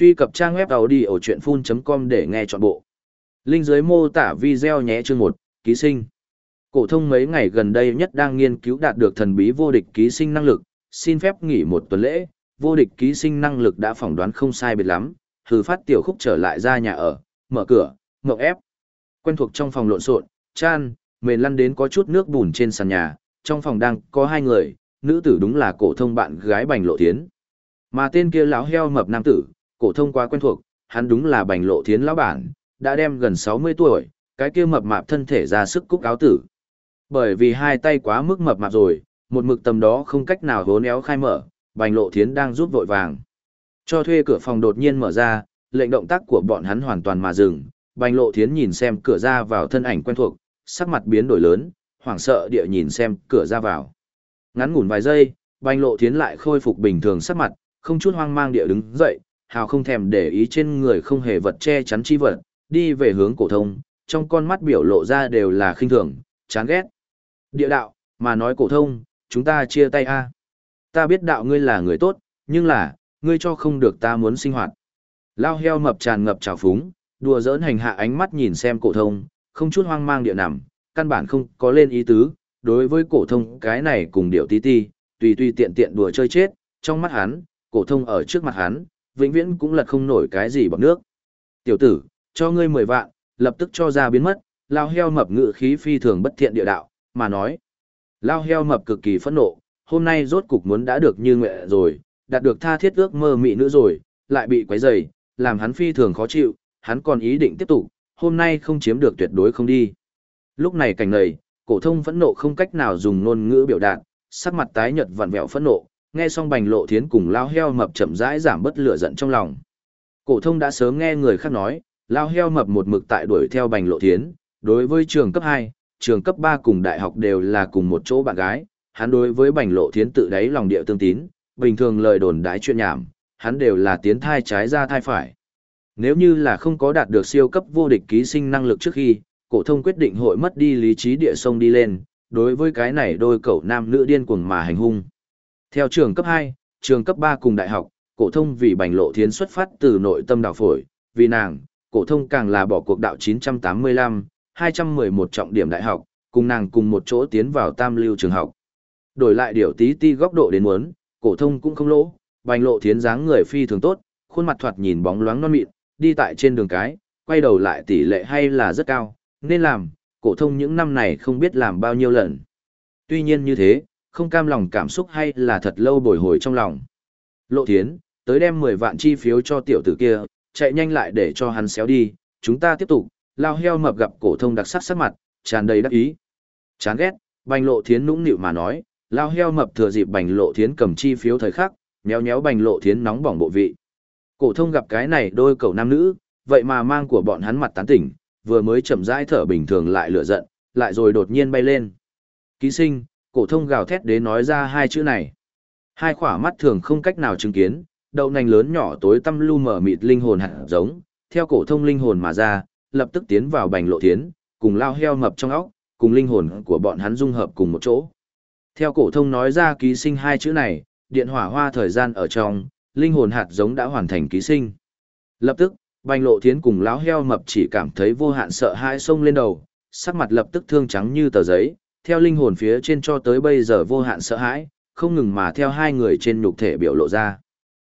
Truy cập trang web đầu đi ở chuyện full.com để nghe trọn bộ. Linh dưới mô tả video nhé chương 1, ký sinh. Cổ thông mấy ngày gần đây nhất đang nghiên cứu đạt được thần bí vô địch ký sinh năng lực, xin phép nghỉ một tuần lễ, vô địch ký sinh năng lực đã phỏng đoán không sai biệt lắm, hừ phát tiểu khúc trở lại ra nhà ở, mở cửa, ngậm ép. Quen thuộc trong phòng lộn xộn, chan, mền lăn đến có chút nước bùn trên sàn nhà, trong phòng đang có hai người, nữ tử đúng là cổ thông bạn gái Bành Lộ tiến. Mà tên kia lão heo mập nam tử, cổ thông quá quen thuộc, hắn đúng là Bành Lộ Thiến lão bản, đã đem gần 60 tuổi, cái kia mập mạp thân thể ra sức cúc áo tử. Bởi vì hai tay quá mức mập mạp rồi, một mực tầm đó không cách nào hốn éo khai mở, Bành Lộ Thiến đang rút vội vàng. Cho thuê cửa phòng đột nhiên mở ra, lệnh động tác của bọn hắn hoàn toàn mà dừng, Bành Lộ Thiến nhìn xem cửa ra vào thân ảnh quen thuộc, sắc mặt biến đổi lớn, hoảng sợ địa nhìn xem cửa ra vào. Ngắn ngủn vài giây, Bành Lộ Thiến lại khôi phục bình thường sắc mặt, không chút hoang mang địa đứng dậy, hào không thèm để ý trên người không hề vật che chắn chi vật, đi về hướng cổ thông, trong con mắt biểu lộ ra đều là khinh thường, chán ghét. Địa đạo, mà nói cổ thông, chúng ta chia tay a. Ta biết đạo ngươi là người tốt, nhưng là, ngươi cho không được ta muốn sinh hoạt. Lao heo mập tràn ngập trào phúng, đùa giỡn hành hạ ánh mắt nhìn xem cổ thông, không chút hoang mang địa nằm, căn bản không có lên ý tứ, đối với cổ thông cái này cùng điệu tí ti, tùy tùy tiện tiện đùa chơi chết, trong mắt hắn, cổ thông ở trước mặt hắn, vĩnh viễn cũng lật không nổi cái gì bằng nước. Tiểu tử, cho ngươi 10 vạn, lập tức cho ra biến mất, lao heo mập ngự khí phi thường bất thiện địa đạo, mà nói. Lao heo mập cực kỳ phẫn nộ, hôm nay rốt cục muốn đã được như nguyện rồi, đạt được tha thiết ước mơ mị nữ rồi, lại bị quấy rầy, làm hắn phi thường khó chịu, hắn còn ý định tiếp tục, hôm nay không chiếm được tuyệt đối không đi. Lúc này cảnh này, cổ thông phẫn nộ không cách nào dùng ngôn ngữ biểu đạt, sắc mặt tái nhợt vặn vẹo phẫn nộ, nghe xong bành lộ thiến cùng lao heo mập chậm rãi giảm bớt lửa giận trong lòng. Cổ thông đã sớm nghe người khác nói, lao heo mập một mực tại đuổi theo bành lộ thiến, đối với trường cấp hai, trường cấp ba cùng đại học đều là cùng một chỗ bạn gái, hắn đối với bành lộ thiến tự đáy lòng địa tương tín, bình thường lời đồn đái chuyện nhảm, hắn đều là tiến thai trái ra thai phải. Nếu như là không có đạt được siêu cấp vô địch ký sinh năng lực trước khi, cổ thông quyết định hội mất đi lý trí địa sông đi lên, đối với cái này đôi cậu nam nữ điên cuồng mà hành hung. Theo trường cấp 2, trường cấp 3 cùng đại học, cổ thông vì bành lộ thiến xuất phát từ nội tâm đào phổi, vì nàng, cổ thông càng là bỏ cuộc đạo 985, 211 trọng điểm đại học, cùng nàng cùng một chỗ tiến vào tam lưu trường học. Đổi lại điều tí ti góc độ đến muốn, cổ thông cũng không lỗ, bành lộ thiến dáng người phi thường tốt, khuôn mặt thoạt nhìn bóng loáng non mịn, đi tại trên đường cái, quay đầu lại tỷ lệ hay là rất cao, nên làm, cổ thông những năm này không biết làm bao nhiêu lần. Tuy nhiên như thế, không cam lòng cảm xúc hay là thật lâu bồi hồi trong lòng. Lộ Thiến, tới đem 10 vạn chi phiếu cho tiểu tử kia, chạy nhanh lại để cho hắn xéo đi, chúng ta tiếp tục, lao heo mập gặp cổ thông đặc sắc sắc mặt, tràn đầy đắc ý. Chán ghét, bành lộ thiến nũng nịu mà nói, lao heo mập thừa dịp bành lộ thiến cầm chi phiếu thời khắc, nhéo nhéo bành lộ thiến nóng bỏng bộ vị. Cổ thông gặp cái này đôi cầu nam nữ, vậy mà mang của bọn hắn mặt tán tỉnh, vừa mới chậm rãi thở bình thường lại lửa giận, lại rồi đột nhiên bay lên. Ký sinh, cổ thông gào thét đến nói ra hai chữ này. Hai khỏa mắt thường không cách nào chứng kiến, đậu nành lớn nhỏ tối tăm lu mở mịt linh hồn hạt giống, theo cổ thông linh hồn mà ra, lập tức tiến vào bành lộ thiến, cùng lao heo mập trong óc, cùng linh hồn của bọn hắn dung hợp cùng một chỗ. Theo cổ thông nói ra ký sinh hai chữ này, điện hỏa hoa thời gian ở trong, linh hồn hạt giống đã hoàn thành ký sinh. Lập tức, bành lộ thiến cùng lão heo mập chỉ cảm thấy vô hạn sợ hãi xông lên đầu, sắc mặt lập tức thương trắng như tờ giấy, theo linh hồn phía trên cho tới bây giờ vô hạn sợ hãi, không ngừng mà theo hai người trên nhục thể biểu lộ ra.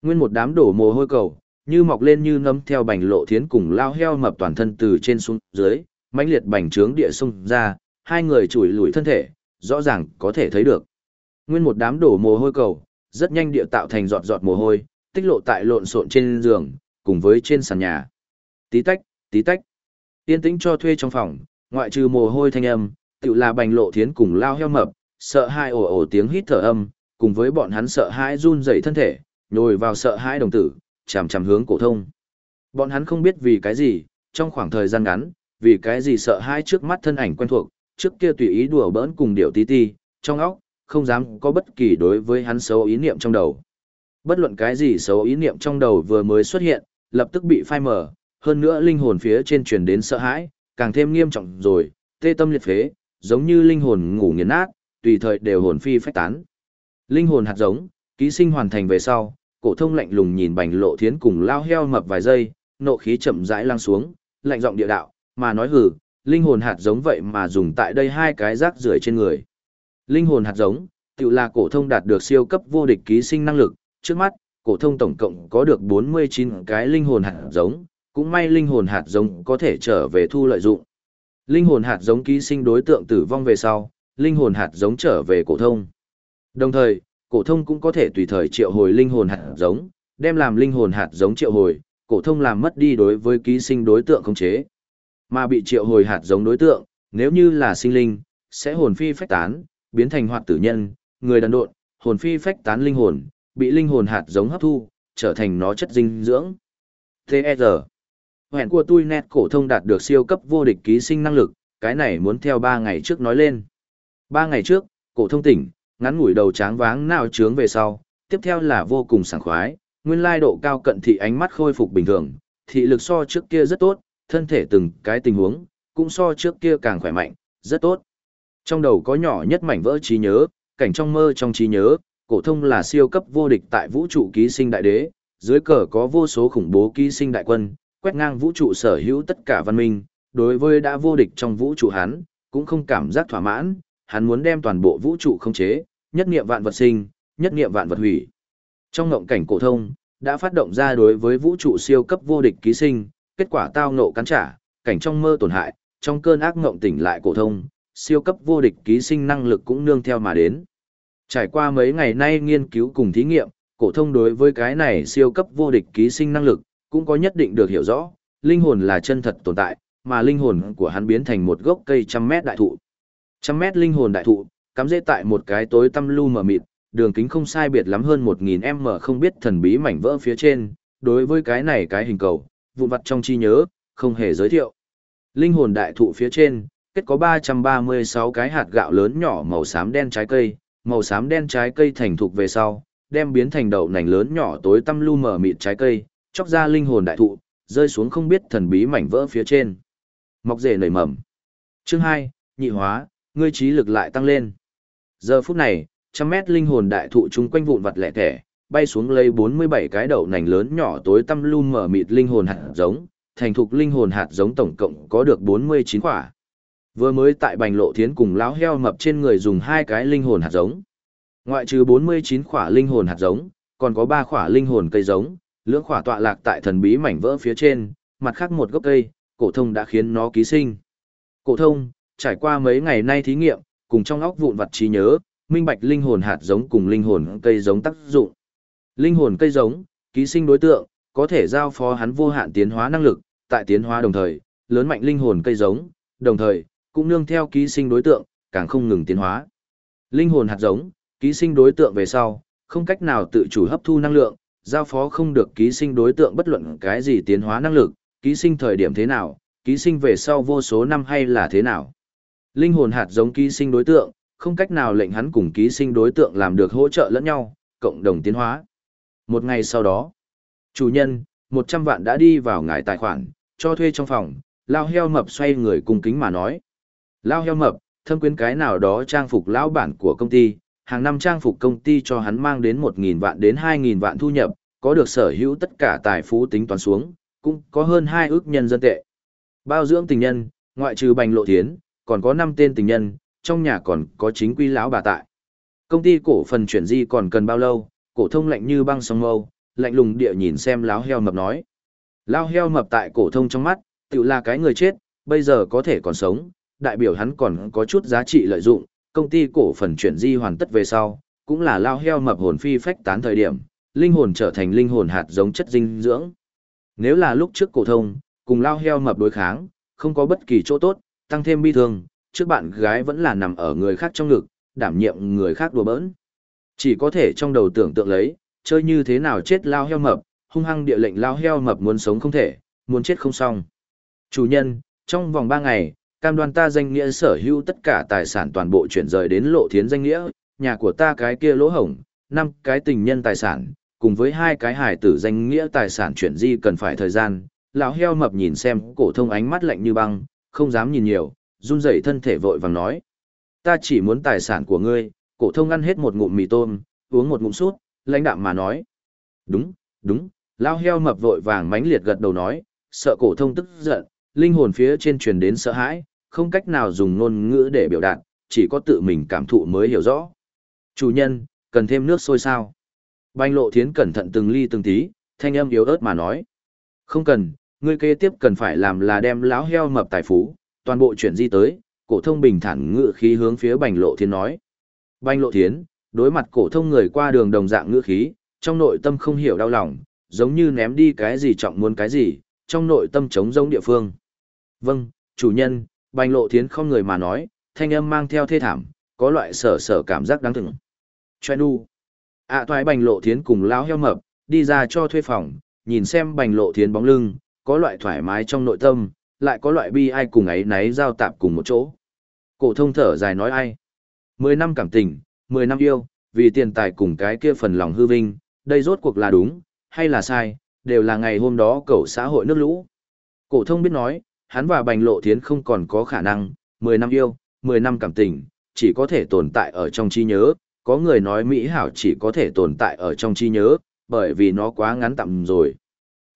Nguyên một đám đổ mồ hôi cầu, như mọc lên như nấm theo bành lộ thiến cùng lao heo mập toàn thân từ trên xuống dưới, mãnh liệt bành trướng địa sung ra, hai người chùi lùi thân thể, rõ ràng có thể thấy được. Nguyên một đám đổ mồ hôi cầu, rất nhanh địa tạo thành giọt giọt mồ hôi, tích lộ tại lộn xộn trên giường, cùng với trên sàn nhà. Tí tách, tí tách. Tiên tĩnh cho thuê trong phòng, ngoại trừ mồ hôi thanh âm, tự là bành lộ thiến cùng lao heo mập, sợ hai ồ ồ tiếng hít thở âm, cùng với bọn hắn sợ hãi run rẩy thân thể, nhồi vào sợ hãi đồng tử, chằm chằm hướng cổ thông. Bọn hắn không biết vì cái gì, trong khoảng thời gian ngắn, vì cái gì sợ hãi trước mắt thân ảnh quen thuộc, trước kia tùy ý đùa bỡn cùng điệu tí ti, trong óc, không dám có bất kỳ đối với hắn xấu ý niệm trong đầu. Bất luận cái gì xấu ý niệm trong đầu vừa mới xuất hiện, lập tức bị phai mờ, hơn nữa linh hồn phía trên truyền đến sợ hãi, càng thêm nghiêm trọng rồi, tê tâm liệt phế, giống như linh hồn ngủ nghiền nát, tùy thời đều hồn phi phách tán. Linh hồn hạt giống, ký sinh hoàn thành về sau, cổ thông lạnh lùng nhìn bành lộ thiến cùng lao heo mập vài giây, nộ khí chậm rãi lăng xuống, lạnh giọng địa đạo, mà nói hừ, linh hồn hạt giống vậy mà dùng tại đây hai cái rác rưởi trên người. Linh hồn hạt giống, tự là cổ thông đạt được siêu cấp vô địch ký sinh năng lực, trước mắt, cổ thông tổng cộng có được 49 cái linh hồn hạt giống, cũng may linh hồn hạt giống có thể trở về thu lợi dụng. Linh hồn hạt giống ký sinh đối tượng tử vong về sau, linh hồn hạt giống trở về cổ thông. Đồng thời, cổ thông cũng có thể tùy thời triệu hồi linh hồn hạt giống, đem làm linh hồn hạt giống triệu hồi, cổ thông làm mất đi đối với ký sinh đối tượng khống chế. Mà bị triệu hồi hạt giống đối tượng, nếu như là sinh linh, sẽ hồn phi phách tán, biến thành hoạt tử nhân, người đần độn, hồn phi phách tán linh hồn, bị linh hồn hạt giống hấp thu, trở thành nó chất dinh dưỡng. T.E.R. Hẹn của tôi nét cổ thông đạt được siêu cấp vô địch ký sinh năng lực, cái này muốn theo 3 ngày trước nói lên. 3 ngày trước, cổ thông tỉnh, ngắn ngủi đầu tráng váng nào trướng về sau, tiếp theo là vô cùng sảng khoái, nguyên lai độ cao cận thị ánh mắt khôi phục bình thường, thị lực so trước kia rất tốt, thân thể từng cái tình huống, cũng so trước kia càng khỏe mạnh, rất tốt. Trong đầu có nhỏ nhất mảnh vỡ trí nhớ, cảnh trong mơ trong trí nhớ, cổ thông là siêu cấp vô địch tại vũ trụ ký sinh đại đế, dưới cờ có vô số khủng bố ký sinh đại quân, quét ngang vũ trụ sở hữu tất cả văn minh, đối với đã vô địch trong vũ trụ hắn, cũng không cảm giác thỏa mãn, hắn muốn đem toàn bộ vũ trụ khống chế, nhất niệm vạn vật sinh, nhất niệm vạn vật hủy. Trong ngộng cảnh cổ thông, đã phát động ra đối với vũ trụ siêu cấp vô địch ký sinh, kết quả tao ngộ cắn trả, cảnh trong mơ tổn hại, trong cơn ác ngộng tỉnh lại cổ thông, siêu cấp vô địch ký sinh năng lực cũng nương theo mà đến. Trải qua mấy ngày nay nghiên cứu cùng thí nghiệm, cổ thông đối với cái này siêu cấp vô địch ký sinh năng lực, cũng có nhất định được hiểu rõ, linh hồn là chân thật tồn tại, mà linh hồn của hắn biến thành một gốc cây trăm mét đại thụ. Trăm mét linh hồn đại thụ, cắm rễ tại một cái tối tăm lu mờ mịt, đường kính không sai biệt lắm hơn 1000m không biết thần bí mảnh vỡ phía trên, đối với cái này cái hình cầu, vụn vặt trong trí nhớ, không hề giới thiệu. Linh hồn đại thụ phía trên, kết có 336 cái hạt gạo lớn nhỏ màu xám đen trái cây, màu xám đen trái cây thành thục về sau, đem biến thành đậu nành lớn nhỏ tối tăm lu mờ mịt trái cây, chóc ra linh hồn đại thụ, rơi xuống không biết thần bí mảnh vỡ phía trên. Mọc rễ nảy mầm. Chương 2, nhị hóa, ngươi trí lực lại tăng lên. Giờ phút này, trăm mét linh hồn đại thụ chung quanh vụn vặt lẻ thẻ, bay xuống lấy 47 cái đậu nành lớn nhỏ tối tăm lu mở mịt linh hồn hạt giống, thành thục linh hồn hạt giống tổng cộng có được 49 quả. Vừa mới tại bành lộ thiến cùng lão heo mập trên người dùng hai cái linh hồn hạt giống. Ngoại trừ 49 quả linh hồn hạt giống, còn có 3 quả linh hồn cây giống, lưỡng khỏa tọa lạc tại thần bí mảnh vỡ phía trên, mặt khác một gốc cây, cổ thông đã khiến nó ký sinh. Cổ thông, trải qua mấy ngày nay thí nghiệm, cùng trong óc vụn vặt trí nhớ, minh bạch linh hồn hạt giống cùng linh hồn cây giống tác dụng. Linh hồn cây giống, ký sinh đối tượng, có thể giao phó hắn vô hạn tiến hóa năng lực, tại tiến hóa đồng thời, lớn mạnh linh hồn cây giống, đồng thời, cũng nương theo ký sinh đối tượng, càng không ngừng tiến hóa. Linh hồn hạt giống, ký sinh đối tượng về sau, không cách nào tự chủ hấp thu năng lượng, giao phó không được ký sinh đối tượng bất luận cái gì tiến hóa năng lực, ký sinh thời điểm thế nào, ký sinh về sau vô số năm hay là thế nào. Linh hồn hạt giống ký sinh đối tượng, không cách nào lệnh hắn cùng ký sinh đối tượng làm được hỗ trợ lẫn nhau, cộng đồng tiến hóa. Một ngày sau đó, chủ nhân, 100 vạn đã đi vào ngài tài khoản, cho thuê trong phòng, lao heo mập xoay người cùng kính mà nói. Lao heo mập, thâm quyến cái nào đó trang phục lão bản của công ty, hàng năm trang phục công ty cho hắn mang đến 1.000 vạn đến 2.000 vạn thu nhập, có được sở hữu tất cả tài phú tính toán xuống, cũng có hơn 2 ước nhân dân tệ. Bao dưỡng tình nhân, ngoại trừ bành lộ thiến, còn có 5 tên tình nhân, trong nhà còn có chính quy lão bà tại. Công ty cổ phần chuyển di còn cần bao lâu, cổ thông lạnh như băng sông mâu, lạnh lùng địa nhìn xem lão heo mập nói. Lão heo mập tại cổ thông trong mắt, tự là cái người chết, bây giờ có thể còn sống, đại biểu hắn còn có chút giá trị lợi dụng, công ty cổ phần chuyển di hoàn tất về sau, cũng là lão heo mập hồn phi phách tán thời điểm, linh hồn trở thành linh hồn hạt giống chất dinh dưỡng. Nếu là lúc trước cổ thông, cùng lao heo mập đối kháng, không có bất kỳ chỗ tốt, tăng thêm bi thương, trước bạn gái vẫn là nằm ở người khác trong ngực, đảm nhiệm người khác đùa bỡn. Chỉ có thể trong đầu tưởng tượng lấy, chơi như thế nào chết lao heo mập, hung hăng địa lệnh lao heo mập muốn sống không thể, muốn chết không xong. Chủ nhân, trong vòng 3 ngày, cam đoan ta danh nghĩa sở hữu tất cả tài sản toàn bộ chuyển rời đến lộ thiến danh nghĩa, nhà của ta cái kia lỗ hổng, năm cái tình nhân tài sản, cùng với hai cái hải tử danh nghĩa tài sản chuyển di cần phải thời gian. Lão heo mập nhìn xem cổ thông ánh mắt lạnh như băng, không dám nhìn nhiều, run rẩy thân thể vội vàng nói. Ta chỉ muốn tài sản của ngươi, cổ thông ăn hết một ngụm mì tôm, uống một ngụm sút, lãnh đạm mà nói. Đúng, đúng, lão heo mập vội vàng mánh liệt gật đầu nói, sợ cổ thông tức giận, linh hồn phía trên truyền đến sợ hãi, không cách nào dùng ngôn ngữ để biểu đạt, chỉ có tự mình cảm thụ mới hiểu rõ. Chủ nhân, cần thêm nước sôi sao? Bành lộ thiến cẩn thận từng ly từng tí, thanh âm yếu ớt mà nói. Không cần, ngươi kế tiếp cần phải làm là đem lão heo mập tài phú, toàn bộ chuyển di tới, cổ thông bình thản ngựa khí hướng phía bành lộ thiến nói. Bành lộ thiến, đối mặt cổ thông người qua đường đồng dạng ngữ khí, trong nội tâm không hiểu đau lòng, giống như ném đi cái gì trọng muốn cái gì, trong nội tâm trống giống địa phương. Vâng, chủ nhân, bành lộ thiến không người mà nói, thanh âm mang theo thê thảm, có loại sở sở cảm giác đáng thương. Choe nu ạ à, toái bành lộ thiến cùng lão heo mập, đi ra cho thuê phòng, nhìn xem bành lộ thiến bóng lưng, có loại thoải mái trong nội tâm, lại có loại bi ai cùng ấy náy giao tạp cùng một chỗ. Cổ thông thở dài nói ai. Mười năm cảm tình, mười năm yêu, vì tiền tài cùng cái kia phần lòng hư vinh, đây rốt cuộc là đúng, hay là sai, đều là ngày hôm đó cầu xã hội nước lũ. Cổ thông biết nói, hắn và bành lộ thiến không còn có khả năng, mười năm yêu, mười năm cảm tình, chỉ có thể tồn tại ở trong trí nhớ, có người nói Mỹ hảo chỉ có thể tồn tại ở trong trí nhớ, bởi vì nó quá ngắn tạm rồi.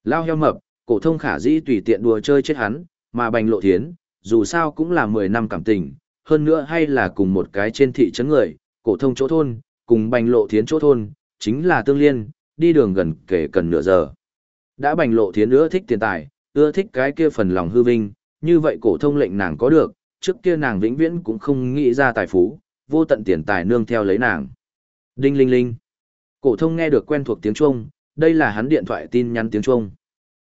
Lao heo mập, cổ thông khả dĩ tùy tiện đùa chơi chết hắn, mà bành lộ thiến, dù sao cũng là 10 năm cảm tình, hơn nữa hay là cùng một cái trên thị trấn người, cổ thông chỗ thôn, cùng bành lộ thiến chỗ thôn, chính là tương liên, đi đường gần kể cần nửa giờ. Đã bành lộ thiến ưa thích tiền tài, ưa thích cái kia phần lòng hư vinh, như vậy cổ thông lệnh nàng có được, trước kia nàng vĩnh viễn cũng không nghĩ ra tài phú, vô tận tiền tài nương theo lấy nàng. Đinh linh linh. Cổ thông nghe được quen thuộc tiếng chuông, đây là hắn điện thoại tin nhắn tiếng chuông.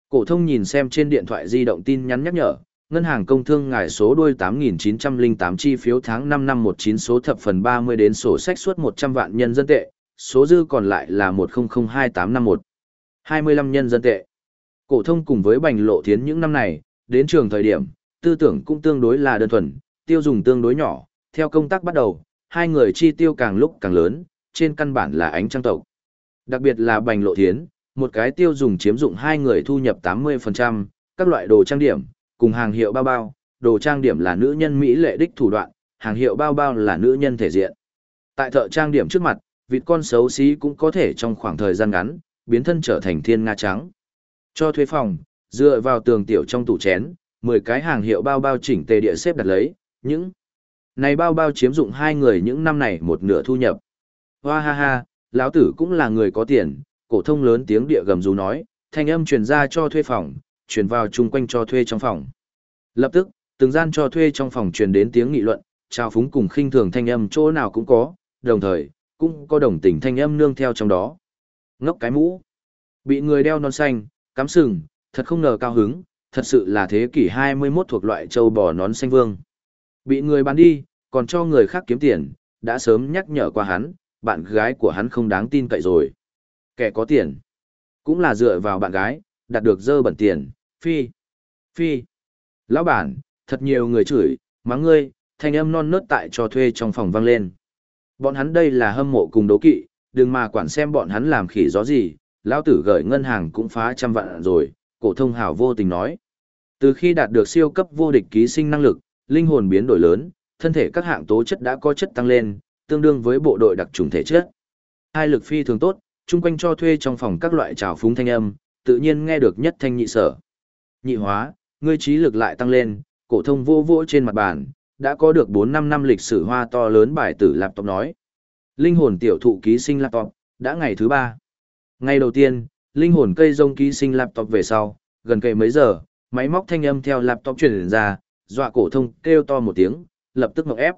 Cổ thông nhìn xem trên điện thoại di động tin nhắn nhắc nhở, ngân hàng công thương ngài số đuôi 8908 chi phiếu tháng 5 năm 19 số thập phần 30 đến sổ sách suốt 100 vạn nhân dân tệ, số dư còn lại là 100281. 25 nhân dân tệ. Cổ thông cùng với Bành Lộ Thiến những năm này, đến trường thời điểm, tư tưởng cũng tương đối là đơn thuần, tiêu dùng tương đối nhỏ, theo công tác bắt đầu, hai người chi tiêu càng lúc càng lớn, trên căn bản là ánh trăng tộc. Đặc biệt là Bành Lộ Thiến, một cái tiêu dùng chiếm dụng hai người thu nhập 80%, các loại đồ trang điểm, cùng hàng hiệu bao bao, đồ trang điểm là nữ nhân Mỹ lệ đích thủ đoạn, hàng hiệu bao bao là nữ nhân thể diện. Tại thợ trang điểm trước mặt, vịt con xấu xí cũng có thể trong khoảng thời gian ngắn, biến thân trở thành thiên nga trắng. Cho thuê phòng, dựa vào tường tiểu trong tủ chén, 10 cái hàng hiệu bao bao chỉnh tề địa xếp đặt lấy, những này bao bao chiếm dụng hai người những năm này một nửa thu nhập. Hoa ha ha, lão tử cũng là người có tiền, cổ thông lớn tiếng địa gầm rú nói, thanh âm truyền ra cho thuê phòng, truyền vào chung quanh cho thuê trong phòng. Lập tức, từng gian cho thuê trong phòng truyền đến tiếng nghị luận, trao phúng cùng khinh thường thanh âm chỗ nào cũng có, đồng thời, cũng có đồng tình thanh âm nương theo trong đó. Ngốc cái mũ, bị người đeo non xanh, cắm sừng, thật không ngờ cao hứng, thật sự là thế kỷ 21 thuộc loại châu bò nón xanh vương. Bị người bán đi, còn cho người khác kiếm tiền, đã sớm nhắc nhở qua hắn, bạn gái của hắn không đáng tin cậy rồi. Kẻ có tiền, cũng là dựa vào bạn gái, đạt được dơ bẩn tiền, phi, phi. Lão bản, thật nhiều người chửi, mắng ngươi, thanh âm non nớt tại cho thuê trong phòng vang lên. Bọn hắn đây là hâm mộ cùng đố kỵ, đừng mà quản xem bọn hắn làm khỉ gió gì, lão tử gửi ngân hàng cũng phá trăm vạn rồi, cổ thông hảo vô tình nói. Từ khi đạt được siêu cấp vô địch ký sinh năng lực, linh hồn biến đổi lớn, thân thể các hạng tố chất đã có chất tăng lên, tương đương với bộ đội đặc trùng thể chất. Hai lực phi thường tốt, chung quanh cho thuê trong phòng các loại trào phúng thanh âm, tự nhiên nghe được nhất thanh nhị sở. Nhị hóa, ngươi trí lực lại tăng lên, cổ thông vô vô trên mặt bàn, đã có được 4-5 năm lịch sử hoa to lớn bài tử laptop nói. Linh hồn tiểu thụ ký sinh laptop, đã ngày thứ 3. Ngày đầu tiên, linh hồn cây rông ký sinh laptop về sau, gần kề mấy giờ, máy móc thanh âm theo laptop truyền ra, dọa cổ thông kêu to một tiếng, lập tức ngộp ép.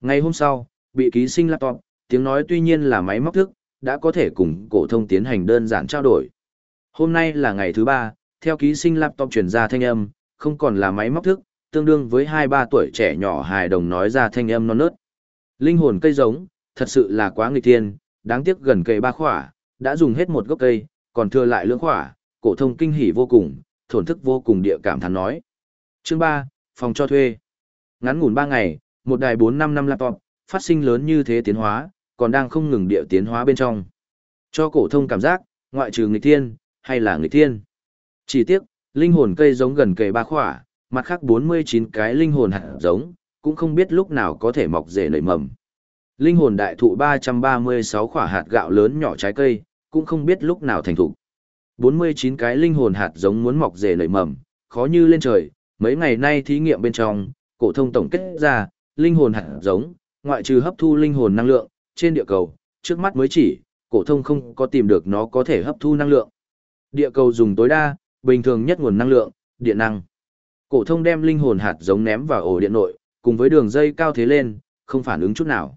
Ngày hôm sau, bị ký sinh laptop, tiếng nói tuy nhiên là máy móc thức, đã có thể cùng cổ thông tiến hành đơn giản trao đổi. Hôm nay là ngày thứ ba, theo ký sinh laptop truyền ra thanh âm, không còn là máy móc thức, tương đương với 2-3 tuổi trẻ nhỏ hài đồng nói ra thanh âm non nớt. Linh hồn cây giống, thật sự là quá nghịch thiên, đáng tiếc gần cây ba khỏa, đã dùng hết một gốc cây, còn thừa lại lưỡng khỏa, cổ thông kinh hỉ vô cùng, thổn thức vô cùng địa cảm thán nói. Chương 3, phòng cho thuê. Ngắn ngủn 3 ngày, một đài 4-5 năm laptop, phát sinh lớn như thế tiến hóa, còn đang không ngừng địa tiến hóa bên trong. Cho cổ thông cảm giác, ngoại trừ nghịch thiên, hay là nghịch thiên. Chỉ tiếc, linh hồn cây giống gần kề ba khỏa, mặt khác 49 cái linh hồn hạt giống, cũng không biết lúc nào có thể mọc rễ nảy mầm. Linh hồn đại thụ 336 khỏa hạt gạo lớn nhỏ trái cây, cũng không biết lúc nào thành thủ. 49 cái linh hồn hạt giống muốn mọc rễ nảy mầm, khó như lên trời, mấy ngày nay thí nghiệm bên trong, cổ thông tổng kết ra, linh hồn hạt giống, ngoại trừ hấp thu linh hồn năng lượng, trên địa cầu, trước mắt mới chỉ, cổ thông không có tìm được nó có thể hấp thu năng lượng. Địa cầu dùng tối đa, bình thường nhất nguồn năng lượng, điện năng. Cổ thông đem linh hồn hạt giống ném vào ổ điện nội, cùng với đường dây cao thế lên, không phản ứng chút nào.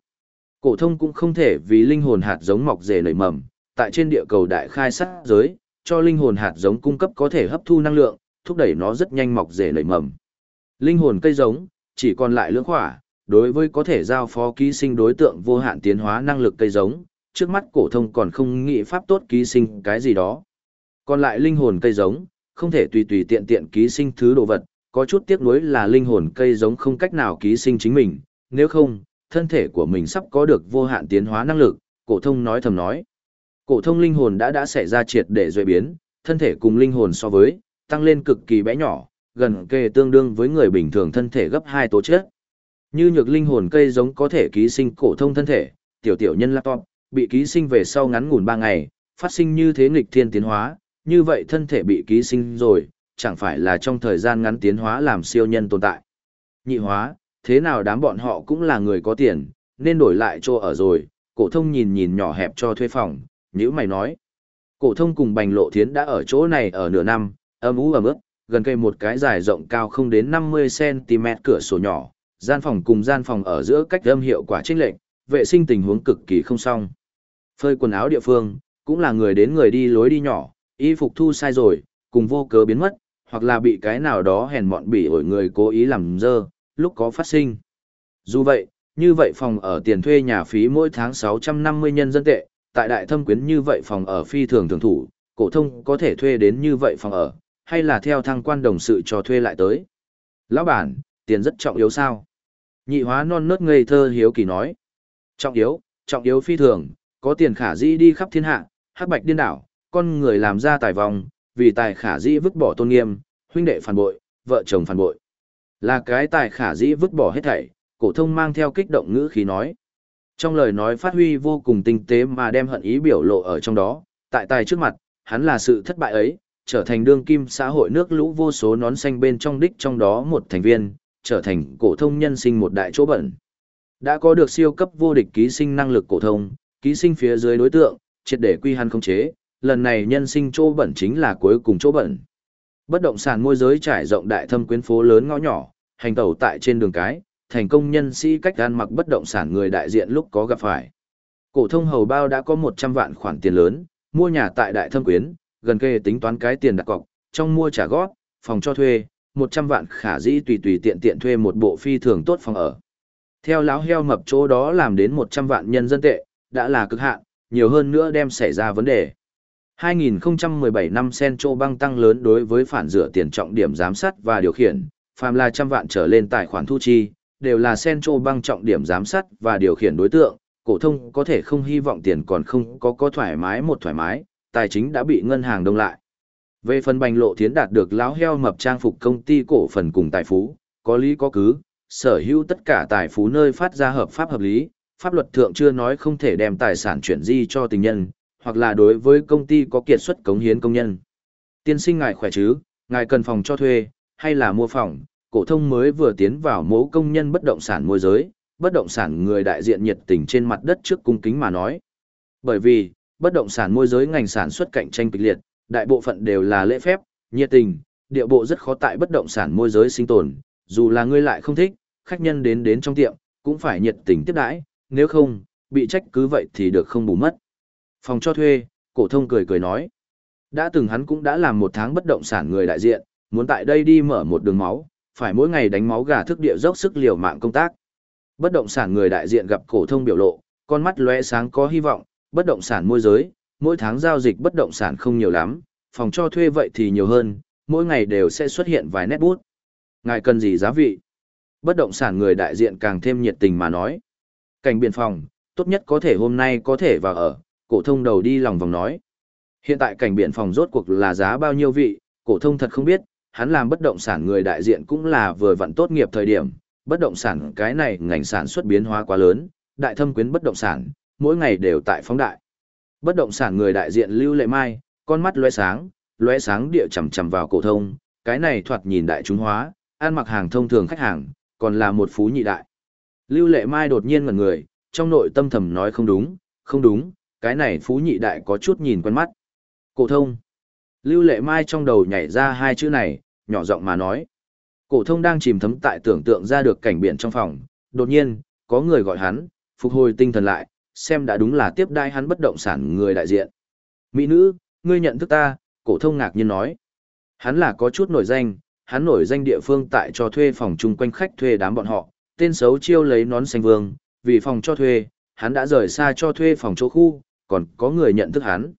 Cổ thông cũng không thể vì linh hồn hạt giống mọc rể nảy mầm, tại trên địa cầu đại khai sát giới, cho linh hồn hạt giống cung cấp có thể hấp thu năng lượng, thúc đẩy nó rất nhanh mọc rể nảy mầm. Linh hồn cây giống, chỉ còn lại lưỡng khỏa, đối với có thể giao phó ký sinh đối tượng vô hạn tiến hóa năng lực cây giống, trước mắt cổ thông còn không nghĩ pháp tốt ký sinh cái gì đó. Còn lại linh hồn cây giống, không thể tùy tùy tiện tiện ký sinh thứ đồ vật, có chút tiếc nuối là linh hồn cây giống không cách nào ký sinh chính mình, nếu không, thân thể của mình sắp có được vô hạn tiến hóa năng lực, cổ thông nói thầm nói. Cổ thông linh hồn đã đã xảy ra triệt để dị biến, thân thể cùng linh hồn so với, tăng lên cực kỳ bé nhỏ, gần kề tương đương với người bình thường thân thể gấp 2 tố chất. Như nhược linh hồn cây giống có thể ký sinh cổ thông thân thể, tiểu tiểu nhân laptop, bị ký sinh về sau ngắn ngủn 3 ngày, phát sinh như thế nghịch thiên tiến hóa, như vậy thân thể bị ký sinh rồi, chẳng phải là trong thời gian ngắn tiến hóa làm siêu nhân tồn tại. Nhị hóa, thế nào đám bọn họ cũng là người có tiền, nên đổi lại chỗ ở rồi, cổ thông nhìn nhìn nhỏ hẹp cho thuê phòng, nhữ mày nói. Cổ thông cùng bành lộ thiến đã ở chỗ này ở nửa năm, âm ú ẩm ướt, gần cây một cái dài rộng cao không đến 50cm cửa sổ nhỏ, gian phòng cùng gian phòng ở giữa cách âm hiệu quả chênh lệch, vệ sinh tình huống cực kỳ không xong. Phơi quần áo địa phương, cũng là người đến người đi lối đi nhỏ, y phục thu sai rồi, cùng vô cớ biến mất, hoặc là bị cái nào đó hèn mọn bỉ ổi người cố ý làm dơ, lúc có phát sinh. Dù vậy, như vậy phòng ở tiền thuê nhà phí mỗi tháng 650 nhân dân tệ, tại đại thâm quyến như vậy phòng ở phi thường thường thủ, cổ thông có thể thuê đến như vậy phòng ở, hay là theo thăng quan đồng sự cho thuê lại tới. Lão bản, tiền rất trọng yếu sao? Nhị hóa non nớt ngây thơ hiếu kỳ nói. Trọng yếu, trọng yếu phi thường, có tiền khả dĩ đi khắp thiên hạ, hắc bạch điên đảo, con người làm ra tài vòng, vì tài khả dĩ vứt bỏ tôn nghiêm, huynh đệ phản bội, vợ chồng phản bội. Là cái tài khả dĩ vứt bỏ hết thảy, cổ thông mang theo kích động ngữ khí nói. Trong lời nói phát huy vô cùng tinh tế mà đem hận ý biểu lộ ở trong đó, tại tài trước mặt, hắn là sự thất bại ấy, trở thành đương kim xã hội nước lũ vô số nón xanh bên trong đích trong đó một thành viên, trở thành cổ thông nhân sinh một đại chỗ bẩn. Đã có được siêu cấp vô địch ký sinh năng lực cổ thông, ký sinh phía dưới đối tượng, triệt để quy hắn không chế, lần này nhân sinh chỗ bẩn chính là cuối cùng chỗ bẩn. Bất động sản môi giới trải rộng đại thâm quyến phố lớn ngõ nhỏ, hành tẩu tại trên đường cái, thành công nhân sĩ cách ăn mặc bất động sản người đại diện lúc có gặp phải. Cổ thông hầu bao đã có 100 vạn khoản tiền lớn, mua nhà tại đại thâm quyến, gần kề tính toán cái tiền đặt cọc, trong mua trả góp, phòng cho thuê, 100 vạn khả dĩ tùy tùy tiện tiện thuê một bộ phi thường tốt phòng ở. Theo láo heo mập chỗ đó làm đến 100 vạn nhân dân tệ, đã là cực hạn, nhiều hơn nữa đem xảy ra vấn đề. 2017 năm Central băng tăng lớn đối với phản rửa tiền trọng điểm giám sát và điều khiển, phàm là trăm vạn trở lên tài khoản thu chi, đều là Central băng trọng điểm giám sát và điều khiển đối tượng, cổ thông có thể không hy vọng tiền còn không có có thoải mái một thoải mái, tài chính đã bị ngân hàng đông lại. Về phần bành lộ thiến đạt được lão heo mập trang phục công ty cổ phần cùng tài phú, có lý có cứ, sở hữu tất cả tài phú nơi phát ra hợp pháp hợp lý, pháp luật thượng chưa nói không thể đem tài sản chuyển di cho tình nhân, hoặc là đối với công ty có kiệt xuất cống hiến công nhân. Tiên sinh ngài khỏe chứ, ngài cần phòng cho thuê, hay là mua phòng, cổ thông mới vừa tiến vào mố công nhân bất động sản môi giới, bất động sản người đại diện nhiệt tình trên mặt đất trước cung kính mà nói. Bởi vì, bất động sản môi giới ngành sản xuất cạnh tranh kịch liệt, đại bộ phận đều là lễ phép, nhiệt tình, địa bộ rất khó tại bất động sản môi giới sinh tồn, dù là ngươi lại không thích, khách nhân đến đến trong tiệm, cũng phải nhiệt tình tiếp đãi, nếu không, bị trách cứ vậy thì được không bù mất. Phòng cho thuê, cổ thông cười cười nói. Đã từng hắn cũng đã làm một tháng bất động sản người đại diện, muốn tại đây đi mở một đường máu, phải mỗi ngày đánh máu gà thức địa dốc sức liều mạng công tác. Bất động sản người đại diện gặp cổ thông biểu lộ, con mắt lóe sáng có hy vọng, bất động sản môi giới, mỗi tháng giao dịch bất động sản không nhiều lắm, phòng cho thuê vậy thì nhiều hơn, mỗi ngày đều sẽ xuất hiện vài nét bút. Ngài cần gì giá vị? Bất động sản người đại diện càng thêm nhiệt tình mà nói. Cảnh biên phòng, tốt nhất có thể hôm nay có thể vào ở, cổ thông đầu đi lòng vòng nói. Hiện tại cảnh biện phòng rốt cuộc là giá bao nhiêu vị, cổ thông thật không biết, hắn làm bất động sản người đại diện cũng là vừa vặn tốt nghiệp thời điểm, bất động sản cái này ngành sản xuất biến hóa quá lớn, đại thâm quyến bất động sản, mỗi ngày đều tại phóng đại. Bất động sản người đại diện Lưu Lệ Mai, con mắt lóe sáng, lóe sáng địa chầm chầm vào cổ thông, cái này thoạt nhìn đại chúng hóa, ăn mặc hàng thông thường khách hàng, còn là một phú nhị đại. Lưu Lệ Mai đột nhiên ngẩn người, trong nội tâm thầm nói không đúng, không đúng, cái này phú nhị đại có chút nhìn quen mắt. Cổ thông. Lưu Lệ Mai trong đầu nhảy ra hai chữ này, nhỏ giọng mà nói. Cổ thông đang chìm thấm tại tưởng tượng ra được cảnh biển trong phòng, đột nhiên, có người gọi hắn, phục hồi tinh thần lại, xem đã đúng là tiếp đai hắn bất động sản người đại diện. Mỹ nữ, ngươi nhận thức ta, cổ thông ngạc nhiên nói. Hắn là có chút nổi danh, hắn nổi danh địa phương tại cho thuê phòng chung quanh khách thuê đám bọn họ, tên xấu chiêu lấy nón xanh vương, vì phòng cho thuê, hắn đã rời xa cho thuê phòng chỗ khu, còn có người nhận thức hắn.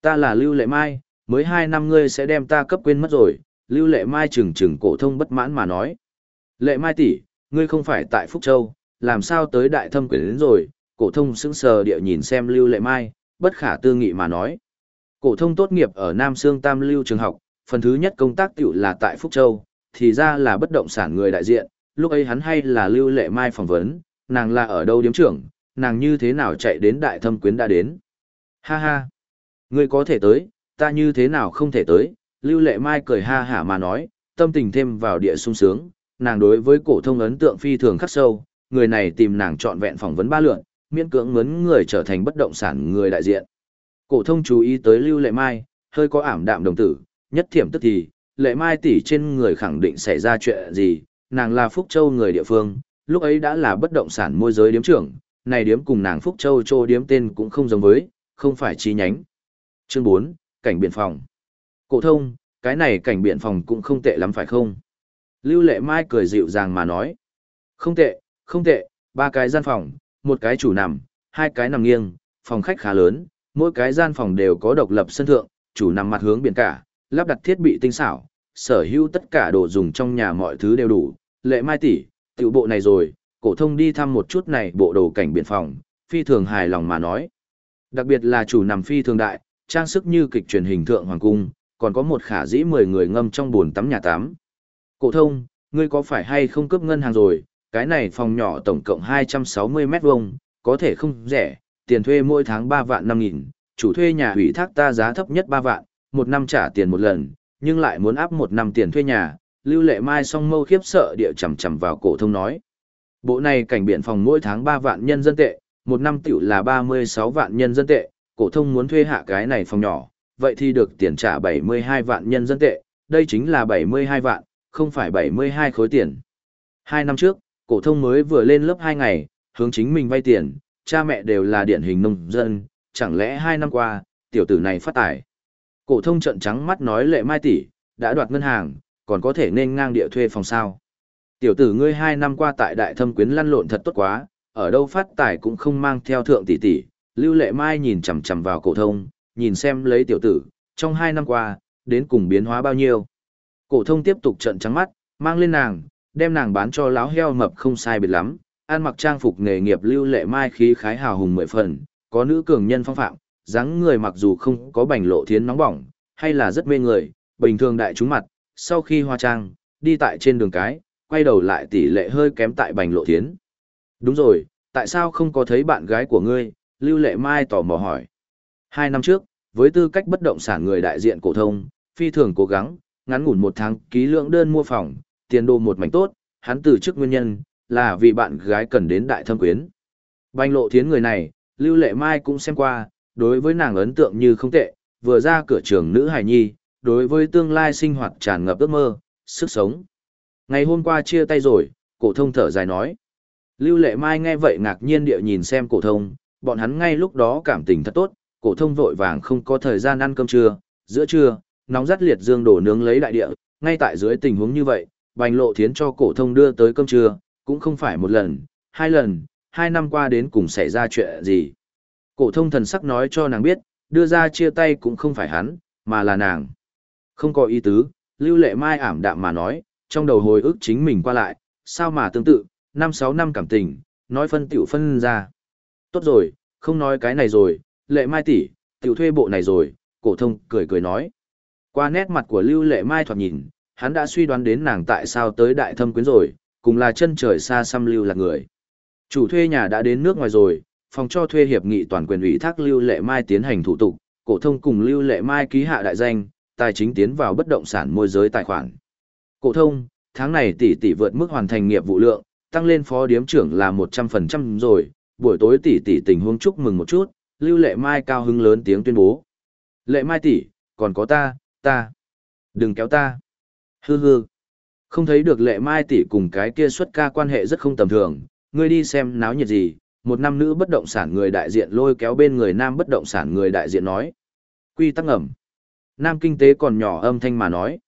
Ta là Lưu Lệ Mai, mới hai năm ngươi sẽ đem ta cấp quên mất rồi, Lưu Lệ Mai trừng trừng cổ thông bất mãn mà nói. Lệ Mai tỷ, ngươi không phải tại Phúc Châu, làm sao tới Đại Thâm Quyển đến rồi? Cổ thông sững sờ địa nhìn xem Lưu Lệ Mai, bất khả tư nghị mà nói. Cổ thông tốt nghiệp ở Nam Sương Tam Lưu trường học, phần thứ nhất công tác tiểu là tại Phúc Châu, thì ra là bất động sản người đại diện, lúc ấy hắn hay là Lưu Lệ Mai phỏng vấn, nàng là ở đâu điếm trưởng, nàng như thế nào chạy đến Đại Thâm Quyến đã đến. Ha ha, ngươi có thể tới, ta như thế nào không thể tới, Lưu Lệ Mai cười ha hả mà nói, tâm tình thêm vào địa sung sướng, nàng đối với cổ thông ấn tượng phi thường khắc sâu, người này tìm nàng chọn vẹn phỏng vấn ba lượt, miễn cưỡng mướn người trở thành bất động sản người đại diện. Cổ thông chú ý tới Lưu Lệ Mai, hơi có ảm đạm đồng tử, nhất thiểm tức thì, Lệ Mai tỷ trên người khẳng định xảy ra chuyện gì, nàng là Phúc Châu người địa phương, lúc ấy đã là bất động sản môi giới điếm trưởng, này điếm cùng nàng Phúc Châu Châu điếm tên cũng không giống với, không phải chi nhánh. Chương 4, cảnh biển phòng. Cổ thông, cái này cảnh biển phòng cũng không tệ lắm phải không? Lưu Lệ Mai cười dịu dàng mà nói. Không tệ, không tệ, ba cái gian phòng, một cái chủ nằm, hai cái nằm nghiêng, phòng khách khá lớn, mỗi cái gian phòng đều có độc lập sân thượng, chủ nằm mặt hướng biển cả, lắp đặt thiết bị tinh xảo, sở hữu tất cả đồ dùng trong nhà mọi thứ đều đủ. Lệ Mai tỷ, tiểu bộ này rồi, cổ thông đi thăm một chút này bộ đồ cảnh biển phòng, phi thường hài lòng mà nói. Đặc biệt là chủ nằm phi thường đại, trang sức như kịch truyền hình thượng hoàng cung, còn có một khả dĩ 10 người ngâm trong bồn tắm nhà tắm. Cổ thông, ngươi có phải hay không cướp ngân hàng rồi, cái này phòng nhỏ tổng cộng 260 mét vuông, có thể không rẻ, tiền thuê mỗi tháng 3 vạn 5 nghìn, chủ thuê nhà ủy thác ta giá thấp nhất 3 vạn, một năm trả tiền một lần, nhưng lại muốn áp một năm tiền thuê nhà, Lưu Lệ Mai song mâu khiếp sợ địa chầm chầm vào cổ thông nói. Bộ này cảnh biển phòng mỗi tháng 3 vạn nhân dân tệ, một năm tiểu là 36 vạn nhân dân tệ, cổ thông muốn thuê hạ cái này phòng nhỏ, vậy thì được tiền trả 72 vạn nhân dân tệ, đây chính là 72 vạn, không phải 72 khối tiền. Hai năm trước, cổ thông mới vừa lên lớp 2 ngày, hướng chính mình vay tiền, cha mẹ đều là điển hình nông dân, chẳng lẽ hai năm qua, tiểu tử này phát tài. Cổ thông trợn trắng mắt nói lệ mai tỷ, đã đoạt ngân hàng, còn có thể nên ngang địa thuê phòng sao. Tiểu tử ngươi hai năm qua tại đại thâm quyến lăn lộn thật tốt quá, ở đâu phát tài cũng không mang theo thượng tỷ tỷ. Lưu lệ mai nhìn chằm chằm vào cổ thông, nhìn xem lấy tiểu tử, trong hai năm qua, đến cùng biến hóa bao nhiêu. Cổ thông tiếp tục trợn trắng mắt, mang lên nàng, đem nàng bán cho láo heo mập không sai biệt lắm, ăn mặc trang phục nghề nghiệp lưu lệ mai khí khái hào hùng mười phần, có nữ cường nhân phong phạm, dáng người mặc dù không có bành lộ thiến nóng bỏng, hay là rất mê người, bình thường đại chúng mặt, sau khi hoa trang, đi tại trên đường cái, quay đầu lại tỷ lệ hơi kém tại bành lộ thiến. Đúng rồi, tại sao không có thấy bạn gái của ngươi? Lưu Lệ Mai tò mò hỏi. Hai năm trước, với tư cách bất động sản người đại diện cổ thông, phi thường cố gắng, ngắn ngủn một tháng ký lượng đơn mua phòng, tiền đồ một mảnh tốt, hắn từ chức nguyên nhân, là vì bạn gái cần đến đại thâm quyến. Bành lộ thiến người này, Lưu Lệ Mai cũng xem qua, đối với nàng ấn tượng như không tệ, vừa ra cửa trường nữ hài nhi, đối với tương lai sinh hoạt tràn ngập ước mơ, sức sống. Ngày hôm qua chia tay rồi, cổ thông thở dài nói. Lưu Lệ Mai nghe vậy ngạc nhiên địa nhìn xem cổ thông, bọn hắn ngay lúc đó cảm tình thật tốt, cổ thông vội vàng không có thời gian ăn cơm trưa, giữa trưa, nóng rất liệt dương đổ nướng lấy đại địa, ngay tại dưới tình huống như vậy, Bành Lộ Thiến cho cổ thông đưa tới cơm trưa, cũng không phải một lần, hai lần, hai năm qua đến cùng xảy ra chuyện gì. Cổ thông thần sắc nói cho nàng biết, đưa ra chia tay cũng không phải hắn, mà là nàng. Không có ý tứ, Lưu Lệ Mai ảm đạm mà nói, trong đầu hồi ức chính mình qua lại, sao mà tương tự, năm sáu năm cảm tình, nói phân tiểu phân ra. Tốt rồi, không nói cái này rồi, Lệ Mai tỷ, tiểu thuê bộ này rồi, cổ thông cười cười nói. Qua nét mặt của Lưu Lệ Mai thoạt nhìn, hắn đã suy đoán đến nàng tại sao tới đại thâm quyến rồi, cùng là chân trời xa xăm lưu là người. Chủ thuê nhà đã đến nước ngoài rồi, phòng cho thuê hiệp nghị toàn quyền ủy thác Lưu Lệ Mai tiến hành thủ tục, cổ thông cùng Lưu Lệ Mai ký hạ đại danh, tài chính tiến vào bất động sản môi giới tài khoản. Cổ thông, tháng này tỷ tỷ vượt mức hoàn thành nghiệp vụ lượng, tăng lên phó điếm trưởng là 100% rồi, buổi tối tỷ tỷ tình huống chúc mừng một chút, Lưu Lệ Mai cao hứng lớn tiếng tuyên bố. Lệ Mai tỷ, còn có ta, ta. Đừng kéo ta. Hư hư. Không thấy được Lệ Mai tỷ cùng cái kia xuất ca quan hệ rất không tầm thường, ngươi đi xem náo nhiệt gì, một nam nữ bất động sản người đại diện lôi kéo bên người nam bất động sản người đại diện nói. Quy tắc ẩm. Nam kinh tế còn nhỏ âm thanh mà nói.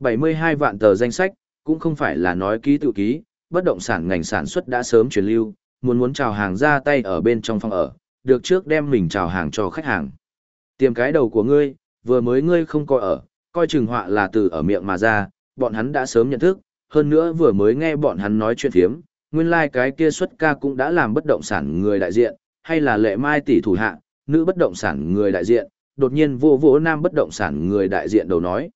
72 vạn tờ danh sách, cũng không phải là nói ký tự ký, bất động sản ngành sản xuất đã sớm truyền lưu, muốn muốn chào hàng ra tay ở bên trong phòng ở, được trước đem mình chào hàng cho khách hàng. tìm cái đầu của ngươi, vừa mới ngươi không coi ở, coi chừng họa là từ ở miệng mà ra, bọn hắn đã sớm nhận thức, hơn nữa vừa mới nghe bọn hắn nói chuyện thiếm, nguyên lai like cái kia xuất ca cũng đã làm bất động sản người đại diện, hay là lệ mai tỷ thủ hạ, nữ bất động sản người đại diện, đột nhiên vô vỗ nam bất động sản người đại diện đầu nói.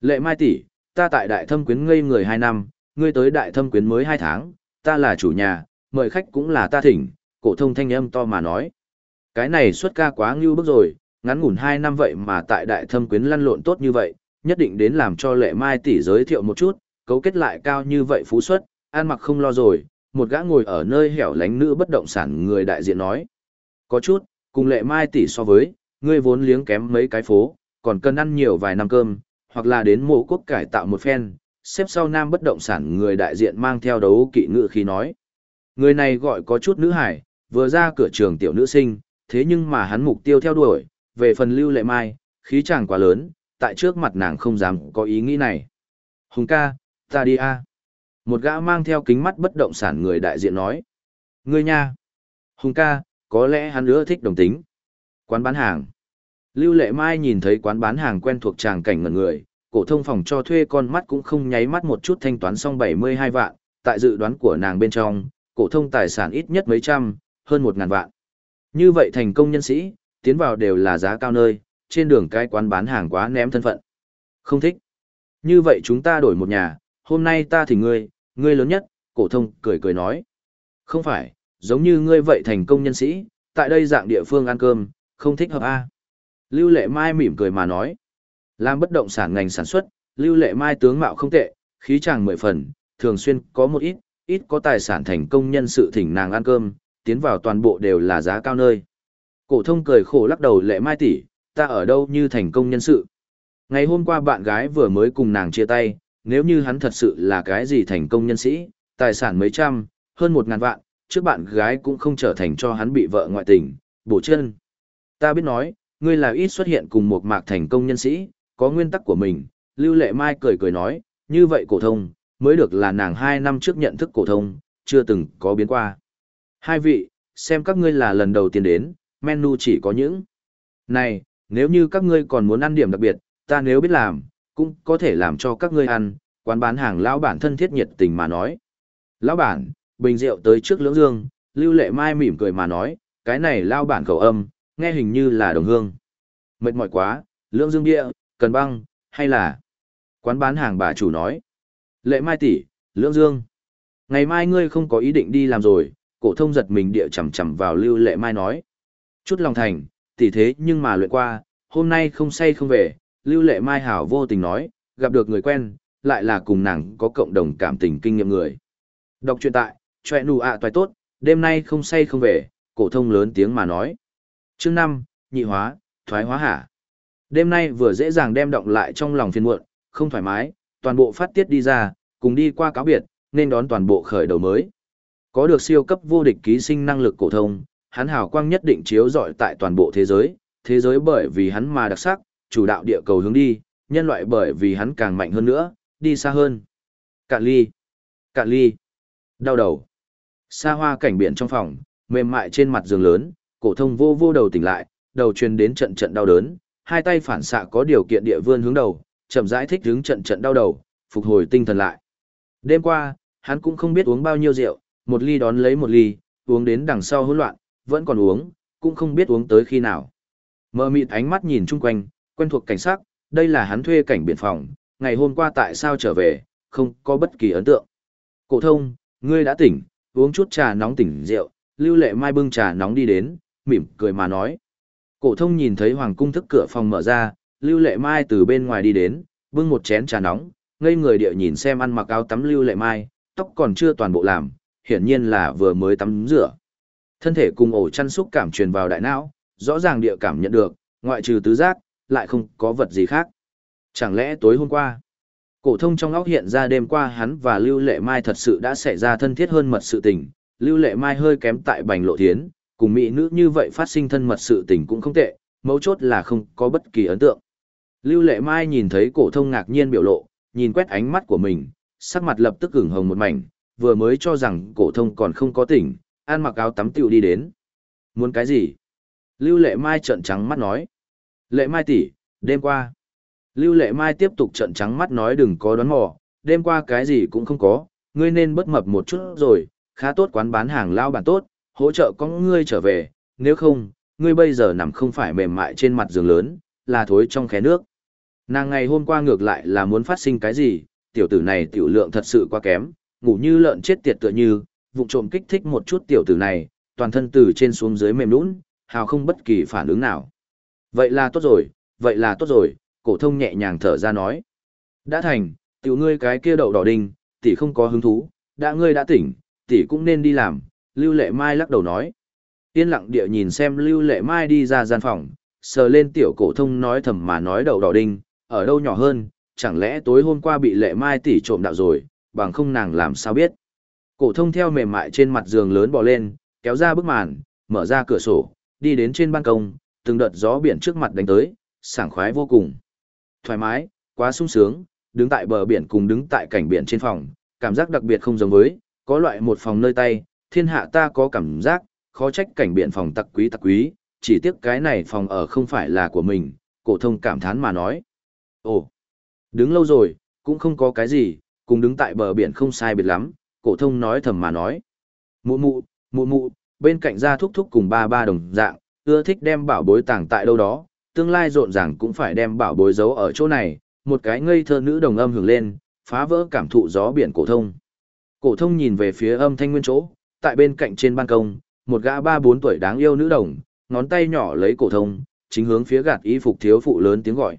Lệ mai tỷ, ta tại đại thâm quyến ngây người 2 năm, ngươi tới đại thâm quyến mới 2 tháng, ta là chủ nhà, mời khách cũng là ta thỉnh, cổ thông thanh âm to mà nói. Cái này xuất ca quá ngưu bức rồi, ngắn ngủn 2 năm vậy mà tại đại thâm quyến lăn lộn tốt như vậy, nhất định đến làm cho lệ mai tỷ giới thiệu một chút, cấu kết lại cao như vậy phú suất, ăn mặc không lo rồi, một gã ngồi ở nơi hẻo lánh nữ bất động sản người đại diện nói. Có chút, cùng lệ mai tỷ so với, ngươi vốn liếng kém mấy cái phố, còn cần ăn nhiều vài năm cơm, hoặc là đến mộ quốc cải tạo một phen, xếp sau nam bất động sản người đại diện mang theo đấu kỵ ngự khi nói. Người này gọi có chút nữ hải, vừa ra cửa trường tiểu nữ sinh, thế nhưng mà hắn mục tiêu theo đuổi, về phần lưu lệ mai, khí chàng quá lớn, tại trước mặt nàng không dám có ý nghĩ này. Hùng ca, ta đi a. Một gã mang theo kính mắt bất động sản người đại diện nói. Ngươi nha. Hùng ca, có lẽ hắn nữa thích đồng tính. Quán bán hàng. Lưu Lệ Mai nhìn thấy quán bán hàng quen thuộc tràng cảnh ngần người, cổ thông phòng cho thuê con mắt cũng không nháy mắt một chút thanh toán xong 72 vạn, tại dự đoán của nàng bên trong, cổ thông tài sản ít nhất mấy trăm, hơn 1000 vạn. Như vậy thành công nhân sĩ, tiến vào đều là giá cao nơi, trên đường cái quán bán hàng quá ném thân phận. Không thích. Như vậy chúng ta đổi một nhà, hôm nay ta thì ngươi, ngươi lớn nhất, cổ thông cười cười nói. Không phải, giống như ngươi vậy thành công nhân sĩ, tại đây dạng địa phương ăn cơm, không thích hợp a. Lưu Lệ Mai mỉm cười mà nói. Làm bất động sản ngành sản xuất, Lưu Lệ Mai tướng mạo không tệ, khí chàng mười phần, thường xuyên có một ít, ít có tài sản thành công nhân sự thỉnh nàng ăn cơm, tiến vào toàn bộ đều là giá cao nơi. Cổ thông cười khổ lắc đầu Lệ Mai tỷ, ta ở đâu như thành công nhân sự. Ngày hôm qua bạn gái vừa mới cùng nàng chia tay, nếu như hắn thật sự là cái gì thành công nhân sĩ, tài sản mấy trăm, hơn một ngàn vạn, trước bạn gái cũng không trở thành cho hắn bị vợ ngoại tình, bổ chân. Ta biết nói, ngươi là ít xuất hiện cùng một mạc thành công nhân sĩ, có nguyên tắc của mình, Lưu Lệ Mai cười cười nói, như vậy cổ thông, mới được là nàng hai năm trước nhận thức cổ thông, chưa từng có biến qua. Hai vị, xem các ngươi là lần đầu tiên đến, menu chỉ có những. Này, nếu như các ngươi còn muốn ăn điểm đặc biệt, ta nếu biết làm, cũng có thể làm cho các ngươi ăn, quán bán hàng lão bản thân thiết nhiệt tình mà nói. Lão bản, bình rượu tới trước lưỡng dương, Lưu Lệ Mai mỉm cười mà nói, cái này lão bản khẩu âm, nghe hình như là đồng hương. Mệt mỏi quá, lưỡng dương bia, cần băng, hay là... Quán bán hàng bà chủ nói. Lệ Mai tỷ, lưỡng dương. Ngày mai ngươi không có ý định đi làm rồi, cổ thông giật mình địa chầm chầm vào Lưu Lệ Mai nói. Chút lòng thành, tỷ thế nhưng mà luyện qua, hôm nay không say không về, Lưu Lệ Mai hảo vô tình nói, gặp được người quen, lại là cùng nàng có cộng đồng cảm tình kinh nghiệm người. Đọc truyện tại, choẹ nụ ạ toài tốt, đêm nay không say không về, cổ thông lớn tiếng mà nói. Chương năm, nhị hóa, thoái hóa hả? Đêm nay vừa dễ dàng đem động lại trong lòng phiền muộn, không thoải mái, toàn bộ phát tiết đi ra, cùng đi qua cáo biệt, nên đón toàn bộ khởi đầu mới. Có được siêu cấp vô địch ký sinh năng lực cổ thông, hắn hào quang nhất định chiếu rọi tại toàn bộ thế giới, thế giới bởi vì hắn mà đặc sắc, chủ đạo địa cầu hướng đi, nhân loại bởi vì hắn càng mạnh hơn nữa, đi xa hơn. Cạn ly. Cạn ly. Đau đầu. Xa hoa cảnh biển trong phòng, mềm mại trên mặt giường lớn, cổ thông vô vô đầu tỉnh lại, đầu truyền đến trận trận đau đớn, hai tay phản xạ có điều kiện địa vươn hướng đầu, chậm rãi thích hướng trận trận đau đầu, phục hồi tinh thần lại. Đêm qua, hắn cũng không biết uống bao nhiêu rượu, một ly đón lấy một ly, uống đến đằng sau hỗn loạn, vẫn còn uống, cũng không biết uống tới khi nào. Mơ mịt ánh mắt nhìn chung quanh, quen thuộc cảnh sắc, đây là hắn thuê cảnh biển phòng, ngày hôm qua tại sao trở về, không có bất kỳ ấn tượng. Cổ thông, ngươi đã tỉnh, uống chút trà nóng tỉnh rượu, Lưu Lệ Mai bưng trà nóng đi đến, mỉm cười mà nói. Cổ thông nhìn thấy hoàng cung thức cửa phòng mở ra, Lưu Lệ Mai từ bên ngoài đi đến, bưng một chén trà nóng, ngây người địa nhìn xem ăn mặc áo tắm Lưu Lệ Mai, tóc còn chưa toàn bộ làm, hiển nhiên là vừa mới tắm rửa. Thân thể cùng ổ chăn xúc cảm truyền vào đại não, rõ ràng địa cảm nhận được, ngoại trừ tứ giác, lại không có vật gì khác. Chẳng lẽ tối hôm qua, cổ thông trong óc hiện ra đêm qua hắn và Lưu Lệ Mai thật sự đã xảy ra thân thiết hơn mật sự tình, Lưu Lệ Mai hơi kém tại Bành Lộ Thiến, cùng mỹ nữ như vậy phát sinh thân mật sự tình cũng không tệ, mấu chốt là không có bất kỳ ấn tượng. Lưu Lệ Mai nhìn thấy cổ thông ngạc nhiên biểu lộ, nhìn quét ánh mắt của mình, sắc mặt lập tức ửng hồng một mảnh, vừa mới cho rằng cổ thông còn không có tỉnh, ăn mặc áo tắm tiểu đi đến. Muốn cái gì? Lưu Lệ Mai trợn trắng mắt nói. Lệ Mai tỷ, đêm qua. Lưu Lệ Mai tiếp tục trợn trắng mắt nói đừng có đoán mò, đêm qua cái gì cũng không có, ngươi nên bất mập một chút rồi, khá tốt quán bán hàng lao bản tốt, hỗ trợ có ngươi trở về, nếu không, ngươi bây giờ nằm không phải mềm mại trên mặt giường lớn, là thối trong khé nước. Nàng ngày hôm qua ngược lại là muốn phát sinh cái gì, tiểu tử này tiểu lượng thật sự quá kém, ngủ như lợn chết tiệt tựa như, vụ trộm kích thích một chút tiểu tử này, toàn thân từ trên xuống dưới mềm nũng, hào không bất kỳ phản ứng nào. Vậy là tốt rồi, vậy là tốt rồi, cổ thông nhẹ nhàng thở ra nói. Đã thành, tiểu ngươi cái kia đậu đỏ đinh, tỷ không có hứng thú, đã ngươi đã tỉnh, tỷ cũng nên đi làm, Lưu Lệ Mai lắc đầu nói. Yên lặng địa nhìn xem Lưu Lệ Mai đi ra gian phòng, sờ lên tiểu cổ thông nói thầm mà nói đậu đỏ đinh, ở đâu nhỏ hơn, chẳng lẽ tối hôm qua bị Lệ Mai tỷ trộm đạo rồi, bằng không nàng làm sao biết. Cổ thông theo mềm mại trên mặt giường lớn bò lên, kéo ra bức màn, mở ra cửa sổ, đi đến trên ban công, từng đợt gió biển trước mặt đánh tới, sảng khoái vô cùng. Thoải mái, quá sung sướng, đứng tại bờ biển cùng đứng tại cảnh biển trên phòng, cảm giác đặc biệt không giống với, có loại một phòng nơi tay, thiên hạ ta có cảm giác, khó trách cảnh biển phòng tặc quý tặc quý, chỉ tiếc cái này phòng ở không phải là của mình, cổ thông cảm thán mà nói. Ồ, đứng lâu rồi, cũng không có cái gì, cùng đứng tại bờ biển không sai biệt lắm, cổ thông nói thầm mà nói. Mụ mụ, mụ mụ, bên cạnh gia thúc thúc cùng ba ba đồng dạng, ưa thích đem bảo bối tàng tại đâu đó, tương lai rộn ràng cũng phải đem bảo bối giấu ở chỗ này, một cái ngây thơ nữ đồng âm hưởng lên, phá vỡ cảm thụ gió biển cổ thông. Cổ thông nhìn về phía âm thanh nguyên chỗ, tại bên cạnh trên ban công, một gã ba bốn tuổi đáng yêu nữ đồng, ngón tay nhỏ lấy cổ thông, chính hướng phía gạt y phục thiếu phụ lớn tiếng gọi.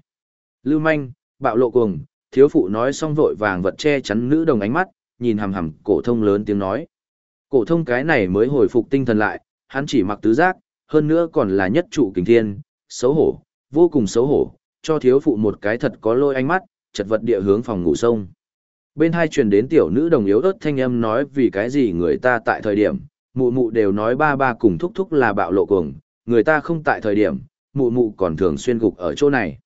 Lưu manh, bạo lộ cuồng, thiếu phụ nói xong vội vàng vật che chắn nữ đồng ánh mắt, nhìn hằm hằm cổ thông lớn tiếng nói. Cổ thông cái này mới hồi phục tinh thần lại, hắn chỉ mặc tứ giác, hơn nữa còn là nhất trụ kình thiên, xấu hổ, vô cùng xấu hổ, cho thiếu phụ một cái thật có lôi ánh mắt, chật vật địa hướng phòng ngủ sông. Bên hai truyền đến tiểu nữ đồng yếu ớt thanh âm nói vì cái gì người ta tại thời điểm, mụ mụ đều nói ba ba cùng thúc thúc là bạo lộ cuồng, người ta không tại thời điểm, mụ mụ còn thường xuyên gục ở chỗ này.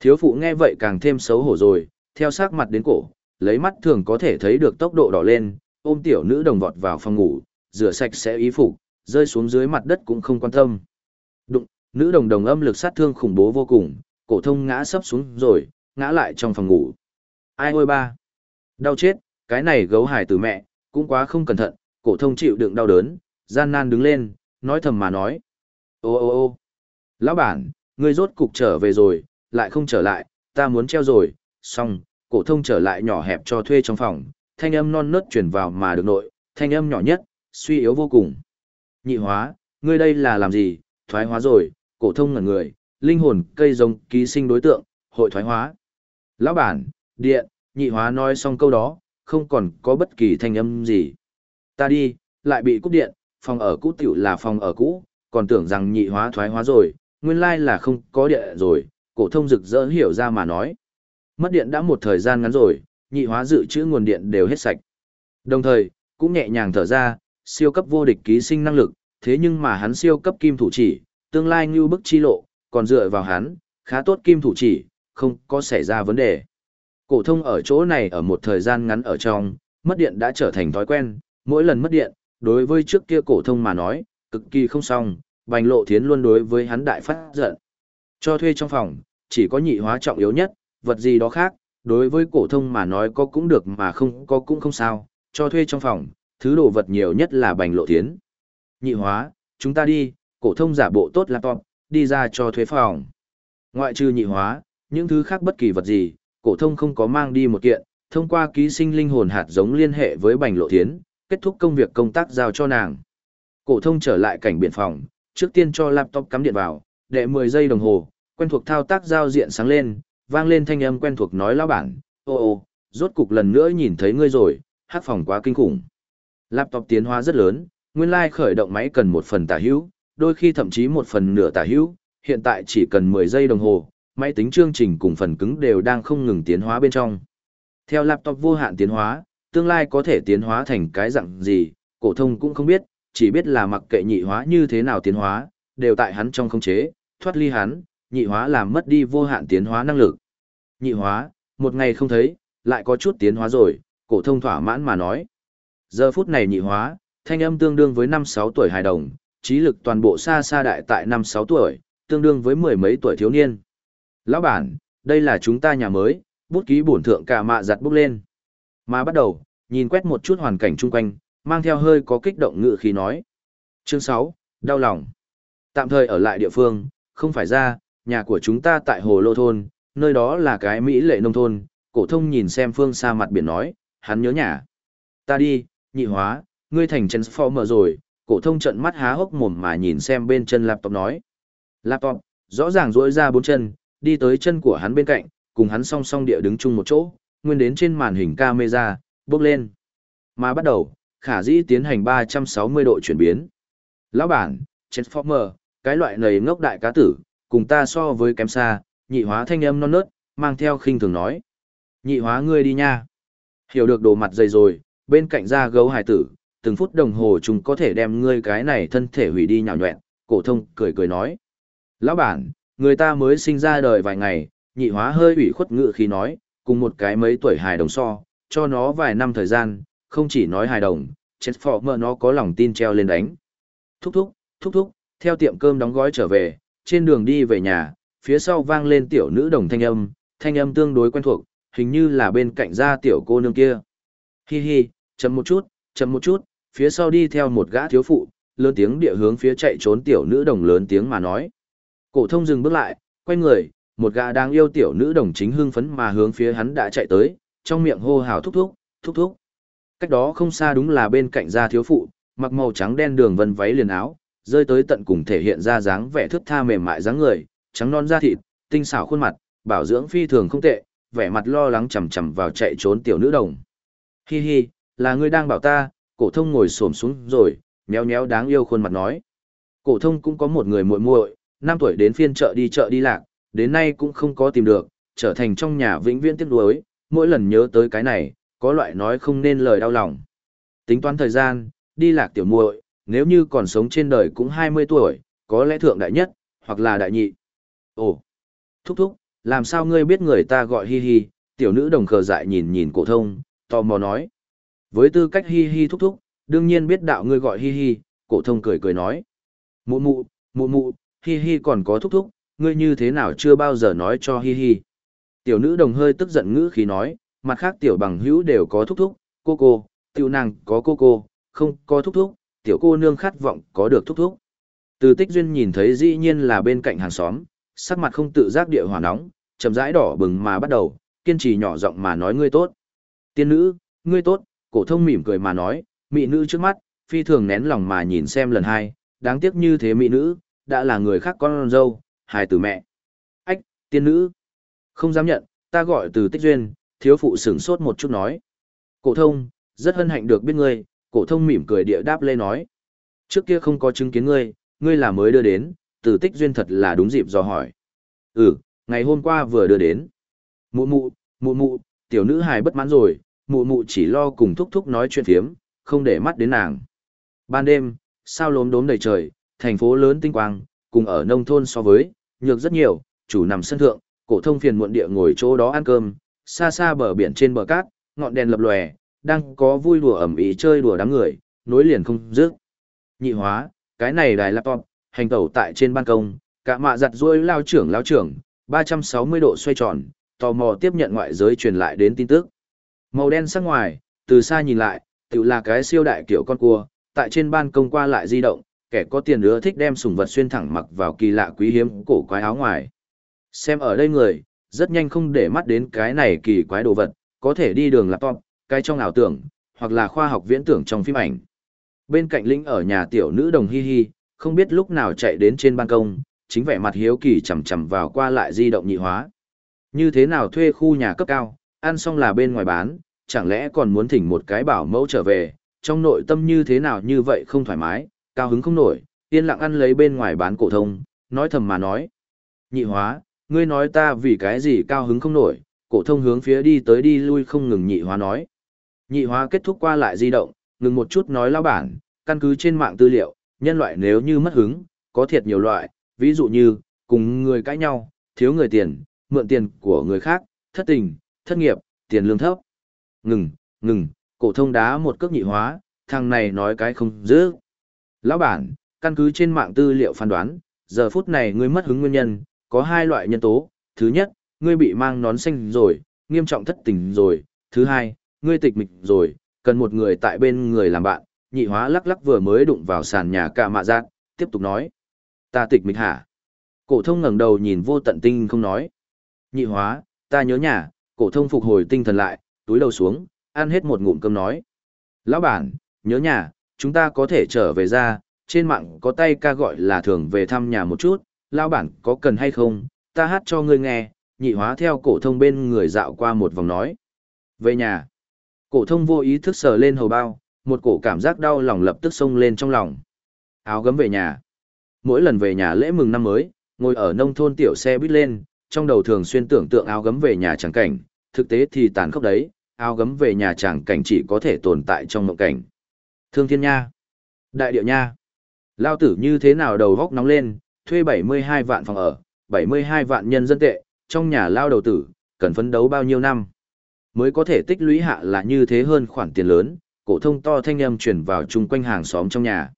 Thiếu phụ nghe vậy càng thêm xấu hổ rồi, theo sát mặt đến cổ, lấy mắt thường có thể thấy được tốc độ đỏ lên, ôm tiểu nữ đồng vọt vào phòng ngủ, rửa sạch sẽ ý phục, rơi xuống dưới mặt đất cũng không quan tâm. Đụng, nữ đồng đồng âm lực sát thương khủng bố vô cùng, cổ thông ngã sấp xuống rồi, ngã lại trong phòng ngủ. Ai ôi ba! Đau chết, cái này gấu hải từ mẹ, cũng quá không cẩn thận, cổ thông chịu đựng đau đớn, gian nan đứng lên, nói thầm mà nói. Ô ô ô lão bản, ngươi rốt cục trở về rồi, lại không trở lại, ta muốn treo rồi, xong, cổ thông trở lại nhỏ hẹp cho thuê trong phòng, thanh âm non nớt truyền vào mà được nội, thanh âm nhỏ nhất, suy yếu vô cùng. Nhị hóa, ngươi đây là làm gì, thoái hóa rồi, cổ thông ngẩn người, linh hồn cây rồng ký sinh đối tượng, hội thoái hóa. Lão bản, điện, nhị hóa nói xong câu đó, không còn có bất kỳ thanh âm gì. Ta đi, lại bị cúp điện, phòng ở cũ tiểu là phòng ở cũ, còn tưởng rằng nhị hóa thoái hóa rồi, nguyên lai là không có điện rồi, cổ thông rực rỡ hiểu ra mà nói. Mất điện đã một thời gian ngắn rồi, nhị hóa dự trữ nguồn điện đều hết sạch. Đồng thời, cũng nhẹ nhàng thở ra, siêu cấp vô địch ký sinh năng lực, thế nhưng mà hắn siêu cấp kim thủ chỉ, tương lai như bức chi lộ, còn dựa vào hắn, khá tốt kim thủ chỉ, không có xảy ra vấn đề. Cổ thông ở chỗ này ở một thời gian ngắn ở trong, mất điện đã trở thành thói quen, mỗi lần mất điện, đối với trước kia cổ thông mà nói, cực kỳ không xong, Bành Lộ Thiến luôn đối với hắn đại phát giận. Cho thuê trong phòng, chỉ có nhị hóa trọng yếu nhất, vật gì đó khác, đối với cổ thông mà nói có cũng được mà không có cũng không sao, cho thuê trong phòng, thứ đồ vật nhiều nhất là Bành Lộ Thiến. Nhị hóa, chúng ta đi, cổ thông giả bộ tốt laptop, đi ra cho thuê phòng. Ngoại trừ nhị hóa, những thứ khác bất kỳ vật gì, cổ thông không có mang đi một kiện, thông qua ký sinh linh hồn hạt giống liên hệ với Bành Lộ Thiến, kết thúc công việc công tác giao cho nàng. Cổ thông trở lại cảnh biển phòng, trước tiên cho laptop cắm điện vào, đệ 10 giây đồng hồ, quen thuộc thao tác giao diện sáng lên, vang lên thanh âm quen thuộc nói lão bản, ô ô, rốt cục lần nữa nhìn thấy ngươi rồi, hát phòng quá kinh khủng. Laptop tiến hóa rất lớn, nguyên lai like khởi động máy cần một phần tả hữu, đôi khi thậm chí một phần nửa tả hữu, hiện tại chỉ cần 10 giây đồng hồ, máy tính chương trình cùng phần cứng đều đang không ngừng tiến hóa bên trong. Theo laptop vô hạn tiến hóa, tương lai có thể tiến hóa thành cái dạng gì, cổ thông cũng không biết, chỉ biết là mặc kệ nhị hóa như thế nào tiến hóa, đều tại hắn trong khống chế, thoát ly hắn, nhị hóa làm mất đi vô hạn tiến hóa năng lực. Nhị hóa, một ngày không thấy, lại có chút tiến hóa rồi, cổ thông thỏa mãn mà nói. Giờ phút này nhị hóa, thanh âm tương đương với 5-6 tuổi hài đồng, trí lực toàn bộ xa xa đại tại 5-6 tuổi, tương đương với mười mấy tuổi thiếu niên. Lão bản, đây là chúng ta nhà mới, bút ký bổn thượng cả mạ giặt bút lên. Mà bắt đầu, nhìn quét một chút hoàn cảnh chung quanh, mang theo hơi có kích động ngự khí nói. Chương 6, đau lòng. Tạm thời ở lại địa phương, không phải ra, nhà của chúng ta tại Hồ Lô Thôn, nơi đó là cái Mỹ lệ nông thôn, cổ thông nhìn xem phương xa mặt biển nói, hắn nhớ nhà. Ta đi, nhị hóa, ngươi thành Transformer rồi, cổ thông trận mắt há hốc mồm mà nhìn xem bên chân laptop nói. Laptop, rõ ràng duỗi ra bốn chân, đi tới chân của hắn bên cạnh, cùng hắn song song địa đứng chung một chỗ, nguyên đến trên màn hình camera, bước lên. Mà bắt đầu, khả dĩ tiến hành 360 độ chuyển biến. Lão bản, Transformer, cái loại nầy ngốc đại cá tử, cùng ta so với kém xa, nhị hóa thanh âm non nớt, mang theo khinh thường nói. Nhị hóa ngươi đi nha. Hiểu được đồ mặt dày rồi, bên cạnh ra gấu hải tử, từng phút đồng hồ chúng có thể đem ngươi cái này thân thể hủy đi nhào nhuẹn, cổ thông cười cười nói. Lão bản, người ta mới sinh ra đời vài ngày, nhị hóa hơi ủy khuất ngự khi nói, cùng một cái mấy tuổi hài đồng so, cho nó vài năm thời gian, không chỉ nói hài đồng, chết phỏ mơ nó có lòng tin treo lên đánh. Thúc thúc, thúc thúc, theo tiệm cơm đóng gói trở về, trên đường đi về nhà, phía sau vang lên tiểu nữ đồng thanh âm, thanh âm tương đối quen thuộc, hình như là bên cạnh ra tiểu cô nương kia. Hi hi, chậm một chút, chậm một chút, phía sau đi theo một gã thiếu phụ, lớn tiếng địa hướng phía chạy trốn tiểu nữ đồng lớn tiếng mà nói. Cổ thông dừng bước lại, quay người, một gã đang yêu tiểu nữ đồng chính hưng phấn mà hướng phía hắn đã chạy tới, trong miệng hô hào thúc thúc, thúc thúc. Cách đó không xa đúng là bên cạnh gia thiếu phụ, mặc màu trắng đen đường vân váy liền áo, rơi tới tận cùng thể hiện ra dáng vẻ thướt tha mềm mại dáng người, trắng non da thịt, tinh xảo khuôn mặt, bảo dưỡng phi thường không tệ, vẻ mặt lo lắng chầm chầm vào chạy trốn tiểu nữ đồng. Hi hi, là ngươi đang bảo ta, cổ thông ngồi xổm xuống rồi, méo méo đáng yêu khuôn mặt nói. Cổ thông cũng có một người muội muội, năm tuổi đến phiên chợ đi chợ đi lạc, đến nay cũng không có tìm được, trở thành trong nhà vĩnh viễn tiếc nuối, mỗi lần nhớ tới cái này, có loại nói không nên lời đau lòng. Tính toán thời gian, đi lạc tiểu muội, nếu như còn sống trên đời cũng 20 tuổi, có lẽ thượng đại nhất, hoặc là đại nhị. Ồ, thúc thúc, làm sao ngươi biết người ta gọi hi hi, tiểu nữ đồng khờ dại nhìn nhìn cổ thông, tò mò nói. Với tư cách hi hi thúc thúc, đương nhiên biết đạo ngươi gọi hi hi, cổ thông cười cười nói. Mụ mụ, mụ mụ, hi hi còn có thúc thúc, ngươi như thế nào chưa bao giờ nói cho hi hi. Tiểu nữ đồng hơi tức giận ngữ khí nói, mặt khác tiểu bằng hữu đều có thúc thúc, cô cô, tiểu nàng có cô cô, không có thúc thúc, tiểu cô nương khát vọng có được thúc thúc. Từ tích duyên nhìn thấy dĩ nhiên là bên cạnh hàng xóm, sắc mặt không tự giác địa hỏa nóng, chậm rãi đỏ bừng mà bắt đầu, kiên trì nhỏ giọng mà nói ngươi tốt. Tiên nữ, ngươi tốt, cổ thông mỉm cười mà nói, mỹ nữ trước mắt, phi thường nén lòng mà nhìn xem lần hai, đáng tiếc như thế mỹ nữ, đã là người khác con dâu, hài tử mẹ. Ách, tiên nữ. Không dám nhận, ta gọi từ tích duyên, thiếu phụ sửng sốt một chút nói. Cổ thông, rất hân hạnh được biết ngươi, cổ thông mỉm cười địa đáp lê nói. Trước kia không có chứng kiến ngươi, ngươi là mới đưa đến, Tử tích duyên thật là đúng dịp dò hỏi. Ừ, ngày hôm qua vừa đưa đến. Mụ mụ, mụ mụ, tiểu nữ hài bất mãn rồi, mụ mụ chỉ lo cùng thúc thúc nói chuyện phiếm, không để mắt đến nàng. Ban đêm, sao lốm đốm đầy trời, thành phố lớn tinh quang, cùng ở nông thôn so với, nhược rất nhiều, chủ nằm sân thượng, cổ thông phiền muộn địa ngồi chỗ đó ăn cơm, xa xa bờ biển trên bờ cát, ngọn đèn lập lòe, đang có vui đùa ẩm ý chơi đùa đám người, nối liền không dứt. Nhị hóa, cái này đài laptop, hành tẩu tại trên ban công, cả mạ giặt ruôi lao trưởng lao trưởng, 360 độ xoay tròn, tò mò tiếp nhận ngoại giới truyền lại đến tin tức. Màu đen sắc ngoài, từ xa nhìn lại, tự là cái siêu đại kiểu con cua, tại trên ban công qua lại di động, kẻ có tiền nữa thích đem sủng vật xuyên thẳng mặc vào kỳ lạ quý hiếm cổ quái áo ngoài. Xem ở đây người, rất nhanh không để mắt đến cái này kỳ quái đồ vật, có thể đi đường laptop, cái trong ảo tưởng, hoặc là khoa học viễn tưởng trong phim ảnh. Bên cạnh lĩnh ở nhà tiểu nữ đồng hi hi, không biết lúc nào chạy đến trên ban công, chính vẻ mặt hiếu kỳ chầm chầm vào qua lại di động nhị hóa. Như thế nào thuê khu nhà cấp cao, ăn xong là bên ngoài bán, chẳng lẽ còn muốn thỉnh một cái bảo mẫu trở về, trong nội tâm như thế nào như vậy không thoải mái, cao hứng không nổi, yên lặng ăn lấy bên ngoài bán cổ thông, nói thầm mà nói. Nhị hóa, ngươi nói ta vì cái gì cao hứng không nổi, cổ thông hướng phía đi tới đi lui không ngừng nhị hóa nói. Nhị hóa kết thúc qua lại di động, ngừng một chút nói lão bản, căn cứ trên mạng tư liệu, nhân loại nếu như mất hứng, có thiệt nhiều loại, ví dụ như, cùng người cãi nhau, thiếu người tiền, mượn tiền của người khác, thất tình, thất nghiệp, tiền lương thấp. Ngừng, ngừng, cổ thông đá một cước nhị hóa, thằng này nói cái không dữ. Lão bản, căn cứ trên mạng tư liệu phán đoán, giờ phút này ngươi mất hứng nguyên nhân, có hai loại nhân tố. Thứ nhất, ngươi bị mang nón xanh rồi, nghiêm trọng thất tình rồi. Thứ hai, ngươi tịch mịch rồi, cần một người tại bên người làm bạn. Nhị hóa lắc lắc vừa mới đụng vào sàn nhà cả mạ giác, tiếp tục nói. Ta tịch mịch hả? Cổ thông ngẩng đầu nhìn vô tận tinh không nói. Nhị hóa, ta nhớ nhà, cổ thông phục hồi tinh thần lại, túi đầu xuống, ăn hết một ngụm cơm nói. Lão bản, nhớ nhà, chúng ta có thể trở về ra, trên mạng có tay ca gọi là thường về thăm nhà một chút, lão bản có cần hay không, ta hát cho ngươi nghe, nhị hóa theo cổ thông bên người dạo qua một vòng nói. Về nhà, cổ thông vô ý thức sờ lên hầu bao, một cổ cảm giác đau lòng lập tức xông lên trong lòng. Áo gấm về nhà. Mỗi lần về nhà lễ mừng năm mới, ngồi ở nông thôn tiểu xe buýt lên, trong đầu thường xuyên tưởng tượng áo gấm về nhà chẳng cảnh, thực tế thì tàn khốc đấy, áo gấm về nhà chẳng cảnh chỉ có thể tồn tại trong mộng cảnh. Thương thiên nha, đại điệu nha, lao tử như thế nào đầu góc nóng lên, thuê 72 vạn phòng ở, 72 vạn nhân dân tệ, trong nhà lao đầu tử, cần phấn đấu bao nhiêu năm, mới có thể tích lũy hạ là như thế hơn khoản tiền lớn, cổ thông to thanh âm truyền vào chung quanh hàng xóm trong nhà.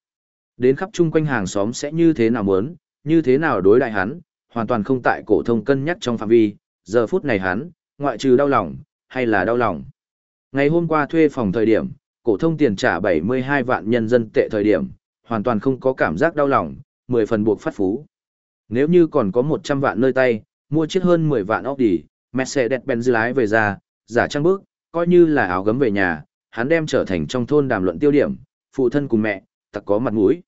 Đến khắp chung quanh hàng xóm sẽ như thế nào muốn, như thế nào đối đại hắn, hoàn toàn không tại cổ thông cân nhắc trong phạm vi, giờ phút này hắn, ngoại trừ đau lòng, hay là đau lòng. Ngày hôm qua thuê phòng thời điểm, cổ thông tiền trả 72 vạn nhân dân tệ thời điểm, hoàn toàn không có cảm giác đau lòng, 10 phần buộc phát phú. Nếu như còn có 100 vạn nơi tay, mua chiếc hơn 10 vạn Audi, Mercedes-Benz lái về ra, giả trang bước, coi như là áo gấm về nhà, hắn đem trở thành trong thôn đàm luận tiêu điểm, phụ thân cùng mẹ, tặc có mặt mũi.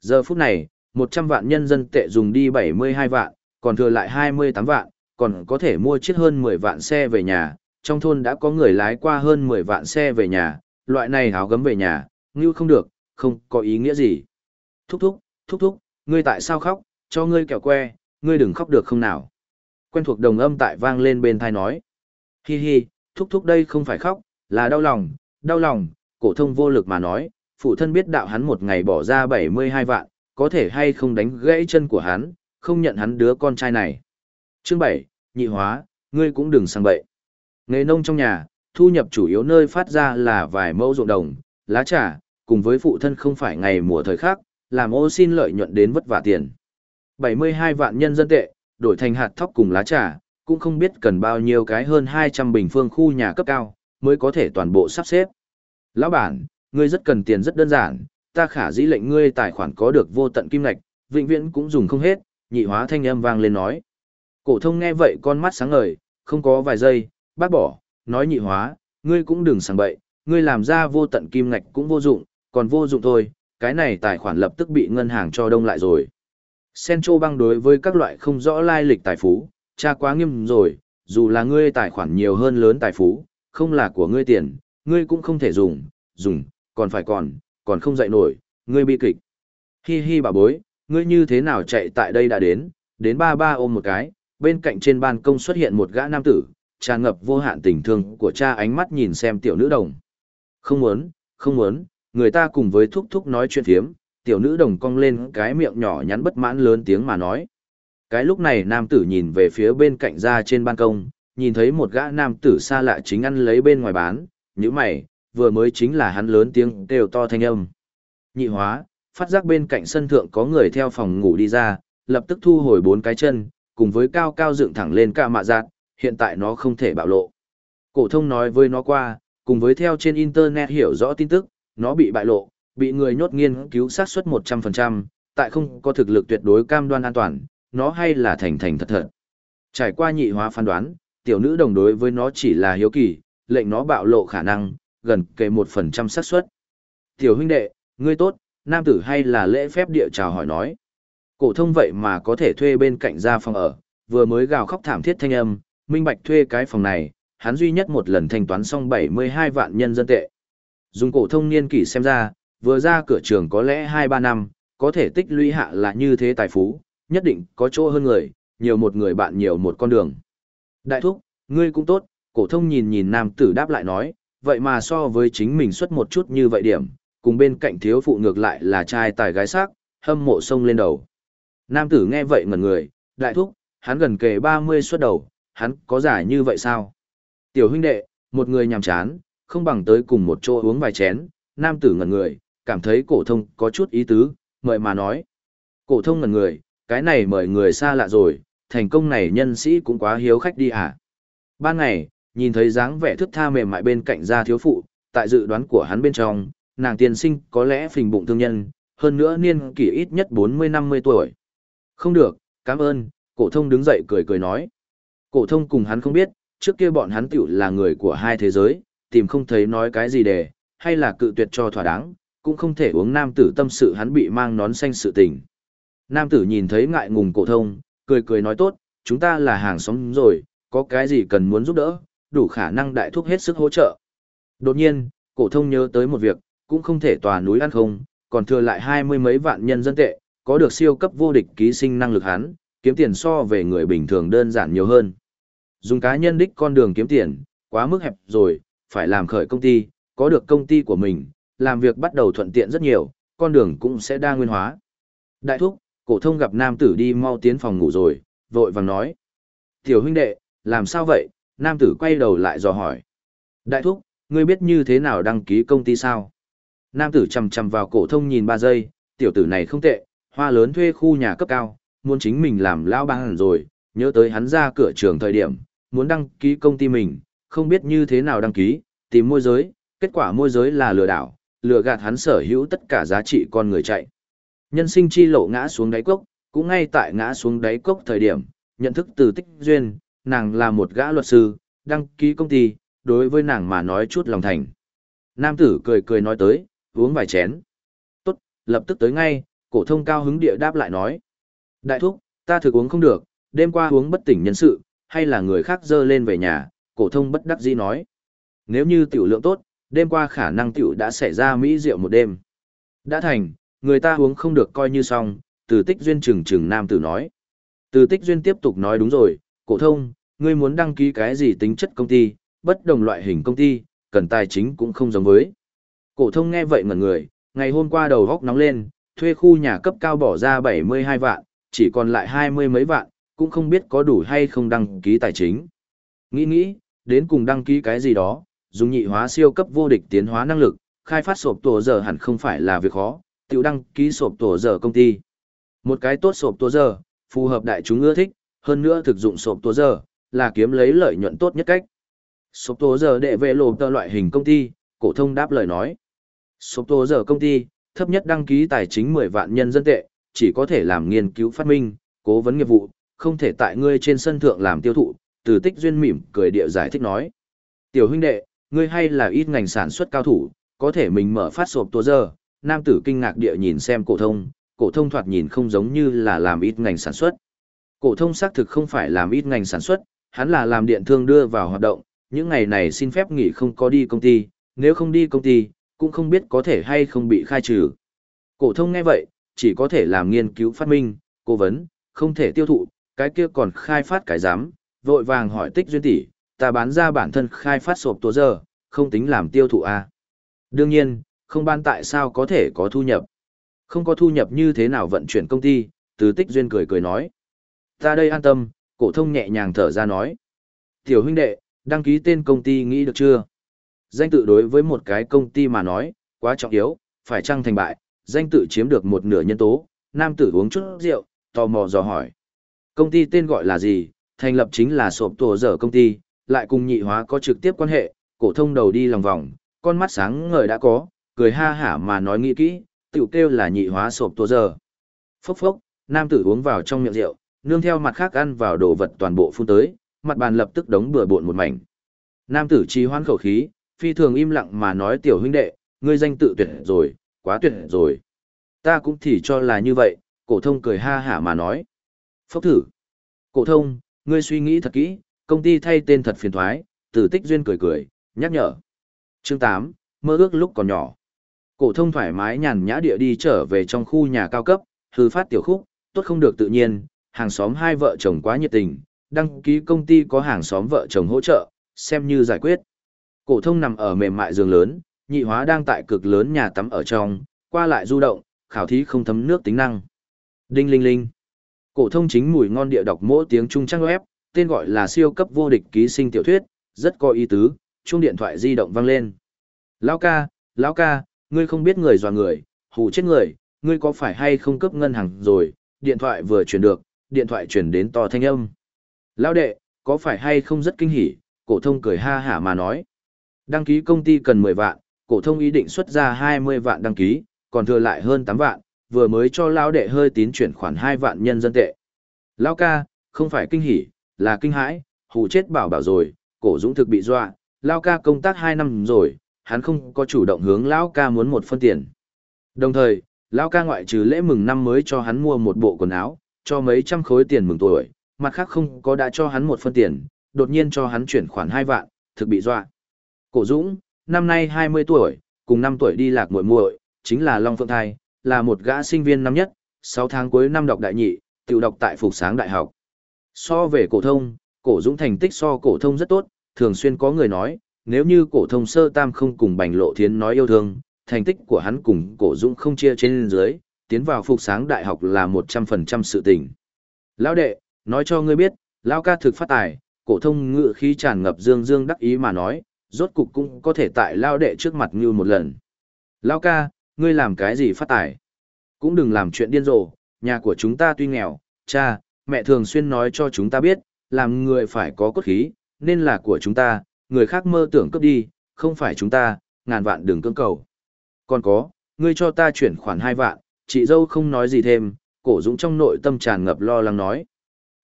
Giờ phút này, 100 vạn nhân dân tệ dùng đi 72 vạn, còn thừa lại 28 vạn, còn có thể mua chiếc hơn 10 vạn xe về nhà, trong thôn đã có người lái qua hơn 10 vạn xe về nhà, loại này áo gấm về nhà, như không được, không có ý nghĩa gì. Thúc thúc, thúc thúc, ngươi tại sao khóc, cho ngươi kẹo que, ngươi đừng khóc được không nào. Quen thuộc đồng âm tại vang lên bên thai nói. Hi hi, thúc thúc đây không phải khóc, là đau lòng, đau lòng, cổ thông vô lực mà nói, phụ thân biết đạo hắn một ngày bỏ ra 72 vạn, có thể hay không đánh gãy chân của hắn, không nhận hắn đứa con trai này. Chương 7, nhị hóa, ngươi cũng đừng sang bậy. Nghề nông trong nhà, thu nhập chủ yếu nơi phát ra là vài mẫu ruộng đồng, lá trà, cùng với phụ thân không phải ngày mùa thời khác, làm ô xin lợi nhuận đến vất vả tiền. 72 vạn nhân dân tệ, đổi thành hạt thóc cùng lá trà, cũng không biết cần bao nhiêu cái hơn 200 bình phương khu nhà cấp cao, mới có thể toàn bộ sắp xếp. Lão bản, ngươi rất cần tiền rất đơn giản, ta khả dĩ lệnh ngươi tài khoản có được vô tận kim ngạch, vĩnh viễn cũng dùng không hết, nhị hóa thanh âm vang lên nói. Cổ thông nghe vậy con mắt sáng ngời, không có vài giây, bác bỏ, nói nhị hóa, ngươi cũng đừng sang bậy, ngươi làm ra vô tận kim ngạch cũng vô dụng, còn vô dụng thôi, cái này tài khoản lập tức bị ngân hàng cho đông lại rồi. sen châu băng đối với các loại không rõ lai lịch tài phú, Cha quá nghiêm rồi, dù là ngươi tài khoản nhiều hơn lớn tài phú, không là của ngươi tiền, ngươi cũng không thể dùng, dùng, còn phải còn, còn không dậy nổi, ngươi bi kịch. Hi hi bà bối, ngươi như thế nào chạy tại đây đã đến, đến ba ba ôm một cái, bên cạnh trên ban công xuất hiện một gã nam tử, tràn ngập vô hạn tình thương của cha ánh mắt nhìn xem tiểu nữ đồng. Không muốn, không muốn, người ta cùng với thúc thúc nói chuyện thiếm, tiểu nữ đồng cong lên cái miệng nhỏ nhắn bất mãn lớn tiếng mà nói. Cái lúc này nam tử nhìn về phía bên cạnh ra trên ban công, nhìn thấy một gã nam tử xa lạ chính ăn lấy bên ngoài bán, như mày, vừa mới chính là hắn lớn tiếng đều to thanh âm. Nhị hóa, phát giác bên cạnh sân thượng có người theo phòng ngủ đi ra, lập tức thu hồi bốn cái chân, cùng với cao cao dựng thẳng lên cả mạ giạt hiện tại nó không thể bạo lộ. Cổ thông nói với nó qua, cùng với theo trên internet hiểu rõ tin tức, nó bị bại lộ, bị người nhốt nghiên cứu xác suất 100%, tại không có thực lực tuyệt đối cam đoan an toàn, nó hay là thành thành thật thật. Trải qua nhị hóa phán đoán, tiểu nữ đồng đối với nó chỉ là hiếu kỳ, lệnh nó bạo lộ khả năng, gần kề 1% xác suất. Tiểu huynh đệ, ngươi tốt, nam tử hay là lễ phép địa chào hỏi nói. Cổ thông vậy mà có thể thuê bên cạnh ra phòng ở, vừa mới gào khóc thảm thiết thanh âm, minh bạch thuê cái phòng này, hắn duy nhất một lần thanh toán xong 72 vạn nhân dân tệ. Dùng cổ thông niên kỷ xem ra, vừa ra cửa trường có lẽ 2-3 năm, có thể tích lũy hạ là như thế tài phú, nhất định có chỗ hơn người, nhiều một người bạn nhiều một con đường. Đại thúc, ngươi cũng tốt, cổ thông nhìn nhìn nam tử đáp lại nói, vậy mà so với chính mình xuất một chút như vậy điểm, cùng bên cạnh thiếu phụ ngược lại là trai tài gái sắc, hâm mộ sông lên đầu. Nam tử nghe vậy ngẩn người, đại thúc, hắn gần kề 30 xuất đầu, hắn có giả như vậy sao? Tiểu huynh đệ, một người nhàm chán, không bằng tới cùng một chỗ uống vài chén, nam tử ngẩn người, cảm thấy cổ thông có chút ý tứ, mời mà nói. Cổ thông ngẩn người, cái này mời người xa lạ rồi, thành công này nhân sĩ cũng quá hiếu khách đi à. Ban ngày, nhìn thấy dáng vẻ thức tha mềm mại bên cạnh gia thiếu phụ, tại dự đoán của hắn bên trong, nàng tiên sinh có lẽ phình bụng thương nhân, hơn nữa niên kỷ ít nhất 40-50 tuổi. Không được, cảm ơn, cổ thông đứng dậy cười cười nói. Cổ thông cùng hắn không biết, trước kia bọn hắn tiểu là người của hai thế giới, tìm không thấy nói cái gì để, hay là cự tuyệt cho thỏa đáng, cũng không thể uống nam tử tâm sự hắn bị mang nón xanh sự tình. Nam tử nhìn thấy ngại ngùng cổ thông, cười cười nói tốt, chúng ta là hàng xóm rồi, có cái gì cần muốn giúp đỡ, đủ khả năng đại thúc hết sức hỗ trợ. Đột nhiên, cổ thông nhớ tới một việc, cũng không thể tòa núi ăn không, còn thừa lại hai mươi mấy vạn nhân dân tệ, có được siêu cấp vô địch ký sinh năng lực hắn, kiếm tiền so về người bình thường đơn giản nhiều hơn. Dùng cá nhân đích con đường kiếm tiền, quá mức hẹp rồi, phải làm khởi công ty, có được công ty của mình, làm việc bắt đầu thuận tiện rất nhiều, con đường cũng sẽ đa nguyên hóa. Đại thúc, cổ thông gặp nam tử đi mau tiến phòng ngủ rồi, vội vàng nói. Tiểu huynh đệ, làm sao vậy? Nam tử quay đầu lại dò hỏi. Đại thúc, ngươi biết như thế nào đăng ký công ty sao? Nam tử chầm chầm vào cổ thông nhìn ba giây, tiểu tử này không tệ, hoa lớn thuê khu nhà cấp cao, muốn chính mình làm lão bang hẳn rồi, nhớ tới hắn ra cửa trường thời điểm, muốn đăng ký công ty mình, không biết như thế nào đăng ký, tìm môi giới, kết quả môi giới là lừa đảo, lừa gạt hắn sở hữu tất cả giá trị con người chạy. Nhân sinh chi lộ ngã xuống đáy cốc, cũng ngay tại ngã xuống đáy cốc thời điểm, nhận thức từ tích duyên, nàng là một gã luật sư, đăng ký công ty, đối với nàng mà nói chút lòng thành. Nam tử cười cười nói tới, uống vài chén. Tốt, lập tức tới ngay, cổ thông cao hứng địa đáp lại nói. Đại thúc, ta thực uống không được, đêm qua uống bất tỉnh nhân sự, hay là người khác dơ lên về nhà, cổ thông bất đắc dĩ nói. Nếu như tiểu lượng tốt, đêm qua khả năng tiểu đã xảy ra mỹ rượu một đêm. Đã thành, người ta uống không được coi như xong, từ tích duyên trừng trừng nam tử nói. Từ tích duyên tiếp tục nói đúng rồi, cổ thông, ngươi muốn đăng ký cái gì tính chất công ty, bất đồng loại hình công ty, cần tài chính cũng không giống với. Cổ thông nghe vậy ngẩn người, ngày hôm qua đầu góc nóng lên, thuê khu nhà cấp cao bỏ ra 72 vạn, chỉ còn lại hai mươi mấy vạn, cũng không biết có đủ hay không đăng ký tài chính. Nghĩ nghĩ, đến cùng đăng ký cái gì đó, dùng nhị hóa siêu cấp vô địch tiến hóa năng lực, khai phát sộp tổ giờ hẳn không phải là việc khó, tiểu đăng ký sộp tổ giờ công ty. Một cái tốt sộp tổ giờ, phù hợp đại chúng ưa thích, hơn nữa thực dụng sộp tổ giờ, là kiếm lấy lợi nhuận tốt nhất cách. Sộp tổ giờ đệ vệ lộp tờ loại hình công ty, cổ thông đáp lời nói. Sộp tổ giờ công ty, thấp nhất đăng ký tài chính 10 vạn nhân dân tệ, chỉ có thể làm nghiên cứu phát minh, cố vấn nghiệp vụ, không thể tại ngươi trên sân thượng làm tiêu thụ, từ tích duyên mỉm cười địa giải thích nói. Tiểu huynh đệ, ngươi hay là ít ngành sản xuất cao thủ, có thể mình mở phát sộp tổ giờ, nam tử kinh ngạc địa nhìn xem cổ thông, cổ thông thoạt nhìn không giống như là làm ít ngành sản xuất. Cổ thông xác thực không phải làm ít ngành sản xuất, hắn là làm điện thương đưa vào hoạt động, những ngày này xin phép nghỉ không có đi công ty, nếu không đi công ty, cũng không biết có thể hay không bị khai trừ. Cổ thông nghe vậy, chỉ có thể làm nghiên cứu phát minh, cố vấn, không thể tiêu thụ, cái kia còn khai phát cái giám, vội vàng hỏi tích duyên tỷ, ta bán ra bản thân khai phát sộp tổ giờ, không tính làm tiêu thụ à. Đương nhiên, không ban tại sao có thể có thu nhập. Không có thu nhập như thế nào vận chuyển công ty, từ tích duyên cười cười nói. Ta đây an tâm, cổ thông nhẹ nhàng thở ra nói. Tiểu huynh đệ, đăng ký tên công ty nghĩ được chưa? Danh tự đối với một cái công ty mà nói, quá trọng yếu, phải chăng thành bại, danh tự chiếm được một nửa nhân tố, nam tử uống chút rượu, tò mò dò hỏi. Công ty tên gọi là gì, thành lập chính là sộp tổ dở công ty, lại cùng nhị hóa có trực tiếp quan hệ, cổ thông đầu đi lòng vòng, con mắt sáng ngời đã có, cười ha hả mà nói nghĩ kỹ, tiểu kêu là nhị hóa sộp tua giờ. Phốc phốc, nam tử uống vào trong miệng rượu, nương theo mặt khác ăn vào đồ vật toàn bộ phun tới, mặt bàn lập tức đống bừa bộn một mảnh. Nam tử trì hoãn khẩu khí, phi thường im lặng mà nói tiểu huynh đệ, ngươi danh tự tuyệt rồi, quá tuyệt rồi. Ta cũng thì cho là như vậy, cổ thông cười ha hả mà nói. Phốc thử. Cổ thông, ngươi suy nghĩ thật kỹ, công ty thay tên thật phiền toái, Tử Tích Duyên cười cười, nhắc nhở. Chương tám mơ ước lúc còn nhỏ. Cổ thông thoải mái nhàn nhã địa đi trở về trong khu nhà cao cấp, hư phát tiểu khúc, tốt không được tự nhiên, hàng xóm hai vợ chồng quá nhiệt tình, đăng ký công ty có hàng xóm vợ chồng hỗ trợ, xem như giải quyết. Cổ thông nằm ở mềm mại giường lớn, nhị hóa đang tại cực lớn nhà tắm ở trong, qua lại du động, khảo thí không thấm nước tính năng. Đinh linh linh. Cổ thông chính mùi ngon địa đọc mỗi tiếng trung trang web, tên gọi là siêu cấp vô địch ký sinh tiểu thuyết, rất có ý tứ, chuông điện thoại di động vang lên. Lão ca, lão ca, ngươi không biết người dọa người, hù chết người, ngươi có phải hay không cấp ngân hàng rồi, điện thoại vừa truyền được, điện thoại truyền đến to thanh âm. Lão đệ, có phải hay không rất kinh hỉ, cổ thông cười ha hả mà nói. Đăng ký công ty cần 10 vạn, cổ thông ý định xuất ra 20 vạn đăng ký, còn thừa lại hơn 8 vạn, vừa mới cho lão đệ hơi tín chuyển khoản 2 vạn nhân dân tệ. Lão ca, không phải kinh hỉ, là kinh hãi, hù chết bảo bảo rồi, cổ dũng thực bị dọa, lão ca công tác 2 năm rồi, hắn không có chủ động hướng lão ca muốn một phân tiền. Đồng thời, lão ca ngoại trừ lễ mừng năm mới cho hắn mua một bộ quần áo, cho mấy trăm khối tiền mừng tuổi, mặt khác không có đã cho hắn một phân tiền, đột nhiên cho hắn chuyển khoản 2 vạn, thực bị dọa. Cổ Dũng, năm nay 20 tuổi, cùng 5 tuổi đi lạc muội muội, chính là Long Phượng Thai, là một gã sinh viên năm nhất, 6 tháng cuối năm đọc đại nhị, tiểu đọc tại Phục Sáng Đại học. So về cổ thông, cổ Dũng thành tích so cổ thông rất tốt, thường xuyên có người nói, nếu như cổ thông sơ tam không cùng Bành Lộ Thiến nói yêu thương, thành tích của hắn cùng cổ Dũng không chia trên dưới, tiến vào Phục Sáng Đại học là 100% sự tình. Lão đệ, nói cho ngươi biết, lão ca thực phát tài, cổ thông ngự khí tràn ngập dương dương đắc ý mà nói, rốt cục cũng có thể tại lão đệ trước mặt như một lần. Lão ca, ngươi làm cái gì phát tài? Cũng đừng làm chuyện điên rồ, nhà của chúng ta tuy nghèo, cha, mẹ thường xuyên nói cho chúng ta biết, làm người phải có cốt khí, nên là của chúng ta, người khác mơ tưởng cướp đi, không phải chúng ta, ngàn vạn đừng cưỡng cầu. Còn có, ngươi cho ta chuyển khoản hai vạn, chị dâu không nói gì thêm, cổ dũng trong nội tâm tràn ngập lo lắng nói.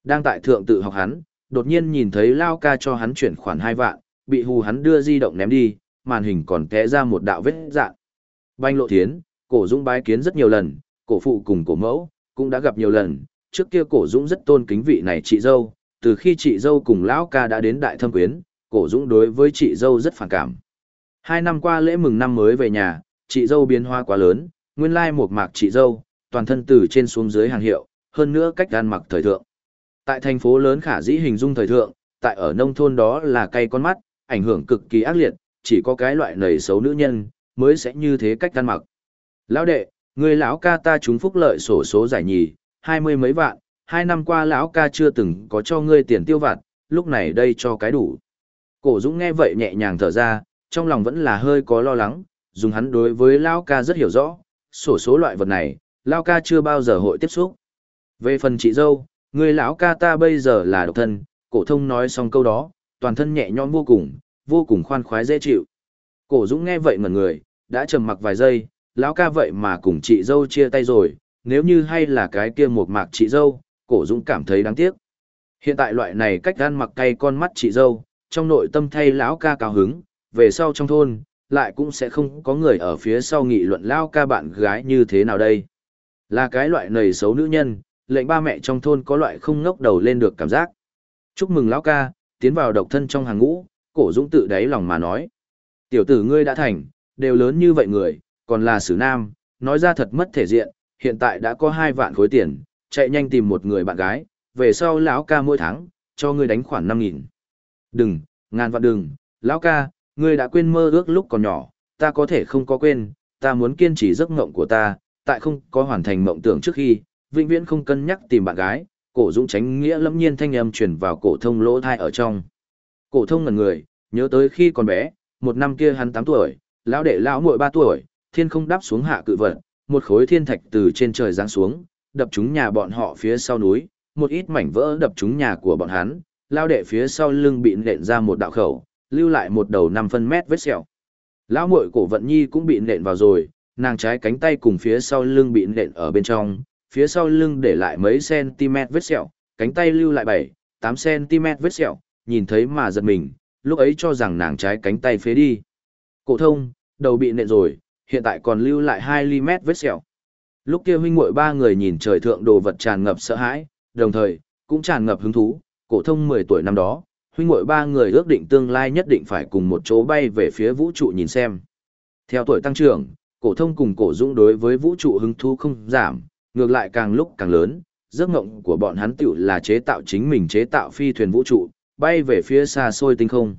Đang tại thượng tự học hắn, đột nhiên nhìn thấy Lao ca cho hắn chuyển khoản hai vạn, bị hù hắn đưa di động ném đi, màn hình còn té ra một đạo vết dạng. Banh lộ thiến, cổ dũng bái kiến rất nhiều lần, cổ phụ cùng cổ mẫu, cũng đã gặp nhiều lần, trước kia cổ dũng rất tôn kính vị này chị dâu, từ khi chị dâu cùng lão ca đã đến đại thâm quyến, cổ dũng đối với chị dâu rất phản cảm. Hai năm qua lễ mừng năm mới về nhà, chị dâu biến hoa quá lớn, nguyên lai một mạc chị dâu, toàn thân từ trên xuống dưới hàng hiệu, hơn nữa cách ăn mặc thời thượng. Tại thành phố lớn khả dĩ hình dung thời thượng, tại ở nông thôn đó là cay con mắt, ảnh hưởng cực kỳ ác liệt, chỉ có cái loại nầy xấu nữ nhân, mới sẽ như thế cách ăn mặc. Lão đệ, người lão ca ta trúng phúc lợi sổ số giải nhì, hai mươi mấy vạn, hai năm qua lão ca chưa từng có cho ngươi tiền tiêu vặt, lúc này đây cho cái đủ. Cổ Dũng nghe vậy nhẹ nhàng thở ra, trong lòng vẫn là hơi có lo lắng, dùng hắn đối với lão ca rất hiểu rõ, sổ số loại vật này, lão ca chưa bao giờ hội tiếp xúc. Về phần chị dâu, người lão ca ta bây giờ là độc thân, cổ thông nói xong câu đó, toàn thân nhẹ nhõm vô cùng, vô cùng khoan khoái dễ chịu. Cổ Dũng nghe vậy ngẩn người, đã trầm mặc vài giây, lão ca vậy mà cùng chị dâu chia tay rồi, nếu như hay là cái kia một mạc chị dâu, cổ Dũng cảm thấy đáng tiếc. Hiện tại loại này cách gan mặc cay con mắt chị dâu, trong nội tâm thay lão ca cao hứng, về sau trong thôn, lại cũng sẽ không có người ở phía sau nghị luận lão ca bạn gái như thế nào đây. Là cái loại nầy xấu nữ nhân, lệnh ba mẹ trong thôn có loại không ngốc đầu lên được cảm giác. Chúc mừng lão ca, tiến vào độc thân trong hàng ngũ, cổ dũng tự đáy lòng mà nói. Tiểu tử ngươi đã thành, đều lớn như vậy người, còn là sử nam, nói ra thật mất thể diện, hiện tại đã có hai vạn khối tiền, chạy nhanh tìm một người bạn gái, về sau lão ca mỗi tháng, cho ngươi đánh khoảng năm nghìn. Đừng, ngàn vạn đừng, lão ca, ngươi đã quên mơ ước lúc còn nhỏ, ta có thể không có quên, ta muốn kiên trì giấc mộng của ta, tại không có hoàn thành mộng tưởng trước khi, vĩnh viễn không cân nhắc tìm bạn gái, cổ dũng tránh nghĩa lâm nhiên thanh âm truyền vào cổ thông lỗ thai ở trong. Cổ thông ngẩn người, nhớ tới khi còn bé, một năm kia hắn 8 tuổi, lão đệ lão muội 3 tuổi, thiên không đáp xuống hạ cự vật, một khối thiên thạch từ trên trời giáng xuống, đập trúng nhà bọn họ phía sau núi, một ít mảnh vỡ đập trúng nhà của bọn hắn, Lao đệ phía sau lưng bị nện ra một đạo khẩu, lưu lại một đầu 5 phân mét vết sẹo. Lão muội cổ vận nhi cũng bị nện vào rồi, nàng trái cánh tay cùng phía sau lưng bị nện ở bên trong, phía sau lưng để lại mấy cm vết sẹo, cánh tay lưu lại 7, 8 cm vết sẹo, nhìn thấy mà giật mình, lúc ấy cho rằng nàng trái cánh tay phế đi. Cổ thông, đầu bị nện rồi, hiện tại còn lưu lại 2 mm mét vết sẹo. Lúc kia huynh muội ba người nhìn trời thượng đồ vật tràn ngập sợ hãi, đồng thời, cũng tràn ngập hứng thú, cổ thông 10 tuổi năm đó, huynh muội ba người ước định tương lai nhất định phải cùng một chỗ bay về phía vũ trụ nhìn xem. Theo tuổi tăng trưởng, cổ thông cùng cổ dũng đối với vũ trụ hứng thú không giảm, ngược lại càng lúc càng lớn, giấc mộng của bọn hắn tiểu là chế tạo chính mình chế tạo phi thuyền vũ trụ, bay về phía xa xôi tinh không.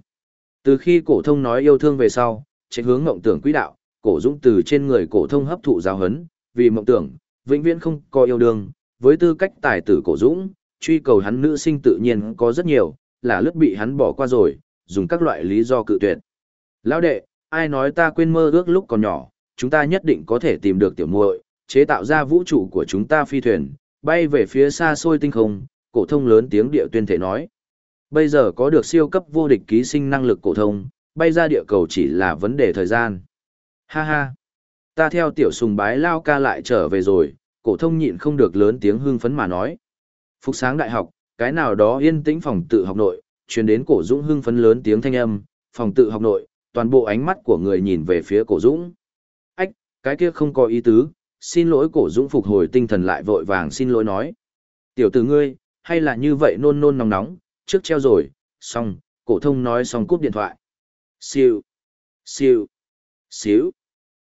Từ khi cổ thông nói yêu thương về sau, trên hướng mộng tưởng quỹ đạo, cổ dũng từ trên người cổ thông hấp thụ giáo huấn, vì mộng tưởng, vĩnh viễn không có yêu đương, với tư cách tài tử cổ dũng, truy cầu hắn nữ sinh tự nhiên có rất nhiều, là lướt bị hắn bỏ qua rồi, dùng các loại lý do cự tuyệt. Lão đệ, ai nói ta quên mơ ước lúc còn nhỏ, chúng ta nhất định có thể tìm được tiểu muội, chế tạo ra vũ trụ của chúng ta phi thuyền, bay về phía xa xôi tinh không, cổ thông lớn tiếng địa tuyên thể nói. Bây giờ có được siêu cấp vô địch ký sinh năng lực cổ thông, bay ra địa cầu chỉ là vấn đề thời gian. Ha ha. Ta theo tiểu sùng bái lao ca lại trở về rồi, cổ thông nhịn không được lớn tiếng hưng phấn mà nói. Phục sáng đại học, cái nào đó yên tĩnh phòng tự học nội, truyền đến cổ dũng hưng phấn lớn tiếng thanh âm, phòng tự học nội, toàn bộ ánh mắt của người nhìn về phía cổ dũng. Ách, cái kia không có ý tứ, xin lỗi cổ dũng phục hồi tinh thần lại vội vàng xin lỗi nói. Tiểu tử ngươi, hay là như vậy nôn nôn nóng nóng, trước treo rồi, xong, cổ thông nói xong cúp điện thoại. Siêu, siêu, xíu,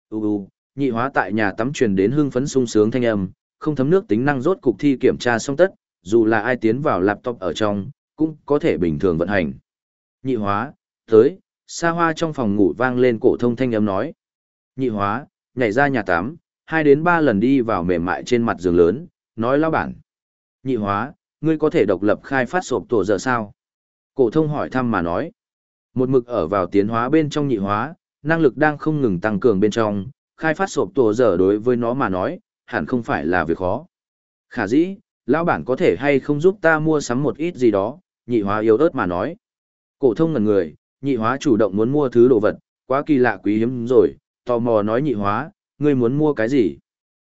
u u, nhị hóa tại nhà tắm truyền đến hưng phấn sung sướng thanh âm, không thấm nước tính năng rốt cục thi kiểm tra xong tất, dù là ai tiến vào laptop ở trong, cũng có thể bình thường vận hành. Nhị hóa, tới, xa hoa trong phòng ngủ vang lên cổ thông thanh âm nói. Nhị hóa, nhảy ra nhà tắm, hai đến ba lần đi vào mềm mại trên mặt giường lớn, nói lao bản. Nhị hóa, ngươi có thể độc lập khai phát sộp tổ giờ sao? Cổ thông hỏi thăm mà nói. Một mực ở vào tiến hóa bên trong nhị hóa, năng lực đang không ngừng tăng cường bên trong, khai phát sộp tổ giờ đối với nó mà nói, hẳn không phải là việc khó. Khả dĩ, lão bản có thể hay không giúp ta mua sắm một ít gì đó, nhị hóa yếu ớt mà nói. Cổ thông ngẩn người, nhị hóa chủ động muốn mua thứ đồ vật, quá kỳ lạ quý hiếm rồi, tò mò nói nhị hóa, ngươi muốn mua cái gì?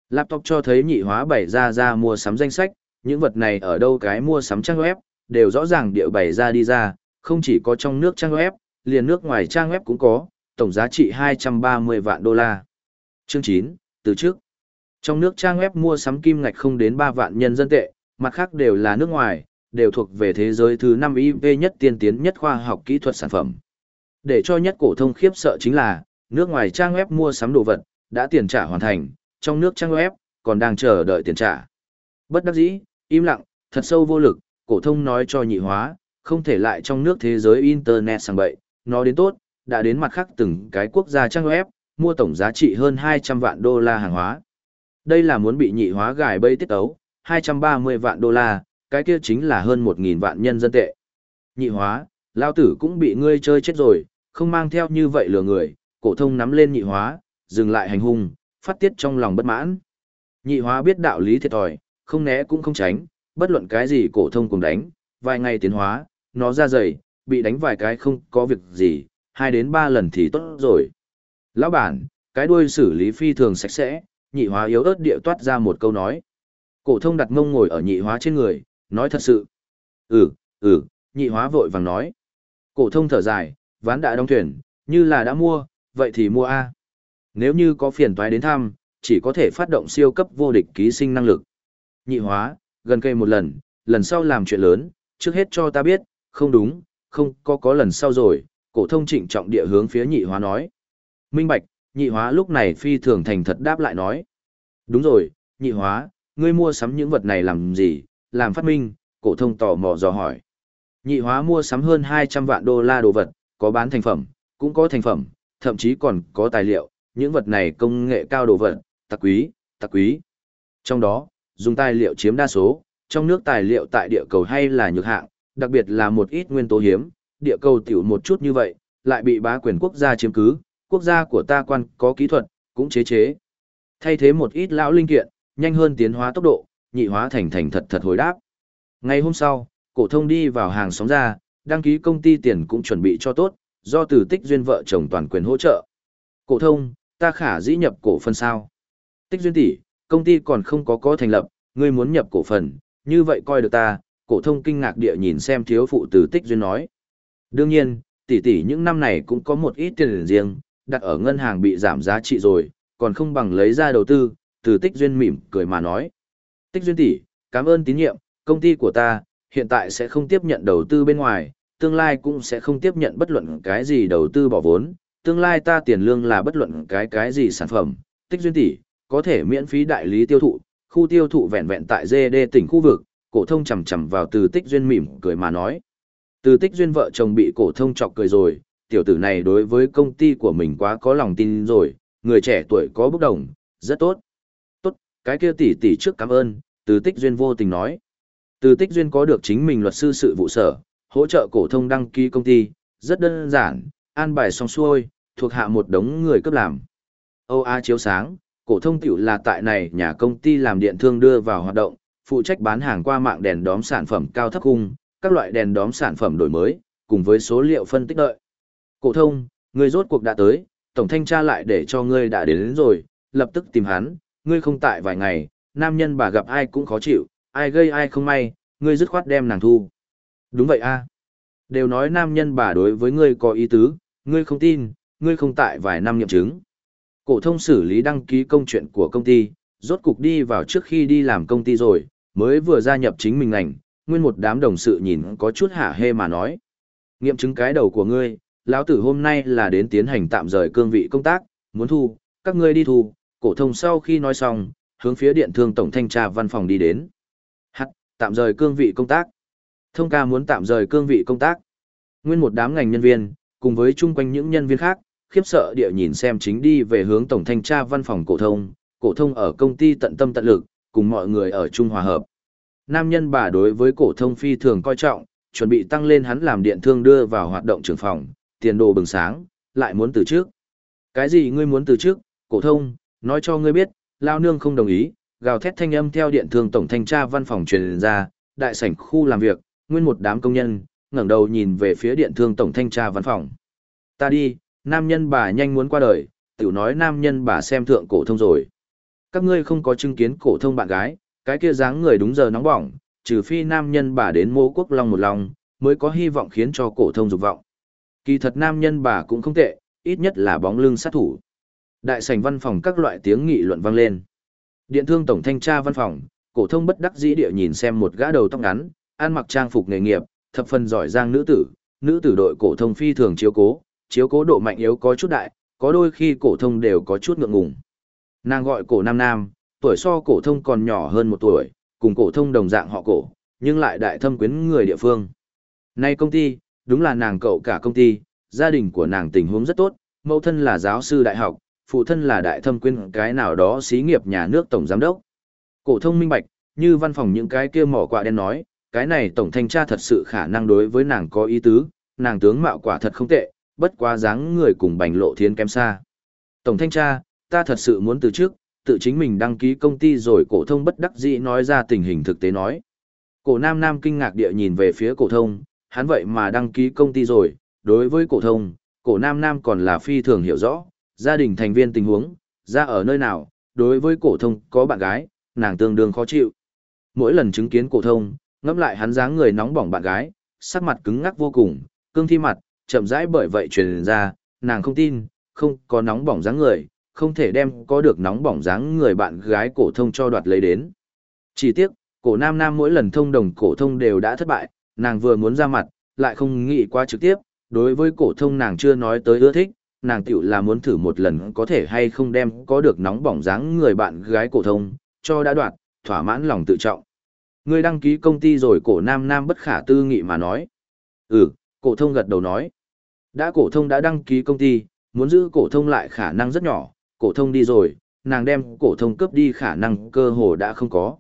Laptop cho thấy nhị hóa bày ra ra mua sắm danh sách, những vật này ở đâu cái mua sắm trang web, đều rõ ràng địa bày ra đi ra, không chỉ có trong nước trang web, liền nước ngoài trang web cũng có, tổng giá trị 230 vạn đô la. Chương 9, từ trước. Trong nước trang web mua sắm kim ngạch không đến 3 vạn nhân dân tệ, mặt khác đều là nước ngoài, đều thuộc về thế giới thứ 5 IV nhất tiên tiến nhất khoa học kỹ thuật sản phẩm. Để cho nhất cổ thông khiếp sợ chính là, nước ngoài trang web mua sắm đồ vật, đã tiền trả hoàn thành, trong nước trang web, còn đang chờ đợi tiền trả. Bất đắc dĩ, im lặng, thật sâu vô lực, cổ thông nói cho nhị hóa, không thể lại trong nước thế giới Internet sang bậy, nó đến tốt, đã đến mặt khác từng cái quốc gia trang web, mua tổng giá trị hơn 200 vạn đô la hàng hóa. Đây là muốn bị nhị hóa gài bẫy tiết ấu, 230 vạn đô la, cái kia chính là hơn 1.000 vạn nhân dân tệ. Nhị hóa, lao tử cũng bị ngươi chơi chết rồi, không mang theo như vậy lừa người, cổ thông nắm lên nhị hóa, dừng lại hành hung, phát tiết trong lòng bất mãn. Nhị hóa biết đạo lý thiệt thòi, không né cũng không tránh, bất luận cái gì cổ thông cùng đánh, vài ngày tiến hóa, nó ra dày, bị đánh vài cái không có việc gì, hai đến ba lần thì tốt rồi. Lão bản, cái đuôi xử lý phi thường sạch sẽ, nhị hóa yếu ớt địa toát ra một câu nói. Cổ thông đặt mông ngồi ở nhị hóa trên người, nói thật sự. Ừ, ừ, nhị hóa vội vàng nói. Cổ thông thở dài, ván đã đóng thuyền, như là đã mua, vậy thì mua A. Nếu như có phiền toái đến thăm, chỉ có thể phát động siêu cấp vô địch ký sinh năng lực. Nhị hóa, gần cây một lần, lần sau làm chuyện lớn, trước hết cho ta biết, không đúng, không có có lần sau rồi, cổ thông trịnh trọng địa hướng phía nhị hóa nói. Minh bạch, nhị hóa lúc này phi thường thành thật đáp lại nói. Đúng rồi, nhị hóa, ngươi mua sắm những vật này làm gì, làm phát minh, cổ thông tò mò dò hỏi. Nhị hóa mua sắm hơn 200 vạn đô la đồ vật, có bán thành phẩm, cũng có thành phẩm, thậm chí còn có tài liệu, những vật này công nghệ cao đồ vật, tặc quý, tặc quý. Trong đó, dùng tài liệu chiếm đa số, trong nước tài liệu tại địa cầu hay là nhược hạng, đặc biệt là một ít nguyên tố hiếm, địa cầu tiểu một chút như vậy, lại bị bá quyền quốc gia chiếm cứ, quốc gia của ta quan có kỹ thuật, cũng chế chế. Thay thế một ít lão linh kiện, nhanh hơn tiến hóa tốc độ, nhị hóa thành thành thật thật hồi đáp. Ngày hôm sau, cổ thông đi vào hàng xóm ra, đăng ký công ty tiền cũng chuẩn bị cho tốt, do từ tích duyên vợ chồng toàn quyền hỗ trợ. Cổ thông, ta khả dĩ nhập cổ phần sao? Tích duyên tỷ, công ty còn không có có thành lập, ngươi muốn nhập cổ phần, như vậy coi được ta, cổ thông kinh ngạc địa nhìn xem thiếu phụ từ tích duyên nói. Đương nhiên, tỷ tỷ những năm này cũng có một ít tiền riêng, đặt ở ngân hàng bị giảm giá trị rồi, còn không bằng lấy ra đầu tư, từ tích duyên mỉm cười mà nói. Tích duyên tỷ, cảm ơn tín nhiệm, công ty của ta, hiện tại sẽ không tiếp nhận đầu tư bên ngoài, tương lai cũng sẽ không tiếp nhận bất luận cái gì đầu tư bỏ vốn, tương lai ta tiền lương là bất luận cái cái gì sản phẩm, tích duyên tỷ, có thể miễn phí đại lý tiêu thụ, khu tiêu thụ vẹn vẹn tại GD tỉnh khu vực, cổ thông chầm chầm vào từ tích duyên mỉm cười mà nói. Từ tích duyên vợ chồng bị cổ thông chọc cười rồi, tiểu tử này đối với công ty của mình quá có lòng tin rồi, người trẻ tuổi có bốc đồng, rất tốt. Tốt, cái kia tỷ tỷ trước cảm ơn, từ tích duyên vô tình nói. Từ tích duyên có được chính mình luật sư sự vụ sở, hỗ trợ cổ thông đăng ký công ty, rất đơn giản, an bài xong xuôi, thuộc hạ một đống người cấp làm. Âu A chiếu sáng, cổ thông tiểu là tại này nhà công ty làm điện thương đưa vào hoạt động, phụ trách bán hàng qua mạng đèn đóm sản phẩm cao thấp cung, các loại đèn đóm sản phẩm đổi mới, cùng với số liệu phân tích đợi. Cổ thông, ngươi rốt cuộc đã tới, tổng thanh tra lại để cho ngươi đã đến, đến rồi, lập tức tìm hắn, ngươi không tại vài ngày, nam nhân bà gặp ai cũng khó chịu, ai gây ai không may, ngươi dứt khoát đem nàng thu. Đúng vậy a. Đều nói nam nhân bà đối với ngươi có ý tứ, ngươi không tin, ngươi không tại vài năm nghiệm chứng. Cổ thông xử lý đăng ký công chuyện của công ty, rốt cục đi vào trước khi đi làm công ty rồi, mới vừa gia nhập chính mình ngành, nguyên một đám đồng sự nhìn có chút hả hê mà nói. Nghiệm chứng cái đầu của ngươi, lão tử hôm nay là đến tiến hành tạm rời cương vị công tác, muốn thu, các ngươi đi thu, cổ thông sau khi nói xong, hướng phía điện thương tổng thanh tra văn phòng đi đến. Hắc, tạm rời cương vị công tác. Thông ca muốn tạm rời cương vị công tác. Nguyên một đám ngành nhân viên, cùng với chung quanh những nhân viên khác, khiếp sợ địa nhìn xem chính đi về hướng tổng thanh tra văn phòng cổ thông, cổ thông ở công ty tận tâm tận lực, cùng mọi người ở chung hòa hợp. Nam nhân bà đối với cổ thông phi thường coi trọng, chuẩn bị tăng lên hắn làm điện thương đưa vào hoạt động trưởng phòng, tiền đồ bừng sáng, lại muốn từ trước. Cái gì ngươi muốn từ trước, cổ thông, nói cho ngươi biết, lao nương không đồng ý, gào thét thanh âm theo điện thương tổng thanh tra văn phòng truyền ra, đại sảnh khu làm việc, nguyên một đám công nhân, ngẩng đầu nhìn về phía điện thương tổng thanh tra văn phòng. Ta đi, nam nhân bà nhanh muốn qua đời, tiểu nói nam nhân bà xem thượng cổ thông rồi. Các ngươi không có chứng kiến cổ thông bạn gái, cái kia dáng người đúng giờ nóng bỏng, trừ phi nam nhân bà đến mô quốc long một lòng, mới có hy vọng khiến cho cổ thông dục vọng. Kỳ thật nam nhân bà cũng không tệ, ít nhất là bóng lưng sát thủ. Đại sảnh văn phòng các loại tiếng nghị luận vang lên. Điện thương tổng thanh tra văn phòng, cổ thông bất đắc dĩ địa nhìn xem một gã đầu tóc ngắn, ăn mặc trang phục nghề nghiệp, thập phần giỏi giang nữ tử, nữ tử đội cổ thông phi thường chiếu cố, chiếu cố độ mạnh yếu có chút đại, có đôi khi cổ thông đều có chút ngượng ngùng. Nàng gọi cổ Nam Nam, tuổi so cổ thông còn nhỏ hơn một tuổi, cùng cổ thông đồng dạng họ cổ, nhưng lại đại thâm quyến người địa phương. Nay công ty, đúng là nàng cậu cả công ty, gia đình của nàng tình huống rất tốt, mẫu thân là giáo sư đại học, phụ thân là đại thâm quyên cái nào đó xí nghiệp nhà nước tổng giám đốc. Cổ thông minh bạch, như văn phòng những cái kia mỏ quạ đen nói, cái này tổng thanh tra thật sự khả năng đối với nàng có ý tứ, nàng tướng mạo quả thật không tệ, bất quá dáng người cùng bành lộ thiên kém xa. Tổng thanh tra, ta thật sự muốn từ trước, tự chính mình đăng ký công ty rồi cổ thông bất đắc dĩ nói ra tình hình thực tế nói. Cổ nam nam kinh ngạc địa nhìn về phía cổ thông, hắn vậy mà đăng ký công ty rồi, đối với cổ thông, cổ nam nam còn là phi thường hiểu rõ, gia đình thành viên tình huống, ra ở nơi nào, đối với cổ thông có bạn gái, nàng tương đương khó chịu. Mỗi lần chứng kiến cổ thông, ngẫm lại hắn dáng người nóng bỏng bạn gái, sắc mặt cứng ngắc vô cùng, cương thi mặt, chậm rãi bởi vậy truyền ra, nàng không tin, không có nóng bỏng dáng người, không thể đem có được nóng bỏng dáng người bạn gái cổ thông cho đoạt lấy đến. Chỉ tiếc, cổ nam nam mỗi lần thông đồng cổ thông đều đã thất bại, nàng vừa muốn ra mặt, lại không nghĩ qua trực tiếp, đối với cổ thông nàng chưa nói tới ưa thích, nàng tiểu là muốn thử một lần có thể hay không đem có được nóng bỏng dáng người bạn gái cổ thông, cho đã đoạt, thỏa mãn lòng tự trọng. Ngươi đăng ký công ty rồi cổ nam nam bất khả tư nghị mà nói. Ừ, cổ thông gật đầu nói. Đã cổ thông đã đăng ký công ty, muốn giữ cổ thông lại khả năng rất nhỏ, cổ thông đi rồi, nàng đem cổ thông cướp đi khả năng cơ hồ đã không có.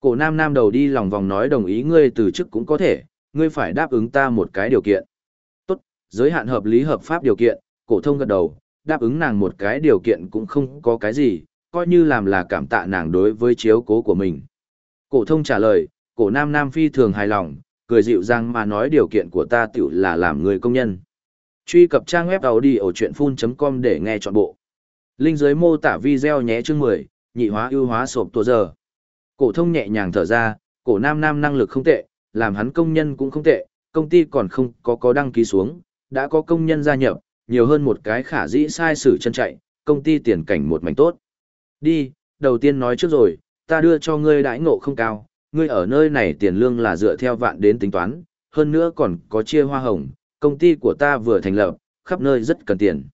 Cổ nam nam đầu đi lòng vòng nói đồng ý ngươi từ chức cũng có thể, ngươi phải đáp ứng ta một cái điều kiện. Tốt, giới hạn hợp lý hợp pháp điều kiện, cổ thông gật đầu, đáp ứng nàng một cái điều kiện cũng không có cái gì, coi như làm là cảm tạ nàng đối với chiếu cố của mình. Cổ thông trả lời, cổ nam nam phi thường hài lòng, cười dịu dàng mà nói điều kiện của ta tiểu là làm người công nhân. Truy cập trang web đầu đi ở audiochuyenphun.com để nghe trọn bộ. Linh dưới mô tả video nhé chương 10, nhị hóa ưu hóa sộp tổ giờ. Cổ thông nhẹ nhàng thở ra, cổ nam nam năng lực không tệ, làm hắn công nhân cũng không tệ, công ty còn không có có đăng ký xuống, đã có công nhân gia nhập, nhiều hơn một cái khả dĩ sai sử chân chạy, công ty tiền cảnh một mảnh tốt. Đi, đầu tiên nói trước rồi, ta đưa cho ngươi đãi ngộ không cao, ngươi ở nơi này tiền lương là dựa theo vạn đến tính toán, hơn nữa còn có chia hoa hồng, công ty của ta vừa thành lập, khắp nơi rất cần tiền.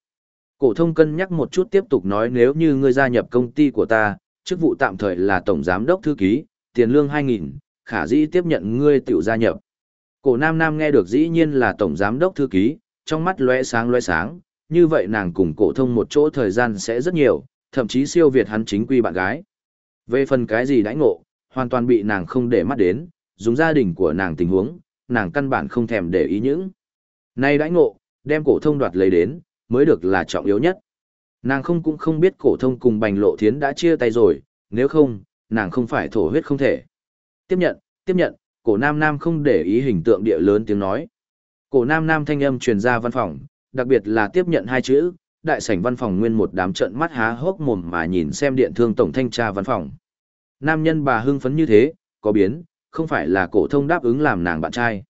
Cổ thông cân nhắc một chút tiếp tục nói nếu như ngươi gia nhập công ty của ta, chức vụ tạm thời là tổng giám đốc thư ký, tiền lương 2.000, khả dĩ tiếp nhận ngươi tiểu gia nhập. Cổ Nam Nam nghe được dĩ nhiên là tổng giám đốc thư ký, trong mắt lóe sáng lóe sáng, như vậy nàng cùng cổ thông một chỗ thời gian sẽ rất nhiều, thậm chí siêu việt hắn chính quy bạn gái. Về phần cái gì đãi ngộ, hoàn toàn bị nàng không để mắt đến, dùng gia đình của nàng tình huống, nàng căn bản không thèm để ý những. Nay đãi ngộ, đem cổ thông đoạt lấy đến, mới được là trọng yếu nhất. Nàng không cũng không biết cổ thông cùng bành lộ thiến đã chia tay rồi, nếu không, nàng không phải thổ huyết không thể. Tiếp nhận, tiếp nhận, cổ nam nam không để ý hình tượng địa lớn tiếng nói. Cổ nam nam thanh âm truyền ra văn phòng, đặc biệt là tiếp nhận hai chữ, đại sảnh văn phòng nguyên một đám trận mắt há hốc mồm mà nhìn xem điện thương tổng thanh tra văn phòng. Nam nhân bà hưng phấn như thế, có biến, không phải là cổ thông đáp ứng làm nàng bạn trai.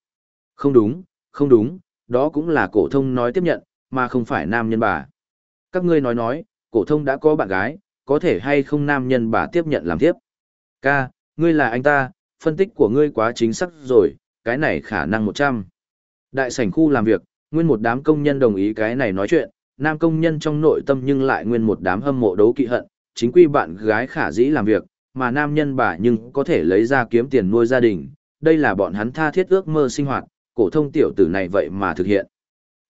Không đúng, không đúng, đó cũng là cổ thông nói tiếp nhận, mà không phải nam nhân bà. Các ngươi nói nói, cổ thông đã có bạn gái, có thể hay không nam nhân bà tiếp nhận làm tiếp. Ca, ngươi là anh ta, phân tích của ngươi quá chính xác rồi, cái này khả năng 100. Đại sảnh khu làm việc, nguyên một đám công nhân đồng ý cái này nói chuyện, nam công nhân trong nội tâm nhưng lại nguyên một đám hâm mộ đấu kỵ hận, chính quy bạn gái khả dĩ làm việc, mà nam nhân bà nhưng có thể lấy ra kiếm tiền nuôi gia đình, đây là bọn hắn tha thiết ước mơ sinh hoạt, cổ thông tiểu tử này vậy mà thực hiện.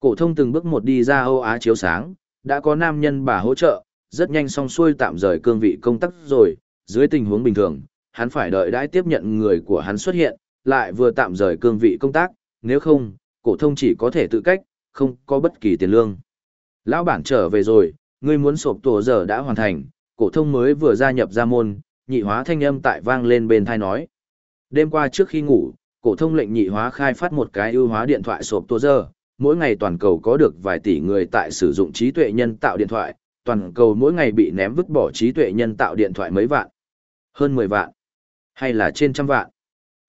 Cổ thông từng bước một đi ra Âu Á chiếu sáng, đã có nam nhân bà hỗ trợ, rất nhanh xong xuôi tạm rời cương vị công tác rồi, dưới tình huống bình thường, hắn phải đợi đãi tiếp nhận người của hắn xuất hiện, lại vừa tạm rời cương vị công tác, nếu không, cổ thông chỉ có thể tự cách, không có bất kỳ tiền lương. Lão bản trở về rồi, ngươi muốn sộp tổ giờ đã hoàn thành, cổ thông mới vừa gia nhập gia môn, nhị hóa thanh âm tại vang lên bên tai nói. Đêm qua trước khi ngủ, cổ thông lệnh nhị hóa khai phát một cái ưu hóa điện thoại sộp tổ giờ, mỗi ngày toàn cầu có được vài tỷ người tại sử dụng trí tuệ nhân tạo điện thoại, toàn cầu mỗi ngày bị ném vứt bỏ trí tuệ nhân tạo điện thoại mấy vạn, hơn 10 vạn, hay là trên trăm vạn.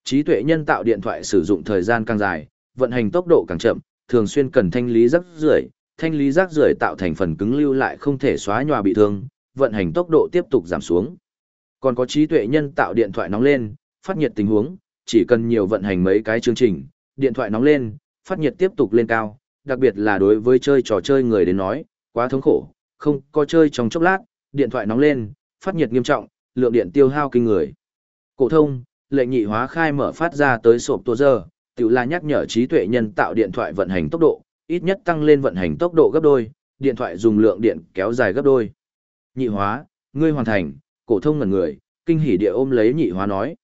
Trí tuệ nhân tạo điện thoại sử dụng thời gian càng dài, vận hành tốc độ càng chậm, thường xuyên cần thanh lý rác rưởi, thanh lý rác rưởi tạo thành phần cứng lưu lại không thể xóa nhòa bị thương, vận hành tốc độ tiếp tục giảm xuống. Còn có trí tuệ nhân tạo điện thoại nóng lên, phát nhiệt tình huống, chỉ cần nhiều vận hành mấy cái chương trình, điện thoại nóng lên, phát nhiệt tiếp tục lên cao, đặc biệt là đối với chơi trò chơi người đến nói, quá thống khổ, không có chơi trong chốc lát, điện thoại nóng lên, phát nhiệt nghiêm trọng, lượng điện tiêu hao kinh người. Cổ thông, lệnh nhị hóa khai mở phát ra tới sộp tua giờ, tự là nhắc nhở trí tuệ nhân tạo điện thoại vận hành tốc độ, ít nhất tăng lên vận hành tốc độ gấp đôi, điện thoại dùng lượng điện kéo dài gấp đôi. Nhị hóa, ngươi hoàn thành, cổ thông ngẩn người, kinh hỉ địa ôm lấy nhị hóa nói.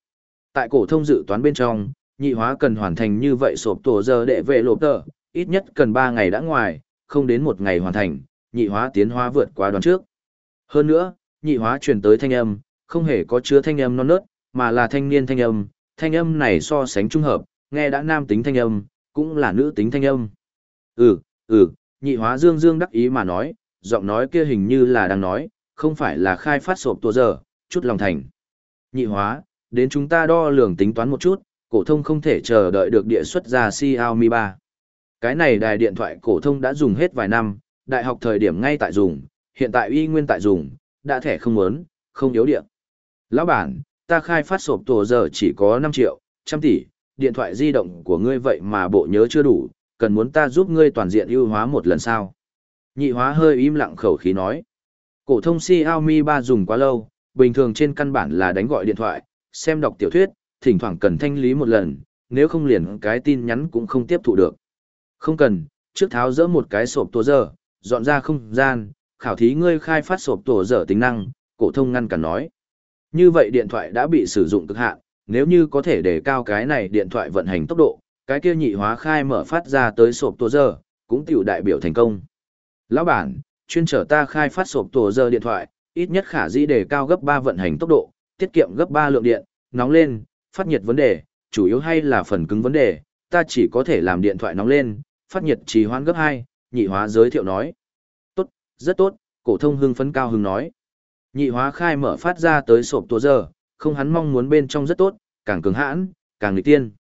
Tại cổ thông dự toán bên trong, nhị hóa cần hoàn thành như vậy sộp tổ giờ để về lộp tờ, ít nhất cần 3 ngày đã ngoài, không đến một ngày hoàn thành, nhị hóa tiến hóa vượt qua đoàn trước. Hơn nữa, nhị hóa truyền tới thanh âm, không hề có chứa thanh âm non nớt, mà là thanh niên thanh âm, thanh âm này so sánh trung hợp, nghe đã nam tính thanh âm, cũng là nữ tính thanh âm. Ừ, ừ, nhị hóa dương dương đắc ý mà nói, giọng nói kia hình như là đang nói, không phải là khai phát sộp tổ giờ, chút lòng thành. Nhị hóa, đến chúng ta đo lường tính toán một chút, cổ thông không thể chờ đợi được địa xuất ra Xiaomi 3. Cái này đài điện thoại cổ thông đã dùng hết vài năm, đại học thời điểm ngay tại dùng, hiện tại y nguyên tại dùng, đã thẻ không muốn, không yếu điện. Lão bản, ta khai phát sộp tổ giờ chỉ có 5 triệu, trăm tỷ, điện thoại di động của ngươi vậy mà bộ nhớ chưa đủ, cần muốn ta giúp ngươi toàn diện ưu hóa một lần sao? Nhị hóa hơi im lặng khẩu khí nói. Cổ thông Xiaomi 3 dùng quá lâu, bình thường trên căn bản là đánh gọi điện thoại, xem đọc tiểu thuyết, thỉnh thoảng cần thanh lý một lần, nếu không liền cái tin nhắn cũng không tiếp thụ được. Không cần, trước tháo dỡ một cái sộp tổ dở, dọn ra không gian, khảo thí ngươi khai phát sộp tổ dở tính năng, cổ thông ngăn cản nói. Như vậy điện thoại đã bị sử dụng cực hạn, nếu như có thể đề cao cái này điện thoại vận hành tốc độ, cái kia nhị hóa khai mở phát ra tới sộp tổ dở, cũng tiểu đại biểu thành công. Lão bản, chuyên trở ta khai phát sộp tổ dở điện thoại, ít nhất khả dĩ đề cao gấp 3 vận hành tốc độ, tiết kiệm gấp 3 lượng điện, nóng lên, phát nhiệt vấn đề, chủ yếu hay là phần cứng vấn đề, ta chỉ có thể làm điện thoại nóng lên, phát nhiệt trì hoãn gấp 2, nhị hóa giới thiệu nói. Tốt, rất tốt, cổ thông hưng phấn cao hứng nói. Nhị hóa khai mở phát ra tới sộp tua giờ, không hắn mong muốn bên trong rất tốt, càng cứng hãn, càng nghịch tiên.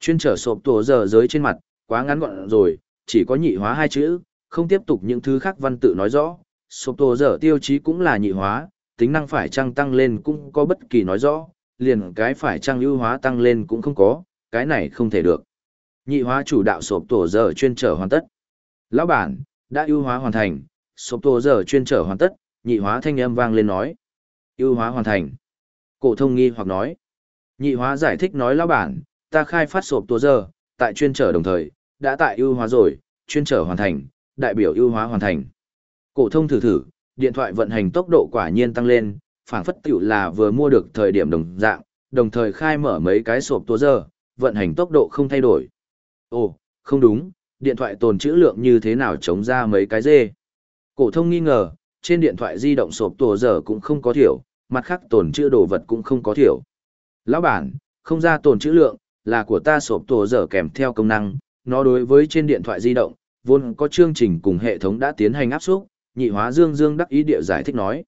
Chuyên trở sộp tua giờ giới trên mặt, quá ngắn gọn rồi, chỉ có nhị hóa hai chữ, không tiếp tục những thứ khác văn tự nói rõ, sộp tua giờ tiêu chí cũng là nhị hóa, tính năng phải trăng tăng lên cũng có bất kỳ nói rõ, liền cái phải trang ưu hóa tăng lên cũng không có, cái này không thể được. Nhị hóa chủ đạo sộp tổ dở chuyên trở hoàn tất. Lão bản, đã ưu hóa hoàn thành, sộp tổ dở chuyên trở hoàn tất, nhị hóa thanh âm vang lên nói. ưu hóa hoàn thành. Cổ thông nghi hoặc nói. Nhị hóa giải thích nói lão bản, ta khai phát sộp tổ dở, tại chuyên trở đồng thời, đã tại ưu hóa rồi, chuyên trở hoàn thành, đại biểu ưu hóa hoàn thành. Cổ thông thử thử, điện thoại vận hành tốc độ quả nhiên tăng lên, phảng phất tiểu là vừa mua được thời điểm đồng dạng, đồng thời khai mở mấy cái sộp tua giờ, vận hành tốc độ không thay đổi. Ồ, không đúng, điện thoại tồn trữ lượng như thế nào chống ra mấy cái dê. Cổ thông nghi ngờ, trên điện thoại di động sộp tua giờ cũng không có thiểu, mặt khác tồn trữ đồ vật cũng không có thiểu. Lão bản, không ra tồn trữ lượng, là của ta sộp tua giờ kèm theo công năng, nó đối với trên điện thoại di động, vốn có chương trình cùng hệ thống đã tiến hành áp suất, nhị hóa dương dương đắc ý địa giải thích nói.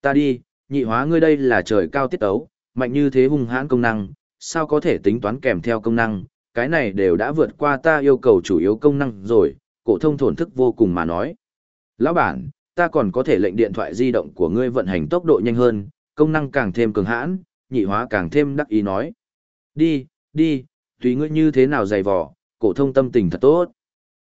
Ta đi, nhị hóa ngươi đây là trời cao tiết tấu, mạnh như thế hung hãn công năng, sao có thể tính toán kèm theo công năng, cái này đều đã vượt qua ta yêu cầu chủ yếu công năng rồi, cổ thông thổn thức vô cùng mà nói. Lão bản, ta còn có thể lệnh điện thoại di động của ngươi vận hành tốc độ nhanh hơn, công năng càng thêm cường hãn, nhị hóa càng thêm đắc ý nói. Đi, đi, tùy ngươi như thế nào dày vò, cổ thông tâm tình thật tốt.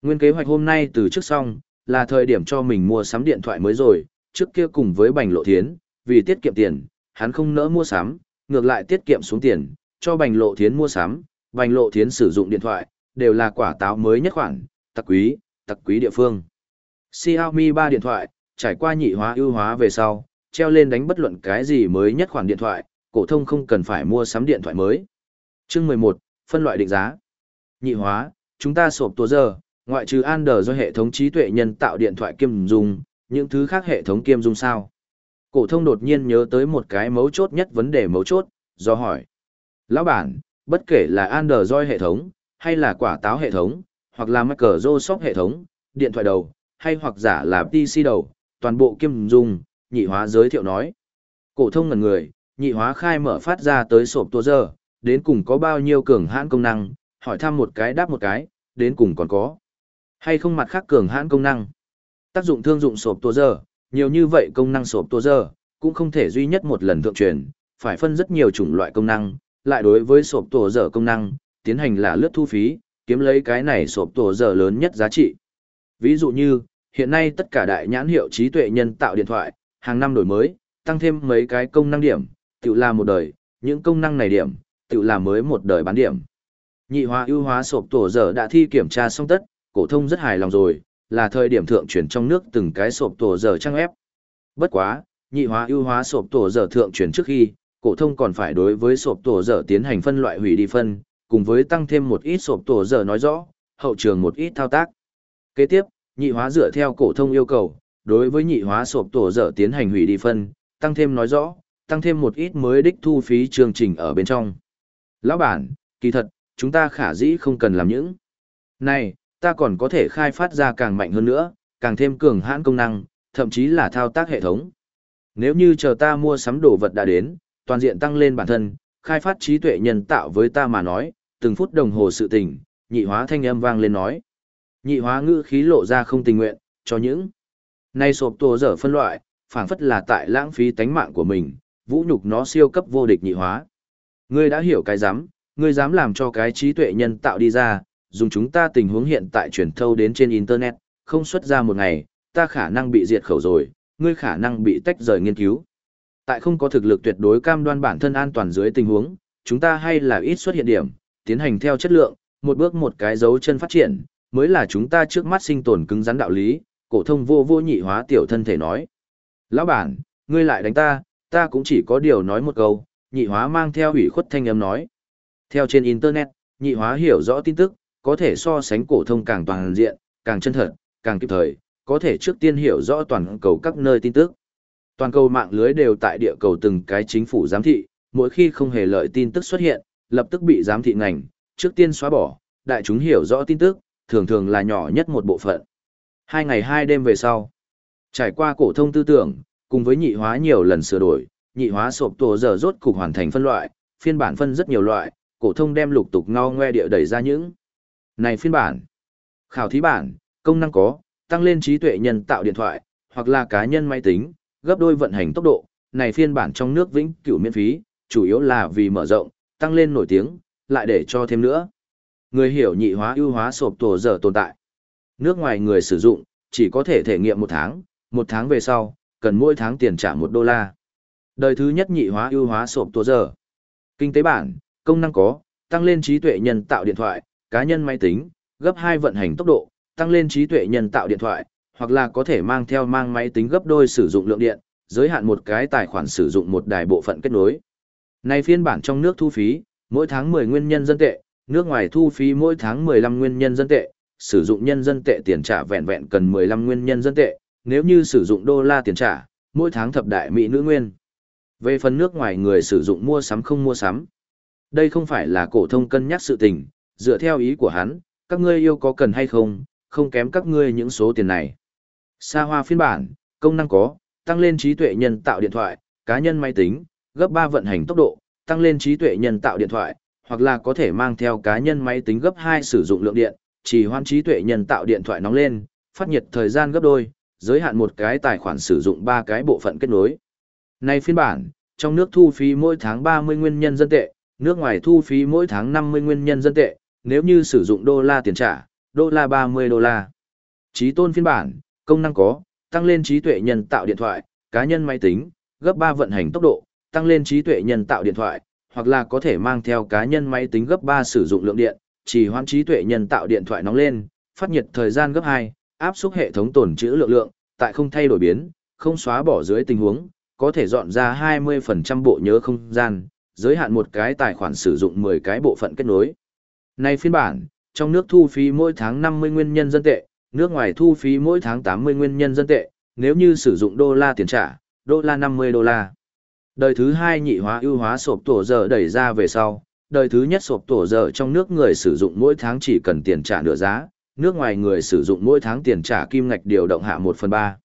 Nguyên kế hoạch hôm nay từ trước xong, là thời điểm cho mình mua sắm điện thoại mới rồi, trước kia cùng với bành lộ thiến, vì tiết kiệm tiền, hắn không nỡ mua sắm, ngược lại tiết kiệm xuống tiền, cho bành lộ thiến mua sắm, bành lộ thiến sử dụng điện thoại, đều là quả táo mới nhất khoản, tặc quý, tặc quý địa phương. Xiaomi 3 điện thoại, trải qua nhị hóa ưu hóa về sau, treo lên đánh bất luận cái gì mới nhất khoản điện thoại, cổ thông không cần phải mua sắm điện thoại mới. Chương 11, phân loại định giá. Nhị hóa, chúng ta sộp tổ giờ, ngoại trừ Android do hệ thống trí tuệ nhân tạo điện thoại kiêm dùng, những thứ khác hệ thống kiêm dùng sao? Cổ thông đột nhiên nhớ tới một cái mấu chốt nhất vấn đề mấu chốt, do hỏi. Lão bản, bất kể là Android hệ thống, hay là quả táo hệ thống, hoặc là Microsoft hệ thống, điện thoại đầu, hay hoặc giả là PC đầu, toàn bộ kiêm dung, nhị hóa giới thiệu nói. Cổ thông ngần người, nhị hóa khai mở phát ra tới sộp tua giờ, đến cùng có bao nhiêu cường hãn công năng, hỏi thăm một cái đáp một cái, đến cùng còn có. Hay không mặt khác cường hãn công năng. Tác dụng thương dụng sộp tua giờ, nhiều như vậy công năng sộp tua giờ, cũng không thể duy nhất một lần thượng truyền, phải phân rất nhiều chủng loại công năng, lại đối với sộp tua giờ công năng, tiến hành là lướt thu phí, kiếm lấy cái này sộp tua giờ lớn nhất giá trị. Ví dụ như, hiện nay tất cả đại nhãn hiệu trí tuệ nhân tạo điện thoại, hàng năm đổi mới, tăng thêm mấy cái công năng điểm, tự là một đời, những công năng này điểm, tự là mới một đời bán điểm. Nhị hóa ưu hóa sộp tổ giờ đã thi kiểm tra xong tất, cổ thông rất hài lòng rồi, là thời điểm thượng chuyển trong nước từng cái sộp tổ giờ trang ép. Bất quá, nhị hóa ưu hóa sộp tổ giờ thượng chuyển trước khi, cổ thông còn phải đối với sộp tổ giờ tiến hành phân loại hủy đi phân, cùng với tăng thêm một ít sộp tổ giờ nói rõ, hậu trường một ít thao tác. Kế tiếp, nhị hóa dựa theo cổ thông yêu cầu, đối với nhị hóa sộp tổ giờ tiến hành hủy đi phân, tăng thêm nói rõ, tăng thêm một ít mới đích thu phí chương trình ở bên trong. Lão bản, kỳ thật, chúng ta khả dĩ không cần làm những. Này, ta còn có thể khai phát ra càng mạnh hơn nữa, càng thêm cường hãn công năng, thậm chí là thao tác hệ thống. Nếu như chờ ta mua sắm đồ vật đã đến, toàn diện tăng lên bản thân, khai phát trí tuệ nhân tạo với ta mà nói, từng phút đồng hồ sự tình, nhị hóa thanh âm vang lên nói. Nhị hóa ngữ khí lộ ra không tình nguyện, cho những. Nay sộp tổ dở phân loại, phảng phất là tại lãng phí tánh mạng của mình, vũ nhục nó siêu cấp vô địch nhị hóa. Ngươi đã hiểu cái dám, ngươi dám làm cho cái trí tuệ nhân tạo đi ra, dùng chúng ta tình huống hiện tại truyền thâu đến trên Internet, không xuất ra một ngày, ta khả năng bị diệt khẩu rồi, ngươi khả năng bị tách rời nghiên cứu. Tại không có thực lực tuyệt đối cam đoan bản thân an toàn dưới tình huống, chúng ta hay là ít xuất hiện điểm, tiến hành theo chất lượng, một bước một cái dấu chân phát triển, mới là chúng ta trước mắt sinh tồn cứng rắn đạo lý, cổ thông vô vô nhị hóa tiểu thân thể nói. Lão bản, ngươi lại đánh ta, ta cũng chỉ có điều nói một câu, nhị hóa mang theo ủy khuất thanh âm nói. Theo trên Internet, nhị hóa hiểu rõ tin tức, có thể so sánh cổ thông càng toàn diện, càng chân thật, càng kịp thời, có thể trước tiên hiểu rõ toàn cầu các nơi tin tức. Toàn cầu mạng lưới đều tại địa cầu từng cái chính phủ giám thị, mỗi khi không hề lợi tin tức xuất hiện, lập tức bị giám thị ngành, trước tiên xóa bỏ, đại chúng hiểu rõ tin tức, thường thường là nhỏ nhất một bộ phận. Hai ngày hai đêm về sau, trải qua cổ thông tư tưởng, cùng với nhị hóa nhiều lần sửa đổi, nhị hóa sộp tổ giờ rốt cục hoàn thành phân loại, phiên bản phân rất nhiều loại, cổ thông đem lục tục ngo ngoe địa đẩy ra những này phiên bản. Khảo thí bản, công năng có, tăng lên trí tuệ nhân tạo điện thoại, hoặc là cá nhân máy tính, gấp đôi vận hành tốc độ, này phiên bản trong nước vĩnh cửu miễn phí, chủ yếu là vì mở rộng, tăng lên nổi tiếng, lại để cho thêm nữa. Người hiểu nhị hóa ưu hóa sộp tổ giờ tồn tại. Nước ngoài người sử dụng, chỉ có thể thể nghiệm một tháng, một tháng về sau, cần mỗi tháng tiền trả một đô la. Đời thứ nhất nhị hóa ưu hóa sộp tổ giờ. Kinh tế bản, công năng có, tăng lên trí tuệ nhân tạo điện thoại, cá nhân máy tính, gấp 2 vận hành tốc độ, tăng lên trí tuệ nhân tạo điện thoại, hoặc là có thể mang theo mang máy tính gấp đôi sử dụng lượng điện, giới hạn một cái tài khoản sử dụng một đài bộ phận kết nối. Này phiên bản trong nước thu phí, mỗi tháng 10 nguyên nhân dân tệ, nước ngoài thu phí mỗi tháng 15 nguyên nhân dân tệ, sử dụng nhân dân tệ tiền trả vẹn vẹn cần 15 nguyên nhân dân tệ, nếu như sử dụng đô la tiền trả, mỗi tháng thập đại mỹ nữ nguyên. Về phần nước ngoài người sử dụng mua sắm không mua sắm. Đây không phải là cổ thông cân nhắc sự tình, dựa theo ý của hắn, các ngươi yêu có cần hay không, không kém các ngươi những số tiền này. Sa hoa phiên bản, công năng có, tăng lên trí tuệ nhân tạo điện thoại, cá nhân máy tính, gấp 3 vận hành tốc độ, tăng lên trí tuệ nhân tạo điện thoại, hoặc là có thể mang theo cá nhân máy tính gấp 2 sử dụng lượng điện, chỉ hoan trí tuệ nhân tạo điện thoại nóng lên, phát nhiệt thời gian gấp đôi, giới hạn một cái tài khoản sử dụng 3 cái bộ phận kết nối. Này phiên bản, trong nước thu phí mỗi tháng 30 nguyên nhân dân tệ, nước ngoài thu phí mỗi tháng 50 nguyên nhân dân tệ, nếu như sử dụng đô la tiền trả, đô la 30 đô la. Trí tôn phiên bản, công năng có, tăng lên trí tuệ nhân tạo điện thoại, cá nhân máy tính, gấp 3 vận hành tốc độ, tăng lên trí tuệ nhân tạo điện thoại, hoặc là có thể mang theo cá nhân máy tính gấp 3 sử dụng lượng điện, chỉ hoãn trí tuệ nhân tạo điện thoại nóng lên, phát nhiệt thời gian gấp 2, áp suất hệ thống tồn trữ lượng lượng, tại không thay đổi biến, không xóa bỏ dưới tình huống, có thể dọn ra 20% bộ nhớ không gian, giới hạn một cái tài khoản sử dụng 10 cái bộ phận kết nối nay phiên bản, trong nước thu phí mỗi tháng 50 nguyên nhân dân tệ, nước ngoài thu phí mỗi tháng 80 nguyên nhân dân tệ, nếu như sử dụng đô la tiền trả, đô la 50 đô la. Đời thứ hai nhị hóa ưu hóa sộp tổ giờ đẩy ra về sau, đời thứ nhất sộp tổ giờ trong nước người sử dụng mỗi tháng chỉ cần tiền trả nửa giá, nước ngoài người sử dụng mỗi tháng tiền trả kim ngạch điều động hạ 1 phần 3.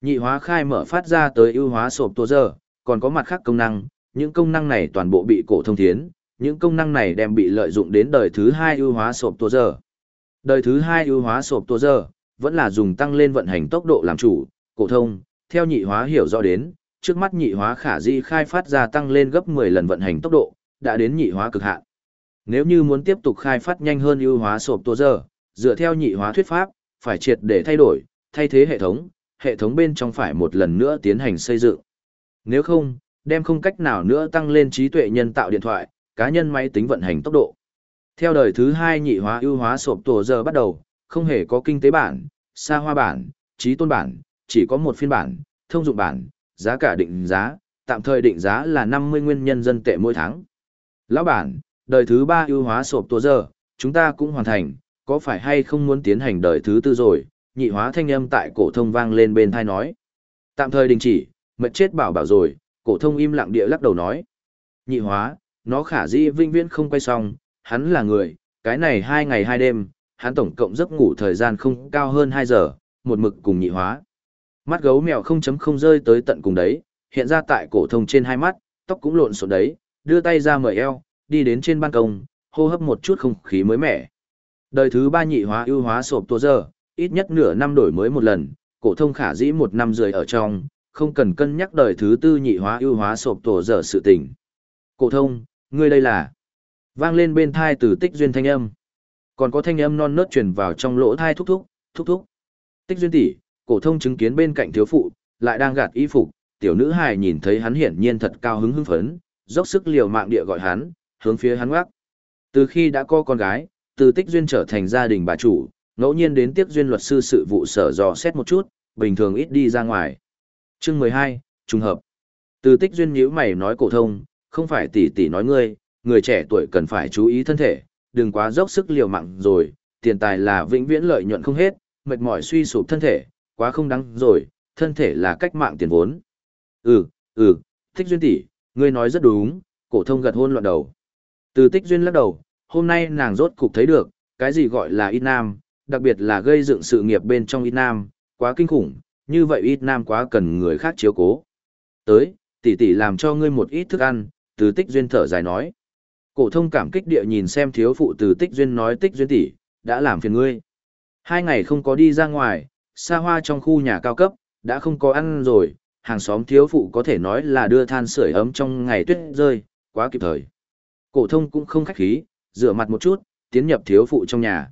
Nhị hóa khai mở phát ra tới ưu hóa sộp tổ giờ, còn có mặt khác công năng, những công năng này toàn bộ bị cổ thông thiến, những công năng này đem bị lợi dụng đến đời thứ hai ưu hóa sộp tua giờ. Đời thứ hai ưu hóa sộp tua giờ, vẫn là dùng tăng lên vận hành tốc độ làm chủ, cổ thông, theo nhị hóa hiểu rõ đến, trước mắt nhị hóa khả di khai phát ra tăng lên gấp 10 lần vận hành tốc độ, đã đến nhị hóa cực hạn. Nếu như muốn tiếp tục khai phát nhanh hơn ưu hóa sộp tua giờ, dựa theo nhị hóa thuyết pháp, phải triệt để thay đổi, thay thế hệ thống, hệ thống bên trong phải một lần nữa tiến hành xây dựng. Nếu không, đem không cách nào nữa tăng lên trí tuệ nhân tạo điện thoại, cá nhân máy tính vận hành tốc độ. Theo đời thứ hai nhị hóa ưu hóa sộp tổ giờ bắt đầu, không hề có kinh tế bản, xa hoa bản, trí tôn bản, chỉ có một phiên bản, thông dụng bản, giá cả định giá, tạm thời định giá là 50 nguyên nhân dân tệ mỗi tháng. Lão bản, đời thứ ba ưu hóa sộp tổ giờ, chúng ta cũng hoàn thành, có phải hay không muốn tiến hành đời thứ tư rồi, nhị hóa thanh âm tại cổ thông vang lên bên thai nói. Tạm thời đình chỉ, mệt chết bảo bảo rồi, cổ thông im lặng địa lắc đầu nói. Nhị hóa, nó khả dĩ vinh viễn không quay xong, hắn là người, cái này hai ngày hai đêm, hắn tổng cộng giấc ngủ thời gian không cao hơn 2 giờ, một mực cùng nhị hóa. Mắt gấu mèo không chấm không rơi tới tận cùng đấy, hiện ra tại cổ thông trên hai mắt, tóc cũng lộn xộn đấy, đưa tay ra mở eo, đi đến trên ban công, hô hấp một chút không khí mới mẻ. Đời thứ ba nhị hóa ưu hóa sộp tua giờ, ít nhất nửa năm đổi mới một lần, cổ thông khả dĩ một năm rưỡi ở trong, không cần cân nhắc đời thứ tư nhị hóa ưu hóa sộp tổ giờ sự tình. Cổ thông, ngươi đây là Vang lên bên thai từ tích duyên thanh âm. Còn có thanh âm non nớt truyền vào trong lỗ thai thúc thúc, thúc thúc. Tích duyên tỷ, cổ thông chứng kiến bên cạnh thiếu phụ, lại đang gạt y phục, tiểu nữ hài nhìn thấy hắn hiển nhiên thật cao hứng hưng phấn, dốc sức liều mạng địa gọi hắn, hướng phía hắn ngoắc. Từ khi đã có con gái, từ tích duyên trở thành gia đình bà chủ, ngẫu nhiên đến tiếp duyên luật sư sự vụ sở dò xét một chút, bình thường ít đi ra ngoài. Chương mười hai trùng hợp. Từ tích duyên nhíu mày nói cổ thông, không phải tỷ tỷ nói ngươi, người trẻ tuổi cần phải chú ý thân thể, đừng quá dốc sức liều mạng rồi, tiền tài là vĩnh viễn lợi nhuận không hết, mệt mỏi suy sụp thân thể, quá không đáng rồi, thân thể là cách mạng tiền vốn. Ừ, ừ, Tích Duyên tỷ, ngươi nói rất đúng, cổ thông gật hôn loạn đầu. Từ Tích Duyên lắc đầu, hôm nay nàng rốt cục thấy được, cái gì gọi là ít nam, đặc biệt là gây dựng sự nghiệp bên trong ít nam, quá kinh khủng, như vậy ít nam quá cần người khác chiếu cố. Tới, tỷ tỷ làm cho ngươi một ít thức ăn, từ Tích Duyên thở dài nói. Cổ thông cảm kích địa nhìn xem thiếu phụ từ tích duyên nói tích duyên tỷ, đã làm phiền ngươi. Hai ngày không có đi ra ngoài, xa hoa trong khu nhà cao cấp, Đã không có ăn rồi, hàng xóm thiếu phụ có thể nói là đưa than sưởi ấm trong ngày tuyết rơi, quá kịp thời. Cổ thông cũng không khách khí, rửa mặt một chút, tiến nhập thiếu phụ trong nhà.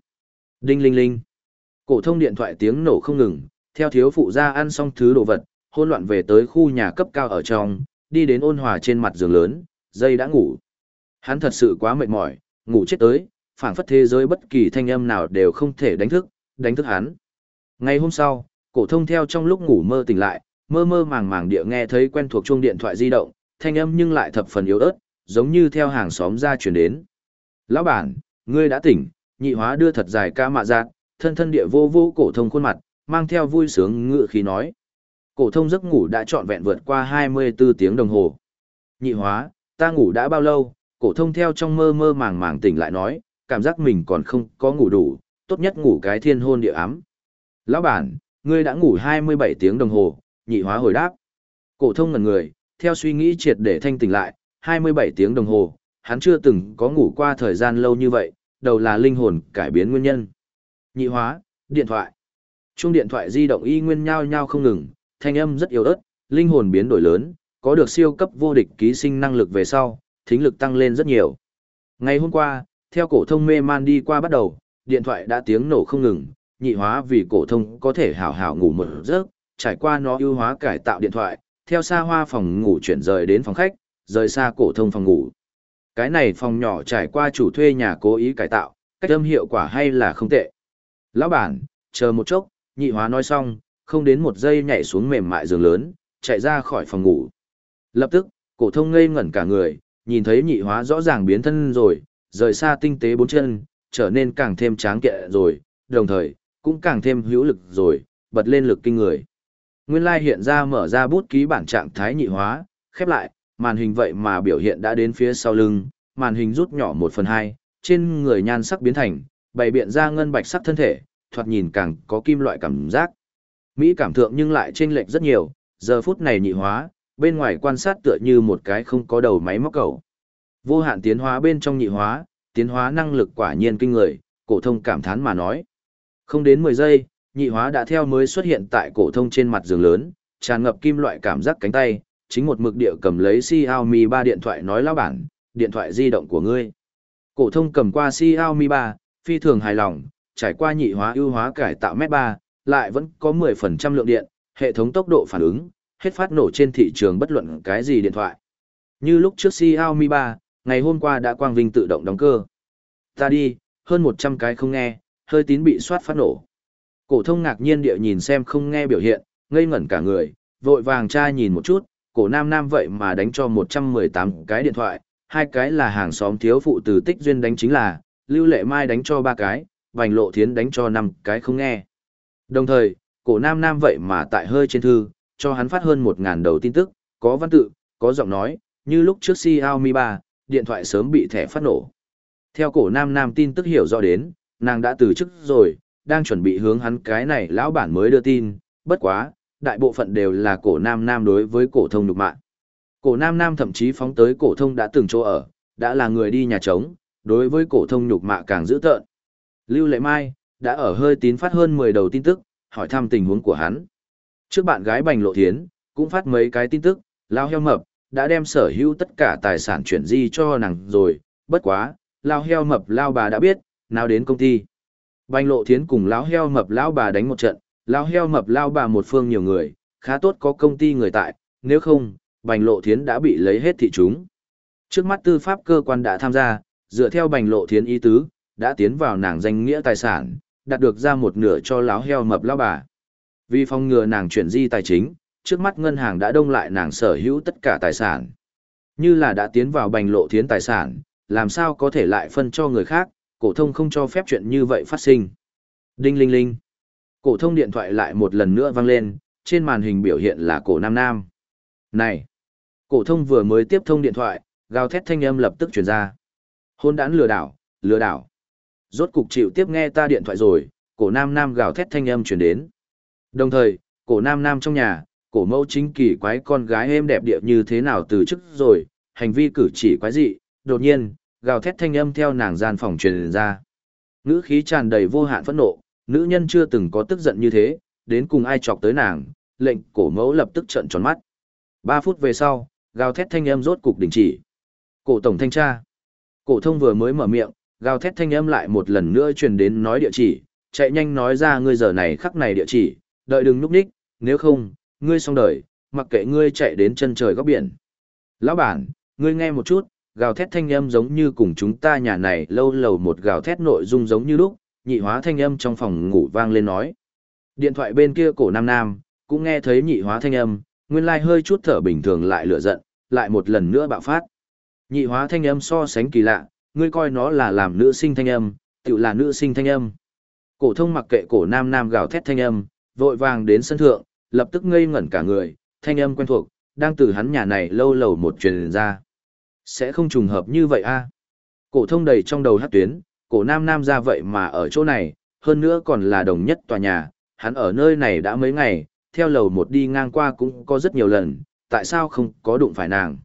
Đinh linh linh. Cổ thông điện thoại tiếng nổ không ngừng, theo thiếu phụ ra ăn xong thứ đồ vật, hôn loạn về tới khu nhà cấp cao ở trong, đi đến ôn hòa trên mặt giường lớn, dây đã ngủ. Hắn thật sự quá mệt mỏi, ngủ chết tới, phảng phất thế giới bất kỳ thanh âm nào đều không thể đánh thức, đánh thức hắn. Ngày hôm sau, cổ thông theo trong lúc ngủ mơ tỉnh lại, mơ mơ màng màng địa nghe thấy quen thuộc chuông điện thoại di động, thanh âm nhưng lại thập phần yếu ớt, giống như theo hàng xóm ra truyền đến. "Lão bản, ngươi đã tỉnh." Nhị hóa đưa thật dài ca mạ giác, thân thân địa vô vô cổ thông khuôn mặt, mang theo vui sướng ngựa khí nói. Cổ thông giấc ngủ đã trọn vẹn vượt qua 24 tiếng đồng hồ. Nhị hóa, ta ngủ đã bao lâu? Cổ thông theo trong mơ mơ màng màng tỉnh lại nói, cảm giác mình còn không có ngủ đủ, tốt nhất ngủ cái thiên hôn địa ám. Lão bản, ngươi đã ngủ 27 tiếng đồng hồ, nhị hóa hồi đáp. Cổ thông ngẩn người, theo suy nghĩ triệt để thanh tỉnh lại, 27 tiếng đồng hồ, hắn chưa từng có ngủ qua thời gian lâu như vậy, đầu là linh hồn cải biến nguyên nhân. Nhị hóa, điện thoại. Chuông điện thoại di động y nguyên nhao nhao không ngừng, thanh âm rất yếu ớt, linh hồn biến đổi lớn, có được siêu cấp vô địch ký sinh năng lực về sau, thính lực tăng lên rất nhiều. Ngày hôm qua, theo cổ thông mê man đi qua bắt đầu, điện thoại đã tiếng nổ không ngừng, nhị hóa vì cổ thông có thể hảo hảo ngủ một giấc, trải qua nó ưu hóa cải tạo điện thoại, theo xa hoa phòng ngủ chuyển rời đến phòng khách, rời xa cổ thông phòng ngủ. Cái này phòng nhỏ trải qua chủ thuê nhà cố ý cải tạo, cách âm hiệu quả hay là không tệ. Lão bản, chờ một chốc, nhị hóa nói xong, không đến một giây nhảy xuống mềm mại giường lớn, chạy ra khỏi phòng ngủ. Lập tức, cổ thông ngây ngẩn cả người, nhìn thấy nhị hóa rõ ràng biến thân rồi, rời xa tinh tế bốn chân, trở nên càng thêm tráng kiện rồi, đồng thời, cũng càng thêm hữu lực rồi, bật lên lực kinh người. Nguyên lai hiện ra mở ra bút ký bản trạng thái nhị hóa, khép lại, màn hình vậy mà biểu hiện đã đến phía sau lưng, màn hình rút nhỏ 1 phần 2, trên người nhan sắc biến thành, bày biện ra ngân bạch sắc thân thể, thoạt nhìn càng có kim loại cảm giác. Mỹ cảm thượng nhưng lại chênh lệch rất nhiều, giờ phút này nhị hóa, bên ngoài quan sát tựa như một cái không có đầu máy móc cầu. Vô hạn tiến hóa bên trong nhị hóa, tiến hóa năng lực quả nhiên kinh người, cổ thông cảm thán mà nói. Không đến 10 giây, nhị hóa đã theo mới xuất hiện tại cổ thông trên mặt giường lớn, tràn ngập kim loại cảm giác cánh tay, chính một mực địa cầm lấy Xiaomi 3 điện thoại nói lão bản, điện thoại di động của ngươi. Cổ thông cầm qua Xiaomi 3, phi thường hài lòng, trải qua nhị hóa ưu hóa cải tạo mét 3, lại vẫn có 10% lượng điện, hệ thống tốc độ phản ứng, hết phát nổ trên thị trường bất luận cái gì điện thoại. Như lúc trước Xiaomi 3, ngày hôm qua đã quang vinh tự động đóng cơ. Ta đi, hơn 100 cái không nghe, hơi tín bị soát phát nổ. Cổ thông ngạc nhiên địa nhìn xem không nghe biểu hiện, ngây ngẩn cả người, vội vàng tra nhìn một chút, cổ nam nam vậy mà đánh cho 118 cái điện thoại, hai cái là hàng xóm thiếu phụ từ tích duyên đánh chính là, lưu lệ mai đánh cho ba cái, vành lộ thiến đánh cho năm cái không nghe. Đồng thời, cổ nam nam vậy mà tại hơi trên thư, cho hắn phát hơn một ngàn đầu tin tức, có văn tự, có giọng nói, như lúc trước Xiaomi 3, điện thoại sớm bị thẻ phát nổ. Theo cổ nam nam tin tức hiểu rõ đến, nàng đã từ chức rồi, đang chuẩn bị hướng hắn cái này lão bản mới đưa tin, bất quá, đại bộ phận đều là cổ nam nam đối với cổ thông nhục mạng. Cổ nam nam thậm chí phóng tới cổ thông đã từng chỗ ở, đã là người đi nhà trống, đối với cổ thông nhục mạ càng dữ tợn. Lưu Lệ Mai đã ở hơi tín phát hơn 10 đầu tin tức, hỏi thăm tình huống của hắn. Trước bạn gái Bành Lộ Thiến cũng phát mấy cái tin tức, lao heo mập đã đem sở hữu tất cả tài sản chuyển di cho nàng rồi, bất quá, lao heo mập lao bà đã biết, nào đến công ty. Bành Lộ Thiến cùng lão heo mập lão bà đánh một trận, lao heo mập lao bà một phương nhiều người, khá tốt có công ty người tại, nếu không, bành lộ thiến đã bị lấy hết thị chúng. Trước mắt tư pháp cơ quan đã tham gia, dựa theo bành lộ thiến ý tứ, đã tiến vào nàng danh nghĩa tài sản, đạt được ra một nửa cho láo heo mập lao bà. Vì phòng ngừa nàng chuyển di tài chính, trước mắt ngân hàng đã đông lại nàng sở hữu tất cả tài sản. Như là đã tiến vào bành lộ thiến tài sản, làm sao có thể lại phân cho người khác, cổ thông không cho phép chuyện như vậy phát sinh. Đinh linh linh. Cổ thông điện thoại lại một lần nữa vang lên, trên màn hình biểu hiện là cổ nam nam. Này! Cổ thông vừa mới tiếp thông điện thoại, gào thét thanh âm lập tức truyền ra. Hôn đản lừa đảo, lừa đảo. Rốt cục chịu tiếp nghe ta điện thoại rồi, cổ nam nam gào thét thanh âm truyền đến. Đồng thời, cổ nam nam trong nhà, cổ mẫu chính kỳ quái con gái êm đẹp địa như thế nào từ chức rồi, hành vi cử chỉ quái dị, đột nhiên, gào thét thanh âm theo nàng gian phòng truyền ra. Ngữ khí tràn đầy vô hạn phẫn nộ, nữ nhân chưa từng có tức giận như thế, đến cùng ai chọc tới nàng, lệnh cổ mẫu lập tức trợn tròn mắt. Ba phút về sau, gào thét thanh âm rốt cục đình chỉ. Cổ tổng thanh tra. Cổ thông vừa mới mở miệng, gào thét thanh âm lại một lần nữa truyền đến nói địa chỉ, chạy nhanh nói ra ngươi giờ này khắc này địa chỉ, đợi đừng núp ních, nếu không, ngươi xong đời, mặc kệ ngươi chạy đến chân trời góc biển. Lão bản, ngươi nghe một chút, gào thét thanh âm giống như cùng chúng ta nhà này lâu lầu một gào thét nội dung giống như lúc, nhị hóa thanh âm trong phòng ngủ vang lên nói. Điện thoại bên kia cổ nam nam, cũng nghe thấy nhị hóa thanh âm, nguyên lai like hơi chút thở bình thường lại lửa giận, lại một lần nữa bạo phát. Nhị hóa thanh âm so sánh kỳ lạ, ngươi coi nó là làm nữ sinh thanh âm, tự là nữ sinh thanh âm. Cổ thông mặc kệ cổ nam nam gào thét thanh âm, vội vàng đến sân thượng, lập tức ngây ngẩn cả người, thanh âm quen thuộc, đang từ hắn nhà này lâu lầu một truyền ra. Sẽ không trùng hợp như vậy a Cổ thông đầy trong đầu hát tuyến, cổ nam nam ra vậy mà ở chỗ này, hơn nữa còn là đồng nhất tòa nhà, hắn ở nơi này đã mấy ngày, theo lầu một đi ngang qua cũng có rất nhiều lần, tại sao không có đụng phải nàng.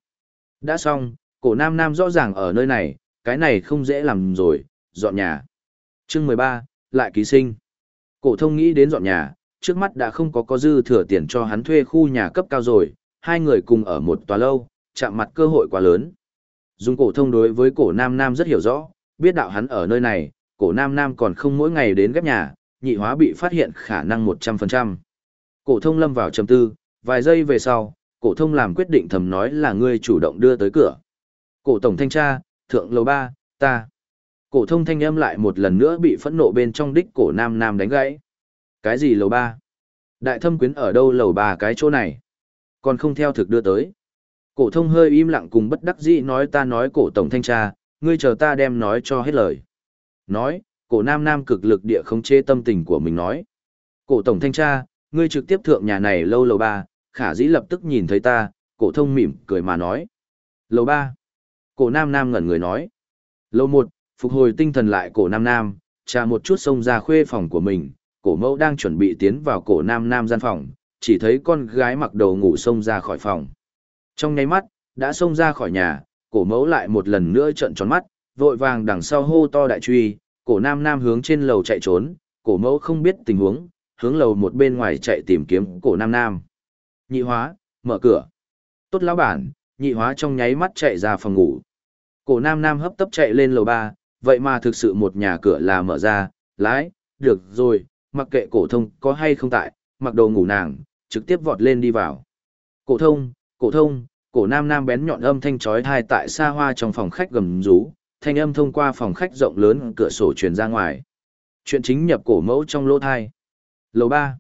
Đã xong, cổ nam nam rõ ràng ở nơi này, cái này không dễ làm rồi, dọn nhà. Chương 13, lại ký sinh. Cổ thông nghĩ đến dọn nhà, trước mắt đã không có có dư thừa tiền cho hắn thuê khu nhà cấp cao rồi, hai người cùng ở một tòa lâu, chạm mặt cơ hội quá lớn. Dung cổ thông đối với cổ nam nam rất hiểu rõ, biết đạo hắn ở nơi này, cổ nam nam còn không mỗi ngày đến ghép nhà, nhị hóa bị phát hiện khả năng 100%. Cổ thông lâm vào trầm tư, vài giây về sau, cổ thông làm quyết định thầm nói là ngươi chủ động đưa tới cửa. Cổ tổng thanh tra, thượng lầu ba, ta. Cổ thông thanh âm lại một lần nữa bị phẫn nộ bên trong đích cổ nam nam đánh gãy. Cái gì lầu ba? Đại thâm quyến ở đâu lầu ba cái chỗ này? Còn không theo thực đưa tới. Cổ thông hơi im lặng cùng bất đắc dĩ nói ta nói cổ tổng thanh tra, ngươi chờ ta đem nói cho hết lời. Nói, cổ nam nam cực lực địa không chế tâm tình của mình nói. Cổ tổng thanh tra, ngươi trực tiếp thượng nhà này lâu lầu ba, khả dĩ lập tức nhìn thấy ta, cổ thông mỉm cười mà nói. Lầu ba. Cổ nam nam ngẩn người nói. Lầu một, phục hồi tinh thần lại cổ nam nam, trà một chút xông ra khuê phòng của mình, cổ mẫu đang chuẩn bị tiến vào cổ nam nam gian phòng, chỉ thấy con gái mặc đồ ngủ xông ra khỏi phòng. Trong nháy mắt, đã xông ra khỏi nhà, cổ mẫu lại một lần nữa trợn tròn mắt, vội vàng đằng sau hô to đại truy, cổ nam nam hướng trên lầu chạy trốn, cổ mẫu không biết tình huống, hướng lầu một bên ngoài chạy tìm kiếm cổ nam nam. Nhị hóa, mở cửa. Tốt lão bản, nhị hóa trong nháy mắt chạy ra phòng ngủ. Cổ nam nam hấp tấp chạy lên lầu ba, vậy mà thực sự một nhà cửa là mở ra, lái, được rồi, mặc kệ cổ thông có hay không tại, mặc đồ ngủ nàng, trực tiếp vọt lên đi vào. Cổ thông, cổ thông, cổ nam nam bén nhọn âm thanh chói tai tại xa hoa trong phòng khách gầm rú, thanh âm thông qua phòng khách rộng lớn cửa sổ truyền ra ngoài. Chuyện chính nhập cổ mẫu trong lỗ thai. Lầu ba,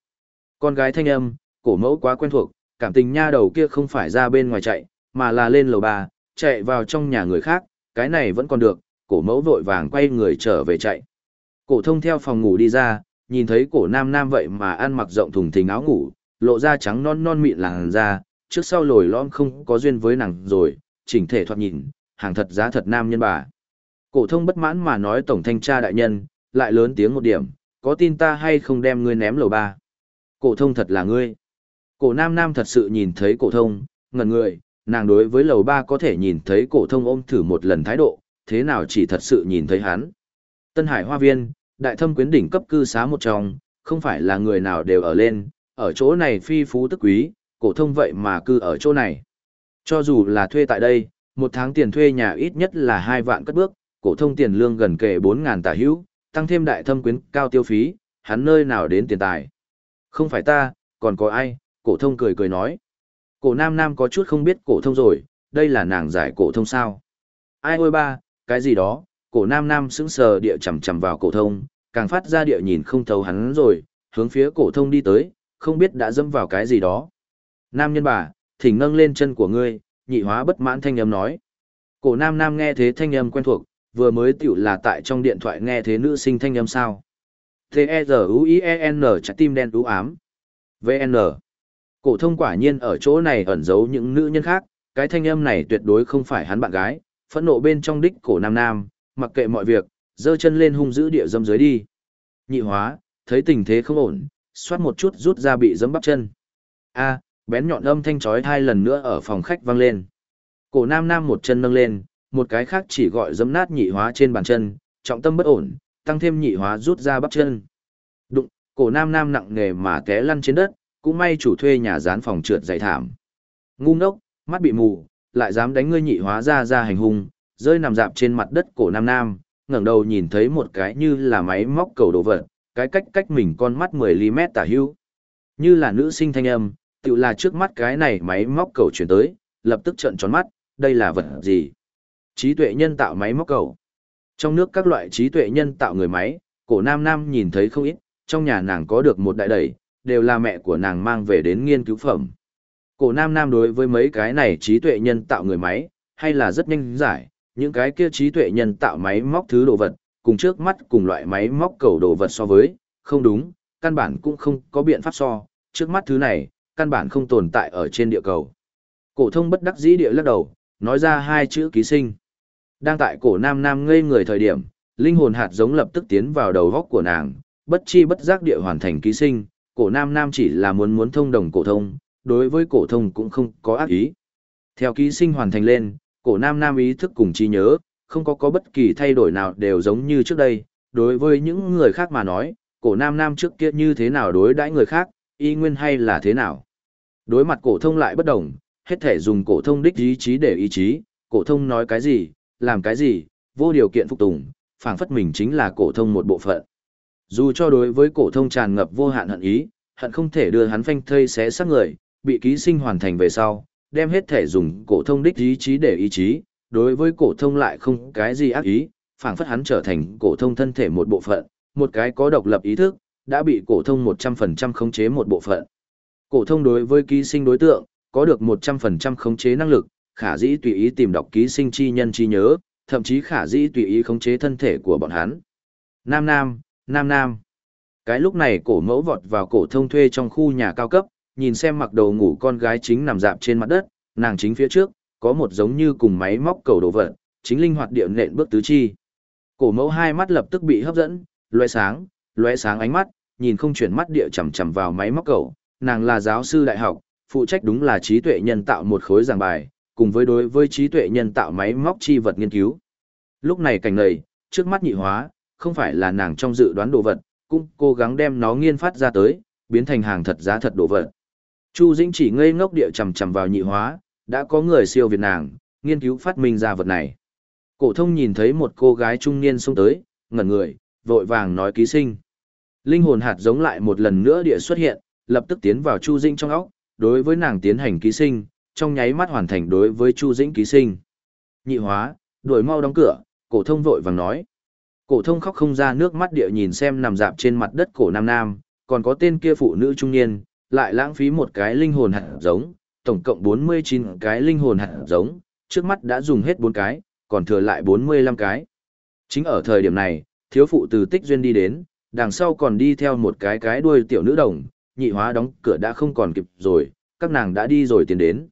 Con gái thanh âm, cổ mẫu quá quen thuộc, cảm tình nha đầu kia không phải ra bên ngoài chạy, mà là lên lầu ba, chạy vào trong nhà người khác, cái này vẫn còn được, cổ mẫu vội vàng quay người trở về chạy. Cổ thông theo phòng ngủ đi ra, nhìn thấy cổ nam nam vậy mà ăn mặc rộng thùng thình áo ngủ, lộ ra trắng non non mịn làn da, trước sau lồi lõm không có duyên với nàng rồi, chỉnh thể thoạt nhìn, hàng thật giá thật nam nhân bà. Cổ thông bất mãn mà nói tổng thanh tra đại nhân, lại lớn tiếng một điểm, có tin ta hay không đem ngươi ném lầu ba. Cổ thông thật là ngươi. Cổ nam nam thật sự nhìn thấy cổ thông, ngẩn người, nàng đối với lầu ba có thể nhìn thấy cổ thông ôm thử một lần thái độ, thế nào chỉ thật sự nhìn thấy hắn. Tân Hải Hoa Viên, đại thâm quyến đỉnh cấp cư xá một trong, không phải là người nào đều ở lên, ở chỗ này phi phú tức quý, cổ thông vậy mà cư ở chỗ này. Cho dù là thuê tại đây, một tháng tiền thuê nhà ít nhất là 2 vạn cất bước, cổ thông tiền lương gần kề 4 ngàn tả hữu, tăng thêm đại thâm quyến cao tiêu phí, hắn nơi nào đến tiền tài. Không phải ta, còn có ai, cổ thông cười cười nói. Cổ nam nam có chút không biết cổ thông rồi, đây là nàng giải cổ thông sao. Ai ôi ba, cái gì đó, cổ nam nam sững sờ địa chằm chằm vào cổ thông, càng phát ra địa nhìn không thấu hắn rồi, hướng phía cổ thông đi tới, không biết đã dẫm vào cái gì đó. Nam nhân bà, thỉnh nâng lên chân của ngươi, nhị hóa bất mãn thanh âm nói. Cổ nam nam nghe thế thanh âm quen thuộc, vừa mới tiểu là tại trong điện thoại nghe thế nữ sinh thanh âm sao. T-E-Z-U-I-E-N trái tim đen đú ám. V-N. Cổ thông quả nhiên ở chỗ này ẩn giấu những nữ nhân khác, cái thanh âm này tuyệt đối không phải hắn bạn gái, phẫn nộ bên trong đích cổ nam nam, mặc kệ mọi việc, giơ chân lên hung dữ địa dâm dưới đi. Nhị hóa, thấy tình thế không ổn, xoát một chút rút ra bị dẫm bắp chân. A, bén nhọn âm thanh chói hai lần nữa ở phòng khách vang lên. Cổ nam nam một chân nâng lên, một cái khác chỉ gọi dẫm nát nhị hóa trên bàn chân, trọng tâm bất ổn, tăng thêm nhị hóa rút ra bắp chân. Đụng, cổ nam nam nặng nề mà té lăn trên đất, cũng may chủ thuê nhà dán phòng trượt dày thảm. Ngu ngốc, mắt bị mù, lại dám đánh ngươi nhị hóa ra ra hành hung, rơi nằm dạp trên mặt đất cổ nam nam, ngẩng đầu nhìn thấy một cái như là máy móc cầu đồ vật, cái cách cách mình con mắt 10 mm tả hưu, Như là nữ sinh thanh âm, tự là trước mắt cái này máy móc cầu chuyển tới, lập tức trợn tròn mắt, đây là vật gì? Trí tuệ nhân tạo máy móc cầu. Trong nước các loại trí tuệ nhân tạo người máy, cổ nam nam nhìn thấy không ít, trong nhà nàng có được một đại đầy, đều là mẹ của nàng mang về đến nghiên cứu phẩm. Cổ nam nam đối với mấy cái này trí tuệ nhân tạo người máy, hay là rất nhanh giải, những cái kia trí tuệ nhân tạo máy móc thứ đồ vật, cùng trước mắt cùng loại máy móc cầu đồ vật so với, không đúng, căn bản cũng không có biện pháp so, trước mắt thứ này, căn bản không tồn tại ở trên địa cầu. Cổ thông bất đắc dĩ địa lắc đầu, nói ra hai chữ ký sinh. Đang tại cổ nam nam ngây người thời điểm, linh hồn hạt giống lập tức tiến vào đầu góc của nàng, bất chi bất giác địa hoàn thành ký sinh, cổ nam nam chỉ là muốn muốn thông đồng cổ thông, đối với cổ thông cũng không có ác ý. Theo ký sinh hoàn thành lên, cổ nam nam ý thức cùng trí nhớ, không có có bất kỳ thay đổi nào đều giống như trước đây, đối với những người khác mà nói, cổ nam nam trước kia như thế nào đối đãi người khác, y nguyên hay là thế nào. Đối mặt cổ thông lại bất đồng, hết thể dùng cổ thông đích ý chí để ý chí, cổ thông nói cái gì, làm cái gì, vô điều kiện phục tùng, phảng phất mình chính là cổ thông một bộ phận. Dù cho đối với cổ thông tràn ngập vô hạn hận ý, hận không thể đưa hắn phanh thây xé xác người, bị ký sinh hoàn thành về sau, đem hết thể dùng cổ thông đích ý chí để ý chí, đối với cổ thông lại không cái gì ác ý, phảng phất hắn trở thành cổ thông thân thể một bộ phận, một cái có độc lập ý thức, đã bị cổ thông 100% khống chế một bộ phận. Cổ thông đối với ký sinh đối tượng, có được 100% khống chế năng lực, khả dĩ tùy ý tìm đọc ký sinh chi nhân chi nhớ, thậm chí khả dĩ tùy ý khống chế thân thể của bọn hắn. Nam Nam, Nam Nam. Cái lúc này cổ mẫu vọt vào cổ thông thuê trong khu nhà cao cấp, nhìn xem mặc đầu ngủ con gái chính nằm dạp trên mặt đất, nàng chính phía trước, có một giống như cùng máy móc cầu đồ vật, chính linh hoạt điệu nện bước tứ chi. Cổ mẫu hai mắt lập tức bị hấp dẫn, lóe sáng, lóe sáng ánh mắt, nhìn không chuyển mắt địa chằm chằm vào máy móc cầu, nàng là giáo sư đại học, phụ trách đúng là trí tuệ nhân tạo một khối giảng bài, cùng với đối với trí tuệ nhân tạo máy móc chi vật nghiên cứu. Lúc này cảnh này, trước mắt nhị hóa, không phải là nàng trong dự đoán đồ vật, cũng cố gắng đem nó nghiên phát ra tới, biến thành hàng thật giá thật đồ vật. Chu Dĩnh chỉ ngây ngốc địa chằm chằm vào nhị hóa, đã có người siêu việt nàng, nghiên cứu phát minh ra vật này. Cổ thông nhìn thấy một cô gái trung niên xông tới, ngẩn người, vội vàng nói ký sinh. Linh hồn hạt giống lại một lần nữa địa xuất hiện, lập tức tiến vào Chu Dĩnh trong óc, đối với nàng tiến hành ký sinh, trong nháy mắt hoàn thành đối với Chu Dĩnh ký sinh. Nhị hóa, đuổi mau đóng cửa, cổ thông vội vàng nói. Cổ thông khóc không ra nước mắt địa nhìn xem nằm dạp trên mặt đất cổ nam nam, còn có tên kia phụ nữ trung niên, lại lãng phí một cái linh hồn hạt giống, tổng cộng 49 cái linh hồn hạt giống, trước mắt đã dùng hết 4 cái, còn thừa lại 45 cái. Chính ở thời điểm này, thiếu phụ từ tích duyên đi đến, đằng sau còn đi theo một cái cái đuôi tiểu nữ đồng, nhị hóa đóng cửa đã không còn kịp rồi, các nàng đã đi rồi tiến đến.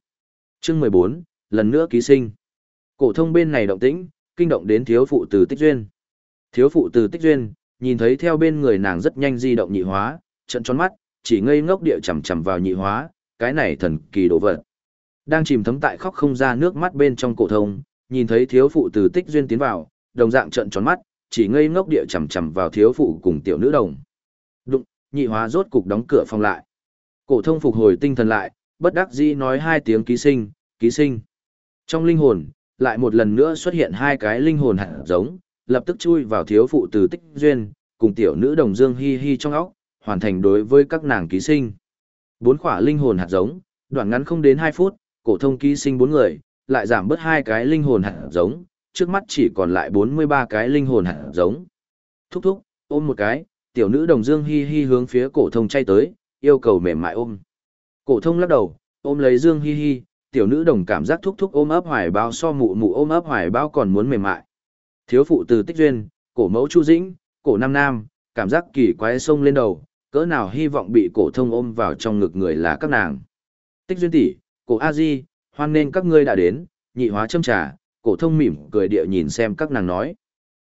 Chương 14, lần nữa ký sinh. Cổ thông bên này động tĩnh, kinh động đến thiếu phụ từ tích duyên. Thiếu phụ từ tích duyên, nhìn thấy theo bên người nàng rất nhanh di động nhị hóa, trận tròn mắt, chỉ ngây ngốc địa chằm chằm vào nhị hóa, cái này thần kỳ đồ vật. Đang chìm thấm tại khóc không ra nước mắt bên trong cổ thông, nhìn thấy thiếu phụ từ tích duyên tiến vào, đồng dạng trợn tròn mắt, chỉ ngây ngốc địa chằm chằm vào thiếu phụ cùng tiểu nữ đồng. Đụng, nhị hóa rốt cục đóng cửa phòng lại. Cổ thông phục hồi tinh thần lại, bất đắc dĩ nói hai tiếng ký sinh, ký sinh. Trong linh hồn, lại một lần nữa xuất hiện hai cái linh hồn hạt giống, lập tức chui vào thiếu phụ từ tích duyên, cùng tiểu nữ đồng dương hi hi trong óc, hoàn thành đối với các nàng ký sinh. Bốn khỏa linh hồn hạt giống, đoạn ngắn không đến 2 phút, cổ thông ký sinh bốn người, lại giảm bớt hai cái linh hồn hạt giống, trước mắt chỉ còn lại 43 cái linh hồn hạt giống. Thúc thúc, ôm một cái, tiểu nữ đồng Dương Hi Hi hướng phía cổ thông chay tới, yêu cầu mềm mại ôm. Cổ thông lắc đầu, ôm lấy Dương Hi Hi, tiểu nữ đồng cảm giác thúc thúc ôm ấp hoài bao so mụ mụ ôm ấp hoài bao còn muốn mềm mại. Thiếu phụ từ tích duyên, cổ mẫu Chu Dĩnh, cổ Nam Nam, cảm giác kỳ quái sông lên đầu, cỡ nào hy vọng bị cổ thông ôm vào trong ngực người là các nàng. Tích duyên tỷ, cổ A Di, hoan nên các ngươi đã đến, nhị hóa châm trà, cổ thông mỉm cười địa nhìn xem các nàng nói.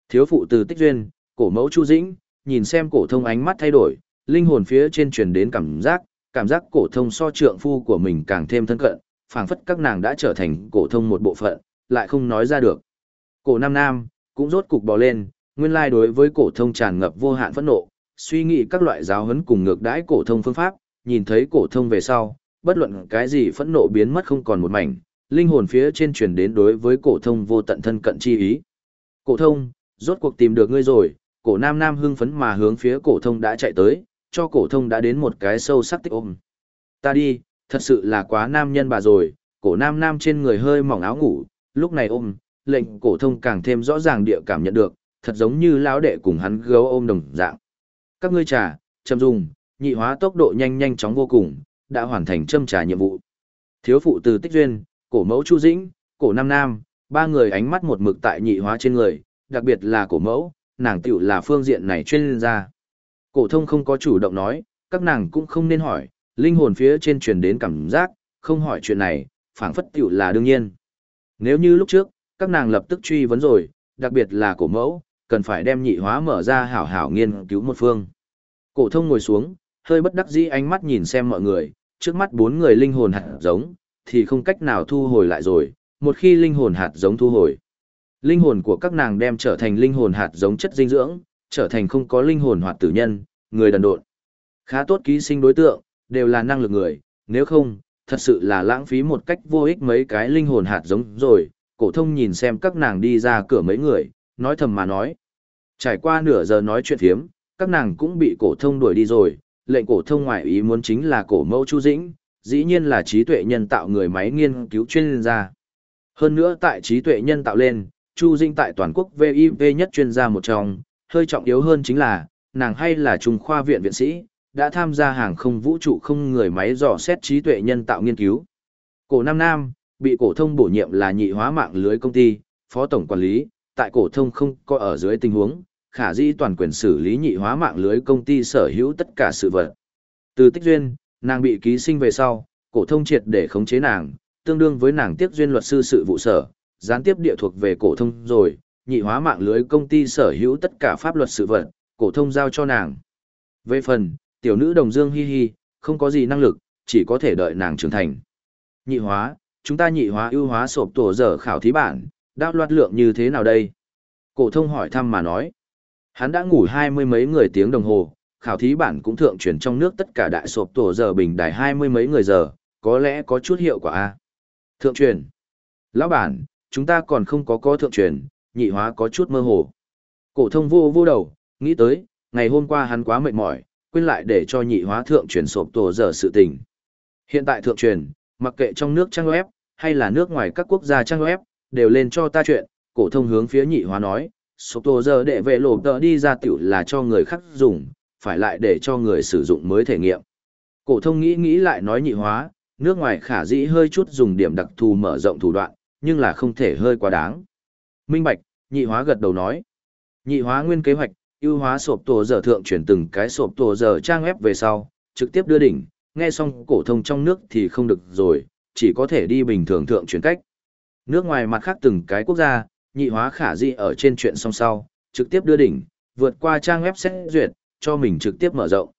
Thiếu phụ từ tích duyên, cổ mẫu Chu Dĩnh, nhìn xem cổ thông ánh mắt thay đổi, linh hồn phía trên truyền đến cảm giác, cảm giác cổ thông so trượng phu của mình càng thêm thân cận, phảng phất các nàng đã trở thành cổ thông một bộ phận, lại không nói ra được. Cổ Nam Nam cũng rốt cục bò lên, nguyên lai đối với cổ thông tràn ngập vô hạn phẫn nộ, suy nghĩ các loại giáo huấn cùng ngược đãi cổ thông phương pháp, nhìn thấy cổ thông về sau, bất luận cái gì phẫn nộ biến mất không còn một mảnh, linh hồn phía trên truyền đến đối với cổ thông vô tận thân cận chi ý. Cổ thông, rốt cuộc tìm được ngươi rồi, cổ nam nam hưng phấn mà hướng phía cổ thông đã chạy tới, cho cổ thông đã đến một cái sâu sắc tích ôm. Ta đi, thật sự là quá nam nhân bà rồi, cổ nam nam trên người hơi mỏng áo ngủ, lúc này ôm, lệnh cổ thông càng thêm rõ ràng địa cảm nhận được, thật giống như lão đệ cùng hắn gấu ôm đồng dạng. Các ngươi trà, châm dùng, nhị hóa tốc độ nhanh nhanh chóng vô cùng, đã hoàn thành châm trà nhiệm vụ. Thiếu phụ từ Tích Duyên, cổ mẫu Chu Dĩnh, cổ Nam Nam, ba người ánh mắt một mực tại nhị hóa trên người, đặc biệt là cổ mẫu, nàng tiểu là phương diện này chuyên gia. Cổ thông không có chủ động nói, các nàng cũng không nên hỏi, linh hồn phía trên truyền đến cảm giác, không hỏi chuyện này, phảng phất tiểu là đương nhiên. Nếu như lúc trước, các nàng lập tức truy vấn rồi, đặc biệt là cổ mẫu, cần phải đem nhị hóa mở ra hảo hảo nghiên cứu một phương. Cổ thông ngồi xuống, hơi bất đắc dĩ ánh mắt nhìn xem mọi người, trước mắt bốn người linh hồn hạt giống, thì không cách nào thu hồi lại rồi, một khi linh hồn hạt giống thu hồi. Linh hồn của các nàng đem trở thành linh hồn hạt giống chất dinh dưỡng, trở thành không có linh hồn hoạt tử nhân, người đần độn. Khá tốt ký sinh đối tượng, đều là năng lực người, nếu không, thật sự là lãng phí một cách vô ích mấy cái linh hồn hạt giống rồi. Cổ thông nhìn xem các nàng đi ra cửa mấy người, nói thầm mà nói. Trải qua nửa giờ nói chuyện thiếm, các nàng cũng bị cổ thông đuổi đi rồi, lệnh cổ thông ngoại ý muốn chính là cổ mẫu Chu Dĩnh, dĩ nhiên là trí tuệ nhân tạo người máy nghiên cứu chuyên gia. Hơn nữa tại trí tuệ nhân tạo lên, Chu Dĩnh tại toàn quốc VIV nhất chuyên gia một trong, hơi trọng yếu hơn chính là, nàng hay là trung khoa viện viện sĩ, đã tham gia hàng không vũ trụ không người máy dò xét trí tuệ nhân tạo nghiên cứu. Cổ Nam Nam, bị cổ thông bổ nhiệm là nhị hóa mạng lưới công ty, phó tổng quản lý, tại cổ thông không có ở dưới tình huống, khả dĩ toàn quyền xử lý nhị hóa mạng lưới công ty sở hữu tất cả sự vật. Từ tích duyên, nàng bị ký sinh về sau, cổ thông triệt để khống chế nàng, tương đương với nàng tiếp duyên luật sư sự vụ sở, gián tiếp địa thuộc về cổ thông rồi, nhị hóa mạng lưới công ty sở hữu tất cả pháp luật sự vật, cổ thông giao cho nàng. Về phần, tiểu nữ đồng dương hi hi, không có gì năng lực, chỉ có thể đợi nàng trưởng thành. Nhị hóa, chúng ta nhị hóa ưu hóa sộp tổ dở khảo thí bản, Đao loạt lượng như thế nào đây? Cổ thông hỏi thăm mà nói. Hắn đã ngủ hai mươi mấy người tiếng đồng hồ, khảo thí bản cũng thượng truyền trong nước tất cả đại sộp tổ giờ bình đài hai mươi mấy người giờ, có lẽ có chút hiệu quả a. Thượng truyền. Lão bản, chúng ta còn không có có thượng truyền, nhị hóa có chút mơ hồ. Cổ thông vô vô đầu, nghĩ tới, ngày hôm qua hắn quá mệt mỏi, quên lại để cho nhị hóa thượng truyền sộp tổ giờ sự tình. Hiện tại thượng truyền, mặc kệ trong nước trang web, hay là nước ngoài các quốc gia trang web, đều lên cho ta chuyện, cổ thông hướng phía nhị hóa nói, sộp tổ giờ để vệ lộ tờ đi ra tiểu là cho người khác dùng, phải lại để cho người sử dụng mới thể nghiệm. Cổ thông nghĩ nghĩ lại nói nhị hóa, nước ngoài khả dĩ hơi chút dùng điểm đặc thù mở rộng thủ đoạn, nhưng là không thể hơi quá đáng. Minh Bạch, nhị hóa gật đầu nói. Nhị hóa nguyên kế hoạch, ưu hóa sộp tổ giờ thượng chuyển từng cái sộp tổ giờ trang web về sau, trực tiếp đưa đỉnh, nghe xong cổ thông trong nước thì không được rồi, chỉ có thể đi bình thường thượng chuyển cách. Nước ngoài mặt khác từng cái quốc gia, nhị hóa khả di ở trên chuyện song sau, trực tiếp đưa đỉnh, vượt qua trang web xét duyệt, cho mình trực tiếp mở rộng.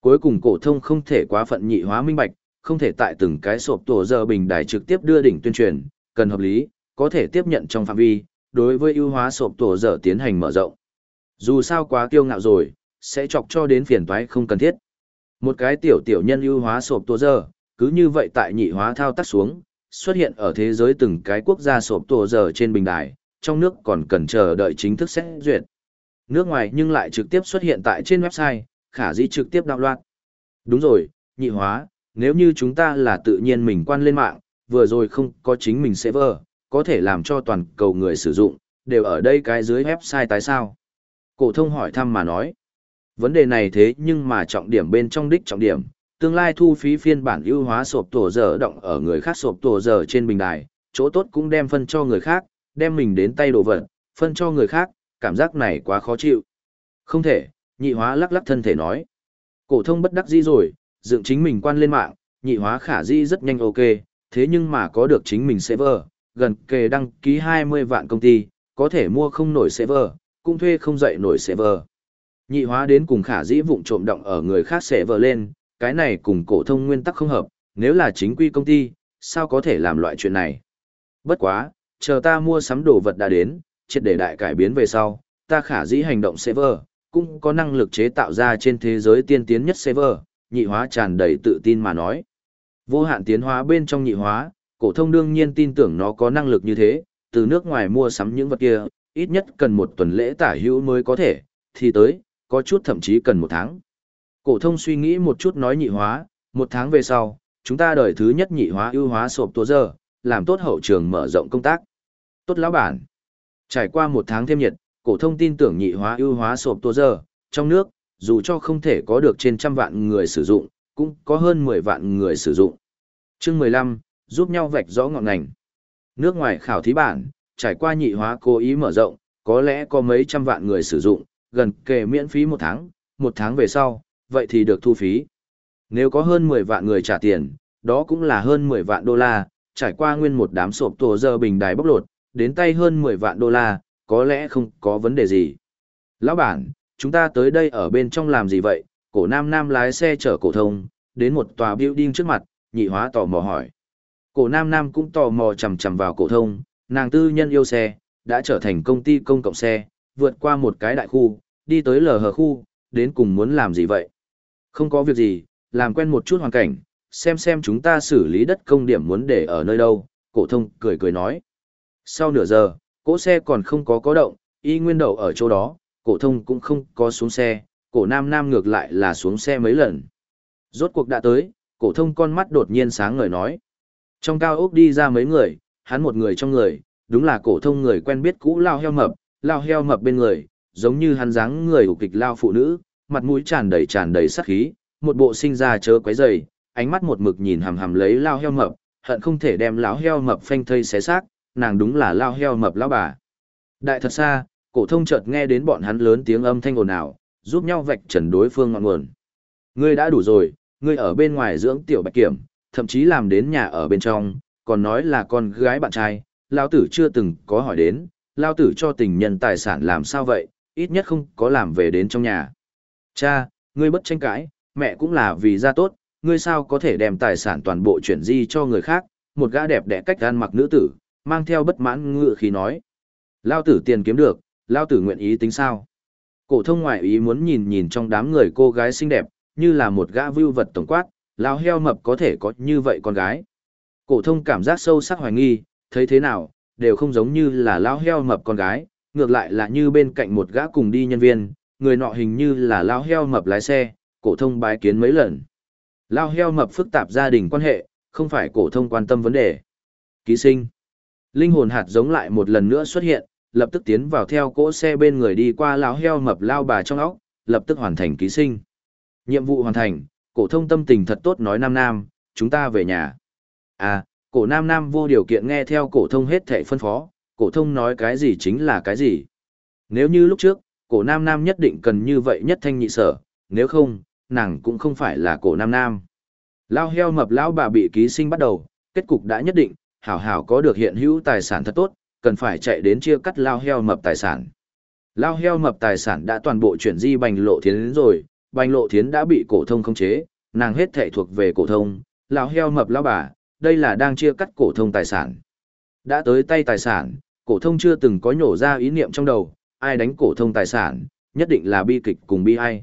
Cuối cùng cổ thông không thể quá phận nhị hóa minh bạch, không thể tại từng cái sộp tổ giờ bình đài trực tiếp đưa đỉnh tuyên truyền, cần hợp lý, có thể tiếp nhận trong phạm vi, đối với ưu hóa sộp tổ giờ tiến hành mở rộng. Dù sao quá kiêu ngạo rồi, sẽ chọc cho đến phiền toái không cần thiết. Một cái tiểu tiểu nhân ưu hóa sộp tổ giờ, cứ như vậy tại nhị hóa thao tác xuống, xuất hiện ở thế giới từng cái quốc gia sộp tổ giờ trên bình đài, trong nước còn cần chờ đợi chính thức xét duyệt. Nước ngoài nhưng lại trực tiếp xuất hiện tại trên website, khả dĩ trực tiếp đạo loạt. Đúng rồi, nhị hóa, nếu như chúng ta là tự nhiên mình quan lên mạng, vừa rồi không có chính mình server, có thể làm cho toàn cầu người sử dụng, đều ở đây cái dưới website tái sao. Cổ thông hỏi thăm mà nói. Vấn đề này thế nhưng mà trọng điểm bên trong đích trọng điểm, tương lai thu phí phiên bản ưu hóa sộp tổ giờ động ở người khác sộp tổ giờ trên bình đài, chỗ tốt cũng đem phân cho người khác, đem mình đến tay đồ vật, phân cho người khác, cảm giác này quá khó chịu. Không thể, nhị hóa lắc lắc thân thể nói. Cổ thông bất đắc dĩ rồi, dựng chính mình quan lên mạng, nhị hóa khả di rất nhanh ok, thế nhưng mà có được chính mình server, gần kề đăng ký 20 vạn công ty, có thể mua không nổi server, cũng thuê không dậy nổi server. Nhị hóa đến cùng khả dĩ vụng trộm động ở người khác server lên, cái này cùng cổ thông nguyên tắc không hợp, nếu là chính quy công ty, sao có thể làm loại chuyện này. Bất quá, chờ ta mua sắm đồ vật đã đến, triệt để đại cải biến về sau, ta khả dĩ hành động server, cũng có năng lực chế tạo ra trên thế giới tiên tiến nhất server, nhị hóa tràn đầy tự tin mà nói. Vô hạn tiến hóa bên trong nhị hóa, cổ thông đương nhiên tin tưởng nó có năng lực như thế, từ nước ngoài mua sắm những vật kia, ít nhất cần một tuần lễ tả hữu mới có thể, thì tới, có chút thậm chí cần một tháng. Cổ thông suy nghĩ một chút nói nhị hóa, một tháng về sau, chúng ta đợi thứ nhất nhị hóa ưu hóa sộp tua giờ, làm tốt hậu trường mở rộng công tác. Tốt lão bản. Trải qua một tháng thêm nhiệt, cổ thông tin tưởng nhị hóa ưu hóa sộp tua giờ, trong nước, dù cho không thể có được trên trăm vạn người sử dụng, cũng có hơn 10 vạn người sử dụng. Chương 15, giúp nhau vạch rõ ngọn ngành. Nước ngoài khảo thí bản, trải qua nhị hóa cố ý mở rộng, có lẽ có mấy trăm vạn người sử dụng, gần kề miễn phí một tháng, một tháng về sau, vậy thì được thu phí. Nếu có hơn 10 vạn người trả tiền, đó cũng là hơn 10 vạn đô la, trải qua nguyên một đám sộp tổ giờ bình đài bóc lột, đến tay hơn 10 vạn đô la, có lẽ không có vấn đề gì. Lão bản, chúng ta tới đây ở bên trong làm gì vậy? Cổ nam nam lái xe chở cổ thông, đến một tòa building trước mặt, nhị hóa tò mò hỏi. Cổ nam nam cũng tò mò chầm chầm vào cổ thông, nàng tư nhân yêu xe, đã trở thành công ty công cộng xe, vượt qua một cái đại khu, đi tới lờ hờ khu, đến cùng muốn làm gì vậy? Không có việc gì, làm quen một chút hoàn cảnh, xem xem chúng ta xử lý đất công điểm muốn để ở nơi đâu, cổ thông cười cười nói. Sau nửa giờ, cỗ xe còn không có có động, y nguyên đậu ở chỗ đó, cổ thông cũng không có xuống xe, cổ nam nam ngược lại là xuống xe mấy lần. Rốt cuộc đã tới, cổ thông con mắt đột nhiên sáng ngời nói. Trong cao ốc đi ra mấy người, hắn một người trong người, đúng là cổ thông người quen biết cũ lao heo mập, lao heo mập bên người, giống như hắn dáng người của kịch lao phụ nữ, mặt mũi tràn đầy tràn đầy sát khí, một bộ sinh ra chớ quấy rầy, ánh mắt một mực nhìn hằm hằm lấy lao heo mập, hận không thể đem lão heo mập phanh thây xé xác, nàng đúng là lao heo mập lão bà. Đại thật xa, cổ thông chợt nghe đến bọn hắn lớn tiếng âm thanh ồn ào, giúp nhau vạch trần đối phương ngọn nguồn. Ngươi đã đủ rồi, ngươi ở bên ngoài dưỡng tiểu bạch kiểm, thậm chí làm đến nhà ở bên trong, còn nói là con gái bạn trai, lão tử chưa từng có hỏi đến, lão tử cho tình nhân tài sản làm sao vậy, ít nhất không có làm về đến trong nhà. Cha, ngươi bất tranh cãi, mẹ cũng là vì gia tốt, ngươi sao có thể đem tài sản toàn bộ chuyển di cho người khác, một gã đẹp đẽ cách gan mặc nữ tử, mang theo bất mãn ngựa khí nói. Lao tử tiền kiếm được, lao tử nguyện ý tính sao? Cổ thông ngoại ý muốn nhìn nhìn trong đám người cô gái xinh đẹp, như là một gã vưu vật tổng quát, lao heo mập có thể có như vậy con gái. Cổ thông cảm giác sâu sắc hoài nghi, thấy thế nào, đều không giống như là lao heo mập con gái, ngược lại là như bên cạnh một gã cùng đi nhân viên, người nọ hình như là lao heo mập lái xe, cổ thông bái kiến mấy lần. Lao heo mập phức tạp gia đình quan hệ, không phải cổ thông quan tâm vấn đề. Ký sinh. Linh hồn hạt giống lại một lần nữa xuất hiện, lập tức tiến vào theo cỗ xe bên người đi qua lão heo mập lao bà trong óc, lập tức hoàn thành ký sinh. Nhiệm vụ hoàn thành, cổ thông tâm tình thật tốt nói nam nam, chúng ta về nhà. À, cổ nam nam vô điều kiện nghe theo cổ thông hết thảy phân phó, cổ thông nói cái gì chính là cái gì. Nếu như lúc trước, cổ nam nam nhất định cần như vậy nhất thanh nhị sở, nếu không, nàng cũng không phải là cổ nam nam. Lao heo mập lão bà bị ký sinh bắt đầu, kết cục đã nhất định, hảo hảo có được hiện hữu tài sản thật tốt, cần phải chạy đến chia cắt lao heo mập tài sản. Lao heo mập tài sản đã toàn bộ chuyển di bành lộ thiến rồi, bành lộ thiến đã bị cổ thông khống chế, nàng hết thảy thuộc về cổ thông, lao heo mập lão bà, đây là đang chia cắt cổ thông tài sản. Đã tới tay tài sản, cổ thông chưa từng có nhổ ra ý niệm trong đầu, ai đánh cổ thông tài sản, nhất định là bi kịch cùng bi ai.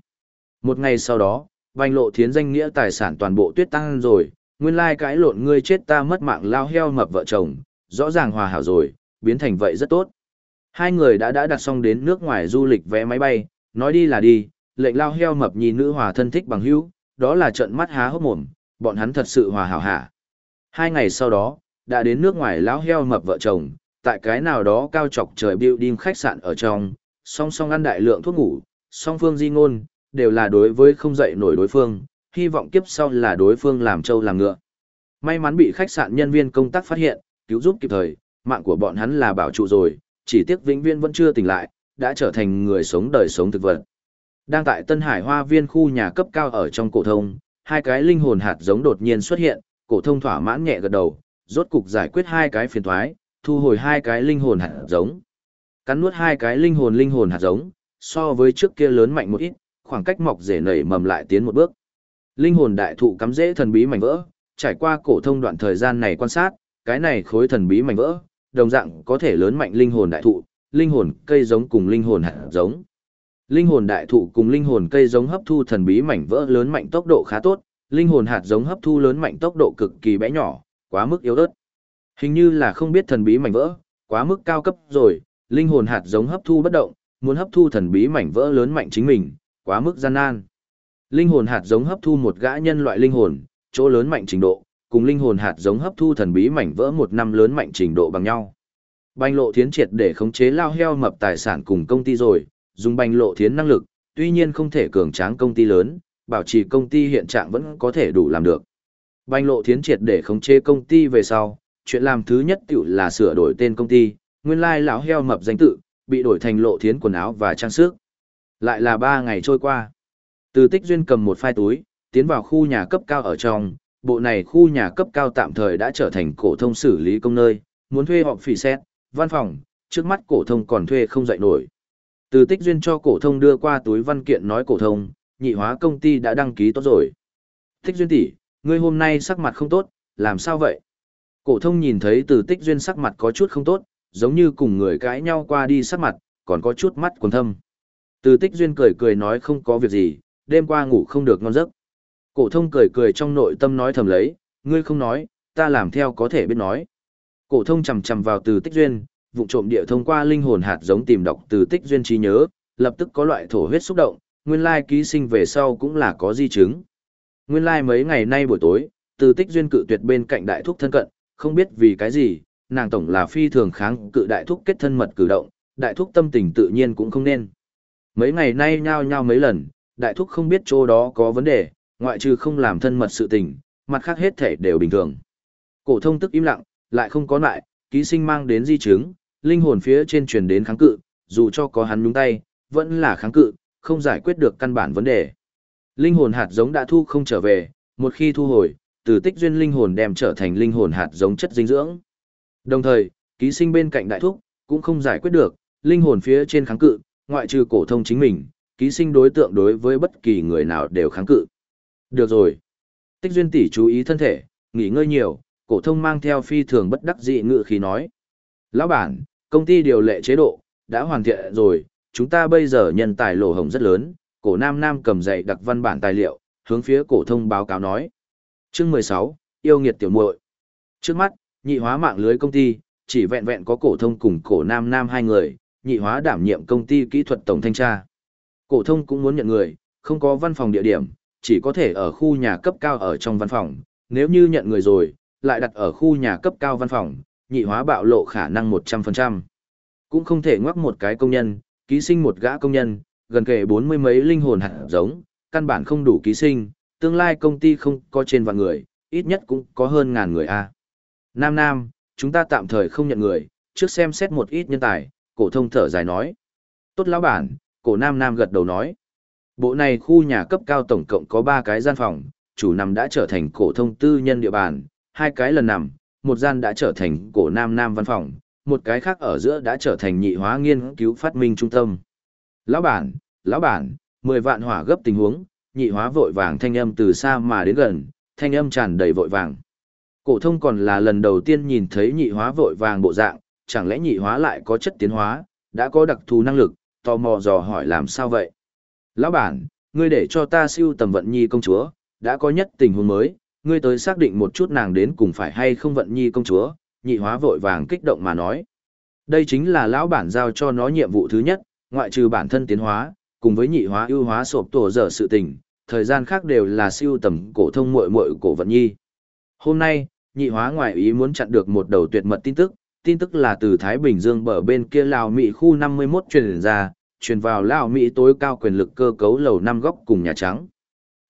Một ngày sau đó, vành lộ thiến danh nghĩa tài sản toàn bộ tuyết tăng rồi, nguyên lai cãi lộn ngươi chết ta mất mạng lao heo mập vợ chồng, rõ ràng hòa hảo rồi, biến thành vậy rất tốt. Hai người đã đã đặt xong đến nước ngoài du lịch vé máy bay, nói đi là đi, lệnh lao heo mập nhìn nữ hòa thân thích bằng hữu, đó là trận mắt há hốc mồm, bọn hắn thật sự hòa hảo hả. Hai ngày sau đó, đã đến nước ngoài lao heo mập vợ chồng, tại cái nào đó cao chọc trời building khách sạn ở trong, song song ăn đại lượng thuốc ngủ, song phương di ngôn, đều là đối với không dậy nổi đối phương, hy vọng kiếp sau là đối phương làm trâu làm ngựa. May mắn bị khách sạn nhân viên công tác phát hiện, cứu giúp kịp thời, mạng của bọn hắn là bảo trụ rồi, chỉ tiếc vĩnh viên vẫn chưa tỉnh lại, đã trở thành người sống đời sống thực vật. Đang tại Tân Hải Hoa Viên khu nhà cấp cao ở trong cổ thông, hai cái linh hồn hạt giống đột nhiên xuất hiện, cổ thông thỏa mãn nhẹ gật đầu, rốt cục giải quyết hai cái phiền toái, thu hồi hai cái linh hồn hạt giống. Cắn nuốt hai cái linh hồn linh hồn hạt giống, so với trước kia lớn mạnh một ít, khoảng cách mọc rễ nảy mầm lại tiến một bước. Linh hồn đại thụ cắm rễ thần bí mảnh vỡ, trải qua cổ thông đoạn thời gian này quan sát, cái này khối thần bí mảnh vỡ, đồng dạng có thể lớn mạnh linh hồn đại thụ, linh hồn cây giống cùng linh hồn hạt giống. Linh hồn đại thụ cùng linh hồn cây giống hấp thu thần bí mảnh vỡ lớn mạnh tốc độ khá tốt, linh hồn hạt giống hấp thu lớn mạnh tốc độ cực kỳ bé nhỏ, quá mức yếu ớt. Hình như là không biết thần bí mảnh vỡ, quá mức cao cấp rồi, linh hồn hạt giống hấp thu bất động, muốn hấp thu thần bí mảnh vỡ lớn mạnh chính mình, quá mức gian nan. Linh hồn hạt giống hấp thu một gã nhân loại linh hồn, chỗ lớn mạnh trình độ, cùng linh hồn hạt giống hấp thu thần bí mảnh vỡ một năm lớn mạnh trình độ bằng nhau. Banh lộ thiến triệt để khống chế lao heo mập tài sản cùng công ty rồi, dùng banh lộ thiến năng lực, tuy nhiên không thể cường tráng công ty lớn, bảo trì công ty hiện trạng vẫn có thể đủ làm được. Banh lộ thiến triệt để khống chế công ty về sau, chuyện làm thứ nhất tiểu là sửa đổi tên công ty, nguyên lai lão heo mập danh tự, bị đổi thành lộ thiến quần áo và trang sức. Lại là ba ngày trôi qua. Từ tích duyên cầm một phai túi, tiến vào khu nhà cấp cao ở trong, bộ này khu nhà cấp cao tạm thời đã trở thành cổ thông xử lý công nơi, muốn thuê họp phỉ xét, văn phòng, trước mắt cổ thông còn thuê không dậy nổi. Từ tích duyên cho cổ thông đưa qua túi văn kiện nói cổ thông, nhị hóa công ty đã đăng ký tốt rồi. Tích duyên tỷ, ngươi hôm nay sắc mặt không tốt, làm sao vậy? Cổ thông nhìn thấy từ tích duyên sắc mặt có chút không tốt, giống như cùng người cãi nhau qua đi sắc mặt, còn có chút mắt quần thâm. Từ tích duyên cười cười nói không có việc gì, đêm qua ngủ không được ngon giấc. Cổ thông cười cười trong nội tâm nói thầm lấy, ngươi không nói, ta làm theo có thể biết nói. Cổ thông chầm chầm vào từ tích duyên, vụ trộm địa thông qua linh hồn hạt giống tìm đọc từ tích duyên trí nhớ, lập tức có loại thổ huyết xúc động, nguyên lai ký sinh về sau cũng là có di chứng. Nguyên lai mấy ngày nay buổi tối, từ tích duyên cự tuyệt bên cạnh đại thúc thân cận, không biết vì cái gì, nàng tổng là phi thường kháng cự đại thúc kết thân mật cử động, đại thúc tâm tình tự nhiên cũng không nên. Mấy ngày nay nhao nhao mấy lần, đại thúc không biết chỗ đó có vấn đề, ngoại trừ không làm thân mật sự tình, mặt khác hết thể đều bình thường. Cổ thông tức im lặng, lại không có lại, ký sinh mang đến di chứng, linh hồn phía trên truyền đến kháng cự, dù cho có hắn nhúng tay, vẫn là kháng cự, không giải quyết được căn bản vấn đề. Linh hồn hạt giống đã thu không trở về, một khi thu hồi, từ tích duyên linh hồn đem trở thành linh hồn hạt giống chất dinh dưỡng. Đồng thời, ký sinh bên cạnh đại thúc, cũng không giải quyết được, linh hồn phía trên kháng cự, ngoại trừ cổ thông chính mình, ký sinh đối tượng đối với bất kỳ người nào đều kháng cự. Được rồi. Tích duyên tỷ chú ý thân thể, nghỉ ngơi nhiều, cổ thông mang theo phi thường bất đắc dĩ ngự khí nói. Lão bản, công ty điều lệ chế độ, đã hoàn thiện rồi, chúng ta bây giờ nhân tài lỗ hổng rất lớn, cổ nam nam cầm dậy đặc văn bản tài liệu, hướng phía cổ thông báo cáo nói. Chương 16, yêu nghiệt tiểu muội. Trước mắt, nhị hóa mạng lưới công ty, chỉ vẹn vẹn có cổ thông cùng cổ nam nam hai người, nhị hóa đảm nhiệm công ty kỹ thuật tổng thanh tra. Cổ thông cũng muốn nhận người, không có văn phòng địa điểm, chỉ có thể ở khu nhà cấp cao ở trong văn phòng, nếu như nhận người rồi, lại đặt ở khu nhà cấp cao văn phòng, nhị hóa bạo lộ khả năng 100%. Cũng không thể ngoắc một cái công nhân, ký sinh một gã công nhân, gần kề bốn mươi mấy linh hồn hạt giống, căn bản không đủ ký sinh, tương lai công ty không có trên vạn người, ít nhất cũng có hơn ngàn người a. Nam Nam, chúng ta tạm thời không nhận người, trước xem xét một ít nhân tài, cổ thông thở dài nói. Tốt lão bản, cổ Nam Nam gật đầu nói. Bộ này khu nhà cấp cao tổng cộng có 3 cái gian phòng, chủ nằm đã trở thành cổ thông tư nhân địa bàn, hai cái lần nằm, một gian đã trở thành cổ Nam Nam văn phòng, một cái khác ở giữa đã trở thành nhị hóa nghiên cứu phát minh trung tâm. Lão bản, lão bản, 10 vạn hỏa gấp tình huống, nhị hóa vội vàng thanh âm từ xa mà đến gần, thanh âm tràn đầy vội vàng. Cổ thông còn là lần đầu tiên nhìn thấy nhị hóa vội vàng bộ dạng, chẳng lẽ nhị hóa lại có chất tiến hóa, đã có đặc thù năng lực, tò mò dò hỏi làm sao vậy. Lão bản, ngươi để cho ta siêu tầm vận nhi công chúa, đã có nhất tình huống mới, ngươi tới xác định một chút nàng đến cùng phải hay không vận nhi công chúa, nhị hóa vội vàng kích động mà nói. Đây chính là lão bản giao cho nó nhiệm vụ thứ nhất, ngoại trừ bản thân tiến hóa, cùng với nhị hóa ưu hóa sộp tổ dở sự tình, thời gian khác đều là siêu tầm cổ thông muội muội cổ vận nhi. Hôm nay, nhị hóa ngoại ý muốn chặn được một đầu tuyệt mật tin tức, tin tức là từ Thái Bình Dương bờ bên kia Lào Mỹ khu 51 truyền ra, truyền vào Lào Mỹ tối cao quyền lực cơ cấu lầu năm góc cùng Nhà Trắng.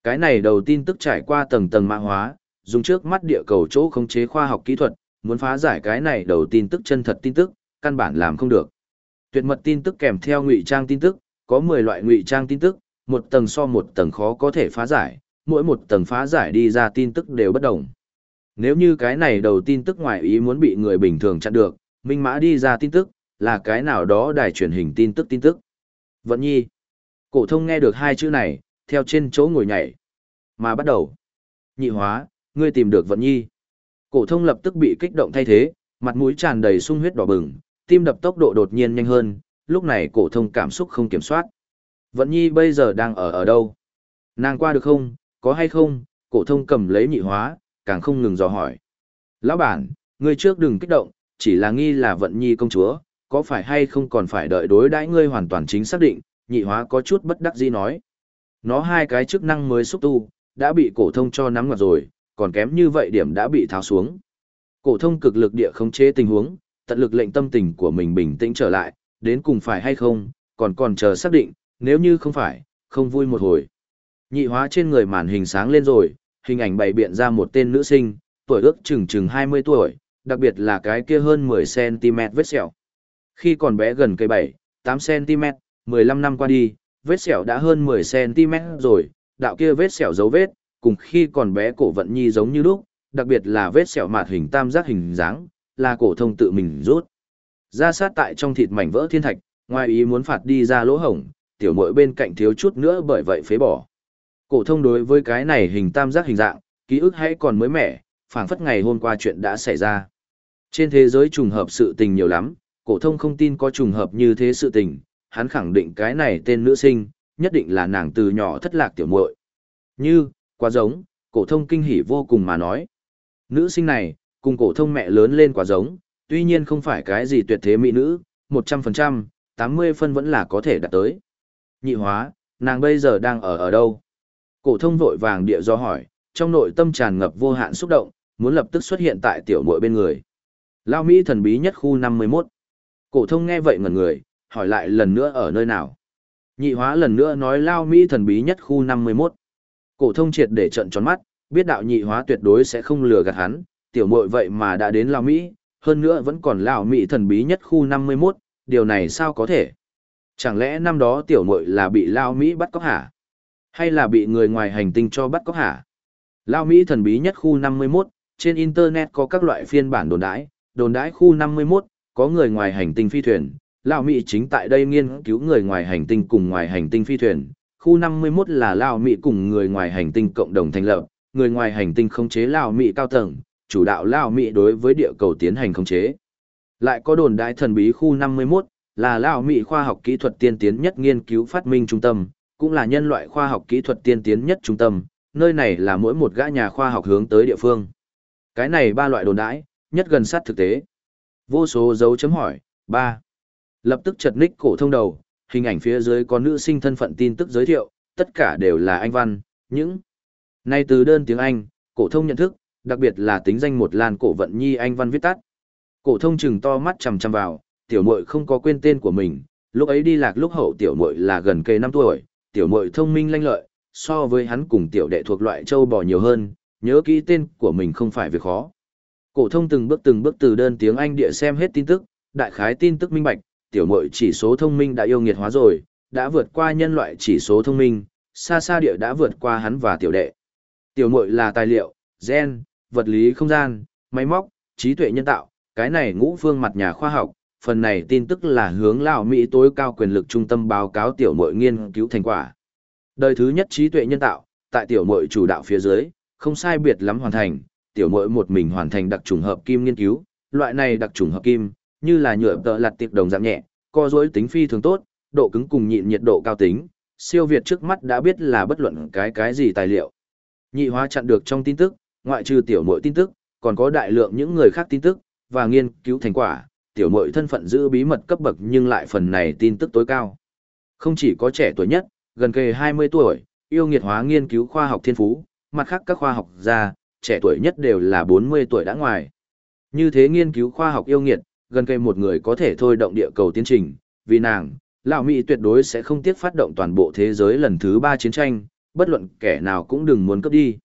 Cái này đầu tin tức trải qua tầng tầng mã hóa, dùng trước mắt địa cầu chỗ khống chế khoa học kỹ thuật, muốn phá giải cái này đầu tin tức chân thật tin tức, căn bản làm không được. Tuyệt mật tin tức kèm theo ngụy trang tin tức, có 10 loại ngụy trang tin tức, một tầng so một tầng khó có thể phá giải, mỗi một tầng phá giải đi ra tin tức đều bất đồng. Nếu như cái này đầu tin tức ngoài ý muốn bị người bình thường chặn được, minh mã đi ra tin tức, là cái nào đó đài truyền hình tin tức tin tức. Vận nhi. Cổ thông nghe được hai chữ này, theo trên chỗ ngồi nhảy. Mà bắt đầu. Nhị hóa, ngươi tìm được vận nhi. Cổ thông lập tức bị kích động thay thế, mặt mũi tràn đầy sung huyết đỏ bừng, tim đập tốc độ đột nhiên nhanh hơn, lúc này cổ thông cảm xúc không kiểm soát. Vận nhi bây giờ đang ở ở đâu? Nàng qua được không, có hay không? Cổ thông cầm lấy nhị hóa, càng không ngừng dò hỏi. Lão bản, ngươi trước đừng kích động, chỉ là nghi là vận nhi công chúa, có phải hay không còn phải đợi đối đãi ngươi hoàn toàn chính xác định, nhị hóa có chút bất đắc dĩ nói. Nó hai cái chức năng mới xúc tu, đã bị cổ thông cho nắm ngặt rồi, còn kém như vậy điểm đã bị tháo xuống. Cổ thông cực lực địa khống chế tình huống, tận lực lệnh tâm tình của mình bình tĩnh trở lại, đến cùng phải hay không, còn còn chờ xác định, nếu như không phải, không vui một hồi. Nhị hóa trên người màn hình sáng lên rồi, hình ảnh bày biện ra một tên nữ sinh, tuổi ước chừng chừng 20 tuổi, đặc biệt là cái kia hơn 10cm vết sẹo. Khi còn bé gần cây 7, 8cm, 15 năm qua đi, vết sẹo đã hơn 10cm rồi, đạo kia vết sẹo dấu vết, cùng khi còn bé cổ vận nhi giống như lúc, đặc biệt là vết sẹo mạt hình tam giác hình dáng, là cổ thông tự mình rút. Ra sát tại trong thịt mảnh vỡ thiên thạch, ngoài ý muốn phạt đi ra lỗ hổng, tiểu muội bên cạnh thiếu chút nữa bởi vậy phế bỏ. Cổ thông đối với cái này hình tam giác hình dạng, ký ức hãy còn mới mẻ, phảng phất ngày hôm qua chuyện đã xảy ra. Trên thế giới trùng hợp sự tình nhiều lắm, cổ thông không tin có trùng hợp như thế sự tình, hắn khẳng định cái này tên nữ sinh, nhất định là nàng từ nhỏ thất lạc tiểu muội. Như, quá giống, cổ thông kinh hỉ vô cùng mà nói. Nữ sinh này, cùng cổ thông mẹ lớn lên quá giống, tuy nhiên không phải cái gì tuyệt thế mỹ nữ, 100%, 80 phân vẫn là có thể đạt tới. Nhị hóa, nàng bây giờ đang ở ở đâu? Cổ thông vội vàng địa do hỏi, trong nội tâm tràn ngập vô hạn xúc động, muốn lập tức xuất hiện tại tiểu muội bên người. Lao Mỹ thần bí nhất khu 51. Cổ thông nghe vậy ngẩn người, hỏi lại lần nữa ở nơi nào. Nhị hóa lần nữa nói Lao Mỹ thần bí nhất khu 51. Cổ thông triệt để trận tròn mắt, biết đạo nhị hóa tuyệt đối sẽ không lừa gạt hắn, tiểu muội vậy mà đã đến Lao Mỹ, hơn nữa vẫn còn Lão Mỹ thần bí nhất khu 51, điều này sao có thể? Chẳng lẽ năm đó tiểu muội là bị Lão Mỹ bắt cóc hả? Hay là bị người ngoài hành tinh cho bắt cóc hả? Lão Mỹ thần bí nhất khu 51, trên Internet có các loại phiên bản đồn đãi, đồn đãi khu 51, có người ngoài hành tinh phi thuyền. Lão Mỹ chính tại đây nghiên cứu người ngoài hành tinh cùng ngoài hành tinh phi thuyền. Khu 51 là Lão Mỹ cùng người ngoài hành tinh cộng đồng thành lập, người ngoài hành tinh khống chế Lão Mỹ cao tầng, chủ đạo Lao Mỹ đối với địa cầu tiến hành khống chế. Lại có đồn đại thần bí khu 51, là Lao Mỹ khoa học kỹ thuật tiên tiến nhất nghiên cứu phát minh trung tâm, cũng là nhân loại khoa học kỹ thuật tiên tiến nhất trung tâm, nơi này là mỗi một gã nhà khoa học hướng tới địa phương. Cái này ba loại đồn đãi, nhất gần sát thực tế. Vô số dấu chấm hỏi, ba Lập tức chật ních cổ thông đầu, hình ảnh phía dưới có nữ sinh thân phận tin tức giới thiệu, tất cả đều là anh văn, những Nay từ đơn tiếng Anh, cổ thông nhận thức, đặc biệt là tính danh một lan cổ vận nhi anh văn viết tắt. Cổ thông chừng to mắt chằm chằm vào, tiểu muội không có quên tên của mình, lúc ấy đi lạc lúc hậu tiểu muội là gần cây năm tuổi, tiểu muội thông minh lanh lợi, so với hắn cùng tiểu đệ thuộc loại châu bò nhiều hơn, nhớ kỹ tên của mình không phải việc khó. Cổ thông từng bước từng bước từ đơn tiếng Anh địa xem hết tin tức, đại khái tin tức minh bạch, tiểu muội chỉ số thông minh đã yêu nghiệt hóa rồi, đã vượt qua nhân loại chỉ số thông minh, xa xa địa đã vượt qua hắn và tiểu đệ. Tiểu muội là tài liệu, gen, vật lý không gian, máy móc, trí tuệ nhân tạo, cái này ngũ phương mặt nhà khoa học, phần này tin tức là hướng lão Mỹ tối cao quyền lực trung tâm báo cáo tiểu muội nghiên cứu thành quả. Đời thứ nhất trí tuệ nhân tạo, tại tiểu muội chủ đạo phía dưới, không sai biệt lắm hoàn thành, tiểu muội một mình hoàn thành đặc trùng hợp kim nghiên cứu, loại này đặc trùng hợp kim, như là nhựa tợ lật tiệp đồng dạng nhẹ, co duỗi tính phi thường tốt, độ cứng cùng nhịn nhiệt độ cao tính, siêu việt trước mắt đã biết là bất luận cái cái gì tài liệu. Nhị hóa chặn được trong tin tức, ngoại trừ tiểu mội tin tức, còn có đại lượng những người khác tin tức và nghiên cứu thành quả, tiểu mội thân phận giữ bí mật cấp bậc nhưng lại phần này tin tức tối cao. Không chỉ có trẻ tuổi nhất, gần kề 20 tuổi, yêu nghiệt hóa nghiên cứu khoa học thiên phú, mặt khác các khoa học gia, trẻ tuổi nhất đều là 40 tuổi đã ngoài. Như thế nghiên cứu khoa học yêu nghiệt, gần kề một người có thể thôi động địa cầu tiến trình, vì nàng, lão Mỹ tuyệt đối sẽ không tiếc phát động toàn bộ thế giới lần thứ ba chiến tranh, bất luận kẻ nào cũng đừng muốn cướp đi.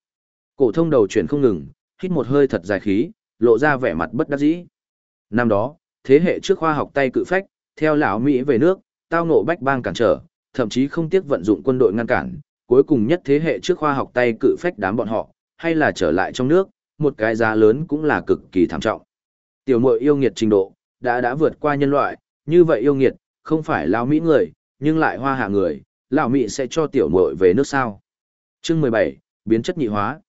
Cổ thông đầu chuyển không ngừng, hít một hơi thật dài khí, lộ ra vẻ mặt bất đắc dĩ. Năm đó, thế hệ trước khoa học tay cự phách, theo lão Mỹ về nước, tao ngộ bách bang cản trở, thậm chí không tiếc vận dụng quân đội ngăn cản, cuối cùng nhất thế hệ trước khoa học tay cự phách đám bọn họ, hay là trở lại trong nước, một cái giá lớn cũng là cực kỳ thảm trọng. Tiểu muội yêu nghiệt trình độ, đã đã vượt qua nhân loại, như vậy yêu nghiệt, không phải lão Mỹ người, nhưng lại hoa hạ người, lão Mỹ sẽ cho tiểu muội về nước sao. Chương 17, biến chất nhị hóa.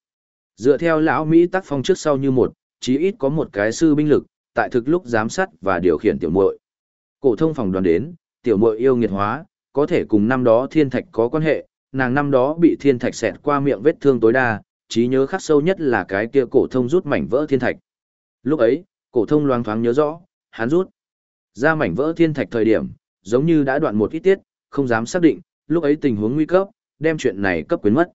Dựa theo lão Mỹ tác phong trước sau như một, chí ít có một cái sư binh lực, tại thực lúc giám sát và điều khiển tiểu muội. Cổ thông phòng đoàn đến, tiểu muội yêu nghiệt hóa, có thể cùng năm đó thiên thạch có quan hệ, nàng năm đó bị thiên thạch xẹt qua miệng vết thương tối đa, trí nhớ khắc sâu nhất là cái kia cổ thông rút mảnh vỡ thiên thạch. Lúc ấy, cổ thông loáng thoáng nhớ rõ, hắn rút ra mảnh vỡ thiên thạch thời điểm, giống như đã đoạn một ít tiết, không dám xác định, lúc ấy tình huống nguy cấp, đem chuyện này cấp quyến mất.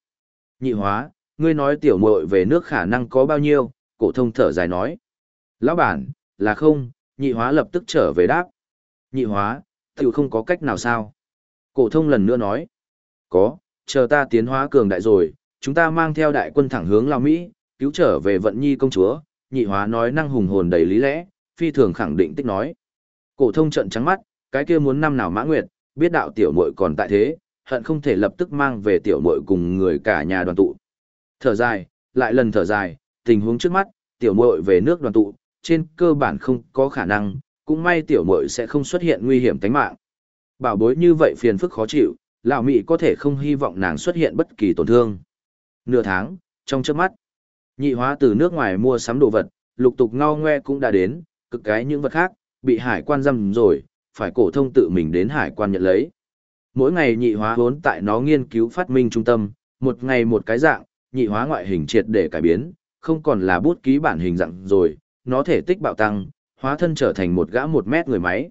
Nhị hóa, ngươi nói tiểu muội về nước khả năng có bao nhiêu, cổ thông thở dài nói. Lão bản, là không, nhị hóa lập tức trở về đáp. Nhị hóa, tiểu không có cách nào sao? Cổ thông lần nữa nói. Có, chờ ta tiến hóa cường đại rồi, chúng ta mang theo đại quân thẳng hướng Lào Mỹ, cứu trở về vận nhi công chúa, nhị hóa nói năng hùng hồn đầy lý lẽ, phi thường khẳng định tích nói. Cổ thông trợn trắng mắt, cái kia muốn năm nào mã nguyệt, biết đạo tiểu muội còn tại thế, hận không thể lập tức mang về tiểu muội cùng người cả nhà đoàn tụ. Thở dài, lại lần thở dài, tình huống trước mắt, tiểu muội về nước đoàn tụ, trên cơ bản không có khả năng, cũng may tiểu muội sẽ không xuất hiện nguy hiểm tính mạng. Bảo bối như vậy phiền phức khó chịu, lão mị có thể không hy vọng nàng xuất hiện bất kỳ tổn thương. Nửa tháng, trong chớp mắt, nhị hóa từ nước ngoài mua sắm đồ vật, lục tục ngao ngoe cũng đã đến, cực cái những vật khác, bị hải quan dâm rồi, phải cổ thông tự mình đến hải quan nhận lấy. Mỗi ngày nhị hóa vốn tại nó nghiên cứu phát minh trung tâm, một ngày một cái dạng, nhị hóa ngoại hình triệt để cải biến, không còn là bút ký bản hình dạng rồi, nó thể tích bạo tăng, hóa thân trở thành một gã một mét người máy.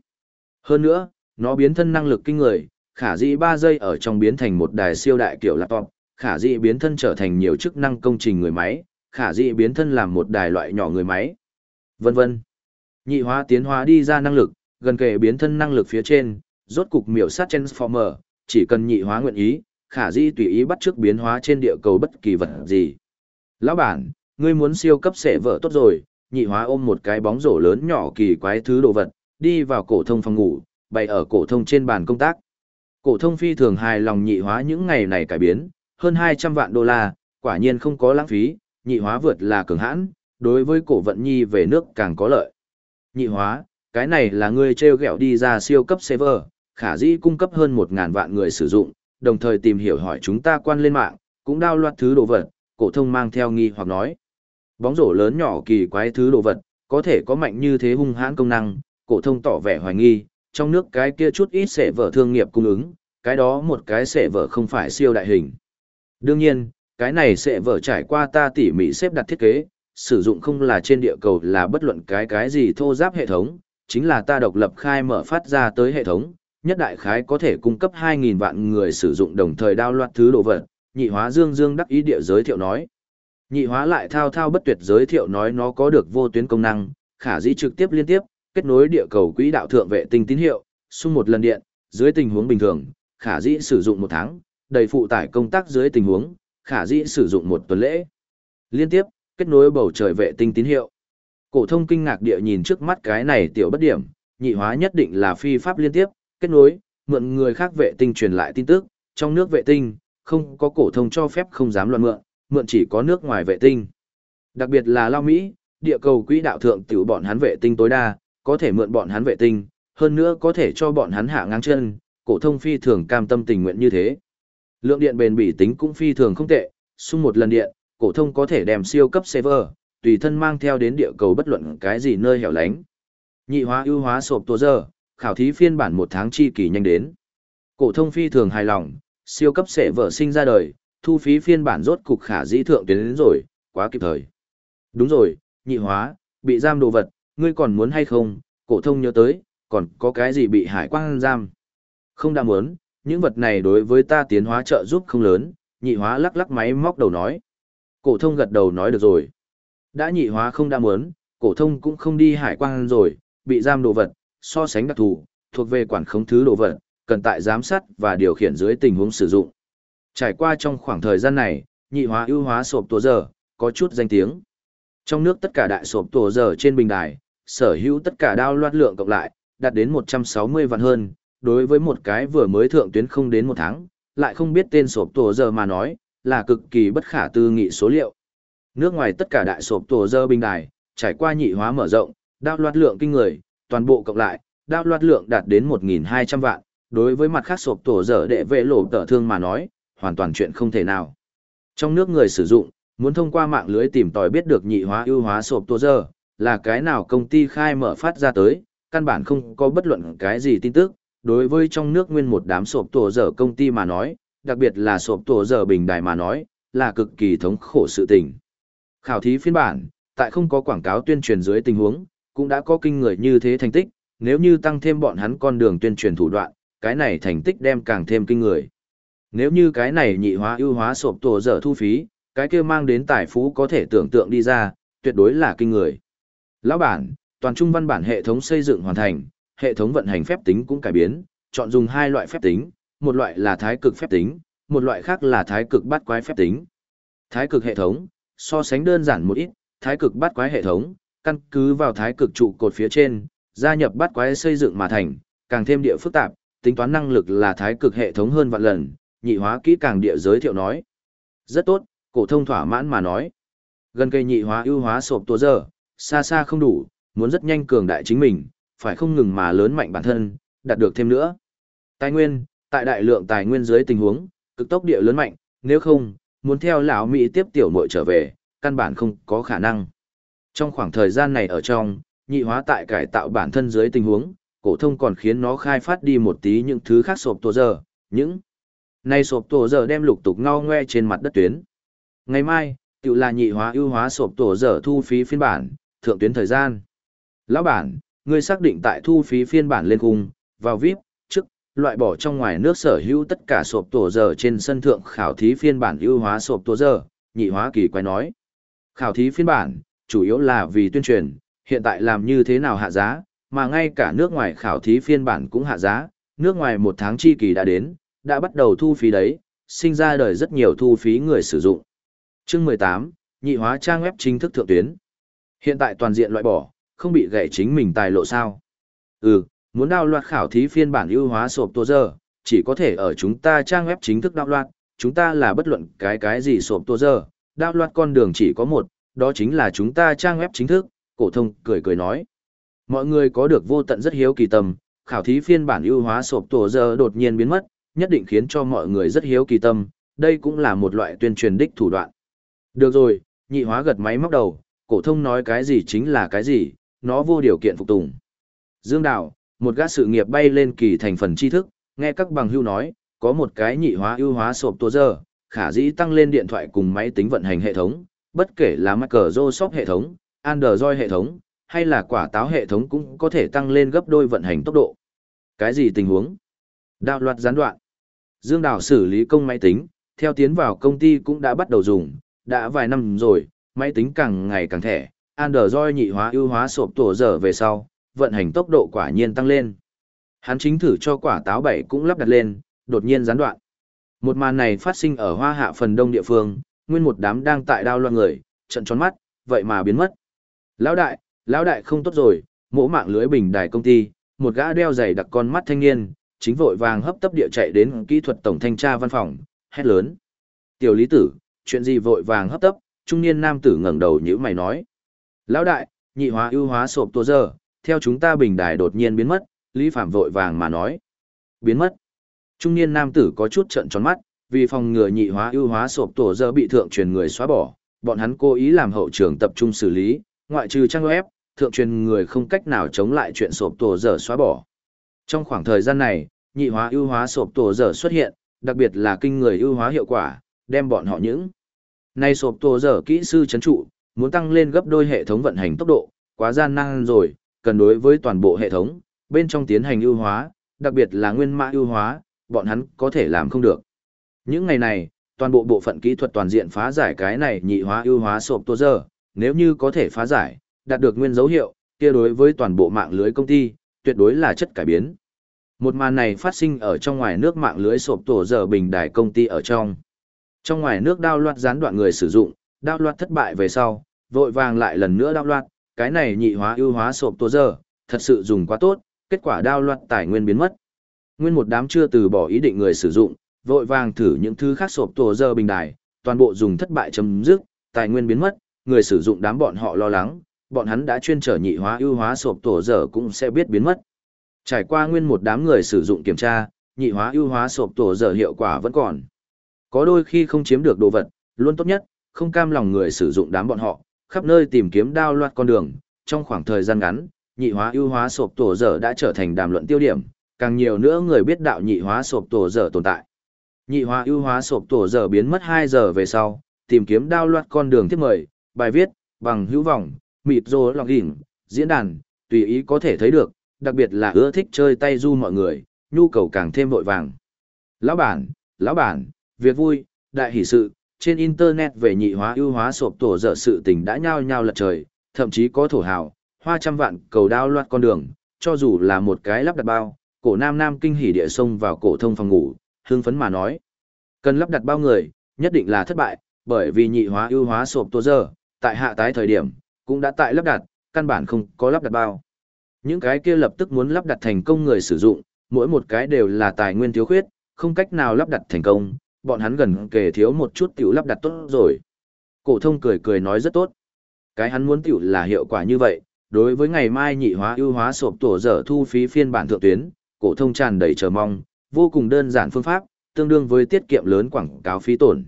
Hơn nữa, nó biến thân năng lực kinh người, khả dĩ 3 giây ở trong biến thành một đài siêu đại kiểu laptop, khả dĩ biến thân trở thành nhiều chức năng công trình người máy, khả dĩ biến thân làm một đài loại nhỏ người máy, vân vân. Nhị hóa tiến hóa đi ra năng lực, gần kề biến thân năng lực phía trên, rốt cục miểu sát Transformer, chỉ cần nhị hóa nguyện ý, khả di tùy ý bắt trước biến hóa trên địa cầu bất kỳ vật gì. Lão bản, ngươi muốn siêu cấp sẽ vợ tốt rồi, nhị hóa ôm một cái bóng rổ lớn nhỏ kỳ quái thứ đồ vật, đi vào cổ thông phòng ngủ, bày ở cổ thông trên bàn công tác. Cổ thông phi thường hài lòng nhị hóa những ngày này cải biến, hơn 200 vạn đô la, quả nhiên không có lãng phí, nhị hóa vượt là cường hãn, đối với cổ vận nhi về nước càng có lợi. Nhị hóa, cái này là ngươi treo gẹo đi ra siêu cấp server, khả dĩ cung cấp hơn 1.000 vạn người sử dụng, đồng thời tìm hiểu hỏi chúng ta quan lên mạng, cũng đao loạt thứ đồ vật, cổ thông mang theo nghi hoặc nói. Bóng rổ lớn nhỏ kỳ quái thứ đồ vật, có thể có mạnh như thế hung hãn công năng, cổ thông tỏ vẻ hoài nghi, trong nước cái kia chút ít sẽ vở thương nghiệp cung ứng, cái đó một cái sẽ vở không phải siêu đại hình. Đương nhiên, cái này sẽ vở trải qua ta tỉ mỉ xếp đặt thiết kế, sử dụng không là trên địa cầu là bất luận cái cái gì thô giáp hệ thống, chính là ta độc lập khai mở phát ra tới hệ thống, nhất đại khái có thể cung cấp 2.000 vạn người sử dụng đồng thời đao loạt thứ đồ vật, nhị hóa dương dương đắc ý địa giới thiệu nói. Nhị hóa lại thao thao bất tuyệt giới thiệu nói nó có được vô tuyến công năng, khả dĩ trực tiếp liên tiếp, kết nối địa cầu quỹ đạo thượng vệ tinh tín hiệu, xung một lần điện, dưới tình huống bình thường, khả dĩ sử dụng một tháng, đầy phụ tải công tác dưới tình huống, khả dĩ sử dụng một tuần lễ. Liên tiếp, kết nối bầu trời vệ tinh tín hiệu. Cổ thông kinh ngạc địa nhìn trước mắt cái này tiểu bất điểm, nhị hóa nhất định là phi pháp liên tiếp, kết nối, mượn người khác vệ tinh truyền lại tin tức, trong nước vệ tinh, không có cổ thông cho phép không dám luận mượn, mượn chỉ có nước ngoài vệ tinh. Đặc biệt là Lao Mỹ, địa cầu quỹ đạo thượng tiểu bọn hắn vệ tinh tối đa, có thể mượn bọn hắn vệ tinh, hơn nữa có thể cho bọn hắn hạ ngang chân, cổ thông phi thường cam tâm tình nguyện như thế. Lượng điện bền bỉ tính cũng phi thường không tệ, xung một lần điện, cổ thông có thể đem siêu cấp server, tùy thân mang theo đến địa cầu bất luận cái gì nơi hẻo lánh. Nhị hóa ưu hóa sộp tua giờ, khảo thí phiên bản một tháng chi kỳ nhanh đến. Cổ thông phi thường hài lòng, siêu cấp server sinh ra đời, thu phí phiên bản rốt cục khả dĩ thượng tiến đến rồi, quá kịp thời. Đúng rồi, nhị hóa, bị giam đồ vật, ngươi còn muốn hay không? Cổ thông nhớ tới, còn có cái gì bị hải quan giam? Không đã muốn, những vật này đối với ta tiến hóa trợ giúp không lớn, nhị hóa lắc lắc máy móc đầu nói. Cổ thông gật đầu nói được rồi. Đã nhị hóa không đã muốn, cổ thông cũng không đi hải quan rồi, bị giam đồ vật, so sánh đặc thù, thuộc về quản khống thứ đồ vật, cần tại giám sát và điều khiển dưới tình huống sử dụng. Trải qua trong khoảng thời gian này, nhị hóa ưu hóa sộp tổ giờ, có chút danh tiếng. Trong nước tất cả đại sộp tổ giờ trên bình đài, sở hữu tất cả đao loạt lượng cộng lại, đạt đến 160 vạn hơn, đối với một cái vừa mới thượng tuyến không đến một tháng, lại không biết tên sộp tổ giờ mà nói, là cực kỳ bất khả tư nghị số liệu. Nước ngoài tất cả đại sộp tổ giờ bình đài, trải qua nhị hóa mở rộng, đao loạt lượng kinh người, toàn bộ cộng lại, đao loạt lượng đạt đến 1.200 vạn, đối với mặt khác sộp tổ dở đệ vệ lộ tờ thương mà nói, hoàn toàn chuyện không thể nào. Trong nước người sử dụng, muốn thông qua mạng lưới tìm tòi biết được nhị hóa ưu hóa sộp tổ dở là cái nào công ty khai mở phát ra tới, căn bản không có bất luận cái gì tin tức, đối với trong nước nguyên một đám sộp tổ dở công ty mà nói, đặc biệt là sộp tổ dở bình đài mà nói, là cực kỳ thống khổ sự tình. Khảo thí phiên bản, tại không có quảng cáo tuyên truyền dưới tình huống, cũng đã có kinh người như thế thành tích, nếu như tăng thêm bọn hắn con đường tuyên truyền thủ đoạn, cái này thành tích đem càng thêm kinh người. Nếu như cái này nhị hóa ưu hóa sộp tổ dở thu phí, cái kia mang đến tài phú có thể tưởng tượng đi ra, tuyệt đối là kinh người. Lão bản, toàn trung văn bản hệ thống xây dựng hoàn thành, hệ thống vận hành phép tính cũng cải biến, chọn dùng hai loại phép tính, một loại là thái cực phép tính, một loại khác là thái cực bát quái phép tính. Thái cực hệ thống, so sánh đơn giản một ít, thái cực bát quái hệ thống, căn cứ vào thái cực trụ cột phía trên, gia nhập bát quái xây dựng mà thành, càng thêm địa phức tạp, tính toán năng lực là thái cực hệ thống hơn vạn lần, nhị hóa kỹ càng địa giới thiệu nói. Rất tốt, cổ thông thỏa mãn mà nói. Gần cây nhị hóa ưu hóa sộp tua giờ, xa xa không đủ, muốn rất nhanh cường đại chính mình, phải không ngừng mà lớn mạnh bản thân, đạt được thêm nữa. Tài nguyên, tại đại lượng tài nguyên dưới tình huống, cực tốc địa lớn mạnh, nếu không, muốn theo lão Mỹ tiếp tiểu muội trở về, căn bản không có khả năng. Trong khoảng thời gian này ở trong, nhị hóa tại cải tạo bản thân dưới tình huống, cổ thông còn khiến nó khai phát đi một tí những thứ khác sộp tổ giờ, những này sộp tổ giờ đem lục tục ngao ngoe trên mặt đất tuyến. Ngày mai, tự là nhị hóa ưu hóa sộp tổ giờ thu phí phiên bản, thượng tuyến thời gian. Lão bản, ngươi xác định tại thu phí phiên bản lên khung, vào VIP, trước, loại bỏ trong ngoài nước sở hữu tất cả sộp tổ giờ trên sân thượng khảo thí phiên bản ưu hóa sộp tổ giờ, nhị hóa kỳ quái nói. Khảo thí phiên bản, chủ yếu là vì tuyên truyền, hiện tại làm như thế nào hạ giá, mà ngay cả nước ngoài khảo thí phiên bản cũng hạ giá, nước ngoài một tháng chi kỳ đã đến, đã bắt đầu thu phí đấy, sinh ra đời rất nhiều thu phí người sử dụng. Chương 18, nhị hóa trang web chính thức thượng tuyến. Hiện tại toàn diện loại bỏ, không bị gãy chính mình tài lộ sao. Ừ, muốn đào loạt khảo thí phiên bản ưu hóa sộp tô giờ, chỉ có thể ở chúng ta trang web chính thức đào loạt, chúng ta là bất luận cái cái gì sộp tô giờ, đào loạt con đường chỉ có một, đó chính là chúng ta trang web chính thức, cổ thông cười cười nói. Mọi người có được vô tận rất hiếu kỳ tâm, khảo thí phiên bản ưu hóa sộp tổ giờ đột nhiên biến mất, nhất định khiến cho mọi người rất hiếu kỳ tâm, đây cũng là một loại tuyên truyền đích thủ đoạn. Được rồi, nhị hóa gật máy móc đầu, cổ thông nói cái gì chính là cái gì, nó vô điều kiện phục tùng. Dương Đào, một gã sự nghiệp bay lên kỳ thành phần tri thức, nghe các bằng hữu nói, có một cái nhị hóa ưu hóa sộp tổ giờ, khả dĩ tăng lên điện thoại cùng máy tính vận hành hệ thống, bất kể là Microsoft hệ thống, Android hệ thống, hay là quả táo hệ thống cũng có thể tăng lên gấp đôi vận hành tốc độ. Cái gì tình huống? Đạo loạt gián đoạn. Dương Đào xử lý công máy tính, theo tiến vào công ty cũng đã bắt đầu dùng, đã vài năm rồi, máy tính càng ngày càng thẻ, Android nhị hóa ưu hóa sộp tổ giờ về sau, vận hành tốc độ quả nhiên tăng lên. Hắn chính thử cho quả táo bảy cũng lắp đặt lên, đột nhiên gián đoạn. Một màn này phát sinh ở hoa hạ phần đông địa phương, nguyên một đám đang tại đao loạn người, trận tròn mắt, vậy mà biến mất. Lão đại, lão đại không tốt rồi, mỗ mạng lưới bình đài công ty, một gã đeo giày đặc con mắt thanh niên, chính vội vàng hấp tấp địa chạy đến kỹ thuật tổng thanh tra văn phòng, hét lớn. Tiểu lý tử, chuyện gì vội vàng hấp tấp, trung niên nam tử ngẩng đầu nhíu mày nói. Lão đại, nhị hóa ưu hóa sộp tua giờ, theo chúng ta bình đài đột nhiên biến mất, Lý Phạm vội vàng mà nói. Biến mất. Trung niên nam tử có chút trận tròn mắt, vì phòng ngừa nhị hóa ưu hóa sộp tổ giờ bị thượng truyền người xóa bỏ, bọn hắn cố ý làm hậu trường tập trung xử lý, ngoại trừ trang web, thượng truyền người không cách nào chống lại chuyện sộp tổ giờ xóa bỏ. Trong khoảng thời gian này, nhị hóa ưu hóa sộp tổ giờ xuất hiện, đặc biệt là kinh người ưu hóa hiệu quả, đem bọn họ những nay sộp tổ giờ kỹ sư chấn trụ, muốn tăng lên gấp đôi hệ thống vận hành tốc độ, quá gian nan rồi, cần đối với toàn bộ hệ thống, bên trong tiến hành ưu hóa, đặc biệt là nguyên mã ưu hóa, bọn hắn có thể làm không được. Những ngày này, toàn bộ bộ phận kỹ thuật toàn diện phá giải cái này nhị hóa ưu hóa sộp tô giờ, nếu như có thể phá giải, đạt được nguyên dấu hiệu, kia đối với toàn bộ mạng lưới công ty, tuyệt đối là chất cải biến. Một màn này phát sinh ở trong ngoài nước mạng lưới sộp tổ giờ bình đài công ty ở trong. Trong ngoài nước đao loạt gián đoạn người sử dụng, đao loạt thất bại về sau, vội vàng lại lần nữa đao loạt, cái này nhị hóa ưu hóa sộp tổ giờ, thật sự dùng quá tốt, kết quả đao loạt tài nguyên biến mất. Nguyên một đám chưa từ bỏ ý định người sử dụng, vội vàng thử những thứ khác sộp tổ giờ bình đài, toàn bộ dùng thất bại chấm dứt, tài nguyên biến mất, người sử dụng đám bọn họ lo lắng, bọn hắn đã chuyên trở nhị hóa ưu hóa sộp tổ giờ cũng sẽ biết biến mất. Trải qua nguyên một đám người sử dụng kiểm tra, nhị hóa ưu hóa sộp tổ giờ hiệu quả vẫn còn. Có đôi khi không chiếm được đồ vật, luôn tốt nhất, không cam lòng người sử dụng đám bọn họ, khắp nơi tìm kiếm đao loạt con đường, trong khoảng thời gian ngắn, nhị hóa ưu hóa sộp tổ giờ đã trở thành đàm luận tiêu điểm, càng nhiều nữa người biết đạo nhị hóa sộp tổ giờ tồn tại. Nhị hóa ưu hóa sộp tổ giờ biến mất 2 giờ về sau, tìm kiếm đao loạt con đường tiếp mời, bài viết, bằng hữu vọng, mịt rô lọc đỉnh, diễn đàn, tùy ý có thể thấy được, đặc biệt là ưa thích chơi tay du mọi người, nhu cầu càng thêm vội vàng. Lão bản, lão bản, việc vui, đại hỷ sự, trên internet về nhị hóa ưu hóa sộp tổ dở sự tình đã nhao nhao lật trời, thậm chí có thổ hào, hoa trăm vạn cầu đao loạt con đường, cho dù là một cái lắp đặt bao, cổ nam nam kinh hỉ địa sông vào cổ thông phòng ngủ, hương phấn mà nói. Cần lắp đặt bao người, nhất định là thất bại, bởi vì nhị hóa ưu hóa sộp tổ giờ tại hạ tái thời điểm, cũng đã tại lắp đặt, căn bản không có lắp đặt bao. Những cái kia lập tức muốn lắp đặt thành công người sử dụng, mỗi một cái đều là tài nguyên thiếu khuyết, không cách nào lắp đặt thành công, bọn hắn gần kể thiếu một chút tiểu lắp đặt tốt rồi. Cổ thông cười cười nói rất tốt. Cái hắn muốn tiểu là hiệu quả như vậy, đối với ngày mai nhị hóa ưu hóa sộp tổ dở thu phí phiên bản thượng tuyến, cổ thông tràn đầy chờ mong, vô cùng đơn giản phương pháp, tương đương với tiết kiệm lớn quảng cáo phí tổn.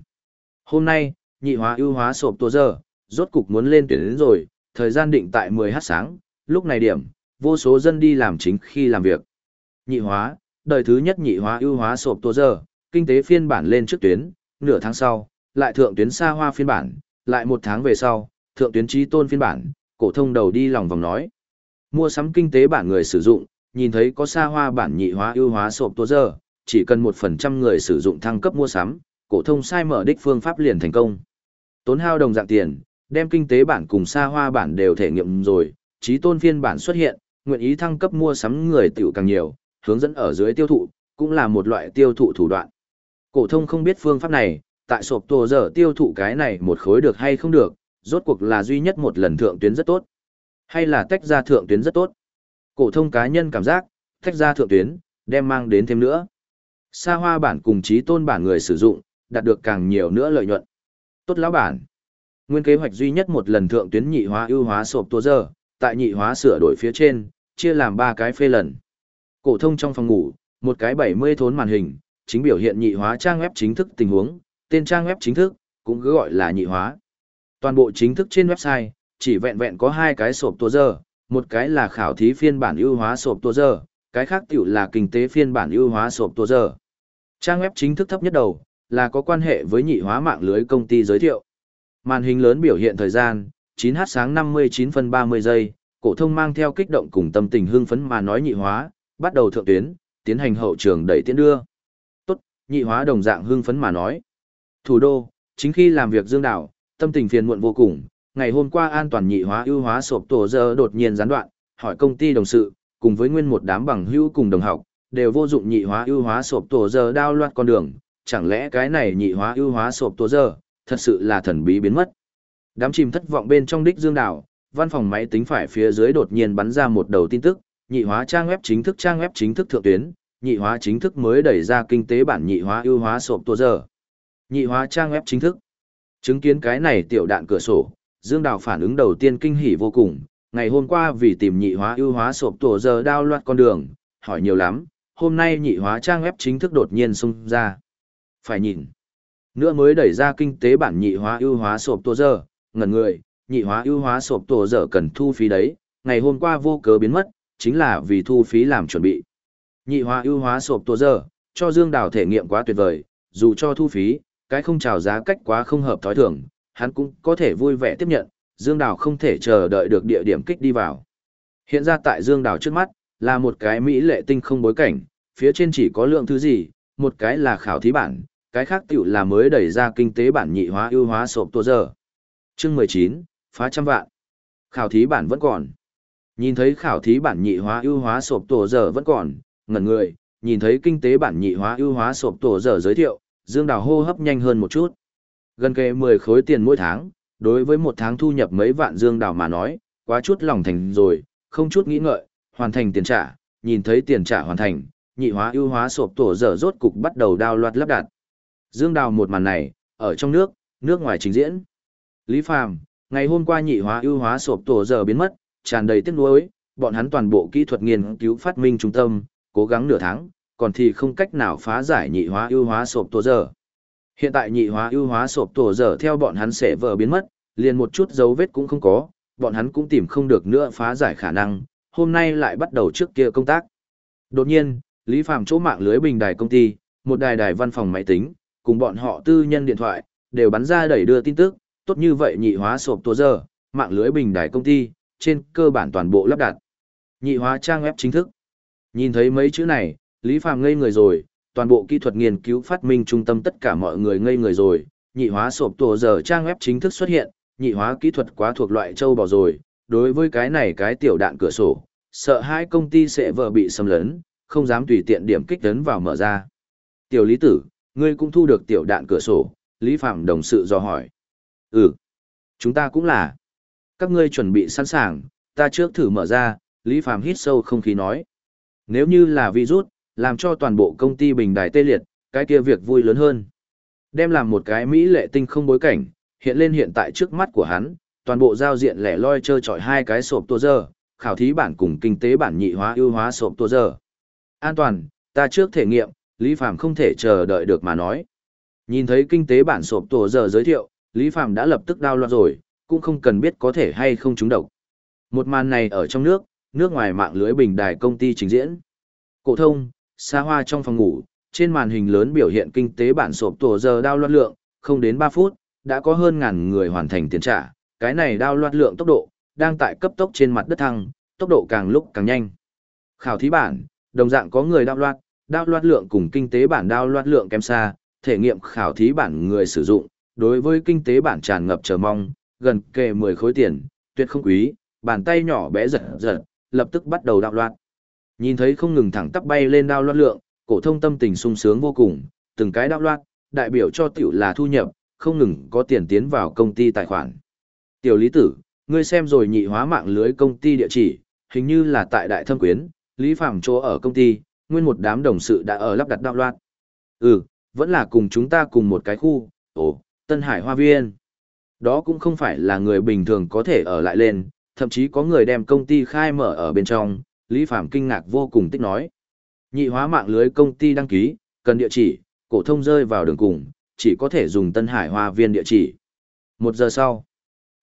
Hôm nay, nhị hóa ưu hóa sộp tổ giờ rốt cục muốn lên tuyển đến rồi, thời gian định tại 10h sáng, lúc này điểm, vô số dân đi làm chính khi làm việc. Nhị hóa, đời thứ nhất nhị hóa ưu hóa sộp tổ giờ, kinh tế phiên bản lên trước tuyến, nửa tháng sau, lại thượng tuyến xa hoa phiên bản, lại một tháng về sau, thượng tuyến trí tôn phiên bản, cổ thông đầu đi lòng vòng nói. Mua sắm kinh tế bản người sử dụng, nhìn thấy có xa hoa bản nhị hóa ưu hóa sộp tố giờ, chỉ cần một phần trăm người sử dụng thăng cấp mua sắm, cổ thông sai mở đích phương pháp liền thành công. Tốn hao đồng dạng tiền, đem kinh tế bản cùng xa hoa bản đều thể nghiệm rồi, trí tôn phiên bản xuất hiện, nguyện ý thăng cấp mua sắm người tiểu càng nhiều, hướng dẫn ở dưới tiêu thụ, cũng là một loại tiêu thụ thủ đoạn. Cổ thông không biết phương pháp này, tại sộp tổ giờ tiêu thụ cái này một khối được hay không được, rốt cuộc là duy nhất một lần thượng tuyến rất tốt, hay là tách ra thượng tuyến rất tốt. Cổ thông cá nhân cảm giác, tách ra thượng tuyến, đem mang đến thêm nữa. Sa hoa bản cùng trí tôn bản người sử dụng, đạt được càng nhiều nữa lợi nhuận. Tốt lão bản. Nguyên kế hoạch duy nhất một lần thượng tuyến nhị hóa ưu hóa sộp tua giờ, tại nhị hóa sửa đổi phía trên, chia làm ba cái phê lần. Cổ thông trong phòng ngủ, một cái 70 thốn màn hình, chính biểu hiện nhị hóa trang web chính thức tình huống, tên trang web chính thức, cũng cứ gọi là nhị hóa. Toàn bộ chính thức trên website, chỉ vẹn vẹn có hai cái sộp tua giờ, một cái là khảo thí phiên bản ưu hóa sộp tua giờ, cái khác tiểu là kinh tế phiên bản ưu hóa sộp tua giờ. Trang web chính thức thấp nhất đầu, là có quan hệ với nhị hóa mạng lưới công ty giới thiệu. Màn hình lớn biểu hiện thời gian, 9h sáng 59 phân 30 giây, cổ thông mang theo kích động cùng tâm tình hưng phấn mà nói nhị hóa, bắt đầu thượng tuyến, tiến hành hậu trường đẩy tiến đưa. Tốt, nhị hóa đồng dạng hưng phấn mà nói. Thủ đô, chính khi làm việc Dương Đảo, tâm tình phiền muộn vô cùng, ngày hôm qua an toàn nhị hóa ưu hóa sộp tổ giờ đột nhiên gián đoạn, hỏi công ty đồng sự, cùng với nguyên một đám bằng hữu cùng đồng học, đều vô dụng nhị hóa ưu hóa sộp tổ giờ đao loạt con đường, chẳng lẽ cái này nhị hóa ưu hóa sộp tổ giờ, thật sự là thần bí biến mất. Đám chìm thất vọng bên trong đích Dương Đảo, văn phòng máy tính phải phía dưới đột nhiên bắn ra một đầu tin tức, nhị hóa trang web chính thức trang web chính thức thượng tuyến, nhị hóa chính thức mới đẩy ra kinh tế bản nhị hóa ưu hóa sộp tổ giờ. Nhị hóa trang web chính thức. Chứng kiến cái này tiểu đạn cửa sổ, Dương Đào phản ứng đầu tiên kinh hỉ vô cùng, ngày hôm qua vì tìm nhị hóa ưu hóa sộp tổ giờ đao loạt con đường, hỏi nhiều lắm, hôm nay nhị hóa trang web chính thức đột nhiên xung ra. Phải nhìn. Nữa mới đẩy ra kinh tế bản nhị hóa ưu hóa sộp tổ giờ, ngẩn người, nhị hóa ưu hóa sộp tổ giờ cần thu phí đấy, ngày hôm qua vô cớ biến mất, chính là vì thu phí làm chuẩn bị. Nhị hóa ưu hóa sộp tổ giờ, cho Dương Đào thể nghiệm quá tuyệt vời, dù cho thu phí, cái không chào giá cách quá không hợp thói thường, hắn cũng có thể vui vẻ tiếp nhận, Dương Đào không thể chờ đợi được địa điểm kích đi vào. Hiện ra tại Dương Đào trước mắt, là một cái mỹ lệ tinh không bối cảnh, phía trên chỉ có lượng thứ gì, một cái là khảo thí bản, cái khác tiểu là mới đẩy ra kinh tế bản nhị hóa ưu hóa sộp tổ giờ. Chương 19, phá trăm vạn. Khảo thí bản vẫn còn. Nhìn thấy khảo thí bản nhị hóa ưu hóa sộp tổ giờ vẫn còn, ngẩn người, nhìn thấy kinh tế bản nhị hóa ưu hóa sộp tổ giờ giới thiệu, Dương Đào hô hấp nhanh hơn một chút. Gần kề 10 khối tiền mỗi tháng, đối với một tháng thu nhập mấy vạn Dương Đào mà nói, quá chút lòng thành rồi, không chút nghĩ ngợi, hoàn thành tiền trả, nhìn thấy tiền trả hoàn thành, nhị hóa ưu hóa sộp tổ dở rốt cục bắt đầu đao loạt lắp đặt. Dương Đào một màn này, ở trong nước, nước ngoài trình diễn. Lý Phàm, ngày hôm qua nhị hóa ưu hóa sộp tổ dở biến mất, tràn đầy tiếc nuối, bọn hắn toàn bộ kỹ thuật nghiên cứu phát minh trung tâm, cố gắng nửa tháng, còn thì không cách nào phá giải nhị hóa ưu hóa sộp tổ dở. Hiện tại nhị hóa ưu hóa sộp tổ giờ theo bọn hắn sẽ vờ biến mất, liền một chút dấu vết cũng không có, bọn hắn cũng tìm không được nữa phá giải khả năng, hôm nay lại bắt đầu trước kia công tác. Đột nhiên, Lý Phàm chỗ mạng lưới bình đài công ty, một đài đài văn phòng máy tính, cùng bọn họ tư nhân điện thoại, đều bắn ra đẩy đưa tin tức, tốt như vậy nhị hóa sộp tổ giờ, mạng lưới bình đài công ty, trên cơ bản toàn bộ lắp đặt. Nhị hóa trang web chính thức. Nhìn thấy mấy chữ này, Lý Phàm ngây người rồi, toàn bộ kỹ thuật nghiên cứu phát minh trung tâm tất cả mọi người ngây người rồi, nhị hóa sộp tổ giờ trang web chính thức xuất hiện, nhị hóa kỹ thuật quá thuộc loại châu bò rồi, đối với cái này cái tiểu đạn cửa sổ, sợ hai công ty sẽ vợ bị xâm lấn, không dám tùy tiện điểm kích tấn vào mở ra. Tiểu lý tử, ngươi cũng thu được tiểu đạn cửa sổ, Lý Phạm đồng sự do hỏi. Ừ, chúng ta cũng là. Các ngươi chuẩn bị sẵn sàng, ta trước thử mở ra, Lý Phạm hít sâu không khí nói. Nếu như là virus, làm cho toàn bộ công ty bình đài tê liệt, cái kia việc vui lớn hơn. Đem làm một cái mỹ lệ tinh không bối cảnh, hiện lên hiện tại trước mắt của hắn, toàn bộ giao diện lẻ loi chơi chọi hai cái sộp tua giờ, khảo thí bản cùng kinh tế bản nhị hóa ưu hóa sộp tua giờ. An toàn, ta trước thể nghiệm, Lý Phạm không thể chờ đợi được mà nói. Nhìn thấy kinh tế bản sộp tua giờ giới thiệu, Lý Phạm đã lập tức đau loạt rồi, cũng không cần biết có thể hay không trúng độc. Một màn này ở trong nước, nước ngoài mạng lưới bình đài công ty trình diễn. Cổ thông, xa hoa trong phòng ngủ, trên màn hình lớn biểu hiện kinh tế bản sộp tổ giờ đao loạt lượng, không đến 3 phút, đã có hơn ngàn người hoàn thành tiền trả, cái này đao loạt lượng tốc độ, đang tại cấp tốc trên mặt đất thăng, tốc độ càng lúc càng nhanh. Khảo thí bản, đồng dạng có người đao loạt, đao loạt lượng cùng kinh tế bản đao loạt lượng kém xa, thể nghiệm khảo thí bản người sử dụng, đối với kinh tế bản tràn ngập chờ mong, gần kề 10 khối tiền, tuyệt không quý, bàn tay nhỏ bé giật giật, lập tức bắt đầu đao loạt. Nhìn thấy không ngừng thẳng tắp bay lên đao loạt lượng, cổ thông tâm tình sung sướng vô cùng, từng cái đao loạt, đại biểu cho tiểu là thu nhập, không ngừng có tiền tiến vào công ty tài khoản. Tiểu lý tử, ngươi xem rồi nhị hóa mạng lưới công ty địa chỉ, hình như là tại Đại Thâm Quyến, Lý Phàm chỗ ở công ty, nguyên một đám đồng sự đã ở lắp đặt đạo loạt. Ừ, vẫn là cùng chúng ta cùng một cái khu, ồ, Tân Hải Hoa Viên. Đó cũng không phải là người bình thường có thể ở lại lên, thậm chí có người đem công ty khai mở ở bên trong, Lý Phạm kinh ngạc vô cùng tích nói. Nhị hóa mạng lưới công ty đăng ký, cần địa chỉ, cổ thông rơi vào đường cùng, chỉ có thể dùng Tân Hải Hoa Viên địa chỉ. Một giờ sau,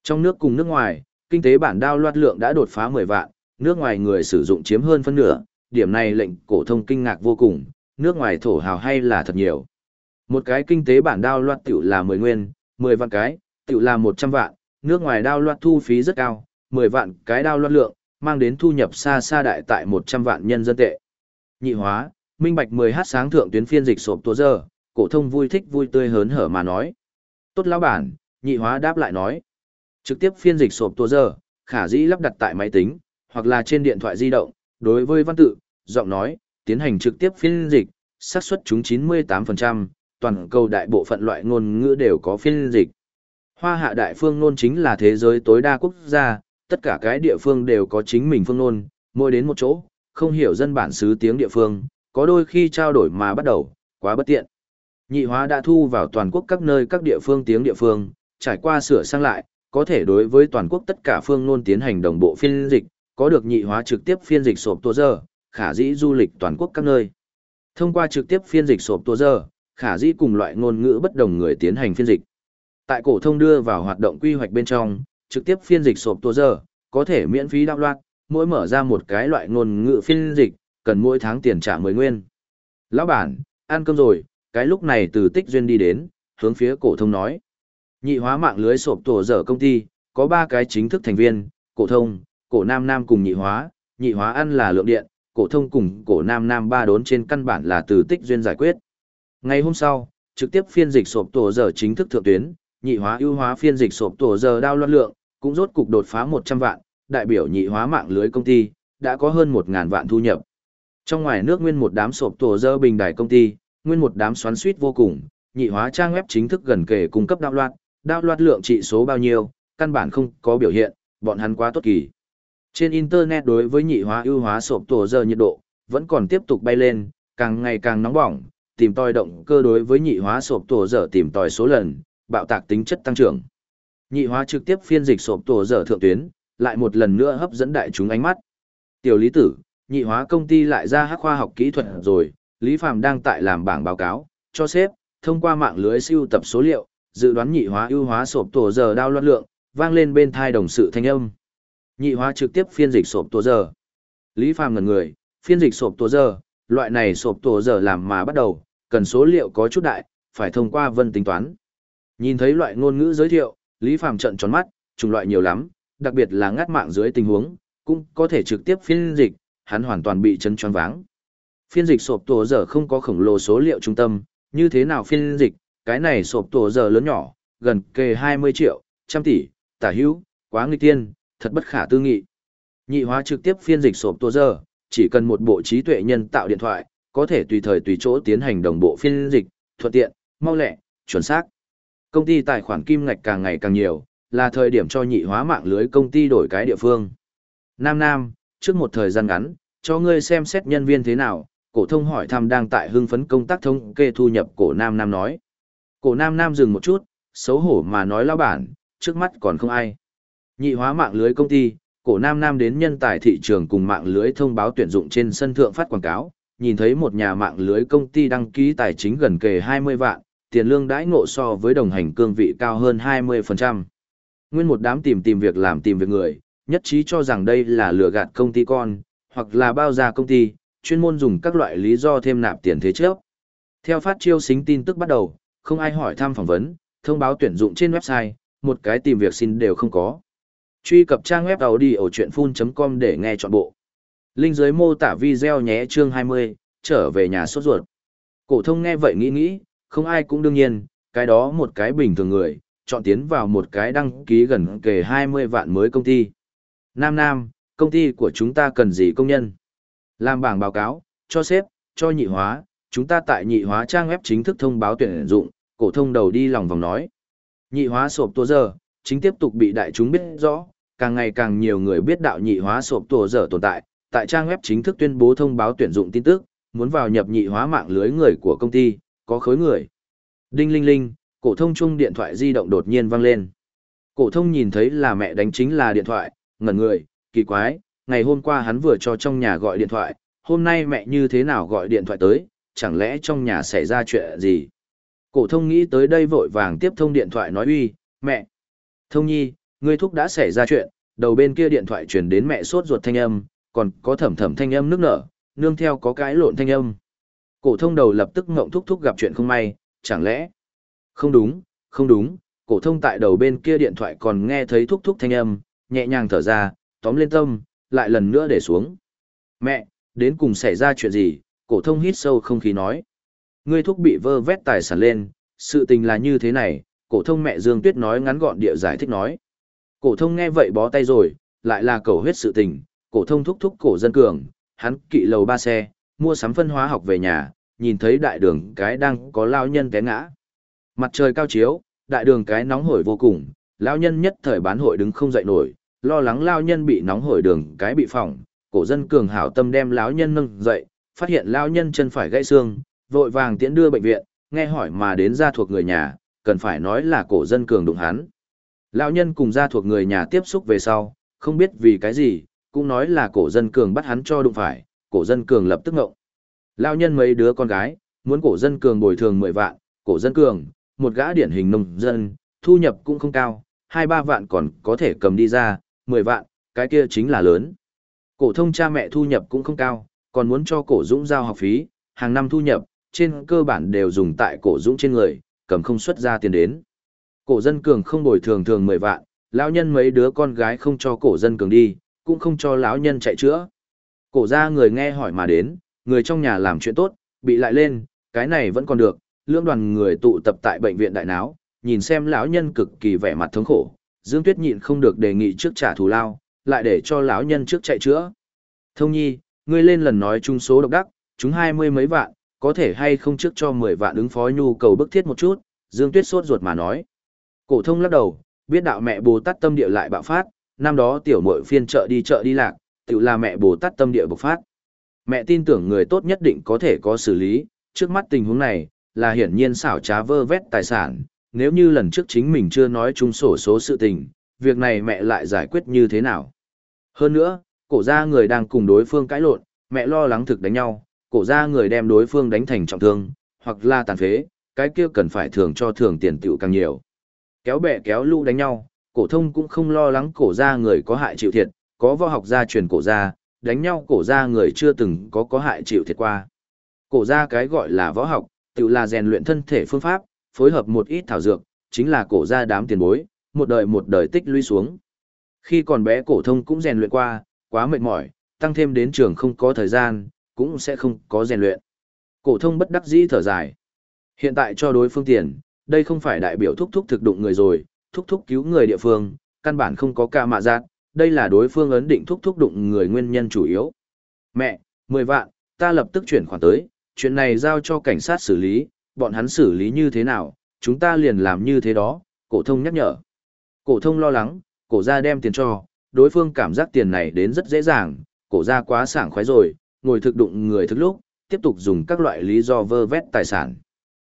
trong nước cùng nước ngoài, kinh tế bản đao loạt lượng đã đột phá 10 vạn, nước ngoài người sử dụng chiếm hơn phân nửa, điểm này lệnh cổ thông kinh ngạc vô cùng, nước ngoài thổ hào hay là thật nhiều. Một cái kinh tế bản đao loạt tiểu là 10 nguyên, 10 vạn cái, tiểu là 100 vạn, nước ngoài đao loạt thu phí rất cao, 10 vạn cái đao loạt lượng, mang đến thu nhập xa xa đại tại 100 vạn nhân dân tệ. Nhị hóa, minh bạch 10h sáng thượng tuyến phiên dịch sộp tố giờ, cổ thông vui thích vui tươi hớn hở mà nói. Tốt lão bản, nhị hóa đáp lại nói. Trực tiếp phiên dịch sộp tua giờ, khả dĩ lắp đặt tại máy tính, hoặc là trên điện thoại di động, đối với văn tự, giọng nói, tiến hành trực tiếp phiên dịch, xác suất chúng 98%, toàn cầu đại bộ phận loại ngôn ngữ đều có phiên dịch. Hoa hạ đại phương ngôn chính là thế giới tối đa quốc gia, tất cả cái địa phương đều có chính mình phương ngôn, mỗi đến một chỗ, không hiểu dân bản xứ tiếng địa phương, có đôi khi trao đổi mà bắt đầu, quá bất tiện. Nhị hóa đã thu vào toàn quốc các nơi các địa phương tiếng địa phương, trải qua sửa sang lại, có thể đối với toàn quốc tất cả phương ngôn tiến hành đồng bộ phiên dịch, có được nhị hóa trực tiếp phiên dịch sộp tua giờ, khả dĩ du lịch toàn quốc các nơi. Thông qua trực tiếp phiên dịch sộp tua giờ, khả dĩ cùng loại ngôn ngữ bất đồng người tiến hành phiên dịch. Tại cổ thông đưa vào hoạt động quy hoạch bên trong, trực tiếp phiên dịch sộp tua giờ, có thể miễn phí đạo loạt, mỗi mở ra một cái loại ngôn ngữ phiên dịch, cần mỗi tháng tiền trả 10 nguyên. Lão bản, ăn cơm rồi, cái lúc này từ tích duyên đi đến, hướng phía cổ thông nói. Nhị hóa mạng lưới sộp tua giờ công ty, có 3 cái chính thức thành viên, cổ thông, cổ nam nam cùng nhị hóa, nhị hóa ăn là lượng điện, cổ thông cùng cổ nam nam ba đốn trên căn bản là từ tích duyên giải quyết. Ngày hôm sau, trực tiếp phiên dịch sộp tổ giờ chính thức thượng tuyến, nhị hóa ưu hóa phiên dịch sộp tổ giờ đao loạn lượng, cũng rốt cục đột phá 100 vạn, đại biểu nhị hóa mạng lưới công ty, đã có hơn 1000 vạn thu nhập. Trong ngoài nước nguyên một đám sộp tổ dơ bình đài công ty, nguyên một đám xoắn suýt vô cùng, nhị hóa trang web chính thức gần kề cung cấp đạo loạn, đao loạt lượng trị số bao nhiêu, căn bản không có biểu hiện, bọn hắn quá tốt kỳ. Trên Internet đối với nhị hóa ưu hóa sộp tổ dơ nhiệt độ, vẫn còn tiếp tục bay lên, càng ngày càng nóng bỏng, tìm tòi động cơ đối với nhị hóa sộp tổ dở tìm tòi số lần, bạo tạc tính chất tăng trưởng. Nhị hóa trực tiếp phiên dịch sộp tổ giờ thượng tuyến, lại một lần nữa hấp dẫn đại chúng ánh mắt. Tiểu lý tử, nhị hóa công ty lại ra hắc khoa học kỹ thuật rồi, Lý Phàm đang tại làm bảng báo cáo, cho sếp, thông qua mạng lưới siêu tập số liệu, dự đoán nhị hóa ưu hóa sộp tổ giờ đao loạn lượng, vang lên bên thai đồng sự thanh âm. Nhị hóa trực tiếp phiên dịch sộp tổ giờ. Lý Phàm ngẩn người, phiên dịch sộp tổ giờ Loại này sộp tổ giờ làm mà bắt đầu, cần số liệu có chút đại, phải thông qua vân tính toán. Nhìn thấy loại ngôn ngữ giới thiệu, Lý Phàm trợn tròn mắt, chủng loại nhiều lắm, đặc biệt là ngắt mạng dưới tình huống, cũng có thể trực tiếp phiên dịch, hắn hoàn toàn bị chân choáng váng. Phiên dịch sộp tổ giờ không có khổng lồ số liệu trung tâm, như thế nào phiên dịch, cái này sộp tổ giờ lớn nhỏ, gần kề 20 triệu, trăm tỷ, tả hữu, quá nguy tiên, thật bất khả tư nghị. Nhị hóa trực tiếp phiên dịch sộp tổ giờ, chỉ cần một bộ trí tuệ nhân tạo điện thoại, có thể tùy thời tùy chỗ tiến hành đồng bộ phiên dịch, thuận tiện, mau lẹ, chuẩn xác. Công ty tài khoản kim ngạch càng ngày càng nhiều, là thời điểm cho nhị hóa mạng lưới công ty đổi cái địa phương. Nam Nam, trước một thời gian ngắn, cho ngươi xem xét nhân viên thế nào, cổ thông hỏi thăm đang tại hưng phấn công tác thống kê thu nhập cổ Nam Nam nói. Cổ Nam Nam dừng một chút, xấu hổ mà nói lão bản, trước mắt còn không ai. Nhị hóa mạng lưới công ty, cổ Nam Nam đến nhân tài thị trường cùng mạng lưới thông báo tuyển dụng trên sân thượng phát quảng cáo, nhìn thấy một nhà mạng lưới công ty đăng ký tài chính gần kề 20 vạn, tiền lương đãi ngộ so với đồng hành cương vị cao hơn 20%. Nguyên một đám tìm tìm việc làm tìm việc người, nhất trí cho rằng đây là lừa gạt công ty con, hoặc là bao gia công ty, chuyên môn dùng các loại lý do thêm nạp tiền thế chấp Theo phát chiêu xính tin tức bắt đầu, không ai hỏi thăm phỏng vấn, thông báo tuyển dụng trên website, một cái tìm việc xin đều không có. Truy cập trang web đầu đi ở chuyệnfun.com để nghe trọn bộ. Linh dưới mô tả video nhé chương 20, trở về nhà sốt ruột. Cổ thông nghe vậy nghĩ nghĩ, không ai cũng đương nhiên, cái đó một cái bình thường người, chọn tiến vào một cái đăng ký gần kề 20 vạn mới công ty. Nam Nam, công ty của chúng ta cần gì công nhân? Làm bảng báo cáo, cho sếp, cho nhị hóa, chúng ta tại nhị hóa trang web chính thức thông báo tuyển dụng, cổ thông đầu đi lòng vòng nói. Nhị hóa sộp tua giờ, chính tiếp tục bị đại chúng biết rõ, càng ngày càng nhiều người biết đạo nhị hóa sộp tua giờ tồn tại, tại trang web chính thức tuyên bố thông báo tuyển dụng tin tức, muốn vào nhập nhị hóa mạng lưới người của công ty, có khối người. Đinh linh linh, cổ thông chung điện thoại di động đột nhiên vang lên. Cổ thông nhìn thấy là mẹ đánh chính là điện thoại, ngẩn người, kỳ quái, ngày hôm qua hắn vừa cho trong nhà gọi điện thoại, hôm nay mẹ như thế nào gọi điện thoại tới, chẳng lẽ trong nhà xảy ra chuyện gì. Cổ thông nghĩ tới đây vội vàng tiếp thông điện thoại nói uy, mẹ. Thông nhi, ngươi thúc đã xảy ra chuyện, đầu bên kia điện thoại truyền đến mẹ sốt ruột thanh âm, còn có thầm thầm thanh âm nước nở, nương theo có cái lộn thanh âm. Cổ thông đầu lập tức ngộng thúc thúc gặp chuyện không may, chẳng lẽ? Không đúng, không đúng, cổ thông tại đầu bên kia điện thoại còn nghe thấy thúc thúc thanh âm, nhẹ nhàng thở ra, tóm lên tâm, lại lần nữa để xuống. Mẹ, đến cùng xảy ra chuyện gì? Cổ thông hít sâu không khí nói. Ngươi thúc bị vơ vét tài sản lên, sự tình là như thế này, cổ thông mẹ Dương Tuyết nói ngắn gọn địa giải thích nói. Cổ thông nghe vậy bó tay rồi, lại là cầu huyết sự tình, cổ thông thúc thúc cổ dân cường, hắn kỵ lầu ba xe, mua sắm phân hóa học về nhà, nhìn thấy đại đường cái đang có lao nhân té ngã. Mặt trời cao chiếu, đại đường cái nóng hổi vô cùng, lao nhân nhất thời bán hội đứng không dậy nổi, lo lắng lao nhân bị nóng hổi đường cái bị phỏng, cổ dân cường hảo tâm đem lão nhân nâng dậy, phát hiện lao nhân chân phải gãy xương, vội vàng tiễn đưa bệnh viện, nghe hỏi mà đến gia thuộc người nhà, cần phải nói là cổ dân cường đụng hắn. Lão nhân cùng gia thuộc người nhà tiếp xúc về sau, không biết vì cái gì, cũng nói là cổ dân cường bắt hắn cho đụng phải, cổ dân cường lập tức ngộng. Lão nhân mấy đứa con gái, muốn cổ dân cường bồi thường 10 vạn, cổ dân cường, một gã điển hình nông dân, thu nhập cũng không cao, 2-3 vạn còn có thể cầm đi ra, 10 vạn, cái kia chính là lớn. Cổ thông cha mẹ thu nhập cũng không cao, còn muốn cho cổ dũng giao học phí, hàng năm thu nhập, trên cơ bản đều dùng tại cổ dũng trên người, cầm không xuất ra tiền đến. Cổ dân cường không bồi thường thường 10 vạn, lão nhân mấy đứa con gái không cho cổ dân cường đi, cũng không cho lão nhân chạy chữa. Cổ ra người nghe hỏi mà đến, người trong nhà làm chuyện tốt, bị lại lên, cái này vẫn còn được, lưỡng đoàn người tụ tập tại bệnh viện đại náo, nhìn xem lão nhân cực kỳ vẻ mặt thống khổ, Dương Tuyết nhịn không được đề nghị trước trả thù lao, lại để cho lão nhân trước chạy chữa. Thông nhi, ngươi lên lần nói chung số độc đắc, chúng hai mươi mấy vạn, có thể hay không trước cho mười vạn ứng phó nhu cầu bức thiết một chút, Dương Tuyết sốt ruột mà nói. Cổ thông lắc đầu, biết đạo mẹ Bồ Tát tâm địa lại bạo phát, năm đó tiểu muội phiên chợ đi chợ đi lạc, tự là mẹ Bồ Tát tâm địa bộc phát. Mẹ tin tưởng người tốt nhất định có thể có xử lý, trước mắt tình huống này, là hiển nhiên xảo trá vơ vét tài sản, nếu như lần trước chính mình chưa nói chung sổ số sự tình, việc này mẹ lại giải quyết như thế nào. Hơn nữa, cổ ra người đang cùng đối phương cãi lộn, mẹ lo lắng thực đánh nhau, cổ ra người đem đối phương đánh thành trọng thương, hoặc là tàn phế, cái kia cần phải thường cho thường tiền tiểu càng nhiều. Kéo bè kéo lũ đánh nhau, cổ thông cũng không lo lắng cổ ra người có hại chịu thiệt, có võ học gia truyền cổ ra, đánh nhau cổ ra người chưa từng có có hại chịu thiệt qua. Cổ ra cái gọi là võ học, tự là rèn luyện thân thể phương pháp, phối hợp một ít thảo dược, chính là cổ ra đám tiền bối, một đời một đời tích lũy xuống. Khi còn bé cổ thông cũng rèn luyện qua, quá mệt mỏi, tăng thêm đến trường không có thời gian, cũng sẽ không có rèn luyện. Cổ thông bất đắc dĩ thở dài. Hiện tại cho đối phương tiền, đây không phải đại biểu thúc thúc thực đụng người rồi, thúc thúc cứu người địa phương, căn bản không có ca mạ giác, đây là đối phương ấn định thúc thúc đụng người nguyên nhân chủ yếu. Mẹ, 10 vạn, ta lập tức chuyển khoản tới, chuyện này giao cho cảnh sát xử lý, bọn hắn xử lý như thế nào, chúng ta liền làm như thế đó, cổ thông nhắc nhở. Cổ thông lo lắng, cổ gia đem tiền cho, đối phương cảm giác tiền này đến rất dễ dàng, cổ gia quá sảng khoái rồi, ngồi thực đụng người thực lúc, tiếp tục dùng các loại lý do vơ vét tài sản.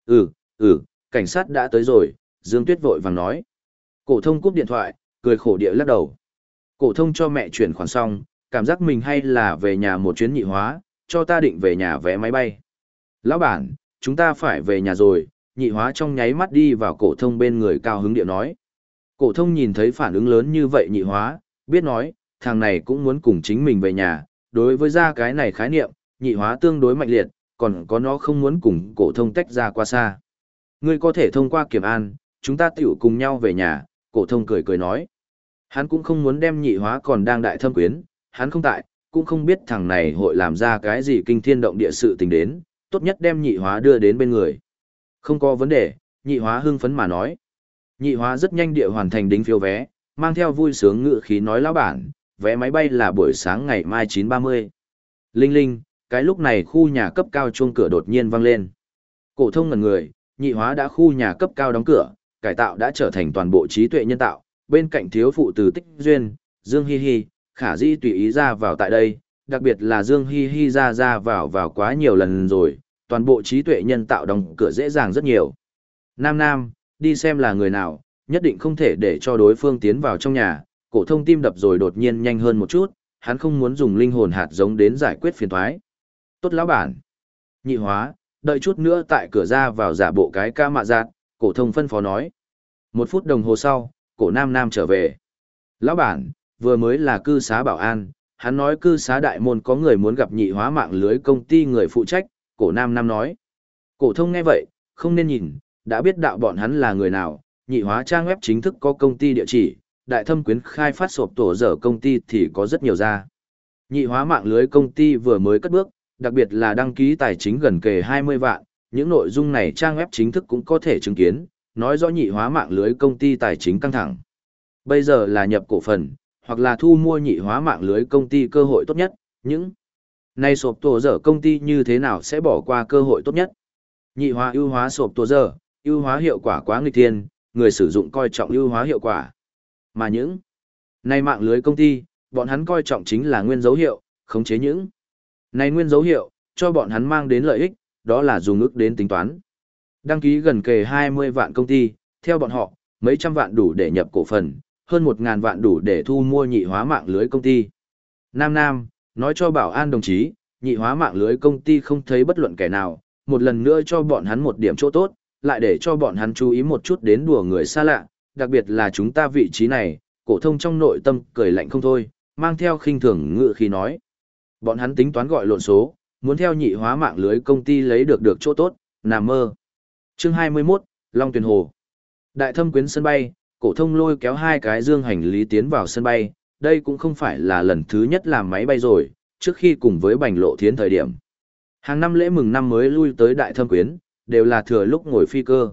Ừ, ừ, cảnh sát đã tới rồi, Dương Tuyết vội vàng nói. Cổ thông cúp điện thoại, cười khổ địa lắc đầu. Cổ thông cho mẹ chuyển khoản xong, cảm giác mình hay là về nhà một chuyến nhị hóa, cho ta định về nhà vé máy bay. Lão bản, chúng ta phải về nhà rồi, nhị hóa trong nháy mắt đi vào cổ thông bên người cao hứng địa nói. Cổ thông nhìn thấy phản ứng lớn như vậy nhị hóa, biết nói, thằng này cũng muốn cùng chính mình về nhà, đối với ra cái này khái niệm, nhị hóa tương đối mạnh liệt, còn có nó không muốn cùng cổ thông tách ra qua xa. Ngươi có thể thông qua kiểm an, chúng ta tiểu cùng nhau về nhà, cổ thông cười cười nói. Hắn cũng không muốn đem nhị hóa còn đang đại thâm quyến, hắn không tại, cũng không biết thằng này hội làm ra cái gì kinh thiên động địa sự tình đến, tốt nhất đem nhị hóa đưa đến bên người. Không có vấn đề, nhị hóa hưng phấn mà nói. Nhị hóa rất nhanh địa hoàn thành đính phiếu vé, mang theo vui sướng ngựa khí nói lão bản, vé máy bay là buổi sáng ngày mai 9:30. Linh linh, cái lúc này khu nhà cấp cao chuông cửa đột nhiên vang lên. Cổ thông ngẩn người, nhị hóa đã khu nhà cấp cao đóng cửa, cải tạo đã trở thành toàn bộ trí tuệ nhân tạo, bên cạnh thiếu phụ từ tích duyên, Dương Hi Hi, khả di tùy ý ra vào tại đây, đặc biệt là Dương Hi Hi ra ra vào vào quá nhiều lần rồi, toàn bộ trí tuệ nhân tạo đóng cửa dễ dàng rất nhiều. Nam Nam, đi xem là người nào, nhất định không thể để cho đối phương tiến vào trong nhà, cổ thông tim đập rồi đột nhiên nhanh hơn một chút, hắn không muốn dùng linh hồn hạt giống đến giải quyết phiền toái. Tốt lão bản. Nhị hóa, đợi chút nữa tại cửa ra vào giả bộ cái ca mạ giạt, cổ thông phân phó nói. Một phút đồng hồ sau, cổ nam nam trở về. Lão bản, vừa mới là cư xá bảo an, hắn nói cư xá đại môn có người muốn gặp nhị hóa mạng lưới công ty người phụ trách, cổ nam nam nói. Cổ thông nghe vậy, không nên nhìn, đã biết đạo bọn hắn là người nào, nhị hóa trang web chính thức có công ty địa chỉ, đại thâm quyến khai phát sộp tổ dở công ty thì có rất nhiều ra. Nhị hóa mạng lưới công ty vừa mới cất bước, đặc biệt là đăng ký tài chính gần kề 20 vạn, những nội dung này trang web chính thức cũng có thể chứng kiến, nói rõ nhị hóa mạng lưới công ty tài chính căng thẳng. Bây giờ là nhập cổ phần, hoặc là thu mua nhị hóa mạng lưới công ty cơ hội tốt nhất, những nay sộp tổ dở công ty như thế nào sẽ bỏ qua cơ hội tốt nhất. Nhị hóa ưu hóa sộp tổ dở, ưu hóa hiệu quả quá nghịch thiên, người sử dụng coi trọng ưu hóa hiệu quả. Mà những nay mạng lưới công ty, bọn hắn coi trọng chính là nguyên dấu hiệu, khống chế những nay nguyên dấu hiệu, cho bọn hắn mang đến lợi ích, đó là dùng ước đến tính toán. Đăng ký gần kề 20 vạn công ty, theo bọn họ, mấy trăm vạn đủ để nhập cổ phần, hơn 1.000 vạn đủ để thu mua nhị hóa mạng lưới công ty. Nam Nam, nói cho bảo an đồng chí, nhị hóa mạng lưới công ty không thấy bất luận kẻ nào, một lần nữa cho bọn hắn một điểm chỗ tốt, lại để cho bọn hắn chú ý một chút đến đùa người xa lạ, đặc biệt là chúng ta vị trí này, cổ thông trong nội tâm cười lạnh không thôi, mang theo khinh thường ngựa khi nói. Bọn hắn tính toán gọi lộn số, muốn theo nhị hóa mạng lưới công ty lấy được được chỗ tốt, nằm mơ. Chương 21, Long Tuyền Hồ. Đại thâm quyến sân bay, cổ thông lôi kéo hai cái dương hành lý tiến vào sân bay, đây cũng không phải là lần thứ nhất làm máy bay rồi, trước khi cùng với bành lộ thiến thời điểm. Hàng năm lễ mừng năm mới lui tới đại thâm quyến, đều là thừa lúc ngồi phi cơ.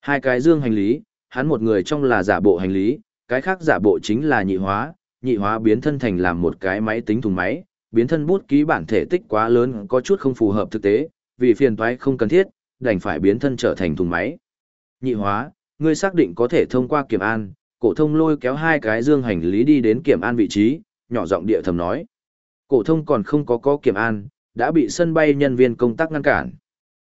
Hai cái dương hành lý, hắn một người trong là giả bộ hành lý, cái khác giả bộ chính là nhị hóa, nhị hóa biến thân thành làm một cái máy tính thùng máy, biến thân bút ký bản thể tích quá lớn có chút không phù hợp thực tế, vì phiền toái không cần thiết, đành phải biến thân trở thành thùng máy. Nhị hóa, ngươi xác định có thể thông qua kiểm an, cổ thông lôi kéo hai cái dương hành lý đi đến kiểm an vị trí, nhỏ giọng địa thầm nói. Cổ thông còn không có có kiểm an, đã bị sân bay nhân viên công tác ngăn cản.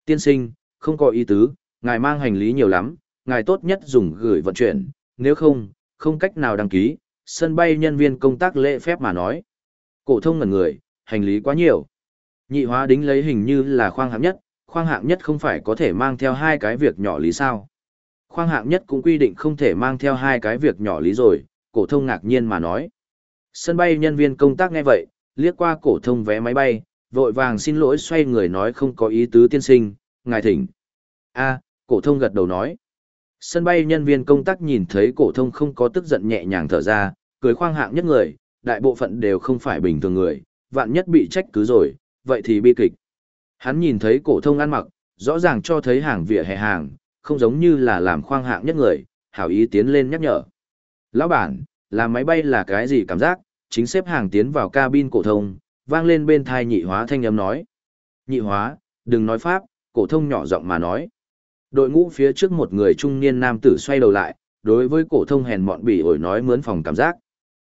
Tiên sinh, không có ý tứ, ngài mang hành lý nhiều lắm, ngài tốt nhất dùng gửi vận chuyển, nếu không, không cách nào đăng ký, sân bay nhân viên công tác lễ phép mà nói. Cổ thông ngẩn người, hành lý quá nhiều. Nhị hóa đính lấy hình như là khoang hạng nhất, khoang hạng nhất không phải có thể mang theo hai cái việc nhỏ lý sao. Khoang hạng nhất cũng quy định không thể mang theo hai cái việc nhỏ lý rồi, cổ thông ngạc nhiên mà nói. Sân bay nhân viên công tác nghe vậy, liếc qua cổ thông vé máy bay, vội vàng xin lỗi xoay người nói không có ý tứ tiên sinh, ngài thỉnh. a cổ thông gật đầu nói. Sân bay nhân viên công tác nhìn thấy cổ thông không có tức giận nhẹ nhàng thở ra, cười khoang hạng nhất người, đại bộ phận đều không phải bình thường người, vạn nhất bị trách cứ rồi, vậy thì bi kịch. Hắn nhìn thấy cổ thông ăn mặc, rõ ràng cho thấy hàng vỉa hè hàng, không giống như là làm khoang hạng nhất người, hảo ý tiến lên nhắc nhở. Lão bản, làm máy bay là cái gì cảm giác, chính xếp hàng tiến vào cabin cổ thông, vang lên bên thai nhị hóa thanh âm nói. Nhị hóa, đừng nói pháp, cổ thông nhỏ giọng mà nói. Đội ngũ phía trước một người trung niên nam tử xoay đầu lại, đối với cổ thông hèn mọn bỉ ổi nói mướn phòng cảm giác.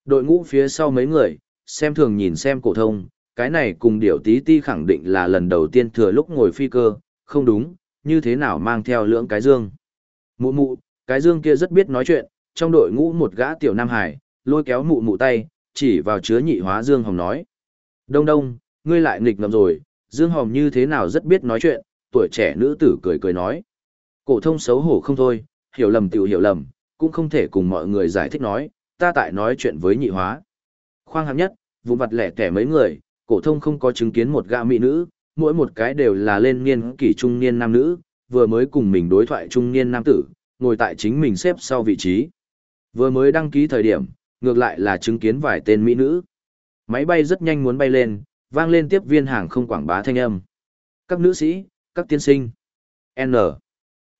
Đội ngũ phía sau mấy người, xem thường nhìn xem cổ thông, cái này cùng điểu tí ti khẳng định là lần đầu tiên thừa lúc ngồi phi cơ, không đúng, như thế nào mang theo lưỡng cái dương. Mụ mụ, cái dương kia rất biết nói chuyện, trong đội ngũ một gã tiểu nam hải, lôi kéo mụ mụ tay, chỉ vào chứa nhị hóa dương hồng nói. Đông đông, ngươi lại nghịch ngầm rồi, dương hồng như thế nào rất biết nói chuyện, tuổi trẻ nữ tử cười cười nói. Cổ thông xấu hổ không thôi, hiểu lầm tiểu hiểu lầm, cũng không thể cùng mọi người giải thích nói, ta tại nói chuyện với nhị hóa. Khoang hàm nhất, vụn vặt lẻ tẻ mấy người, cổ thông không có chứng kiến một gã mỹ nữ, mỗi một cái đều là lên niên kỷ trung niên nam nữ, vừa mới cùng mình đối thoại trung niên nam tử, ngồi tại chính mình xếp sau vị trí. Vừa mới đăng ký thời điểm, ngược lại là chứng kiến vài tên mỹ nữ. Máy bay rất nhanh muốn bay lên, vang lên tiếp viên hàng không quảng bá thanh âm. Các nữ sĩ, các tiên sinh. N.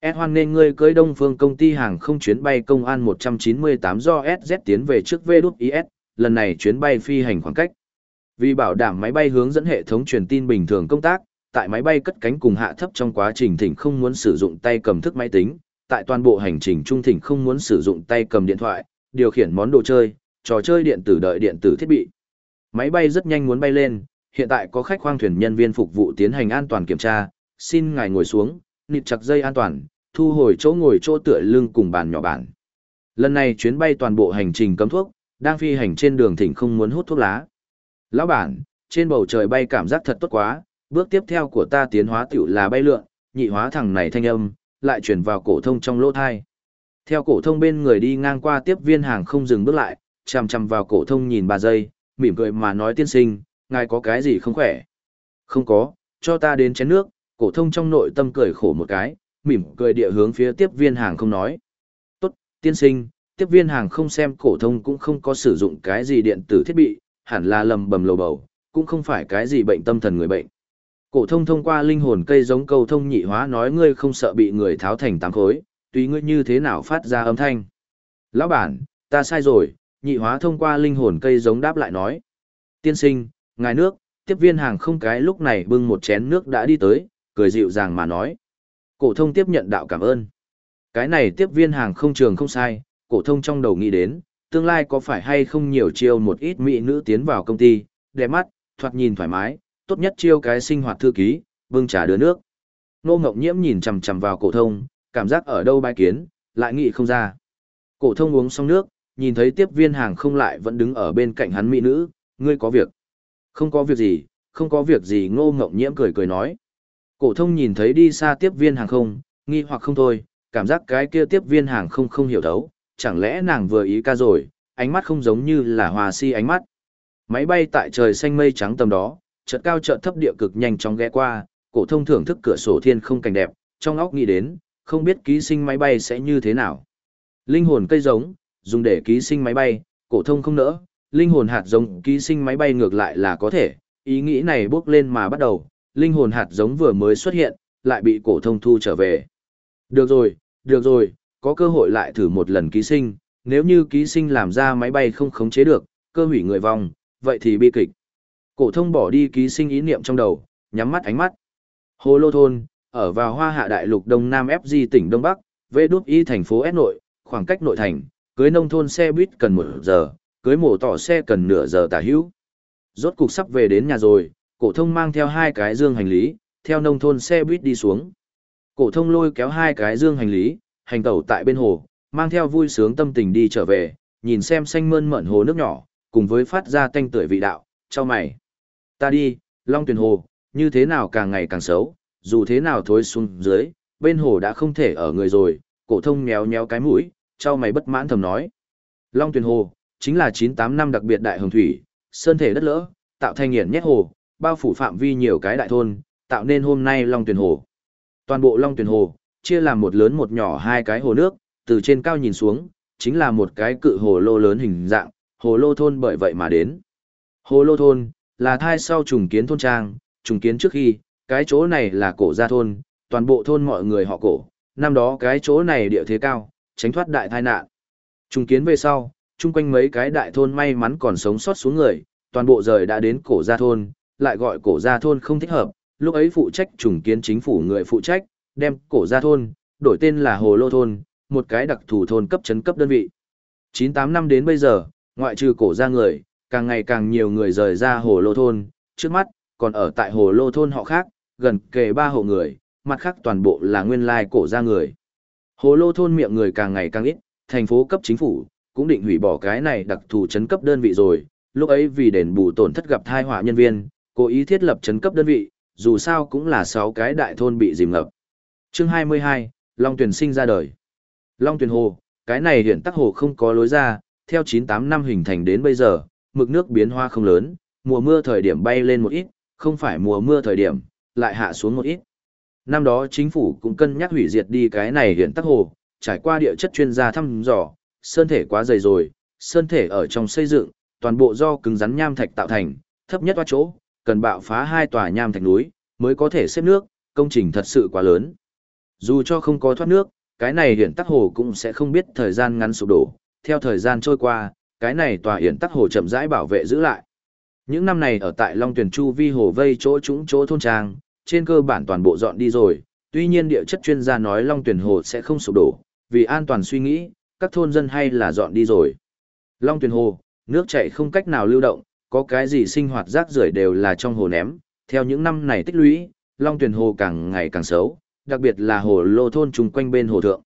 S hoan nên ngươi cưới đông phương công ty hàng không chuyến bay công an 198 do SZ tiến về trước VWIS, lần này chuyến bay phi hành khoảng cách. Vì bảo đảm máy bay hướng dẫn hệ thống truyền tin bình thường công tác, tại máy bay cất cánh cùng hạ thấp trong quá trình thỉnh không muốn sử dụng tay cầm thức máy tính, tại toàn bộ hành trình trung thỉnh không muốn sử dụng tay cầm điện thoại, điều khiển món đồ chơi, trò chơi điện tử đợi điện tử thiết bị. Máy bay rất nhanh muốn bay lên, hiện tại có khách khoang thuyền nhân viên phục vụ tiến hành an toàn kiểm tra, xin ngài ngồi xuống, nịt chặt dây an toàn, thu hồi chỗ ngồi chỗ tựa lưng cùng bàn nhỏ bản. Lần này chuyến bay toàn bộ hành trình cấm thuốc, đang phi hành trên đường thỉnh không muốn hút thuốc lá. Lão bản, trên bầu trời bay cảm giác thật tốt quá, bước tiếp theo của ta tiến hóa tiểu là bay lượn, nhị hóa thằng này thanh âm, lại chuyển vào cổ thông trong lỗ thai. Theo cổ thông bên người đi ngang qua tiếp viên hàng không dừng bước lại, chằm chằm vào cổ thông nhìn bà giây, mỉm cười mà nói tiên sinh, ngài có cái gì không khỏe? Không có, cho ta đến chén nước, cổ thông trong nội tâm cười khổ một cái, mỉm cười địa hướng phía tiếp viên hàng không nói. Tốt, tiên sinh, tiếp viên hàng không xem cổ thông cũng không có sử dụng cái gì điện tử thiết bị, hẳn là lầm bầm lầu bầu, cũng không phải cái gì bệnh tâm thần người bệnh. Cổ thông thông qua linh hồn cây giống câu thông nhị hóa nói ngươi không sợ bị người tháo thành tám khối, tùy ngươi như thế nào phát ra âm thanh. Lão bản, ta sai rồi, nhị hóa thông qua linh hồn cây giống đáp lại nói. Tiên sinh, ngài nước, tiếp viên hàng không cái lúc này bưng một chén nước đã đi tới, cười dịu dàng mà nói. Cổ thông tiếp nhận đạo cảm ơn. Cái này tiếp viên hàng không trường không sai, cổ thông trong đầu nghĩ đến, tương lai có phải hay không nhiều chiêu một ít mỹ nữ tiến vào công ty, đẹp mắt, thoạt nhìn thoải mái, tốt nhất chiêu cái sinh hoạt thư ký, bưng trà đưa nước. Nô Ngọc Nhiễm nhìn chằm chằm vào cổ thông, cảm giác ở đâu bài kiến, lại nghĩ không ra. Cổ thông uống xong nước, nhìn thấy tiếp viên hàng không lại vẫn đứng ở bên cạnh hắn mỹ nữ, ngươi có việc. Không có việc gì, không có việc gì Ngô Ngọc Nhiễm cười cười nói. Cổ thông nhìn thấy đi xa tiếp viên hàng không, nghi hoặc không thôi, cảm giác cái kia tiếp viên hàng không không hiểu thấu, chẳng lẽ nàng vừa ý ca rồi, ánh mắt không giống như là hòa si ánh mắt. Máy bay tại trời xanh mây trắng tầm đó, chợt cao chợt thấp địa cực nhanh chóng ghé qua, cổ thông thưởng thức cửa sổ thiên không cảnh đẹp, trong óc nghĩ đến, không biết ký sinh máy bay sẽ như thế nào. Linh hồn cây giống, dùng để ký sinh máy bay, cổ thông không nỡ, linh hồn hạt giống ký sinh máy bay ngược lại là có thể, ý nghĩ này bước lên mà bắt đầu, linh hồn hạt giống vừa mới xuất hiện, lại bị cổ thông thu trở về. Được rồi, được rồi, có cơ hội lại thử một lần ký sinh, nếu như ký sinh làm ra máy bay không khống chế được, cơ hủy người vong, vậy thì bi kịch. Cổ thông bỏ đi ký sinh ý niệm trong đầu, nhắm mắt ánh mắt. Hồ Lô Thôn, ở vào hoa hạ đại lục Đông Nam FG tỉnh Đông Bắc, về đúc y thành phố S nội, khoảng cách nội thành, cưới nông thôn xe buýt cần một giờ, cưới mổ tỏ xe cần nửa giờ tả hữu. Rốt cục sắp về đến nhà rồi, cổ thông mang theo hai cái dương hành lý, theo nông thôn xe buýt đi xuống. Cổ thông lôi kéo hai cái dương hành lý, hành tẩu tại bên hồ, mang theo vui sướng tâm tình đi trở về, nhìn xem xanh mơn mởn hồ nước nhỏ, cùng với phát ra tanh tưởi vị đạo, cho mày. Ta đi, Long Tuyền Hồ, như thế nào càng ngày càng xấu, dù thế nào thối xuống dưới, bên hồ đã không thể ở người rồi, cổ thông méo méo cái mũi, cho mày bất mãn thầm nói. Long Tuyền Hồ, chính là 98 năm đặc biệt đại hồng thủy, sơn thể đất lỡ, tạo thành nghiền nhét hồ, bao phủ phạm vi nhiều cái đại thôn, tạo nên hôm nay Long Tuyền Hồ. Toàn bộ Long Tuyền Hồ, chia làm một lớn một nhỏ hai cái hồ nước, từ trên cao nhìn xuống, chính là một cái cự hồ lô lớn hình dạng, hồ lô thôn bởi vậy mà đến. Hồ lô thôn, là thai sau trùng kiến thôn trang, trùng kiến trước khi, cái chỗ này là cổ gia thôn, toàn bộ thôn mọi người họ cổ, năm đó cái chỗ này địa thế cao, tránh thoát đại tai nạn. Trùng kiến về sau, chung quanh mấy cái đại thôn may mắn còn sống sót xuống người, toàn bộ rời đã đến cổ gia thôn, lại gọi cổ gia thôn không thích hợp, lúc ấy phụ trách trùng kiến chính phủ người phụ trách, đem cổ ra thôn, đổi tên là Hồ Lô thôn, một cái đặc thù thôn cấp chấn cấp đơn vị. 98 năm đến bây giờ, ngoại trừ cổ ra người, càng ngày càng nhiều người rời ra Hồ Lô thôn, trước mắt, còn ở tại Hồ Lô thôn họ khác, gần kề ba hộ người, mặt khác toàn bộ là nguyên lai cổ ra người. Hồ Lô thôn miệng người càng ngày càng ít, thành phố cấp chính phủ cũng định hủy bỏ cái này đặc thù chấn cấp đơn vị rồi, lúc ấy vì đền bù tổn thất gặp thai họa nhân viên, cố ý thiết lập chấn cấp đơn vị, dù sao cũng là 6 cái đại thôn bị dìm ngập. Chương 22, Long Tuyền sinh ra đời. Long Tuyền Hồ, cái này hiện tắc hồ không có lối ra, theo 98 năm hình thành đến bây giờ, mực nước biến hoa không lớn, mùa mưa thời điểm bay lên một ít, không phải mùa mưa thời điểm, lại hạ xuống một ít. Năm đó chính phủ cũng cân nhắc hủy diệt đi cái này hiện tắc hồ, trải qua địa chất chuyên gia thăm dò, sơn thể quá dày rồi, sơn thể ở trong xây dựng, toàn bộ do cứng rắn nham thạch tạo thành, thấp nhất toa chỗ, cần bạo phá hai tòa nham thạch núi, mới có thể xếp nước, công trình thật sự quá lớn. Dù cho không có thoát nước, cái này hiện tắc hồ cũng sẽ không biết thời gian ngắn sụp đổ, theo thời gian trôi qua, cái này tòa hiện tắc hồ chậm rãi bảo vệ giữ lại. Những năm này ở tại Long Tuyển Chu vi hồ vây chỗ trũng chỗ thôn trang, trên cơ bản toàn bộ dọn đi rồi, tuy nhiên địa chất chuyên gia nói Long Tuyển hồ sẽ không sụp đổ, vì an toàn suy nghĩ, các thôn dân hay là dọn đi rồi. Long Tuyển hồ, nước chảy không cách nào lưu động, có cái gì sinh hoạt rác rưởi đều là trong hồ ném, theo những năm này tích lũy, Long Tuyển hồ càng ngày càng xấu, đặc biệt là hồ lô thôn chung quanh bên hồ thượng.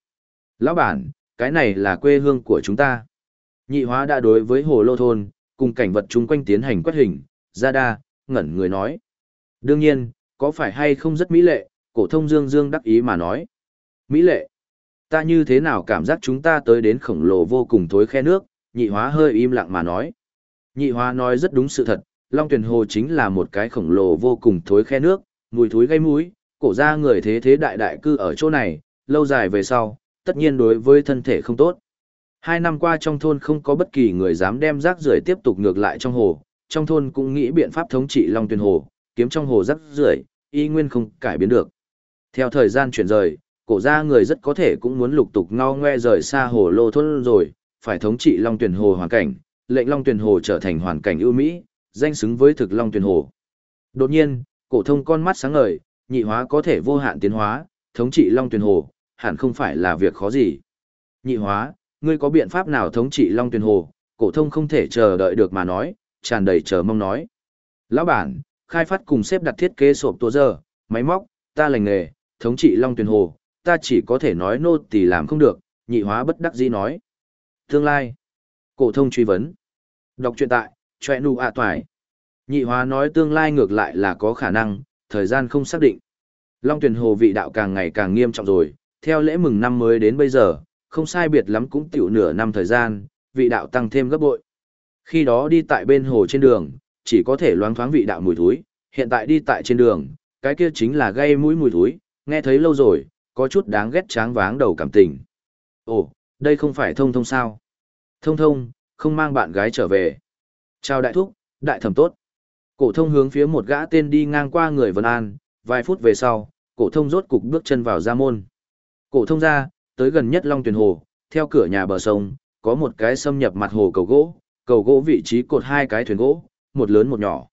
Lão bản, cái này là quê hương của chúng ta. Nhị hóa đã đối với hồ lô thôn, cùng cảnh vật chung quanh tiến hành quét hình, ra đa, ngẩn người nói. Đương nhiên, có phải hay không rất mỹ lệ, cổ thông dương dương đắc ý mà nói. Mỹ lệ, ta như thế nào cảm giác chúng ta tới đến khổng lồ vô cùng thối khe nước, nhị hóa hơi im lặng mà nói. Nhị hóa nói rất đúng sự thật, Long Tuyền Hồ chính là một cái khổng lồ vô cùng thối khe nước, mùi thối gây mũi, cổ ra người thế thế đại đại cư ở chỗ này, lâu dài về sau, tất nhiên đối với thân thể không tốt. Hai năm qua trong thôn không có bất kỳ người dám đem rác rưởi tiếp tục ngược lại trong hồ, trong thôn cũng nghĩ biện pháp thống trị Long Tuyền Hồ, kiếm trong hồ rác rưởi, y nguyên không cải biến được. Theo thời gian chuyển rời, cổ ra người rất có thể cũng muốn lục tục ngao ngoe rời xa hồ lô thôn rồi, phải thống trị Long Tuyền Hồ hoàn cảnh, lệnh Long Tuyền Hồ trở thành hoàn cảnh ưu mỹ, danh xứng với thực Long Tuyền Hồ. Đột nhiên, cổ thông con mắt sáng ngời, nhị hóa có thể vô hạn tiến hóa, thống trị Long Tuyền Hồ, hẳn không phải là việc khó gì. Nhị hóa, ngươi có biện pháp nào thống trị Long Tuyền Hồ? Cổ thông không thể chờ đợi được mà nói, tràn đầy chờ mong nói. Lão bản, khai phát cùng xếp đặt thiết kế sộp tua giờ, máy móc, ta lành nghề, thống trị Long Tuyền Hồ, ta chỉ có thể nói nô tỳ làm không được, nhị hóa bất đắc dĩ nói. Tương lai. Cổ thông truy vấn. Đọc truyện tại, choe nụ ạ toải. Nhị hóa nói tương lai ngược lại là có khả năng, thời gian không xác định. Long tuyển hồ vị đạo càng ngày càng nghiêm trọng rồi, theo lễ mừng năm mới đến bây giờ, không sai biệt lắm cũng tiểu nửa năm thời gian, vị đạo tăng thêm gấp bội. Khi đó đi tại bên hồ trên đường, chỉ có thể loáng thoáng vị đạo mùi thúi, hiện tại đi tại trên đường, cái kia chính là gây mũi mùi thúi, nghe thấy lâu rồi, có chút đáng ghét tráng váng đầu cảm tình. Ồ, đây không phải thông thông sao? Thông thông, không mang bạn gái trở về. Chào đại thúc, đại thẩm tốt. Cổ thông hướng phía một gã tên đi ngang qua người Vân An, vài phút về sau, cổ thông rốt cục bước chân vào gia môn. Cổ thông ra, tới gần nhất Long Tuyền Hồ, theo cửa nhà bờ sông, có một cái xâm nhập mặt hồ cầu gỗ, cầu gỗ vị trí cột hai cái thuyền gỗ, một lớn một nhỏ.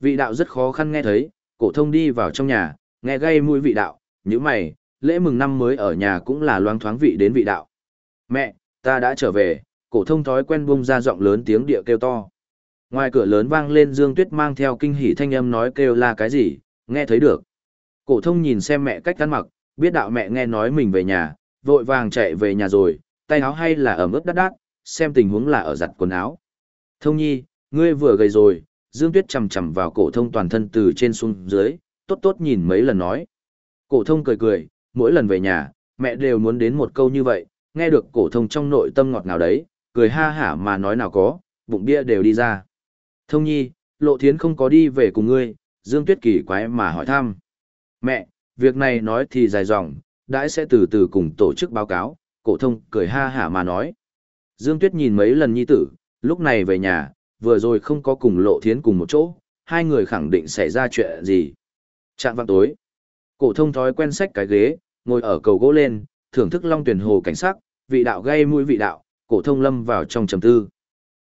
Vị đạo rất khó khăn nghe thấy, cổ thông đi vào trong nhà, nghe gây mũi vị đạo, nhíu mày, lễ mừng năm mới ở nhà cũng là loáng thoáng vị đến vị đạo. Mẹ, ta đã trở về, cổ thông thói quen bung ra giọng lớn tiếng địa kêu to. Ngoài cửa lớn vang lên Dương Tuyết mang theo kinh hỉ thanh âm nói kêu là cái gì, nghe thấy được. Cổ thông nhìn xem mẹ cách ăn mặc, biết đạo mẹ nghe nói mình về nhà, vội vàng chạy về nhà rồi, tay áo hay là ẩm ướt đắt đắt, xem tình huống là ở giặt quần áo. Thông nhi, ngươi vừa gầy rồi, Dương Tuyết chầm chầm vào cổ thông toàn thân từ trên xuống dưới, tốt tốt nhìn mấy lần nói. Cổ thông cười cười, mỗi lần về nhà, mẹ đều muốn đến một câu như vậy, nghe được cổ thông trong nội tâm ngọt nào đấy, cười ha hả mà nói nào có, bụng bia đều đi ra. Thông nhi, lộ thiến không có đi về cùng ngươi, Dương Tuyết kỳ quái mà hỏi thăm. Mẹ, việc này nói thì dài dòng, đãi sẽ từ từ cùng tổ chức báo cáo, cổ thông cười ha hả mà nói. Dương Tuyết nhìn mấy lần nhi tử, lúc này về nhà, vừa rồi không có cùng lộ thiến cùng một chỗ, hai người khẳng định xảy ra chuyện gì. Trạng vạng tối, cổ thông thói quen xách cái ghế, ngồi ở cầu gỗ lên, thưởng thức long tuyển hồ cảnh sắc, vị đạo gây mũi vị đạo, cổ thông lâm vào trong trầm tư.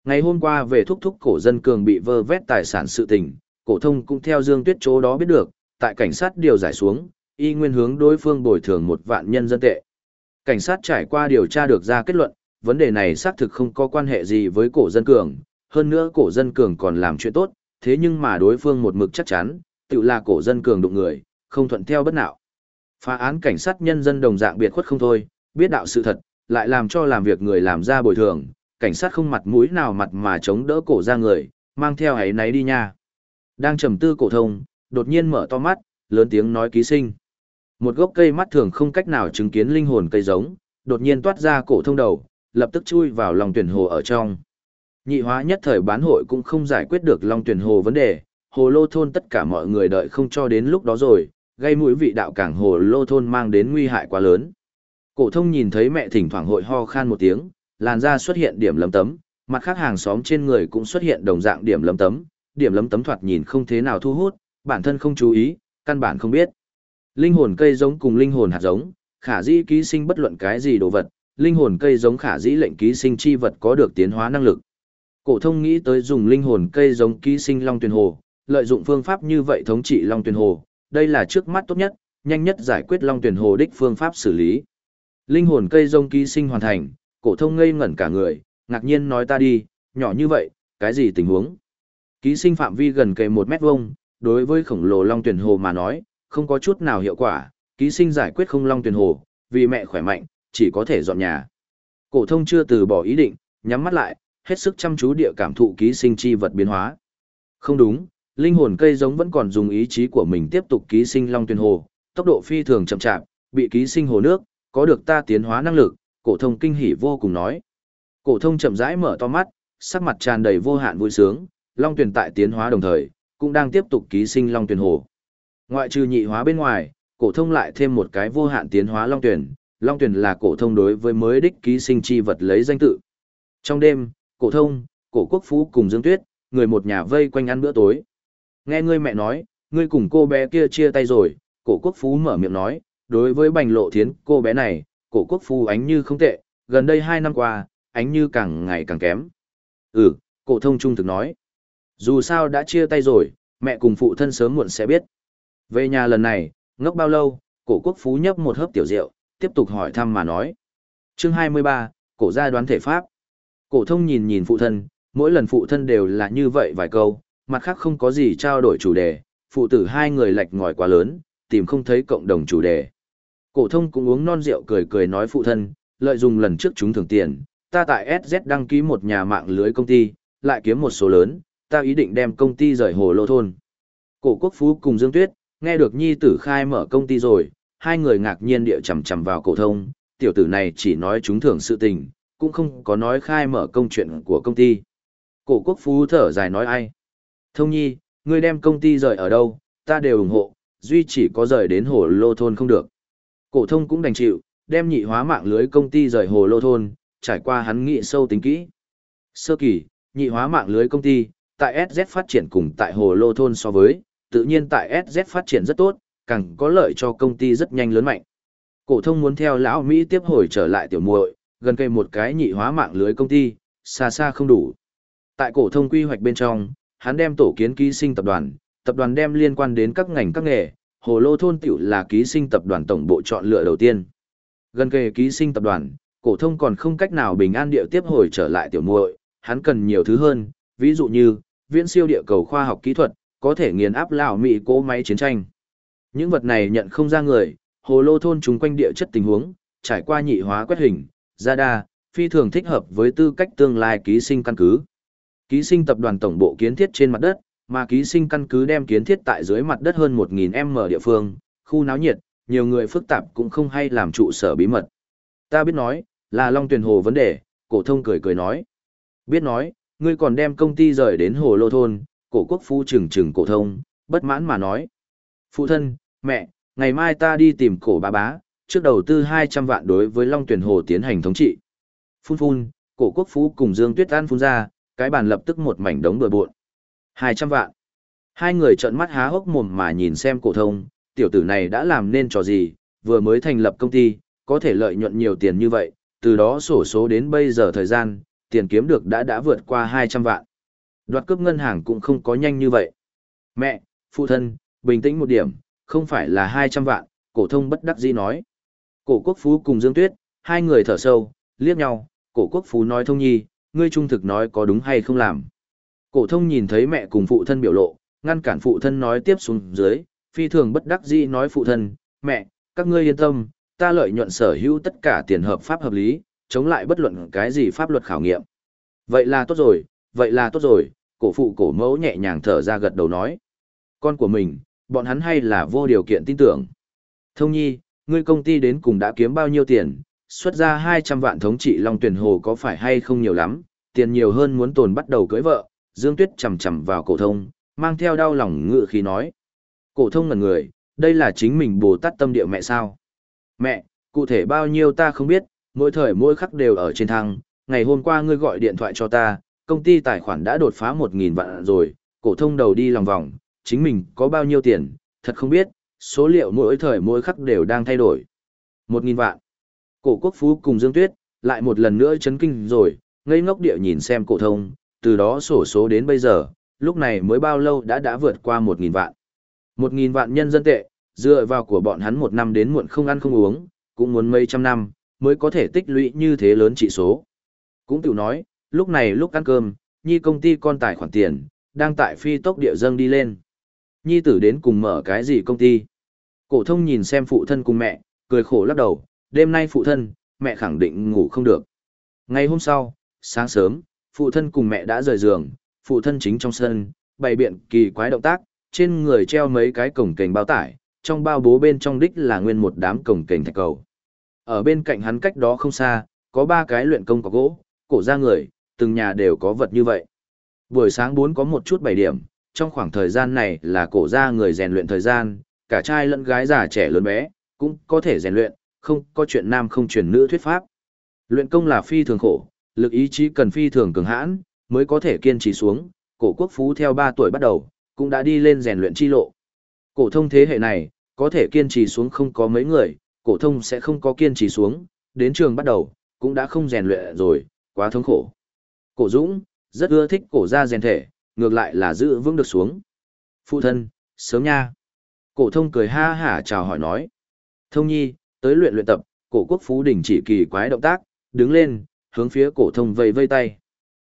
Ngày hôm qua về thúc thúc cổ dân cường bị vơ vét tài sản sự tình, cổ thông cũng theo Dương Tuyết chỗ đó biết được, tại cảnh sát điều giải xuống, y nguyên hướng đối phương bồi thường một vạn nhân dân tệ. Cảnh sát trải qua điều tra được ra kết luận, vấn đề này xác thực không có quan hệ gì với cổ dân cường, hơn nữa cổ dân cường còn làm chuyện tốt, thế nhưng mà đối phương một mực chắc chắn, tự là cổ dân cường đụng người, không thuận theo bất nào. Phá án cảnh sát nhân dân đồng dạng biệt khuất không thôi, biết đạo sự thật, lại làm cho làm việc người làm ra bồi thường, cảnh sát không mặt mũi nào mặt mà chống đỡ cổ ra người, mang theo ấy nấy đi nha. Đang trầm tư cổ thông, đột nhiên mở to mắt, lớn tiếng nói ký sinh. Một gốc cây mắt thường không cách nào chứng kiến linh hồn cây giống, đột nhiên toát ra cổ thông đầu, lập tức chui vào lòng tuyển hồ ở trong. Nhị hóa nhất thời bán hội cũng không giải quyết được lòng tuyển hồ vấn đề, hồ lô thôn tất cả mọi người đợi không cho đến lúc đó rồi, gây mũi vị đạo cảng hồ lô thôn mang đến nguy hại quá lớn. Cổ thông nhìn thấy mẹ thỉnh thoảng hội ho khan một tiếng, làn da xuất hiện điểm lấm tấm, mặt khác hàng xóm trên người cũng xuất hiện đồng dạng điểm lấm tấm, điểm lấm tấm thoạt nhìn không thế nào thu hút, bản thân không chú ý, căn bản không biết. Linh hồn cây giống cùng linh hồn hạt giống, khả dĩ ký sinh bất luận cái gì đồ vật, linh hồn cây giống khả dĩ lệnh ký sinh chi vật có được tiến hóa năng lực. Cổ thông nghĩ tới dùng linh hồn cây giống ký sinh long tuyền hồ, lợi dụng phương pháp như vậy thống trị long tuyền hồ, đây là trước mắt tốt nhất, nhanh nhất giải quyết long tuyền hồ đích phương pháp xử lý. Linh hồn cây giống ký sinh hoàn thành, cổ thông ngây ngẩn cả người, ngạc nhiên nói ta đi, nhỏ như vậy, cái gì tình huống? Ký sinh phạm vi gần kề một mét vuông, đối với khổng lồ long tuyển hồ mà nói, không có chút nào hiệu quả, ký sinh giải quyết không long tuyển hồ, vì mẹ khỏe mạnh, chỉ có thể dọn nhà. Cổ thông chưa từ bỏ ý định, nhắm mắt lại, hết sức chăm chú địa cảm thụ ký sinh chi vật biến hóa. Không đúng, linh hồn cây giống vẫn còn dùng ý chí của mình tiếp tục ký sinh long tuyển hồ, tốc độ phi thường chậm chạp, bị ký sinh hồ nước, có được ta tiến hóa năng lực, cổ thông kinh hỉ vô cùng nói. Cổ thông chậm rãi mở to mắt, sắc mặt tràn đầy vô hạn vui sướng, long tuyển tại tiến hóa đồng thời, cũng đang tiếp tục ký sinh long tuyển hồ. Ngoại trừ nhị hóa bên ngoài, cổ thông lại thêm một cái vô hạn tiến hóa long tuyển, long tuyển là cổ thông đối với mới đích ký sinh chi vật lấy danh tự. Trong đêm, cổ thông, cổ quốc phú cùng Dương Tuyết, người một nhà vây quanh ăn bữa tối. Nghe ngươi mẹ nói, ngươi cùng cô bé kia chia tay rồi, cổ quốc phú mở miệng nói, đối với bành lộ thiến cô bé này, cổ quốc Phu ánh như không tệ, gần đây hai năm qua, ánh như càng ngày càng kém. Ừ, cổ thông trung thực nói. Dù sao đã chia tay rồi, mẹ cùng phụ thân sớm muộn sẽ biết. Về nhà lần này, ngốc bao lâu, cổ quốc phú nhấp một hớp tiểu rượu, tiếp tục hỏi thăm mà nói. Chương 23, cổ gia đoán thể pháp. Cổ thông nhìn nhìn phụ thân, mỗi lần phụ thân đều là như vậy vài câu, mặt khác không có gì trao đổi chủ đề, phụ tử hai người lệch ngòi quá lớn, tìm không thấy cộng đồng chủ đề. Cổ thông cũng uống non rượu cười cười nói phụ thân, lợi dụng lần trước chúng thưởng tiền, ta tại SZ đăng ký một nhà mạng lưới công ty, lại kiếm một số lớn, ta ý định đem công ty rời hồ lô thôn. Cổ quốc phú cùng Dương Tuyết, nghe được nhi tử khai mở công ty rồi, hai người ngạc nhiên địa chầm chầm vào cổ thông, tiểu tử này chỉ nói chúng thưởng sự tình, cũng không có nói khai mở công chuyện của công ty. Cổ quốc phú thở dài nói ai. Thông nhi, ngươi đem công ty rời ở đâu, ta đều ủng hộ, duy chỉ có rời đến hồ lô thôn không được. Cổ thông cũng đành chịu, đem nhị hóa mạng lưới công ty rời hồ lô thôn, trải qua hắn nghị sâu tính kỹ. Sơ kỳ, nhị hóa mạng lưới công ty, tại SZ phát triển cùng tại hồ lô thôn so với, tự nhiên tại SZ phát triển rất tốt, càng có lợi cho công ty rất nhanh lớn mạnh. Cổ thông muốn theo lão Mỹ tiếp hồi trở lại tiểu muội, gần cây một cái nhị hóa mạng lưới công ty, xa xa không đủ. Tại cổ thông quy hoạch bên trong, hắn đem tổ kiến ký sinh tập đoàn, tập đoàn đem liên quan đến các ngành các nghề, Hồ Lô thôn tiểu là ký sinh tập đoàn tổng bộ chọn lựa đầu tiên. Gần kề ký sinh tập đoàn, cổ thông còn không cách nào bình an địa tiếp hồi trở lại tiểu muội, hắn cần nhiều thứ hơn, ví dụ như viễn siêu địa cầu khoa học kỹ thuật, có thể nghiền áp lão mỹ cố máy chiến tranh. Những vật này nhận không ra người, hồ lô thôn chúng quanh địa chất tình huống, trải qua nhị hóa quét hình, ra đa, phi thường thích hợp với tư cách tương lai ký sinh căn cứ. Ký sinh tập đoàn tổng bộ kiến thiết trên mặt đất, mà ký sinh căn cứ đem kiến thiết tại dưới mặt đất hơn 1000m địa phương, khu náo nhiệt, nhiều người phức tạp cũng không hay làm trụ sở bí mật. Ta biết nói, là Long Tuyền Hồ vấn đề, cổ thông cười cười nói. Biết nói, ngươi còn đem công ty rời đến Hồ Lô Thôn, cổ quốc phu trừng trừng cổ thông, bất mãn mà nói. Phụ thân, mẹ, ngày mai ta đi tìm cổ bá bá, trước đầu tư 200 vạn đối với Long Tuyền Hồ tiến hành thống trị. Phun phun, cổ quốc phú cùng Dương Tuyết An phun ra, cái bàn lập tức một mảnh đống bừa bộn. 200 vạn. Hai người trợn mắt há hốc mồm mà nhìn xem cổ thông, tiểu tử này đã làm nên trò gì, vừa mới thành lập công ty, có thể lợi nhuận nhiều tiền như vậy, từ đó sổ số đến bây giờ thời gian, tiền kiếm được đã đã vượt qua 200 vạn. Đoạt cướp ngân hàng cũng không có nhanh như vậy. Mẹ, phụ thân, bình tĩnh một điểm, không phải là 200 vạn, cổ thông bất đắc dĩ nói. Cổ quốc phú cùng Dương Tuyết, hai người thở sâu, liếc nhau, cổ quốc phú nói thông nhi, ngươi trung thực nói có đúng hay không làm. Cổ thông nhìn thấy mẹ cùng phụ thân biểu lộ, ngăn cản phụ thân nói tiếp xuống dưới, phi thường bất đắc dĩ nói phụ thân, mẹ, các ngươi yên tâm, ta lợi nhuận sở hữu tất cả tiền hợp pháp hợp lý, chống lại bất luận cái gì pháp luật khảo nghiệm. Vậy là tốt rồi, vậy là tốt rồi, cổ phụ cổ mẫu nhẹ nhàng thở ra gật đầu nói. Con của mình, bọn hắn hay là vô điều kiện tin tưởng. Thông nhi, ngươi công ty đến cùng đã kiếm bao nhiêu tiền, xuất ra 200 vạn thống trị Long Tuyển Hồ có phải hay không nhiều lắm, tiền nhiều hơn muốn tồn bắt đầu cưới vợ, Dương Tuyết chầm chầm vào cổ thông, mang theo đau lòng ngự khí nói. Cổ thông ngẩn người, đây là chính mình Bồ Tát tâm địa mẹ sao? Mẹ, cụ thể bao nhiêu ta không biết, mỗi thời mỗi khắc đều ở trên thăng, ngày hôm qua ngươi gọi điện thoại cho ta, công ty tài khoản đã đột phá 1.000 vạn rồi, cổ thông đầu đi lòng vòng, chính mình có bao nhiêu tiền, thật không biết, số liệu mỗi thời mỗi khắc đều đang thay đổi. 1.000 vạn. Cổ quốc phú cùng Dương Tuyết, lại một lần nữa chấn kinh rồi, ngây ngốc địa nhìn xem cổ thông, từ đó sổ số đến bây giờ, lúc này mới bao lâu đã đã vượt qua 1.000 vạn. 1.000 vạn nhân dân tệ, dựa vào của bọn hắn một năm đến muộn không ăn không uống, cũng muốn mấy trăm năm, mới có thể tích lũy như thế lớn trị số. Cũng tiểu nói, lúc này lúc ăn cơm, nhi công ty con tài khoản tiền, đang tại phi tốc địa dâng đi lên. Nhi tử đến cùng mở cái gì công ty? Cổ thông nhìn xem phụ thân cùng mẹ, cười khổ lắc đầu, đêm nay phụ thân, mẹ khẳng định ngủ không được. Ngày hôm sau, sáng sớm, phụ thân cùng mẹ đã rời giường, phụ thân chính trong sân, bày biện kỳ quái động tác, trên người treo mấy cái cổng kềnh bao tải, trong bao bố bên trong đích là nguyên một đám cổng kềnh thạch cầu. Ở bên cạnh hắn cách đó không xa, có ba cái luyện công có gỗ, cổ ra người, từng nhà đều có vật như vậy. Buổi sáng 4 có một chút 7 điểm, trong khoảng thời gian này là cổ ra người rèn luyện thời gian, cả trai lẫn gái già trẻ lớn bé, cũng có thể rèn luyện, không có chuyện nam không truyền nữ thuyết pháp. Luyện công là phi thường khổ, lực ý chí cần phi thường cường hãn, mới có thể kiên trì xuống, cổ quốc phú theo 3 tuổi bắt đầu, cũng đã đi lên rèn luyện chi lộ. Cổ thông thế hệ này, có thể kiên trì xuống không có mấy người, cổ thông sẽ không có kiên trì xuống, đến trường bắt đầu, cũng đã không rèn luyện rồi, quá thống khổ. Cổ Dũng, rất ưa thích cổ gia rèn thể, ngược lại là giữ vững được xuống. Phụ thân, sớm nha. Cổ thông cười ha hả chào hỏi nói. Thông nhi, tới luyện luyện tập, cổ quốc phú đỉnh chỉ kỳ quái động tác, đứng lên, hướng phía cổ thông vây vây tay.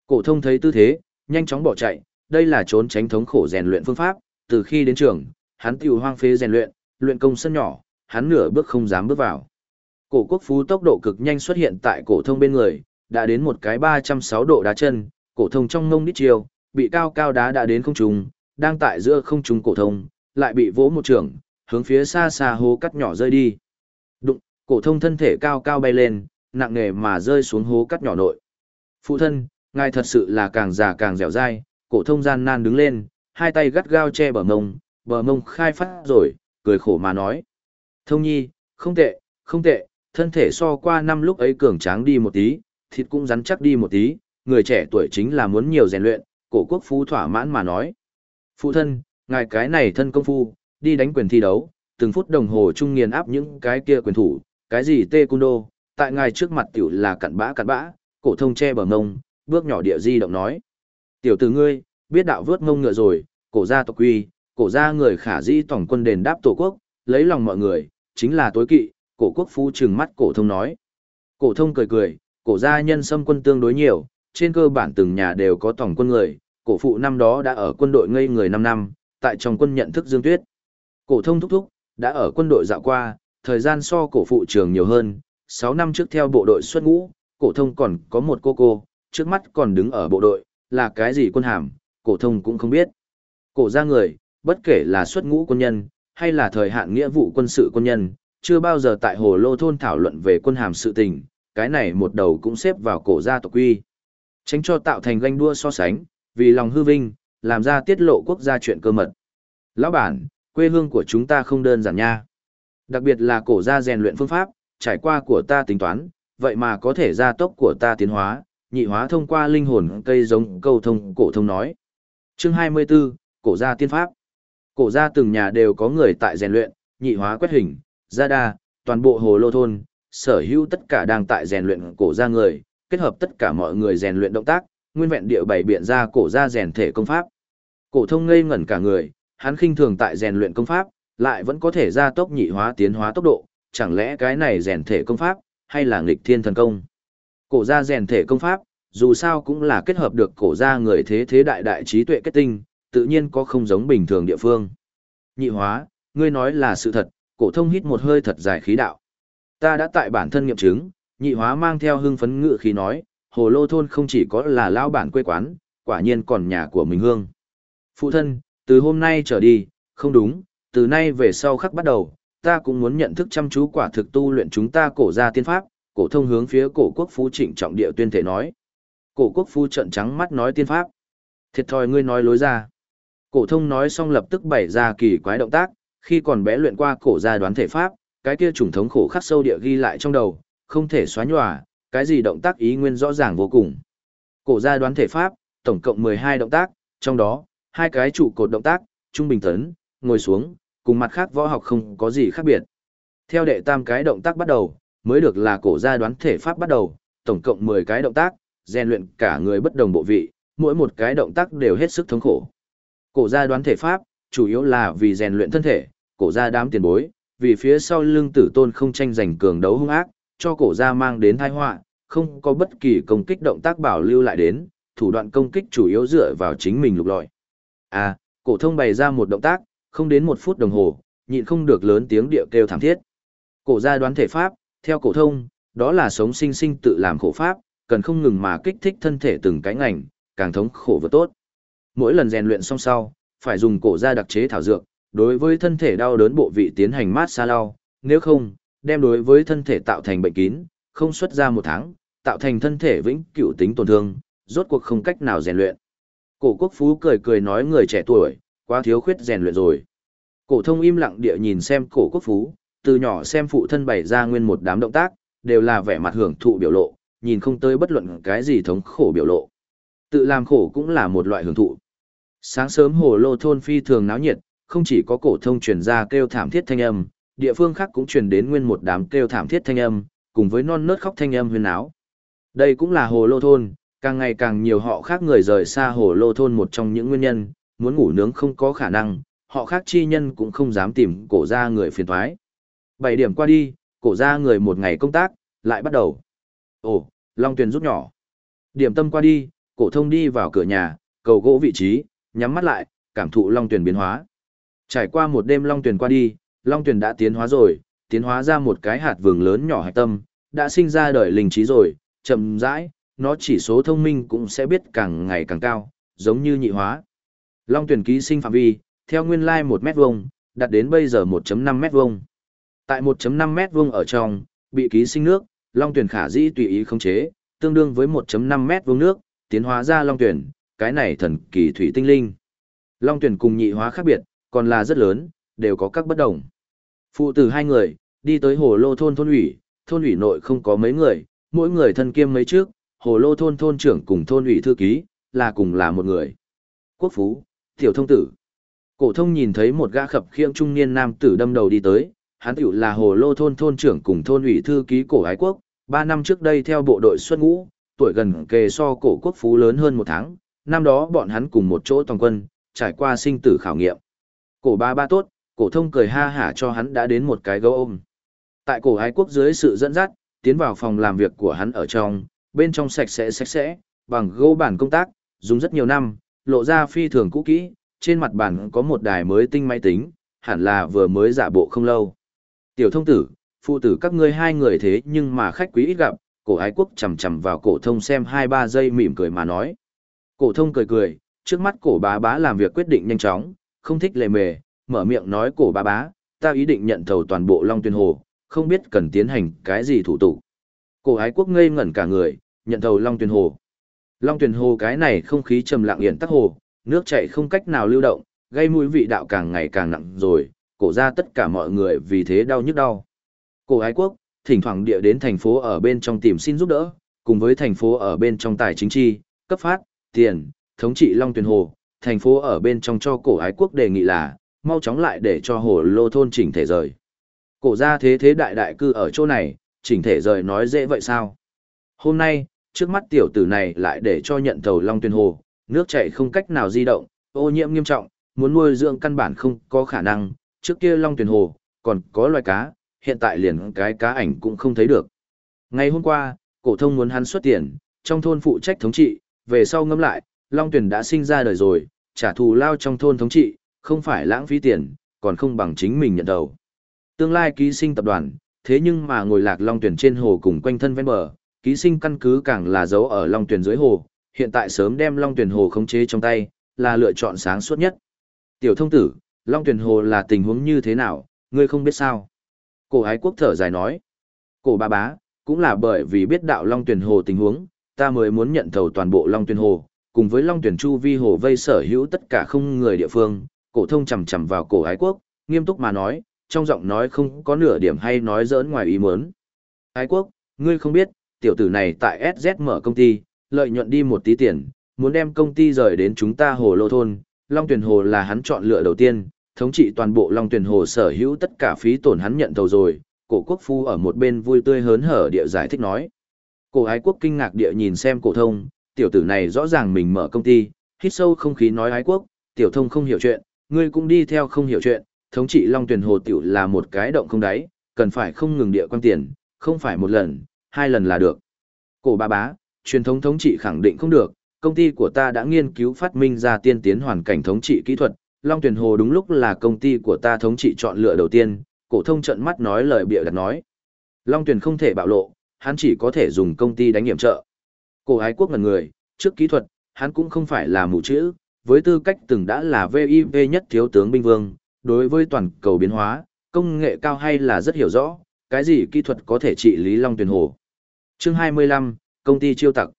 Cổ thông thấy tư thế, nhanh chóng bỏ chạy, đây là trốn tránh thống khổ rèn luyện phương pháp, từ khi đến trường, hắn tiểu hoang phế rèn luyện, luyện công sân nhỏ, hắn nửa bước không dám bước vào. Cổ quốc phú tốc độ cực nhanh xuất hiện tại cổ thông bên người, đã đến một cái 306 độ đá chân, cổ thông trong ngông đít chiều, bị cao cao đá đã đến không trung, đang tại giữa không trung cổ thông, lại bị vỗ một trường, hướng phía xa xa hố cắt nhỏ rơi đi. Đụng, cổ thông thân thể cao cao bay lên, nặng nề mà rơi xuống hố cắt nhỏ nội. Phụ thân, ngài thật sự là càng già càng dẻo dai, cổ thông gian nan đứng lên, hai tay gắt gao che bờ mông, bờ mông khai phát rồi, cười khổ mà nói. Thông nhi, không tệ, không tệ, thân thể so qua năm lúc ấy cường tráng đi một tí, thịt cũng rắn chắc đi một tí, người trẻ tuổi chính là muốn nhiều rèn luyện, cổ quốc phú thỏa mãn mà nói. Phụ thân, ngài cái này thân công phu, đi đánh quyền thi đấu, từng phút đồng hồ trung nghiền áp những cái kia quyền thủ, cái gì tê cung đô, tại ngài trước mặt tiểu là cặn bã cặn bã, cổ thông che bờ ngông, bước nhỏ địa di động nói. Tiểu tử ngươi, biết đạo vớt ngông ngựa rồi, cổ gia tộc quy, cổ gia người khả dĩ tổng quân đền đáp tổ quốc, lấy lòng mọi người, chính là tối kỵ, cổ quốc phu trừng mắt cổ thông nói. Cổ thông cười cười, cổ gia nhân xâm quân tương đối nhiều, trên cơ bản từng nhà đều có tổng quân người, cổ phụ năm đó đã ở quân đội ngây người 5 năm, tại trong quân nhận thức Dương Tuyết. Cổ thông thúc thúc, đã ở quân đội dạo qua, thời gian so cổ phụ trường nhiều hơn, 6 năm trước theo bộ đội xuất ngũ, cổ thông còn có một cô cô, trước mắt còn đứng ở bộ đội, là cái gì quân hàm, cổ thông cũng không biết. Cổ gia người, bất kể là xuất ngũ quân nhân, hay là thời hạn nghĩa vụ quân sự quân nhân, chưa bao giờ tại hồ lô thôn thảo luận về quân hàm sự tình, cái này một đầu cũng xếp vào cổ gia tộc quy. Tránh cho tạo thành ganh đua so sánh, vì lòng hư vinh, làm ra tiết lộ quốc gia chuyện cơ mật. Lão bản, quê hương của chúng ta không đơn giản nha. Đặc biệt là cổ gia rèn luyện phương pháp, trải qua của ta tính toán, vậy mà có thể gia tốc của ta tiến hóa, nhị hóa thông qua linh hồn cây giống câu thông cổ thông nói. Chương 24, cổ gia tiên pháp. Cổ gia từng nhà đều có người tại rèn luyện, nhị hóa quét hình, gia đa, toàn bộ hồ lô thôn, sở hữu tất cả đang tại rèn luyện cổ gia người, kết hợp tất cả mọi người rèn luyện động tác, nguyên vẹn địa bảy biện ra cổ gia rèn thể công pháp. Cổ thông ngây ngẩn cả người, hắn khinh thường tại rèn luyện công pháp, lại vẫn có thể gia tốc nhị hóa tiến hóa tốc độ, chẳng lẽ cái này rèn thể công pháp, hay là nghịch thiên thần công? Cổ gia rèn thể công pháp, dù sao cũng là kết hợp được cổ gia người thế thế đại đại trí tuệ kết tinh, tự nhiên có không giống bình thường địa phương. Nhị hóa, ngươi nói là sự thật, cổ thông hít một hơi thật dài khí đạo. Ta đã tại bản thân nghiệm chứng, nhị hóa mang theo hưng phấn ngự khí nói, hồ lô thôn không chỉ có là lao bản quê quán, quả nhiên còn nhà của mình hương. Phụ thân, từ hôm nay trở đi, không đúng, từ nay về sau khắc bắt đầu, ta cũng muốn nhận thức chăm chú quả thực tu luyện chúng ta cổ ra tiên pháp, cổ thông hướng phía cổ quốc phú trịnh trọng địa tuyên thể nói. Cổ quốc phú trợn trắng mắt nói tiên pháp. Thiệt thòi ngươi nói lối ra. Cổ thông nói xong lập tức bày ra kỳ quái động tác, khi còn bé luyện qua cổ gia đoán thể pháp, cái kia trùng thống khổ khắc sâu địa ghi lại trong đầu, không thể xóa nhòa, cái gì động tác ý nguyên rõ ràng vô cùng. Cổ gia đoán thể pháp, tổng cộng 12 động tác, trong đó, hai cái trụ cột động tác, trung bình tấn, ngồi xuống, cùng mặt khác võ học không có gì khác biệt. Theo đệ tam cái động tác bắt đầu, mới được là cổ gia đoán thể pháp bắt đầu, tổng cộng 10 cái động tác, rèn luyện cả người bất đồng bộ vị, mỗi một cái động tác đều hết sức thống khổ. Cổ gia đoán thể pháp, chủ yếu là vì rèn luyện thân thể, cổ gia đám tiền bối, vì phía sau lưng tử tôn không tranh giành cường đấu hung ác, cho cổ gia mang đến tai họa, không có bất kỳ công kích động tác bảo lưu lại đến, thủ đoạn công kích chủ yếu dựa vào chính mình lục lọi. À, cổ thông bày ra một động tác, không đến một phút đồng hồ, nhịn không được lớn tiếng địa kêu thảm thiết. Cổ gia đoán thể pháp, theo cổ thông, đó là sống sinh sinh tự làm khổ pháp, cần không ngừng mà kích thích thân thể từng cái ngành, càng thống khổ vừa tốt. Mỗi lần rèn luyện xong sau, phải dùng cổ gia đặc chế thảo dược, đối với thân thể đau đớn bộ vị tiến hành mát xa lau, nếu không, đem đối với thân thể tạo thành bệnh kín, không xuất ra một tháng, tạo thành thân thể vĩnh cửu tính tổn thương, rốt cuộc không cách nào rèn luyện. Cổ quốc phú cười cười nói người trẻ tuổi, quá thiếu khuyết rèn luyện rồi. Cổ thông im lặng địa nhìn xem cổ quốc phú, từ nhỏ xem phụ thân bày ra nguyên một đám động tác, đều là vẻ mặt hưởng thụ biểu lộ, nhìn không tới bất luận cái gì thống khổ biểu lộ. Tự làm khổ cũng là một loại hưởng thụ. Sáng sớm hồ lô thôn phi thường náo nhiệt, không chỉ có cổ thông truyền ra kêu thảm thiết thanh âm, địa phương khác cũng truyền đến nguyên một đám kêu thảm thiết thanh âm, cùng với non nớt khóc thanh âm huyên náo. Đây cũng là hồ lô thôn, càng ngày càng nhiều họ khác người rời xa hồ lô thôn một trong những nguyên nhân, muốn ngủ nướng không có khả năng, họ khác chi nhân cũng không dám tìm cổ ra người phiền thoái. Bảy điểm qua đi, cổ ra người một ngày công tác, lại bắt đầu. Ồ, Long Tuyền rút nhỏ. Điểm tâm qua đi, cổ thông đi vào cửa nhà, cầu gỗ vị trí, nhắm mắt lại, cảm thụ Long Tuyền biến hóa. Trải qua một đêm Long Tuyền qua đi, Long Tuyền đã tiến hóa rồi, tiến hóa ra một cái hạt vừng lớn nhỏ hạch tâm, đã sinh ra đời linh trí rồi, chậm rãi, nó chỉ số thông minh cũng sẽ biết càng ngày càng cao, giống như nhị hóa. Long tuyển ký sinh phạm vi, theo nguyên lai 1 mét vuông, đạt đến bây giờ 1.5 mét vuông. Tại 1.5 mét vuông ở trong, bị ký sinh nước, long tuyển khả dĩ tùy ý khống chế, tương đương với 1.5 mét vuông nước, tiến hóa ra long tuyển, cái này thần kỳ thủy tinh linh. Long tuyển cùng nhị hóa khác biệt, còn là rất lớn, đều có các bất đồng. Phụ tử hai người, đi tới hồ lô thôn thôn ủy, thôn ủy nội không có mấy người, mỗi người thân kiêm mấy trước, hồ lô thôn thôn trưởng cùng thôn ủy thư ký, là cùng là một người. Quốc phú, tiểu thông tử. Cổ thông nhìn thấy một gã khập khiễng trung niên nam tử đâm đầu đi tới, hắn tiểu là hồ lô thôn thôn trưởng cùng thôn ủy thư ký cổ ái quốc, ba năm trước đây theo bộ đội xuất ngũ, tuổi gần kề so cổ quốc phú lớn hơn một tháng, năm đó bọn hắn cùng một chỗ toàn quân, trải qua sinh tử khảo nghiệm. Cổ ba ba tốt, cổ thông cười ha hả cho hắn đã đến một cái gấu ôm. Tại cổ ái quốc dưới sự dẫn dắt, tiến vào phòng làm việc của hắn ở trong, bên trong sạch sẽ sạch sẽ, bằng gỗ bản công tác, dùng rất nhiều năm, lộ ra phi thường cũ kỹ, trên mặt bàn có một đài mới tinh máy tính, hẳn là vừa mới giả bộ không lâu. Tiểu thông tử, phụ tử các ngươi hai người thế nhưng mà khách quý ít gặp, cổ ái quốc chầm chầm vào cổ thông xem hai ba giây mỉm cười mà nói. Cổ thông cười cười, trước mắt cổ bá bá làm việc quyết định nhanh chóng, không thích lề mề, mở miệng nói cổ bá bá, ta ý định nhận thầu toàn bộ Long Tuyên Hồ, không biết cần tiến hành cái gì thủ tục. Cổ ái quốc ngây ngẩn cả người, nhận thầu Long tuyên Hồ. Long Tuyền Hồ cái này không khí trầm lặng yên tắc hồ, nước chảy không cách nào lưu động, gây mũi vị đạo càng ngày càng nặng rồi, cổ ra tất cả mọi người vì thế đau nhức đau. Cổ ái quốc, thỉnh thoảng địa đến thành phố ở bên trong tìm xin giúp đỡ, cùng với thành phố ở bên trong tài chính chi, cấp phát, tiền, thống trị Long Tuyền Hồ, thành phố ở bên trong cho cổ ái quốc đề nghị là, mau chóng lại để cho hồ lô thôn chỉnh thể rời. Cổ ra thế thế đại đại cư ở chỗ này, chỉnh thể rời nói dễ vậy sao? Hôm nay, trước mắt tiểu tử này lại để cho nhận thầu Long Tuyền Hồ, nước chảy không cách nào di động, ô nhiễm nghiêm trọng, muốn nuôi dưỡng căn bản không có khả năng, trước kia Long Tuyền Hồ, còn có loài cá, hiện tại liền cái cá ảnh cũng không thấy được. Ngày hôm qua, cổ thông muốn hắn xuất tiền, trong thôn phụ trách thống trị, về sau ngâm lại, Long Tuyền đã sinh ra đời rồi, trả thù lao trong thôn thống trị, không phải lãng phí tiền, còn không bằng chính mình nhận đầu. Tương lai ký sinh tập đoàn, thế nhưng mà ngồi lạc Long Tuyền trên hồ cùng quanh thân ven bờ, ký sinh căn cứ càng là dấu ở Long Tuyền dưới hồ, hiện tại sớm đem Long Tuyền hồ khống chế trong tay, là lựa chọn sáng suốt nhất. Tiểu thông tử, Long Tuyền hồ là tình huống như thế nào, ngươi không biết sao? Cổ ái quốc thở dài nói. Cổ ba bá, cũng là bởi vì biết đạo Long Tuyền hồ tình huống, ta mới muốn nhận thầu toàn bộ Long Tuyền hồ, cùng với Long Tuyền chu vi hồ vây sở hữu tất cả không người địa phương, cổ thông chầm chầm vào cổ ái quốc, nghiêm túc mà nói, trong giọng nói không có nửa điểm hay nói giỡn ngoài ý muốn. Ái quốc, ngươi không biết, tiểu tử này tại SZ mở công ty, lợi nhuận đi một tí tiền, muốn đem công ty rời đến chúng ta hồ lô thôn, Long Tuyền Hồ là hắn chọn lựa đầu tiên, thống trị toàn bộ Long Tuyền Hồ sở hữu tất cả phí tổn hắn nhận thầu rồi, cổ quốc phu ở một bên vui tươi hớn hở địa giải thích nói. Cổ ái quốc kinh ngạc địa nhìn xem cổ thông, tiểu tử này rõ ràng mình mở công ty, hít sâu không khí nói ái quốc, tiểu thông không hiểu chuyện, ngươi cũng đi theo không hiểu chuyện, thống trị Long Tuyền Hồ tiểu là một cái động không đáy, cần phải không ngừng địa quan tiền, không phải một lần, hai lần là được. Cổ ba bá, truyền thống thống trị khẳng định không được, công ty của ta đã nghiên cứu phát minh ra tiên tiến hoàn cảnh thống trị kỹ thuật, Long Tuyền Hồ đúng lúc là công ty của ta thống trị chọn lựa đầu tiên, cổ thông trận mắt nói lời bịa đặt nói. Long Tuyền không thể bạo lộ, hắn chỉ có thể dùng công ty đánh nghiệm trợ. Cổ ái quốc ngần người, trước kỹ thuật, hắn cũng không phải là mù chữ, với tư cách từng đã là VIP nhất thiếu tướng binh vương, đối với toàn cầu biến hóa, công nghệ cao hay là rất hiểu rõ, cái gì kỹ thuật có thể trị lý Long Tuyền Hồ. Chương 25, công ty chiêu tặc.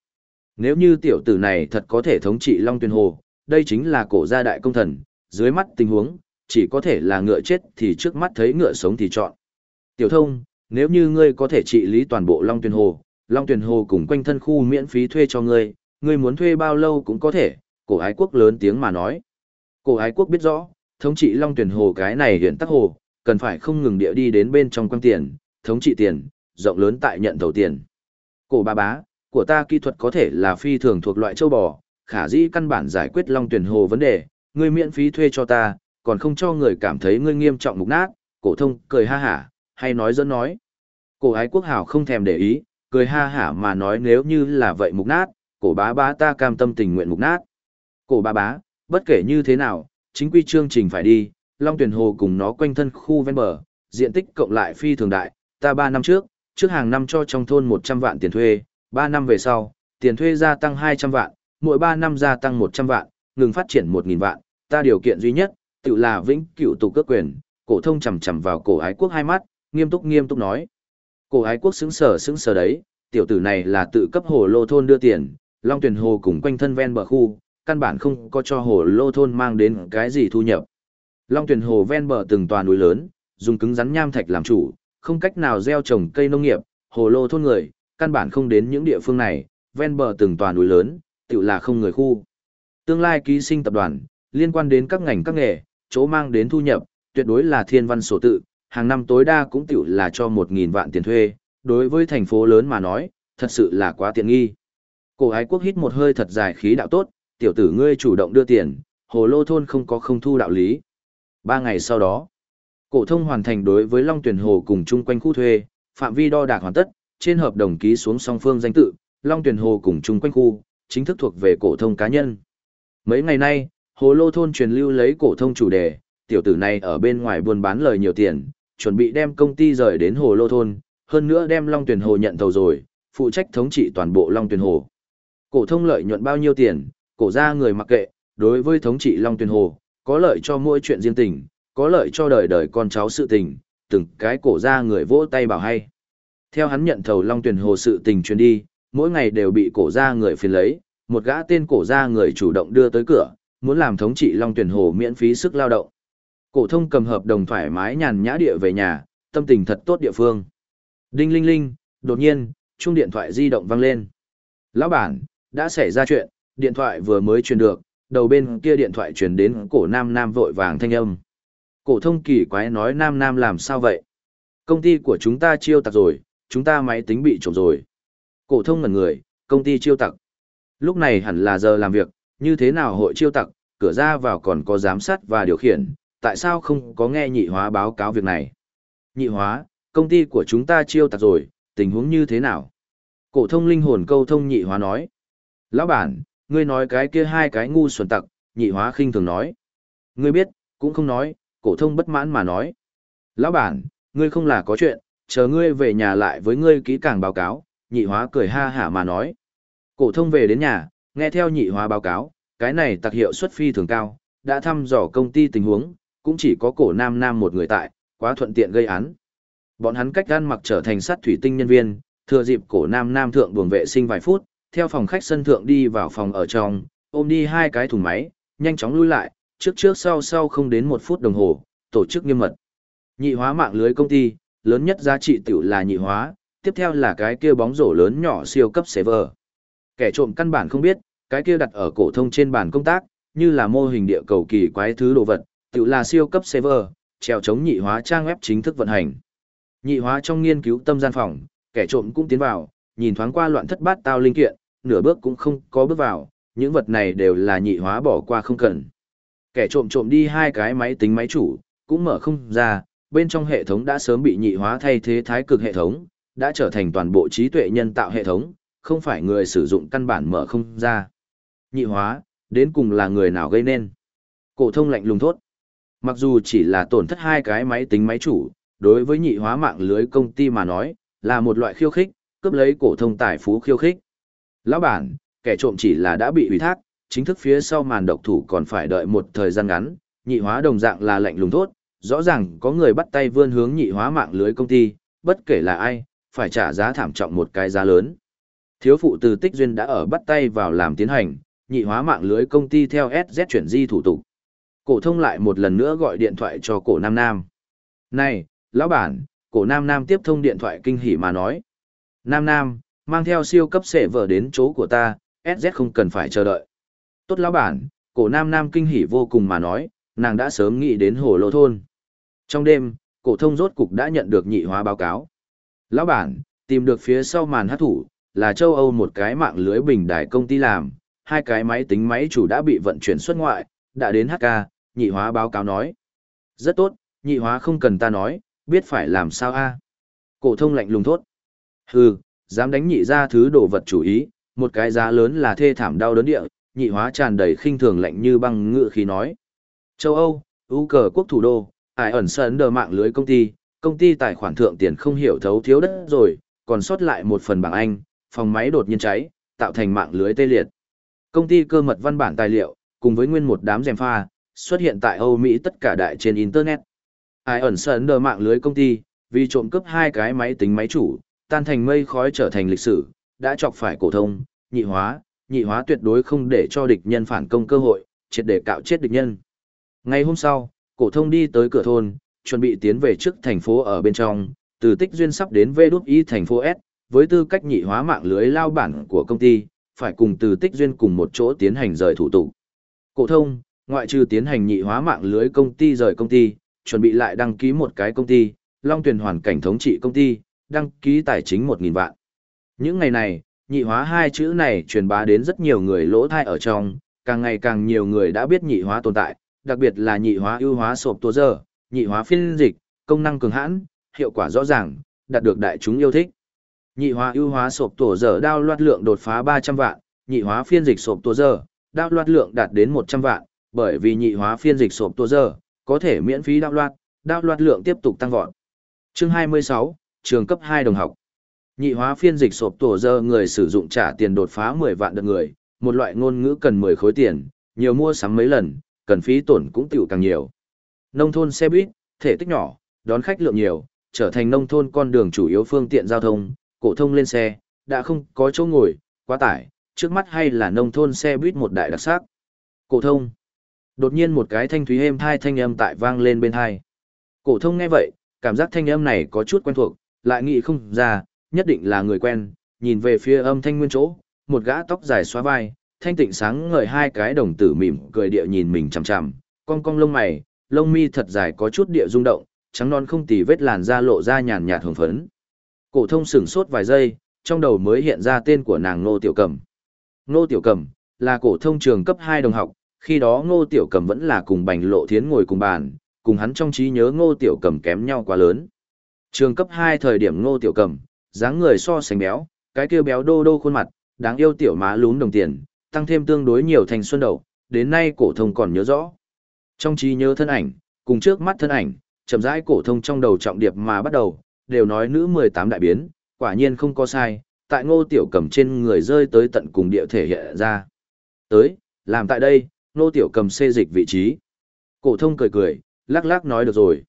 Nếu như tiểu tử này thật có thể thống trị Long Tuyền Hồ, đây chính là cổ gia đại công thần, dưới mắt tình huống, chỉ có thể là ngựa chết thì trước mắt thấy ngựa sống thì chọn. Tiểu thông, nếu như ngươi có thể trị lý toàn bộ Long Tuyền Hồ, Long Tuyền Hồ cùng quanh thân khu miễn phí thuê cho ngươi, ngươi muốn thuê bao lâu cũng có thể, cổ ái quốc lớn tiếng mà nói. Cổ ái quốc biết rõ, thống trị Long Tuyền Hồ cái này hiện tắc hồ, cần phải không ngừng địa đi đến bên trong quan tiền, thống trị tiền, rộng lớn tại nhận thầu tiền. Cổ ba bá, của ta kỹ thuật có thể là phi thường thuộc loại châu bò, khả dĩ căn bản giải quyết Long tuyển Hồ vấn đề, ngươi miễn phí thuê cho ta, còn không cho người cảm thấy ngươi nghiêm trọng mục nát, cổ thông cười ha hả, hay nói dẫn nói. Cổ ái quốc hảo không thèm để ý, cười ha hả mà nói nếu như là vậy mục nát, cổ bá bá ta cam tâm tình nguyện mục nát. Cổ bá bá, bất kể như thế nào, chính quy chương trình phải đi, Long Tuyền Hồ cùng nó quanh thân khu ven bờ, diện tích cộng lại phi thường đại, ta 3 năm trước, trước hàng năm cho trong thôn 100 vạn tiền thuê, 3 năm về sau, tiền thuê gia tăng 200 vạn, mỗi 3 năm gia tăng 100 vạn, ngừng phát triển 1.000 vạn, ta điều kiện duy nhất, tự là vĩnh cửu tục cước quyền, cổ thông chầm chầm vào cổ ái quốc hai mắt, nghiêm túc nghiêm túc nói. Cổ ái quốc xứng sở xứng sở đấy, tiểu tử này là tự cấp hồ lô thôn đưa tiền, long tuyển hồ cùng quanh thân ven bờ khu, căn bản không có cho hồ lô thôn mang đến cái gì thu nhập. Long tuyển hồ ven bờ từng tòa núi lớn, dùng cứng rắn nham thạch làm chủ, không cách nào gieo trồng cây nông nghiệp, hồ lô thôn người, căn bản không đến những địa phương này, ven bờ từng tòa núi lớn, tự là không người khu. Tương lai ký sinh tập đoàn, liên quan đến các ngành các nghề, chỗ mang đến thu nhập, tuyệt đối là thiên văn sổ tự, hàng năm tối đa cũng tiểu là cho 1.000 vạn tiền thuê, đối với thành phố lớn mà nói, thật sự là quá tiện nghi. Cổ ái quốc hít một hơi thật dài khí đạo tốt, tiểu tử ngươi chủ động đưa tiền, hồ lô thôn không có không thu đạo lý. Ba ngày sau đó, cổ thông hoàn thành đối với Long Tuyển Hồ cùng chung quanh khu thuê, phạm vi đo đạc hoàn tất, trên hợp đồng ký xuống song phương danh tự, Long Tuyển Hồ cùng chung quanh khu, chính thức thuộc về cổ thông cá nhân. Mấy ngày nay, Hồ Lô thôn truyền lưu lấy cổ thông chủ đề, tiểu tử này ở bên ngoài buôn bán lời nhiều tiền, chuẩn bị đem công ty rời đến Hồ Lô thôn, hơn nữa đem Long Tuyển Hồ nhận thầu rồi, phụ trách thống trị toàn bộ Long Tuyển Hồ. Cổ thông lợi nhuận bao nhiêu tiền, cổ gia người mặc kệ, đối với thống trị Long Tuyển Hồ, có lợi cho mỗi chuyện riêng tình, có lợi cho đời đời con cháu sự tình, từng cái cổ ra người vỗ tay bảo hay. Theo hắn nhận thầu Long Tuyển Hồ sự tình truyền đi, mỗi ngày đều bị cổ ra người phiền lấy, một gã tên cổ ra người chủ động đưa tới cửa, muốn làm thống trị Long Tuyển Hồ miễn phí sức lao động. Cổ thông cầm hợp đồng thoải mái nhàn nhã địa về nhà, tâm tình thật tốt địa phương. Đinh linh linh, đột nhiên, chuông điện thoại di động vang lên. Lão bản, đã xảy ra chuyện, điện thoại vừa mới truyền được, đầu bên kia điện thoại truyền đến cổ nam nam vội vàng thanh âm. Cổ thông kỳ quái nói nam nam làm sao vậy? Công ty của chúng ta chiêu tặc rồi, chúng ta máy tính bị trộm rồi. Cổ thông ngẩn người, công ty chiêu tặc. Lúc này hẳn là giờ làm việc, như thế nào hội chiêu tặc, cửa ra vào còn có giám sát và điều khiển, tại sao không có nghe nhị hóa báo cáo việc này? Nhị hóa, công ty của chúng ta chiêu tặc rồi, tình huống như thế nào? Cổ thông linh hồn câu thông nhị hóa nói. Lão bản, ngươi nói cái kia hai cái ngu xuẩn tặc, nhị hóa khinh thường nói. Ngươi biết, cũng không nói, cổ thông bất mãn mà nói. Lão bản, ngươi không là có chuyện, chờ ngươi về nhà lại với ngươi kỹ càng báo cáo, nhị hóa cười ha hả mà nói. Cổ thông về đến nhà, nghe theo nhị hóa báo cáo, cái này tặc hiệu suất phi thường cao, đã thăm dò công ty tình huống, cũng chỉ có cổ nam nam một người tại, quá thuận tiện gây án. Bọn hắn cách gan mặc trở thành sát thủy tinh nhân viên, thừa dịp cổ nam nam thượng buồng vệ sinh vài phút, theo phòng khách sân thượng đi vào phòng ở trong, ôm đi hai cái thùng máy, nhanh chóng lui lại, trước trước sau sau không đến một phút đồng hồ, tổ chức nghiêm mật. Nhị hóa mạng lưới công ty, lớn nhất giá trị tiểu là nhị hóa, tiếp theo là cái kia bóng rổ lớn nhỏ siêu cấp server. Kẻ trộm căn bản không biết, cái kia đặt ở cổ thông trên bàn công tác, như là mô hình địa cầu kỳ quái thứ đồ vật, tiểu là siêu cấp server, treo chống nhị hóa trang web chính thức vận hành. Nhị hóa trong nghiên cứu tâm gian phòng, kẻ trộm cũng tiến vào, nhìn thoáng qua loạn thất bát tao linh kiện, nửa bước cũng không có bước vào, những vật này đều là nhị hóa bỏ qua không cần. Kẻ trộm trộm đi hai cái máy tính máy chủ, cũng mở không ra, bên trong hệ thống đã sớm bị nhị hóa thay thế thái cực hệ thống, đã trở thành toàn bộ trí tuệ nhân tạo hệ thống, không phải người sử dụng căn bản mở không ra. Nhị hóa, đến cùng là người nào gây nên? Cổ thông lạnh lùng thốt. Mặc dù chỉ là tổn thất hai cái máy tính máy chủ, đối với nhị hóa mạng lưới công ty mà nói, là một loại khiêu khích, cướp lấy cổ thông tài phú khiêu khích. Lão bản, kẻ trộm chỉ là đã bị ủy thác, chính thức phía sau màn độc thủ còn phải đợi một thời gian ngắn, nhị hóa đồng dạng là lạnh lùng thốt, rõ ràng có người bắt tay vươn hướng nhị hóa mạng lưới công ty, bất kể là ai, phải trả giá thảm trọng một cái giá lớn. Thiếu phụ từ tích duyên đã ở bắt tay vào làm tiến hành, nhị hóa mạng lưới công ty theo SZ chuyển di thủ tục. Cổ thông lại một lần nữa gọi điện thoại cho cổ Nam Nam. Này, lão bản, cổ Nam Nam tiếp thông điện thoại kinh hỉ mà nói. Nam Nam, mang theo siêu cấp sệ vở đến chỗ của ta, SZ không cần phải chờ đợi. Tốt lão bản, cổ Nam Nam kinh hỉ vô cùng mà nói, nàng đã sớm nghĩ đến hồ lô thôn. Trong đêm, cổ thông rốt cục đã nhận được nhị hóa báo cáo. Lão bản, tìm được phía sau màn hát thủ, là châu Âu một cái mạng lưới bình đài công ty làm, hai cái máy tính máy chủ đã bị vận chuyển xuất ngoại, đã đến HK, nhị hóa báo cáo nói. Rất tốt, nhị hóa không cần ta nói, biết phải làm sao a Cổ thông lạnh lùng thốt. Hừ, dám đánh nhị ra thứ đồ vật chủ ý, một cái giá lớn là thê thảm đau đớn địa, nhị hóa tràn đầy khinh thường lạnh như băng ngựa khí nói. Châu Âu, ưu cờ quốc thủ đô, ải ẩn sân đờ mạng lưới công ty, công ty tài khoản thượng tiền không hiểu thấu thiếu đất rồi, còn sót lại một phần bảng Anh, phòng máy đột nhiên cháy, tạo thành mạng lưới tê liệt. Công ty cơ mật văn bản tài liệu, cùng với nguyên một đám dèm pha, xuất hiện tại Âu Mỹ tất cả đại trên Internet. Ai ẩn sân đờ mạng lưới công ty, vì trộm cướp hai cái máy tính máy chủ, tan thành mây khói trở thành lịch sử, đã chọc phải cổ thông, nhị hóa, nhị hóa tuyệt đối không để cho địch nhân phản công cơ hội, triệt để cạo chết địch nhân. Ngày hôm sau, cổ thông đi tới cửa thôn, chuẩn bị tiến về trước thành phố ở bên trong, từ tích duyên sắp đến về đút Y thành phố S, với tư cách nhị hóa mạng lưới lao bản của công ty, phải cùng từ tích duyên cùng một chỗ tiến hành rời thủ tục. Cổ thông, ngoại trừ tiến hành nhị hóa mạng lưới công ty rời công ty, chuẩn bị lại đăng ký một cái công ty, Long Tuyền hoàn cảnh thống trị công ty, đăng ký tài chính 1000 vạn. Những ngày này, nhị hóa hai chữ này truyền bá đến rất nhiều người lỗ thai ở trong, càng ngày càng nhiều người đã biết nhị hóa tồn tại, đặc biệt là nhị hóa ưu hóa sộp tua giờ, nhị hóa phiên dịch, công năng cường hãn, hiệu quả rõ ràng, đạt được đại chúng yêu thích. Nhị hóa ưu hóa sộp tổ giờ đao loạt lượng đột phá 300 vạn, nhị hóa phiên dịch sộp tua giờ, đao loạt lượng đạt đến 100 vạn, bởi vì nhị hóa phiên dịch sộp tua giờ, có thể miễn phí đao loạt, đao loạt lượng tiếp tục tăng vọt. Chương 26, trường cấp 2 đồng học. Nhị hóa phiên dịch sộp tổ giờ người sử dụng trả tiền đột phá 10 vạn được người, một loại ngôn ngữ cần 10 khối tiền, nhiều mua sắm mấy lần, cần phí tổn cũng tiểu càng nhiều. Nông thôn xe buýt, thể tích nhỏ, đón khách lượng nhiều, trở thành nông thôn con đường chủ yếu phương tiện giao thông, cổ thông lên xe, đã không có chỗ ngồi, quá tải, trước mắt hay là nông thôn xe buýt một đại đặc sắc. Cổ thông. Đột nhiên một cái thanh thúy êm thai thanh âm tại vang lên bên thai. Cổ thông nghe vậy, cảm giác thanh âm này có chút quen thuộc, lại nghĩ không ra, nhất định là người quen, nhìn về phía âm thanh nguyên chỗ, một gã tóc dài xóa vai, thanh tịnh sáng ngời hai cái đồng tử mỉm cười địa nhìn mình chằm chằm, cong cong lông mày, lông mi thật dài có chút địa rung động, trắng non không tì vết làn da lộ ra nhàn nhạt hồng phấn. Cổ thông sửng sốt vài giây, trong đầu mới hiện ra tên của nàng Ngô Tiểu cẩm Ngô Tiểu cẩm là cổ thông trường cấp 2 đồng học, khi đó Ngô Tiểu cẩm vẫn là cùng Bành Lộ Thiến ngồi cùng bàn, cùng hắn trong trí nhớ Ngô Tiểu cẩm kém nhau quá lớn. Trường cấp 2 thời điểm Ngô Tiểu Cầm, dáng người so sánh béo, cái kia béo đô đô khuôn mặt, đáng yêu tiểu má lún đồng tiền, tăng thêm tương đối nhiều thành xuân đầu, đến nay cổ thông còn nhớ rõ. Trong trí nhớ thân ảnh, cùng trước mắt thân ảnh, chậm rãi cổ thông trong đầu trọng điệp mà bắt đầu, đều nói nữ 18 đại biến, quả nhiên không có sai, tại Ngô Tiểu Cầm trên người rơi tới tận cùng địa thể hiện ra. Tới, làm tại đây, Ngô Tiểu Cầm xê dịch vị trí. Cổ thông cười cười, lắc lắc nói được rồi.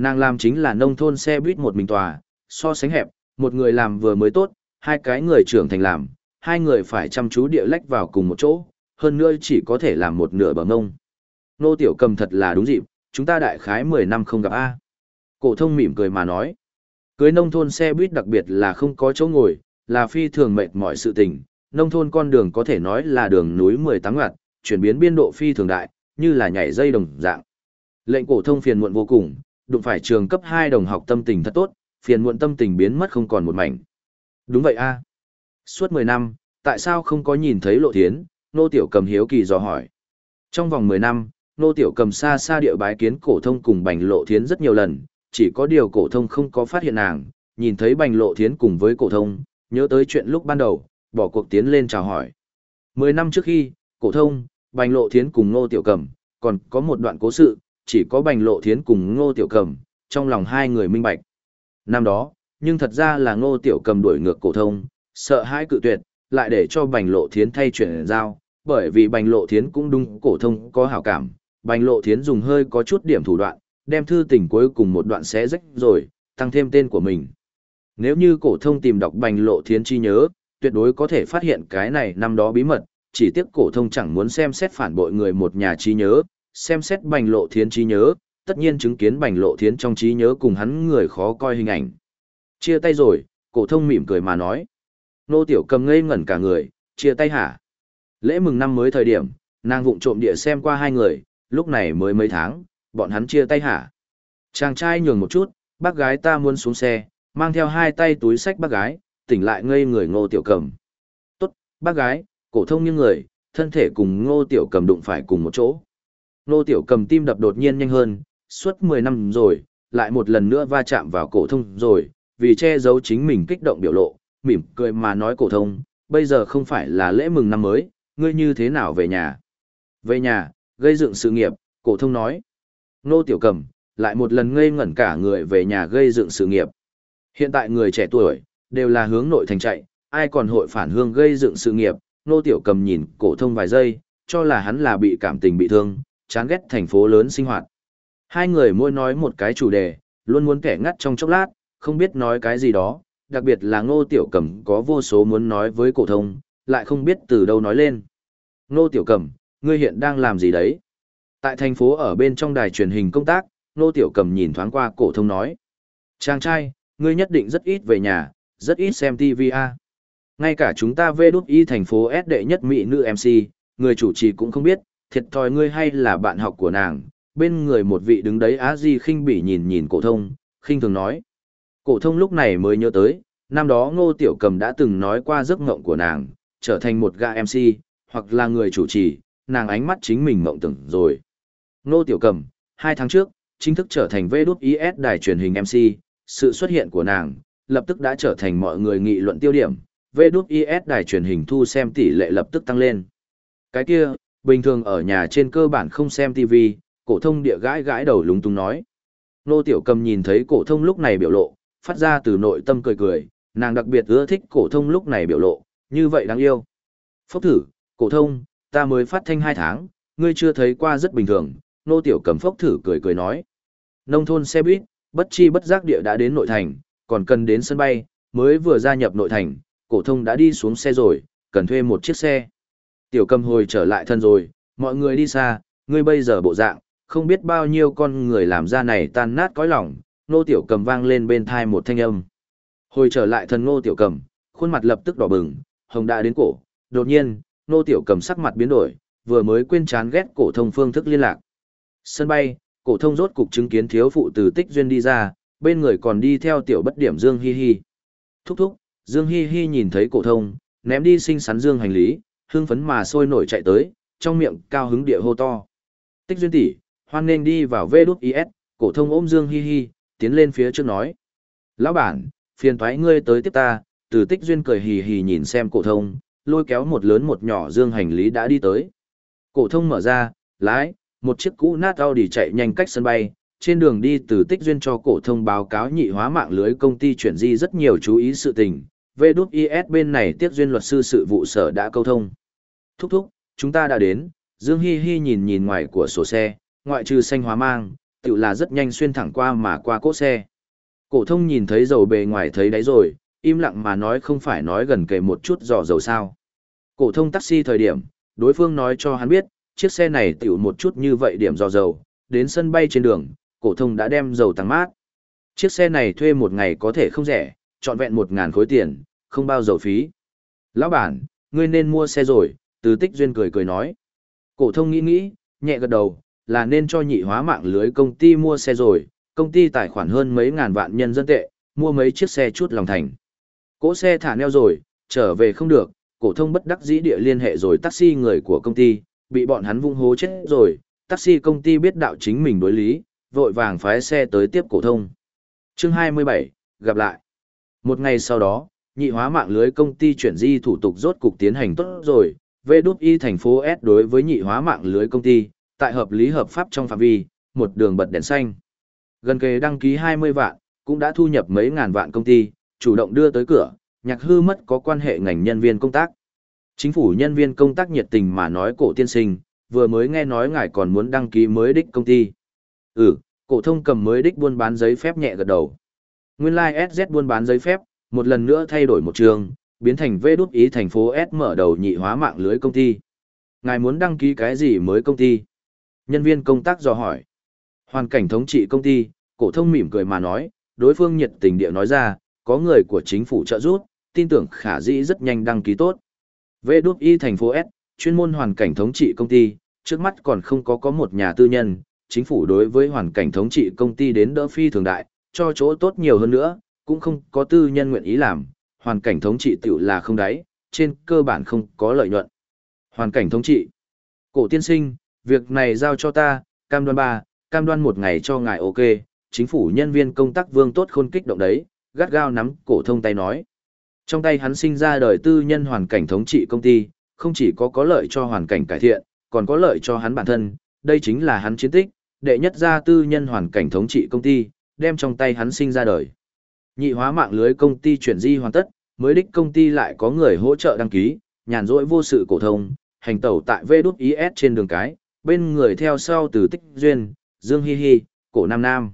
Nàng làm chính là nông thôn xe buýt một mình tòa, so sánh hẹp, một người làm vừa mới tốt, hai cái người trưởng thành làm, hai người phải chăm chú địa lách vào cùng một chỗ, hơn nữa chỉ có thể làm một nửa bờ ngông. Nô Tiểu Cầm thật là đúng dịp, chúng ta đại khái 10 năm không gặp A. Cổ thông mỉm cười mà nói. Cưới nông thôn xe buýt đặc biệt là không có chỗ ngồi, là phi thường mệt mỏi sự tình. Nông thôn con đường có thể nói là đường núi 18 ngặt, chuyển biến biên độ phi thường đại, như là nhảy dây đồng dạng. Lệnh cổ thông phiền muộn vô cùng, đụng phải trường cấp 2 đồng học tâm tình thật tốt, phiền muộn tâm tình biến mất không còn một mảnh. Đúng vậy a. Suốt 10 năm, tại sao không có nhìn thấy lộ thiến, nô tiểu cầm hiếu kỳ dò hỏi. Trong vòng 10 năm, nô tiểu cầm xa xa địa bái kiến cổ thông cùng bành lộ thiến rất nhiều lần, chỉ có điều cổ thông không có phát hiện nàng, nhìn thấy bành lộ thiến cùng với cổ thông, nhớ tới chuyện lúc ban đầu, bỏ cuộc tiến lên chào hỏi. 10 năm trước khi, cổ thông, bành lộ thiến cùng nô tiểu cầm, còn có một đoạn cố sự, chỉ có bành lộ thiến cùng ngô tiểu cầm, trong lòng hai người minh bạch. Năm đó, nhưng thật ra là ngô tiểu cầm đuổi ngược cổ thông, sợ hãi cự tuyệt, lại để cho bành lộ thiến thay chuyển giao, bởi vì bành lộ thiến cũng đúng cổ thông có hảo cảm, bành lộ thiến dùng hơi có chút điểm thủ đoạn, đem thư tình cuối cùng một đoạn xé rách rồi, tăng thêm tên của mình. Nếu như cổ thông tìm đọc bành lộ thiến chi nhớ, tuyệt đối có thể phát hiện cái này năm đó bí mật, chỉ tiếc cổ thông chẳng muốn xem xét phản bội người một nhà chi nhớ, xem xét bành lộ thiến trí nhớ, tất nhiên chứng kiến bành lộ thiến trong trí nhớ cùng hắn người khó coi hình ảnh. Chia tay rồi, cổ thông mỉm cười mà nói. Nô tiểu cầm ngây ngẩn cả người, chia tay hả? Lễ mừng năm mới thời điểm, nàng vụng trộm địa xem qua hai người, lúc này mới mấy tháng, bọn hắn chia tay hả? Chàng trai nhường một chút, bác gái ta muốn xuống xe, mang theo hai tay túi sách bác gái, tỉnh lại ngây người ngô tiểu cầm. Tốt, bác gái, cổ thông như người, thân thể cùng ngô tiểu cầm đụng phải cùng một chỗ. Nô Tiểu cầm tim đập đột nhiên nhanh hơn, suốt 10 năm rồi, lại một lần nữa va chạm vào cổ thông rồi, vì che giấu chính mình kích động biểu lộ, mỉm cười mà nói cổ thông, bây giờ không phải là lễ mừng năm mới, ngươi như thế nào về nhà? Về nhà, gây dựng sự nghiệp, cổ thông nói. Nô Tiểu cầm, lại một lần ngây ngẩn cả người về nhà gây dựng sự nghiệp. Hiện tại người trẻ tuổi, đều là hướng nội thành chạy, ai còn hội phản hương gây dựng sự nghiệp, nô tiểu cầm nhìn cổ thông vài giây, cho là hắn là bị cảm tình bị thương, chán ghét thành phố lớn sinh hoạt. Hai người mỗi nói một cái chủ đề, luôn muốn kẻ ngắt trong chốc lát, không biết nói cái gì đó, đặc biệt là ngô tiểu cẩm có vô số muốn nói với cổ thông, lại không biết từ đâu nói lên. Ngô tiểu cẩm, ngươi hiện đang làm gì đấy? Tại thành phố ở bên trong đài truyền hình công tác, ngô tiểu cẩm nhìn thoáng qua cổ thông nói. Chàng trai, ngươi nhất định rất ít về nhà, rất ít xem TV a. Ngay cả chúng ta về đút y thành phố S đệ nhất mỹ nữ MC, người chủ trì cũng không biết, thiệt thòi ngươi hay là bạn học của nàng, bên người một vị đứng đấy á di khinh bỉ nhìn nhìn cổ thông, khinh thường nói. Cổ thông lúc này mới nhớ tới, năm đó ngô tiểu cầm đã từng nói qua giấc mộng của nàng, trở thành một gã MC, hoặc là người chủ trì, nàng ánh mắt chính mình mộng tưởng rồi. Ngô tiểu cầm, hai tháng trước, chính thức trở thành VWIS đài truyền hình MC, sự xuất hiện của nàng, lập tức đã trở thành mọi người nghị luận tiêu điểm, VWIS đài truyền hình thu xem tỷ lệ lập tức tăng lên. Cái kia, bình thường ở nhà trên cơ bản không xem TV, cổ thông địa gãi gãi đầu lúng túng nói. Nô Tiểu Cầm nhìn thấy cổ thông lúc này biểu lộ, phát ra từ nội tâm cười cười, nàng đặc biệt ưa thích cổ thông lúc này biểu lộ, như vậy đáng yêu. Phốc thử, cổ thông, ta mới phát thanh 2 tháng, ngươi chưa thấy qua rất bình thường, nô Tiểu Cầm phốc thử cười cười nói. Nông thôn xe buýt, bất chi bất giác địa đã đến nội thành, còn cần đến sân bay, mới vừa gia nhập nội thành, cổ thông đã đi xuống xe rồi, cần thuê một chiếc xe. Tiểu cầm hồi trở lại thân rồi, mọi người đi xa, ngươi bây giờ bộ dạng, không biết bao nhiêu con người làm ra này tan nát cõi lòng, nô tiểu cầm vang lên bên thai một thanh âm. Hồi trở lại thần nô tiểu cầm, khuôn mặt lập tức đỏ bừng, hồng đã đến cổ, đột nhiên, nô tiểu cầm sắc mặt biến đổi, vừa mới quên chán ghét cổ thông phương thức liên lạc. Sân bay, cổ thông rốt cục chứng kiến thiếu phụ từ tích duyên đi ra, bên người còn đi theo tiểu bất điểm Dương Hi Hi. Thúc thúc, Dương Hi Hi nhìn thấy cổ thông, ném đi sinh sắn dương hành lý, hưng phấn mà sôi nổi chạy tới, trong miệng cao hứng địa hô to. Tích duyên tỷ, hoan nên đi vào vê đút is, cổ thông ôm Dương Hi Hi, tiến lên phía trước nói. Lão bản, phiền thoái ngươi tới tiếp ta, từ tích duyên cười hì hì nhìn xem cổ thông, lôi kéo một lớn một nhỏ dương hành lý đã đi tới. Cổ thông mở ra, lái, một chiếc cũ nát Audi chạy nhanh cách sân bay, trên đường đi từ tích duyên cho cổ thông báo cáo nhị hóa mạng lưới công ty chuyển di rất nhiều chú ý sự tình, về đút IS bên này tiếp duyên luật sư sự vụ sở đã câu thông. Thúc thúc, chúng ta đã đến, Dương Hi Hi nhìn nhìn ngoài của sổ xe, ngoại trừ xanh hóa mang, tự là rất nhanh xuyên thẳng qua mà qua cỗ xe. Cổ thông nhìn thấy dầu bề ngoài thấy đấy rồi, im lặng mà nói không phải nói gần kề một chút dò dầu sao. Cổ thông taxi thời điểm, đối phương nói cho hắn biết, chiếc xe này tiểu một chút như vậy điểm dò dầu, đến sân bay trên đường, cổ thông đã đem dầu tăng mát. Chiếc xe này thuê một ngày có thể không rẻ, trọn vẹn một ngàn khối tiền, không bao dầu phí. Lão bản, ngươi nên mua xe rồi, từ tích duyên cười cười nói. Cổ thông nghĩ nghĩ, nhẹ gật đầu, là nên cho nhị hóa mạng lưới công ty mua xe rồi, công ty tài khoản hơn mấy ngàn vạn nhân dân tệ, mua mấy chiếc xe chút lòng thành. Cỗ xe thả neo rồi, trở về không được, cổ thông bất đắc dĩ địa liên hệ rồi taxi người của công ty, bị bọn hắn vung hố chết rồi, taxi công ty biết đạo chính mình đối lý, vội vàng phái xe tới tiếp cổ thông. Chương 27, gặp lại. Một ngày sau đó, nhị hóa mạng lưới công ty chuyển di thủ tục rốt cục tiến hành tốt rồi, Vê đút y thành phố S đối với nhị hóa mạng lưới công ty, tại hợp lý hợp pháp trong phạm vi, một đường bật đèn xanh. Gần kề đăng ký 20 vạn, cũng đã thu nhập mấy ngàn vạn công ty, chủ động đưa tới cửa, nhạc hư mất có quan hệ ngành nhân viên công tác. Chính phủ nhân viên công tác nhiệt tình mà nói cổ tiên sinh, vừa mới nghe nói ngài còn muốn đăng ký mới đích công ty. Ừ, cổ thông cầm mới đích buôn bán giấy phép nhẹ gật đầu. Nguyên lai like SZ buôn bán giấy phép, một lần nữa thay đổi một trường, biến thành vê đút ý thành phố S mở đầu nhị hóa mạng lưới công ty. Ngài muốn đăng ký cái gì mới công ty? Nhân viên công tác dò hỏi. Hoàn cảnh thống trị công ty, cổ thông mỉm cười mà nói, đối phương nhiệt tình địa nói ra, có người của chính phủ trợ giúp, tin tưởng khả dĩ rất nhanh đăng ký tốt. Vê đút y thành phố S, chuyên môn hoàn cảnh thống trị công ty, trước mắt còn không có có một nhà tư nhân, chính phủ đối với hoàn cảnh thống trị công ty đến đỡ phi thường đại, cho chỗ tốt nhiều hơn nữa, cũng không có tư nhân nguyện ý làm, hoàn cảnh thống trị tiểu là không đáy, trên cơ bản không có lợi nhuận. Hoàn cảnh thống trị. Cổ tiên sinh, việc này giao cho ta, cam đoan ba, cam đoan một ngày cho ngài ok, chính phủ nhân viên công tác vương tốt khôn kích động đấy, gắt gao nắm cổ thông tay nói. Trong tay hắn sinh ra đời tư nhân hoàn cảnh thống trị công ty, không chỉ có có lợi cho hoàn cảnh cải thiện, còn có lợi cho hắn bản thân, đây chính là hắn chiến tích, đệ nhất gia tư nhân hoàn cảnh thống trị công ty, đem trong tay hắn sinh ra đời. Nhị hóa mạng lưới công ty chuyển di hoàn tất, mới đích công ty lại có người hỗ trợ đăng ký, nhàn rỗi vô sự cổ thông, hành tẩu tại VđIS trên đường cái, bên người theo sau từ Tích Duyên, Dương Hi Hi, cổ Nam Nam.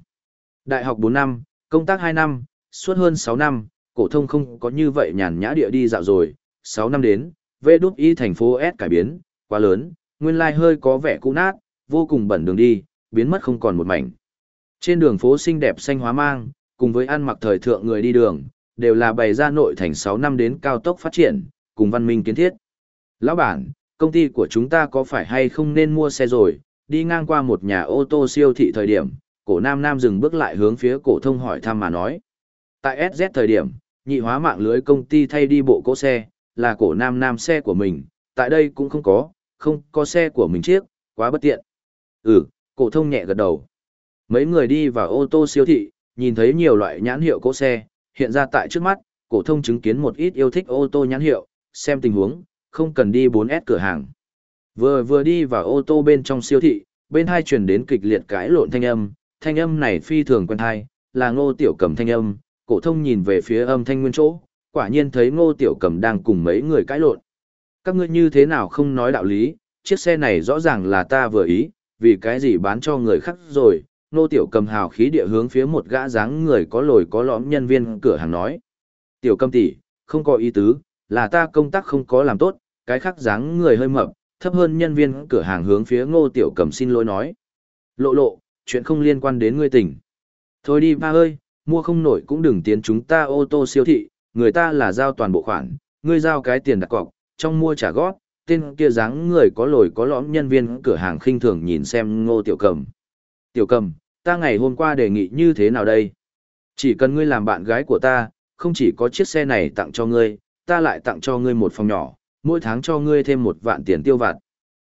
Đại học 4 năm, công tác 2 năm, suốt hơn 6 năm, cổ thông không có như vậy nhàn nhã địa đi dạo rồi, 6 năm đến, VĐI y thành phố S cải biến, quá lớn, nguyên lai hơi có vẻ cũ nát, vô cùng bẩn đường đi, biến mất không còn một mảnh. Trên đường phố xinh đẹp xanh hóa mang, cùng với ăn mặc thời thượng người đi đường, đều là bày ra nội thành 6 năm đến cao tốc phát triển, cùng văn minh kiến thiết. Lão bản, công ty của chúng ta có phải hay không nên mua xe rồi, đi ngang qua một nhà ô tô siêu thị thời điểm, cổ nam nam dừng bước lại hướng phía cổ thông hỏi thăm mà nói. Tại SZ thời điểm, nhị hóa mạng lưới công ty thay đi bộ cỗ xe, là cổ nam nam xe của mình, tại đây cũng không có, không có xe của mình chiếc, quá bất tiện. Ừ, cổ thông nhẹ gật đầu. Mấy người đi vào ô tô siêu thị, nhìn thấy nhiều loại nhãn hiệu cỗ xe, hiện ra tại trước mắt, cổ thông chứng kiến một ít yêu thích ô tô nhãn hiệu, xem tình huống, không cần đi 4S cửa hàng. Vừa vừa đi vào ô tô bên trong siêu thị, bên hai truyền đến kịch liệt cãi lộn thanh âm, thanh âm này phi thường quen tai, là ngô tiểu cầm thanh âm, cổ thông nhìn về phía âm thanh nguyên chỗ, quả nhiên thấy ngô tiểu cầm đang cùng mấy người cãi lộn. Các ngươi như thế nào không nói đạo lý, chiếc xe này rõ ràng là ta vừa ý, vì cái gì bán cho người khác rồi, ngô tiểu cầm hào khí địa hướng phía một gã dáng người có lồi có lõm nhân viên cửa hàng nói. Tiểu cầm tỷ, không có ý tứ, là ta công tác không có làm tốt, cái khác dáng người hơi mập, thấp hơn nhân viên cửa hàng hướng phía ngô tiểu cầm xin lỗi nói. Lộ lộ, chuyện không liên quan đến ngươi tỉnh. Thôi đi ba ơi, mua không nổi cũng đừng tiến chúng ta ô tô siêu thị, người ta là giao toàn bộ khoản, ngươi giao cái tiền đặt cọc, trong mua trả gót, tên kia dáng người có lồi có lõm nhân viên cửa hàng khinh thường nhìn xem ngô tiểu cầm. Tiểu cầm, ta ngày hôm qua đề nghị như thế nào đây? Chỉ cần ngươi làm bạn gái của ta, không chỉ có chiếc xe này tặng cho ngươi, ta lại tặng cho ngươi một phòng nhỏ, mỗi tháng cho ngươi thêm một vạn tiền tiêu vặt.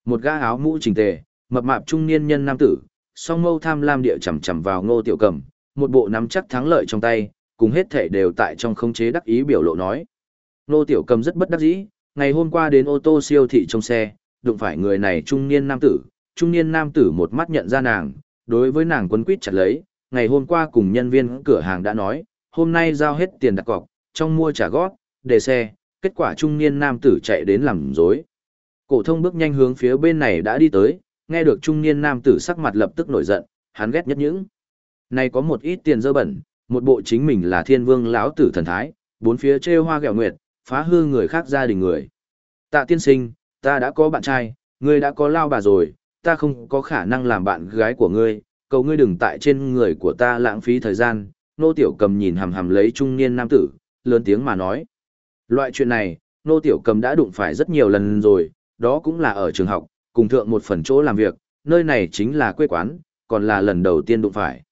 Một gã áo mũ chỉnh tề, mập mạp trung niên nhân nam tử, song mâu tham lam địa chầm chầm vào ngô tiểu cầm, một bộ nắm chắc thắng lợi trong tay, cùng hết thể đều tại trong khống chế đắc ý biểu lộ nói. Ngô tiểu cầm rất bất đắc dĩ, ngày hôm qua đến ô tô siêu thị trong xe, đụng phải người này trung niên nam tử, trung niên nam tử một mắt nhận ra nàng, đối với nàng quấn quýt chặt lấy, ngày hôm qua cùng nhân viên cửa hàng đã nói, hôm nay giao hết tiền đặt cọc, trong mua trả góp để xe, kết quả trung niên nam tử chạy đến làm dối. Cổ thông bước nhanh hướng phía bên này đã đi tới, nghe được trung niên nam tử sắc mặt lập tức nổi giận, hắn ghét nhất những. Này có một ít tiền dơ bẩn, một bộ chính mình là thiên vương lão tử thần thái, bốn phía trêu hoa gẹo nguyệt, phá hư người khác gia đình người. Tạ tiên sinh, ta đã có bạn trai, ngươi đã có lao bà rồi, ta không có khả năng làm bạn gái của ngươi, cầu ngươi đừng tại trên người của ta lãng phí thời gian. Nô Tiểu Cầm nhìn hằm hằm lấy trung niên nam tử, lớn tiếng mà nói. Loại chuyện này, Nô Tiểu Cầm đã đụng phải rất nhiều lần rồi, đó cũng là ở trường học, cùng thượng một phần chỗ làm việc, nơi này chính là quê quán, còn là lần đầu tiên đụng phải.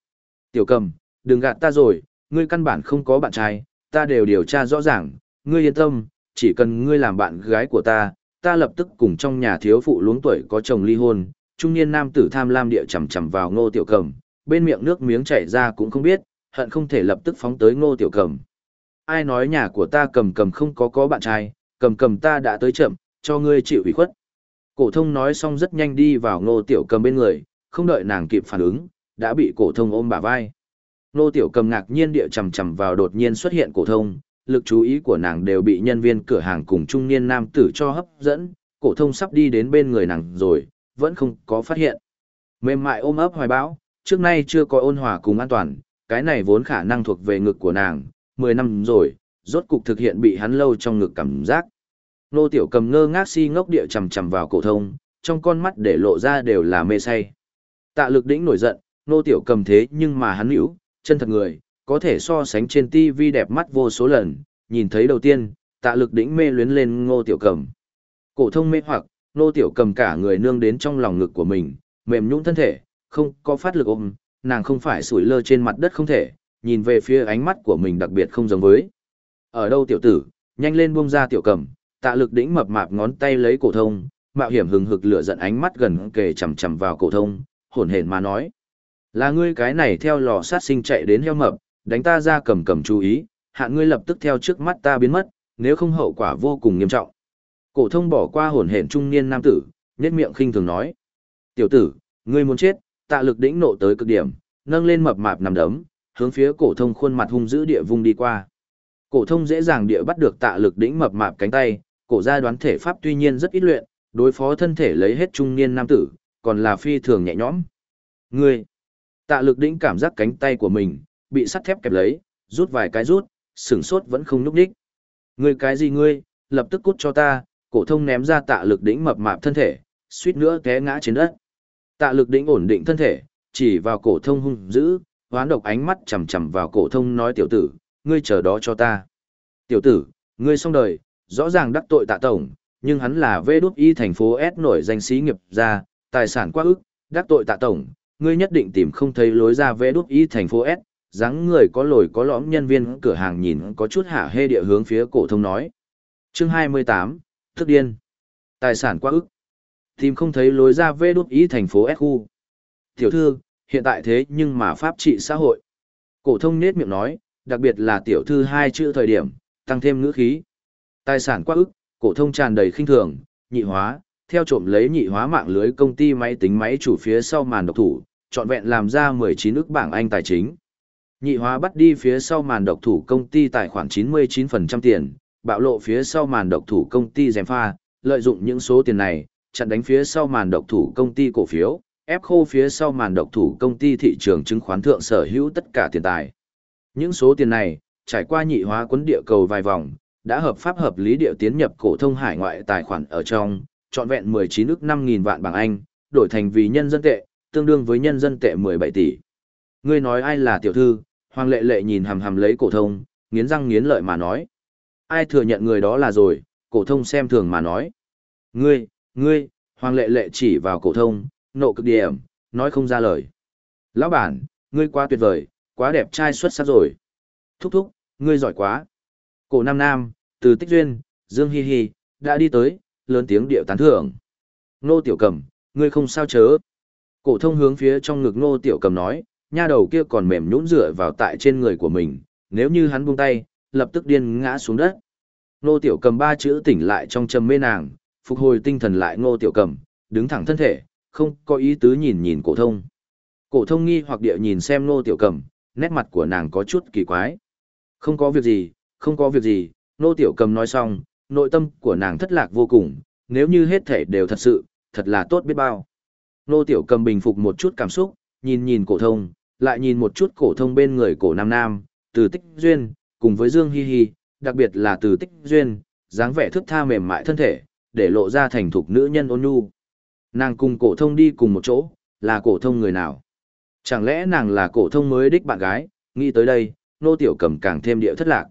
Tiểu Cầm, đừng gạt ta rồi, ngươi căn bản không có bạn trai, ta đều điều tra rõ ràng, ngươi yên tâm, chỉ cần ngươi làm bạn gái của ta, ta lập tức cùng trong nhà thiếu phụ luống tuổi có chồng ly hôn, trung niên nam tử tham lam địa chầm chầm vào ngô tiểu cầm, bên miệng nước miếng chảy ra cũng không biết, hận không thể lập tức phóng tới ngô tiểu cầm. Ai nói nhà của ta cầm cầm không có có bạn trai, cầm cầm ta đã tới chậm, cho ngươi chịu ủy khuất. Cổ thông nói xong rất nhanh đi vào ngô tiểu cầm bên người, không đợi nàng kịp phản ứng, đã bị cổ thông ôm bả vai. Ngô tiểu cầm ngạc nhiên địa chầm chầm vào đột nhiên xuất hiện cổ thông, lực chú ý của nàng đều bị nhân viên cửa hàng cùng trung niên nam tử cho hấp dẫn, cổ thông sắp đi đến bên người nàng rồi, vẫn không có phát hiện. Mềm mại ôm ấp hoài bão, trước nay chưa có ôn hòa cùng an toàn, cái này vốn khả năng thuộc về ngực của nàng, 10 năm rồi, rốt cục thực hiện bị hắn lâu trong ngực cảm giác. Nô tiểu cầm ngơ ngác si ngốc địa chầm chầm vào cổ thông, trong con mắt để lộ ra đều là mê say. Tạ lực đỉnh nổi giận, nô tiểu cầm thế nhưng mà hắn hữu, chân thật người, có thể so sánh trên TV đẹp mắt vô số lần, nhìn thấy đầu tiên, tạ lực đỉnh mê luyến lên ngô tiểu cầm. Cổ thông mê hoặc, nô tiểu cầm cả người nương đến trong lòng ngực của mình, mềm nhũn thân thể, không có phát lực ôm, nàng không phải sủi lơ trên mặt đất không thể, nhìn về phía ánh mắt của mình đặc biệt không giống với. Ở đâu tiểu tử, nhanh lên buông ra tiểu cầm, tạ lực đỉnh mập mạp ngón tay lấy cổ thông, mạo hiểm hừng hực lửa giận ánh mắt gần kề chằm chằm vào cổ thông, hổn hển mà nói: "Là ngươi cái này theo lò sát sinh chạy đến heo mập, đánh ta ra cầm cầm chú ý, hạ ngươi lập tức theo trước mắt ta biến mất, nếu không hậu quả vô cùng nghiêm trọng." Cổ thông bỏ qua hồn hển trung niên nam tử, nhếch miệng khinh thường nói: "Tiểu tử, ngươi muốn chết?" Tạ Lực đỉnh nộ tới cực điểm, nâng lên mập mạp nằm đấm, hướng phía cổ thông khuôn mặt hung dữ địa vung đi qua. Cổ thông dễ dàng địa bắt được Tạ Lực đỉnh mập mạp cánh tay, cổ gia đoán thể pháp tuy nhiên rất ít luyện, đối phó thân thể lấy hết trung niên nam tử, còn là phi thường nhẹ nhõm. Ngươi, Tạ Lực đỉnh cảm giác cánh tay của mình bị sắt thép kẹp lấy, rút vài cái rút, sừng sốt vẫn không nhúc nhích. Ngươi cái gì ngươi, lập tức cút cho ta, cổ thông ném ra tạ lực đỉnh mập mạp thân thể, suýt nữa té ngã trên đất. Tạ lực đỉnh ổn định thân thể, chỉ vào cổ thông hung dữ, hoán độc ánh mắt chằm chằm vào cổ thông nói tiểu tử, ngươi chờ đó cho ta. Tiểu tử, ngươi xong đời, rõ ràng đắc tội tạ tổng, nhưng hắn là vê đút y thành phố S nổi danh sĩ nghiệp gia, tài sản quá ức, đắc tội tạ tổng, ngươi nhất định tìm không thấy lối ra vê đút y thành phố S, dáng người có lồi có lõm nhân viên cửa hàng nhìn có chút hạ hê địa hướng phía cổ thông nói. Chương 28, thức điên. Tài sản quá ức. Tìm không thấy lối ra vê đút ý thành phố S khu. Tiểu thư, hiện tại thế nhưng mà pháp trị xã hội. Cổ thông nết miệng nói, đặc biệt là tiểu thư hai chữ thời điểm, tăng thêm ngữ khí. Tài sản quá ức, cổ thông tràn đầy khinh thường, nhị hóa, theo trộm lấy nhị hóa mạng lưới công ty máy tính máy chủ phía sau màn độc thủ, chọn vẹn làm ra 19 ức bảng Anh tài chính. Nhị hóa bắt đi phía sau màn độc thủ công ty tài khoản 99% tiền, bạo lộ phía sau màn độc thủ công ty dèm pha, lợi dụng những số tiền này, chặn đánh phía sau màn độc thủ công ty cổ phiếu, ép khô phía sau màn độc thủ công ty thị trường chứng khoán thượng sở hữu tất cả tiền tài. Những số tiền này, trải qua nhị hóa quấn địa cầu vài vòng, đã hợp pháp hợp lý địa tiến nhập cổ thông hải ngoại tài khoản ở trong, trọn vẹn 19 ức 5000 vạn bảng Anh, đổi thành vì nhân dân tệ, tương đương với nhân dân tệ 17 tỷ. Ngươi nói ai là tiểu thư, Hoàng lệ lệ nhìn hầm hầm lấy cổ thông, nghiến răng nghiến lợi mà nói. Ai thừa nhận người đó là rồi, cổ thông xem thường mà nói. Ngươi, ngươi, Hoàng lệ lệ chỉ vào cổ thông, nộ cực điểm, nói không ra lời. Lão bản, ngươi quá tuyệt vời, quá đẹp trai xuất sắc rồi. Thúc thúc, ngươi giỏi quá. Cổ Nam Nam, từ Tích Duyên, Dương Hi Hi, đã đi tới, lớn tiếng điệu tán thưởng. Nô Tiểu Cầm, ngươi không sao chớ. Cổ thông hướng phía trong ngực Nô Tiểu Cầm nói, nha đầu kia còn mềm nhũn dựa vào tại trên người của mình, nếu như hắn buông tay, lập tức điên ngã xuống đất. Ngô Tiểu Cầm ba chữ tỉnh lại trong trầm mê nàng, phục hồi tinh thần lại Ngô Tiểu Cầm, đứng thẳng thân thể, không có ý tứ nhìn nhìn cổ thông. Cổ thông nghi hoặc địa nhìn xem Ngô Tiểu Cầm, nét mặt của nàng có chút kỳ quái. Không có việc gì, không có việc gì, Ngô Tiểu Cầm nói xong, nội tâm của nàng thất lạc vô cùng, nếu như hết thể đều thật sự, thật là tốt biết bao. Ngô Tiểu Cầm bình phục một chút cảm xúc, nhìn nhìn cổ thông, lại nhìn một chút cổ thông bên người cổ Nam Nam, từ tích duyên, cùng với Dương Hi Hi, đặc biệt là từ tích duyên, dáng vẻ thướt tha mềm mại thân thể, để lộ ra thành thục nữ nhân ôn nhu. Nàng cùng cổ thông đi cùng một chỗ, là cổ thông người nào? Chẳng lẽ nàng là cổ thông mới đích bạn gái? Nghĩ tới đây, Nô Tiểu Cầm càng thêm điệu thất lạc.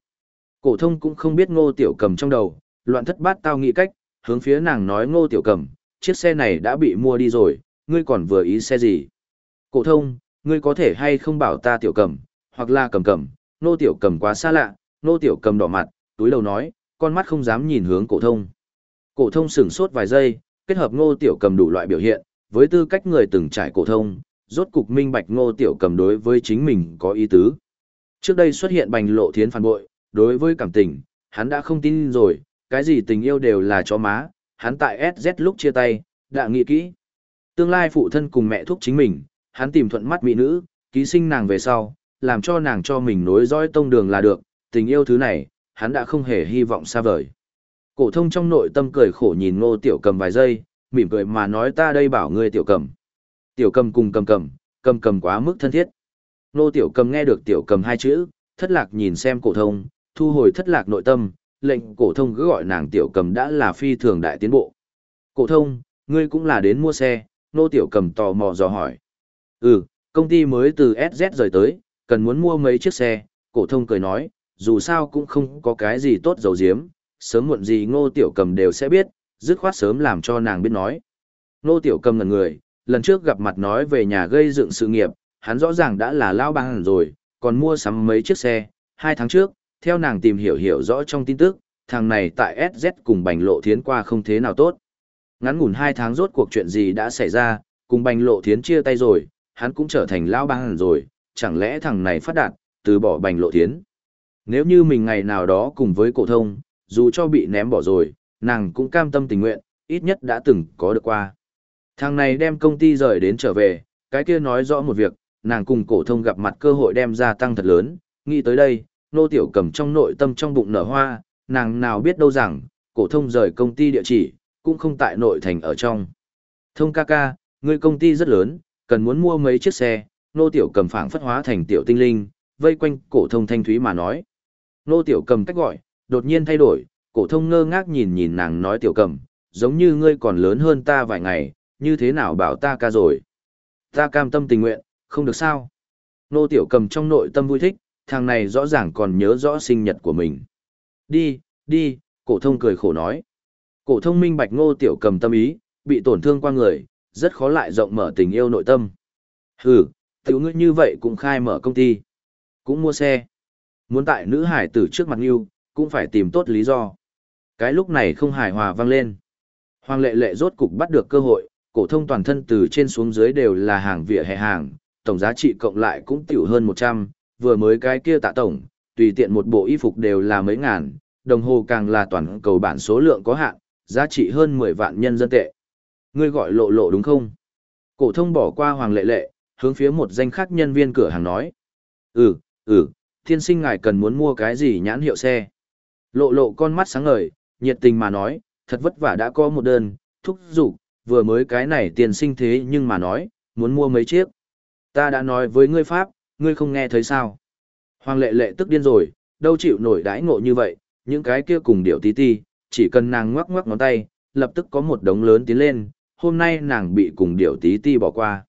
Cổ thông cũng không biết Ngô Tiểu Cầm trong đầu, loạn thất bát tao nghĩ cách, hướng phía nàng nói Ngô Tiểu Cầm, chiếc xe này đã bị mua đi rồi, ngươi còn vừa ý xe gì? Cổ thông, ngươi có thể hay không bảo ta Tiểu Cầm, hoặc là Cầm Cầm, Nô Tiểu Cầm quá xa lạ, Nô Tiểu Cầm đỏ mặt, túi đầu nói, con mắt không dám nhìn hướng cổ thông. Cổ thông sững sốt vài giây, kết hợp Ngô Tiểu Cầm đủ loại biểu hiện, với tư cách người từng trải cổ thông, rốt cục minh bạch Ngô Tiểu Cầm đối với chính mình có ý tứ. Trước đây xuất hiện bành lộ thiến phản bội, đối với cảm tình, hắn đã không tin rồi, cái gì tình yêu đều là chó má, hắn tại SZ lúc chia tay, đã nghĩ kỹ. Tương lai phụ thân cùng mẹ thúc chính mình, hắn tìm thuận mắt mỹ nữ, ký sinh nàng về sau, làm cho nàng cho mình nối dõi tông đường là được, tình yêu thứ này, hắn đã không hề hy vọng xa vời. Cổ thông trong nội tâm cười khổ nhìn ngô tiểu cầm vài giây, mỉm cười mà nói ta đây bảo ngươi tiểu cầm. Tiểu cầm cùng cầm cầm, cầm cầm quá mức thân thiết. Ngô tiểu cầm nghe được tiểu cầm hai chữ, thất lạc nhìn xem cổ thông, thu hồi thất lạc nội tâm, lệnh cổ thông cứ gọi nàng tiểu cầm đã là phi thường đại tiến bộ. Cổ thông, ngươi cũng là đến mua xe, nô tiểu cầm tò mò dò hỏi. Ừ, công ty mới từ SZ rời tới, cần muốn mua mấy chiếc xe, cổ thông cười nói, dù sao cũng không có cái gì tốt dầu diếm, sớm muộn gì ngô tiểu cầm đều sẽ biết, dứt khoát sớm làm cho nàng biết nói. Ngô tiểu cầm ngần người, lần trước gặp mặt nói về nhà gây dựng sự nghiệp, hắn rõ ràng đã là lao bang rồi, còn mua sắm mấy chiếc xe, hai tháng trước, theo nàng tìm hiểu hiểu rõ trong tin tức, thằng này tại SZ cùng bành lộ thiến qua không thế nào tốt. Ngắn ngủn hai tháng rốt cuộc chuyện gì đã xảy ra, cùng bành lộ thiến chia tay rồi, hắn cũng trở thành lão bang rồi, chẳng lẽ thằng này phát đạt, từ bỏ bành lộ thiến. Nếu như mình ngày nào đó cùng với cổ thông, dù cho bị ném bỏ rồi, nàng cũng cam tâm tình nguyện, ít nhất đã từng có được qua. Thằng này đem công ty rời đến trở về, cái kia nói rõ một việc, nàng cùng cổ thông gặp mặt cơ hội đem ra tăng thật lớn, nghĩ tới đây, nô tiểu cầm trong nội tâm trong bụng nở hoa, nàng nào biết đâu rằng, cổ thông rời công ty địa chỉ, cũng không tại nội thành ở trong. Thông ca ca, ngươi công ty rất lớn, cần muốn mua mấy chiếc xe, nô tiểu cầm phảng phất hóa thành tiểu tinh linh, vây quanh cổ thông thanh thúy mà nói. Nô tiểu cầm cách gọi, đột nhiên thay đổi, cổ thông ngơ ngác nhìn nhìn nàng nói tiểu cầm, giống như ngươi còn lớn hơn ta vài ngày, như thế nào bảo ta ca rồi. Ta cam tâm tình nguyện, không được sao. Nô tiểu cầm trong nội tâm vui thích, thằng này rõ ràng còn nhớ rõ sinh nhật của mình. Đi, đi, cổ thông cười khổ nói. Cổ thông minh bạch ngô tiểu cầm tâm ý, bị tổn thương qua người, rất khó lại rộng mở tình yêu nội tâm. Hừ, tiểu ngươi như vậy cũng khai mở công ty. Cũng mua xe. Muốn tại nữ hải tử trước mặt yêu, cũng phải tìm tốt lý do. Cái lúc này không hài hòa vang lên. Hoàng lệ lệ rốt cục bắt được cơ hội, cổ thông toàn thân từ trên xuống dưới đều là hàng vỉa hè hàng, tổng giá trị cộng lại cũng tiểu hơn 100, vừa mới cái kia tạ tổng, tùy tiện một bộ y phục đều là mấy ngàn, đồng hồ càng là toàn cầu bản số lượng có hạn, giá trị hơn 10 vạn nhân dân tệ. Ngươi gọi lộ lộ đúng không? Cổ thông bỏ qua Hoàng Lệ Lệ, hướng phía một danh khách nhân viên cửa hàng nói. Ừ, ừ, thiên sinh ngài cần muốn mua cái gì nhãn hiệu xe. Lộ lộ con mắt sáng ngời, nhiệt tình mà nói, thật vất vả đã có một đơn, thúc giục, vừa mới cái này tiền sinh thế nhưng mà nói, muốn mua mấy chiếc. Ta đã nói với ngươi Pháp, ngươi không nghe thấy sao? Hoàng lệ lệ tức điên rồi, đâu chịu nổi đãi ngộ như vậy, những cái kia cùng điệu tí ti, chỉ cần nàng ngoắc ngoắc ngón tay, lập tức có một đống lớn tiến lên, hôm nay nàng bị cùng điệu tí ti bỏ qua.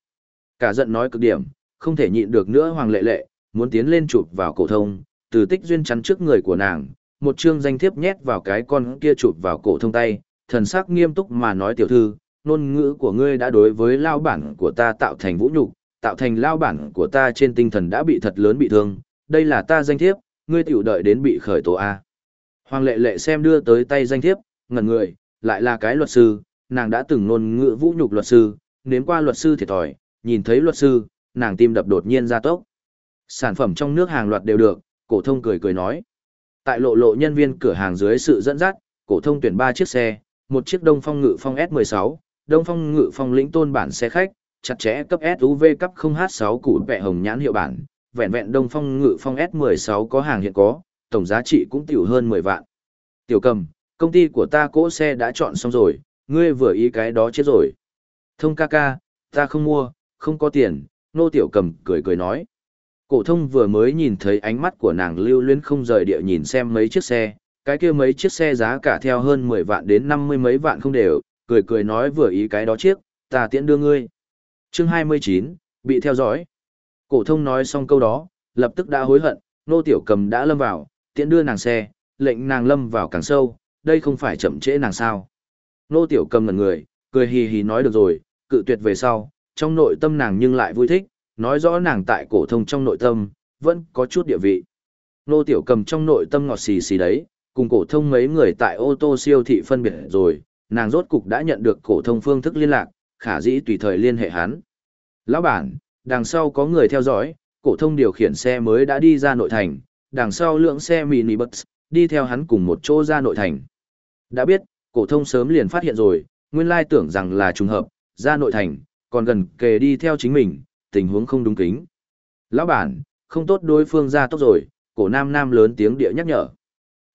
Cả giận nói cực điểm, không thể nhịn được nữa hoàng lệ lệ, muốn tiến lên chụp vào cổ thông, từ tích duyên chắn trước người của nàng, một chương danh thiếp nhét vào cái con kia chụp vào cổ thông tay, thần sắc nghiêm túc mà nói tiểu thư, ngôn ngữ của ngươi đã đối với lao bản của ta tạo thành vũ nhục, tạo thành lao bản của ta trên tinh thần đã bị thật lớn bị thương, đây là ta danh thiếp, ngươi tiểu đợi đến bị khởi tố a. Hoàng lệ lệ xem đưa tới tay danh thiếp, ngẩn người, lại là cái luật sư, nàng đã từng ngôn ngữ vũ nhục luật sư, nếm qua luật sư thiệt thòi, nhìn thấy luật sư, nàng tim đập đột nhiên ra tốc. Sản phẩm trong nước hàng loạt đều được, cổ thông cười cười nói. Tại lộ lộ nhân viên cửa hàng dưới sự dẫn dắt, cổ thông tuyển 3 chiếc xe, một chiếc Đông Phong Ngự Phong S16, Đông Phong Ngự Phong lĩnh tôn bản xe khách, chặt chẽ cấp SUV cấp 0H6 củ vẻ hồng nhãn hiệu bản, vẹn vẹn Đông Phong Ngự Phong S16 có hàng hiện có, tổng giá trị cũng tiểu hơn 10 vạn. Tiểu Cầm, công ty của ta cỗ xe đã chọn xong rồi, ngươi vừa ý cái đó chết rồi. Thông ca ca, ta không mua, không có tiền, nô tiểu cầm cười cười nói. Cổ thông vừa mới nhìn thấy ánh mắt của nàng lưu luyến không rời địa nhìn xem mấy chiếc xe, cái kia mấy chiếc xe giá cả theo hơn 10 vạn đến 50 mấy vạn không đều, cười cười nói vừa ý cái đó chiếc, ta tiễn đưa ngươi. Chương 29, bị theo dõi. Cổ thông nói xong câu đó, lập tức đã hối hận, nô tiểu cầm đã lâm vào, tiễn đưa nàng xe, lệnh nàng lâm vào càng sâu, đây không phải chậm trễ nàng sao. Nô tiểu cầm ngẩn người, cười hì hì nói được rồi, cự tuyệt về sau, trong nội tâm nàng nhưng lại vui thích, nói rõ nàng tại cổ thông trong nội tâm, vẫn có chút địa vị. Nô tiểu cầm trong nội tâm ngọt xì xì đấy, cùng cổ thông mấy người tại ô tô siêu thị phân biệt rồi, nàng rốt cục đã nhận được cổ thông phương thức liên lạc, khả dĩ tùy thời liên hệ hắn. Lão bản, đằng sau có người theo dõi, cổ thông điều khiển xe mới đã đi ra nội thành, đằng sau lượng xe mini bus, đi theo hắn cùng một chỗ ra nội thành. Đã biết, cổ thông sớm liền phát hiện rồi, nguyên lai tưởng rằng là trùng hợp, ra nội thành, còn gần kề đi theo chính mình, tình huống không đúng kính. Lão bản, không tốt đối phương ra tốc rồi, cổ nam nam lớn tiếng địa nhắc nhở.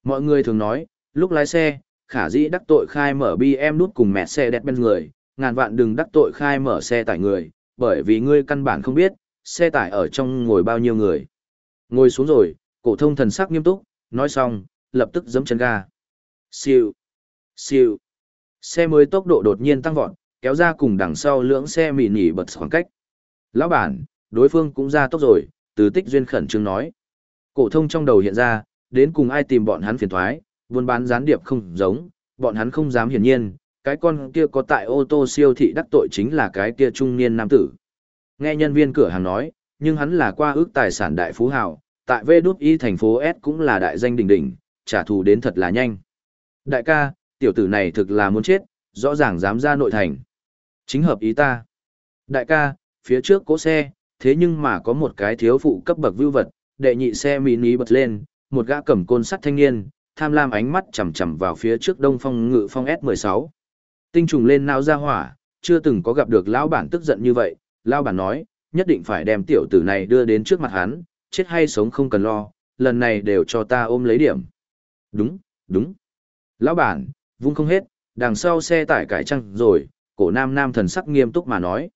Mọi người thường nói, lúc lái xe, khả dĩ đắc tội khai mở BM nút cùng mẹ xe đẹp bên người, ngàn vạn đừng đắc tội khai mở xe tải người, bởi vì ngươi căn bản không biết, xe tải ở trong ngồi bao nhiêu người. Ngồi xuống rồi, cổ thông thần sắc nghiêm túc, nói xong, lập tức giẫm chân ga. Siêu, siêu. Xe mới tốc độ đột nhiên tăng vọt, kéo ra cùng đằng sau lưỡng xe mì nỉ bật khoảng cách. Lão bản, đối phương cũng ra tốc rồi, từ tích duyên khẩn trương nói. Cổ thông trong đầu hiện ra, đến cùng ai tìm bọn hắn phiền thoái, buôn bán gián điệp không giống, bọn hắn không dám hiển nhiên, cái con kia có tại ô tô siêu thị đắc tội chính là cái kia trung niên nam tử. Nghe nhân viên cửa hàng nói, nhưng hắn là qua ước tài sản đại phú hào, tại vê đút y thành phố S cũng là đại danh đỉnh đỉnh, trả thù đến thật là nhanh. Đại ca, tiểu tử này thực là muốn chết, rõ ràng dám ra nội thành. Chính hợp ý ta. Đại ca, phía trước cố xe, thế nhưng mà có một cái thiếu phụ cấp bậc vưu vật, đệ nhị xe mini bật lên, một gã cầm côn sắt thanh niên, tham lam ánh mắt chằm chằm vào phía trước đông phong ngự phong S16. Tinh trùng lên nao ra hỏa, chưa từng có gặp được lão bản tức giận như vậy, lão bản nói, nhất định phải đem tiểu tử này đưa đến trước mặt hắn, chết hay sống không cần lo, lần này đều cho ta ôm lấy điểm. Đúng, đúng. Lão bản, vung không hết, đằng sau xe tải cải trăng rồi, cổ nam nam thần sắc nghiêm túc mà nói.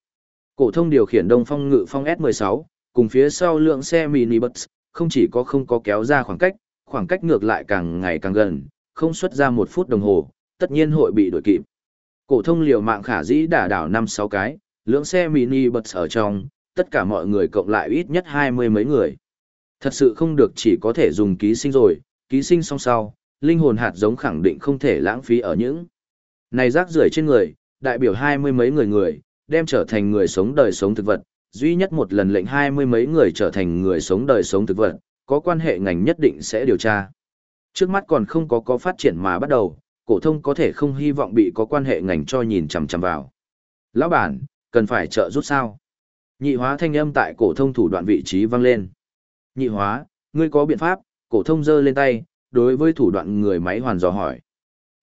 Cổ thông điều khiển đông phong ngự phong S16, cùng phía sau lượng xe mini bus, không chỉ có không có kéo ra khoảng cách, khoảng cách ngược lại càng ngày càng gần, không xuất ra một phút đồng hồ, tất nhiên hội bị đuổi kịp. Cổ thông liều mạng khả dĩ đả đảo năm sáu cái, lượng xe mini bus ở trong, tất cả mọi người cộng lại ít nhất hai mươi mấy người. Thật sự không được chỉ có thể dùng ký sinh rồi, ký sinh song sau, linh hồn hạt giống khẳng định không thể lãng phí ở những này rác rưởi trên người, đại biểu hai mươi mấy người người, đem trở thành người sống đời sống thực vật, duy nhất một lần lệnh hai mươi mấy người trở thành người sống đời sống thực vật, có quan hệ ngành nhất định sẽ điều tra. Trước mắt còn không có có phát triển mà bắt đầu, cổ thông có thể không hy vọng bị có quan hệ ngành cho nhìn chằm chằm vào. Lão bản, cần phải trợ giúp sao? Nhị hóa thanh âm tại cổ thông thủ đoạn vị trí vang lên. Nhị hóa, ngươi có biện pháp? Cổ thông giơ lên tay, đối với thủ đoạn người máy hoàn dò hỏi.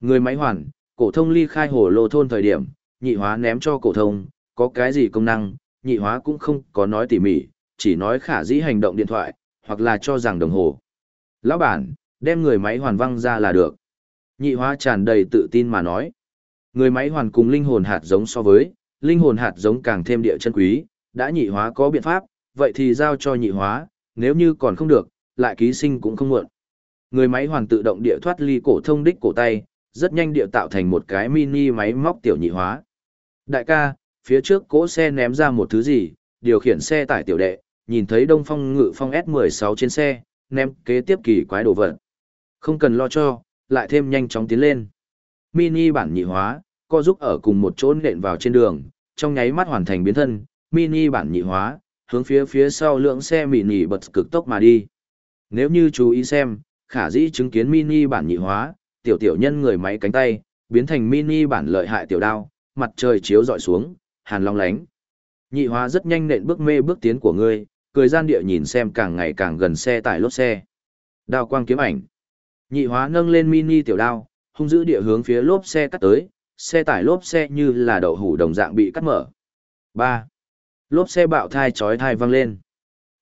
Người máy hoàn, cổ thông ly khai hồ lô thôn thời điểm, nhị hóa ném cho cổ thông, có cái gì công năng, nhị hóa cũng không có nói tỉ mỉ, chỉ nói khả dĩ hành động điện thoại, hoặc là cho rằng đồng hồ. Lão bản, đem người máy hoàn văng ra là được. Nhị hóa tràn đầy tự tin mà nói. Người máy hoàn cùng linh hồn hạt giống so với, linh hồn hạt giống càng thêm địa chân quý, đã nhị hóa có biện pháp, vậy thì giao cho nhị hóa, nếu như còn không được, lại ký sinh cũng không muộn. Người máy hoàn tự động địa thoát ly cổ thông đích cổ tay, rất nhanh địa tạo thành một cái mini máy móc tiểu nhị hóa. Đại ca, phía trước cỗ xe ném ra một thứ gì, điều khiển xe tải tiểu đệ, nhìn thấy Đông Phong Ngự Phong S16 trên xe, ném kế tiếp kỳ quái đồ vật. Không cần lo cho, lại thêm nhanh chóng tiến lên. Mini bản nhị hóa, co giúp ở cùng một chỗ nện vào trên đường, trong nháy mắt hoàn thành biến thân, mini bản nhị hóa, hướng phía phía sau lượng xe mini bật cực tốc mà đi. Nếu như chú ý xem, khả dĩ chứng kiến mini bản nhị hóa, tiểu tiểu nhân người máy cánh tay, biến thành mini bản lợi hại tiểu đao, mặt trời chiếu dọi xuống, hàn long lánh. Nhị hóa rất nhanh nện bước mê bước tiến của ngươi, cười gian địa nhìn xem càng ngày càng gần xe tải lốp xe. Đao quang kiếm ảnh. Nhị hóa nâng lên mini tiểu đao, hung dữ địa hướng phía lốp xe cắt tới, xe tải lốp xe như là đậu hủ đồng dạng bị cắt mở. 3. Lốp xe bạo thai chói thai văng lên.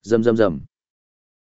Rầm rầm rầm.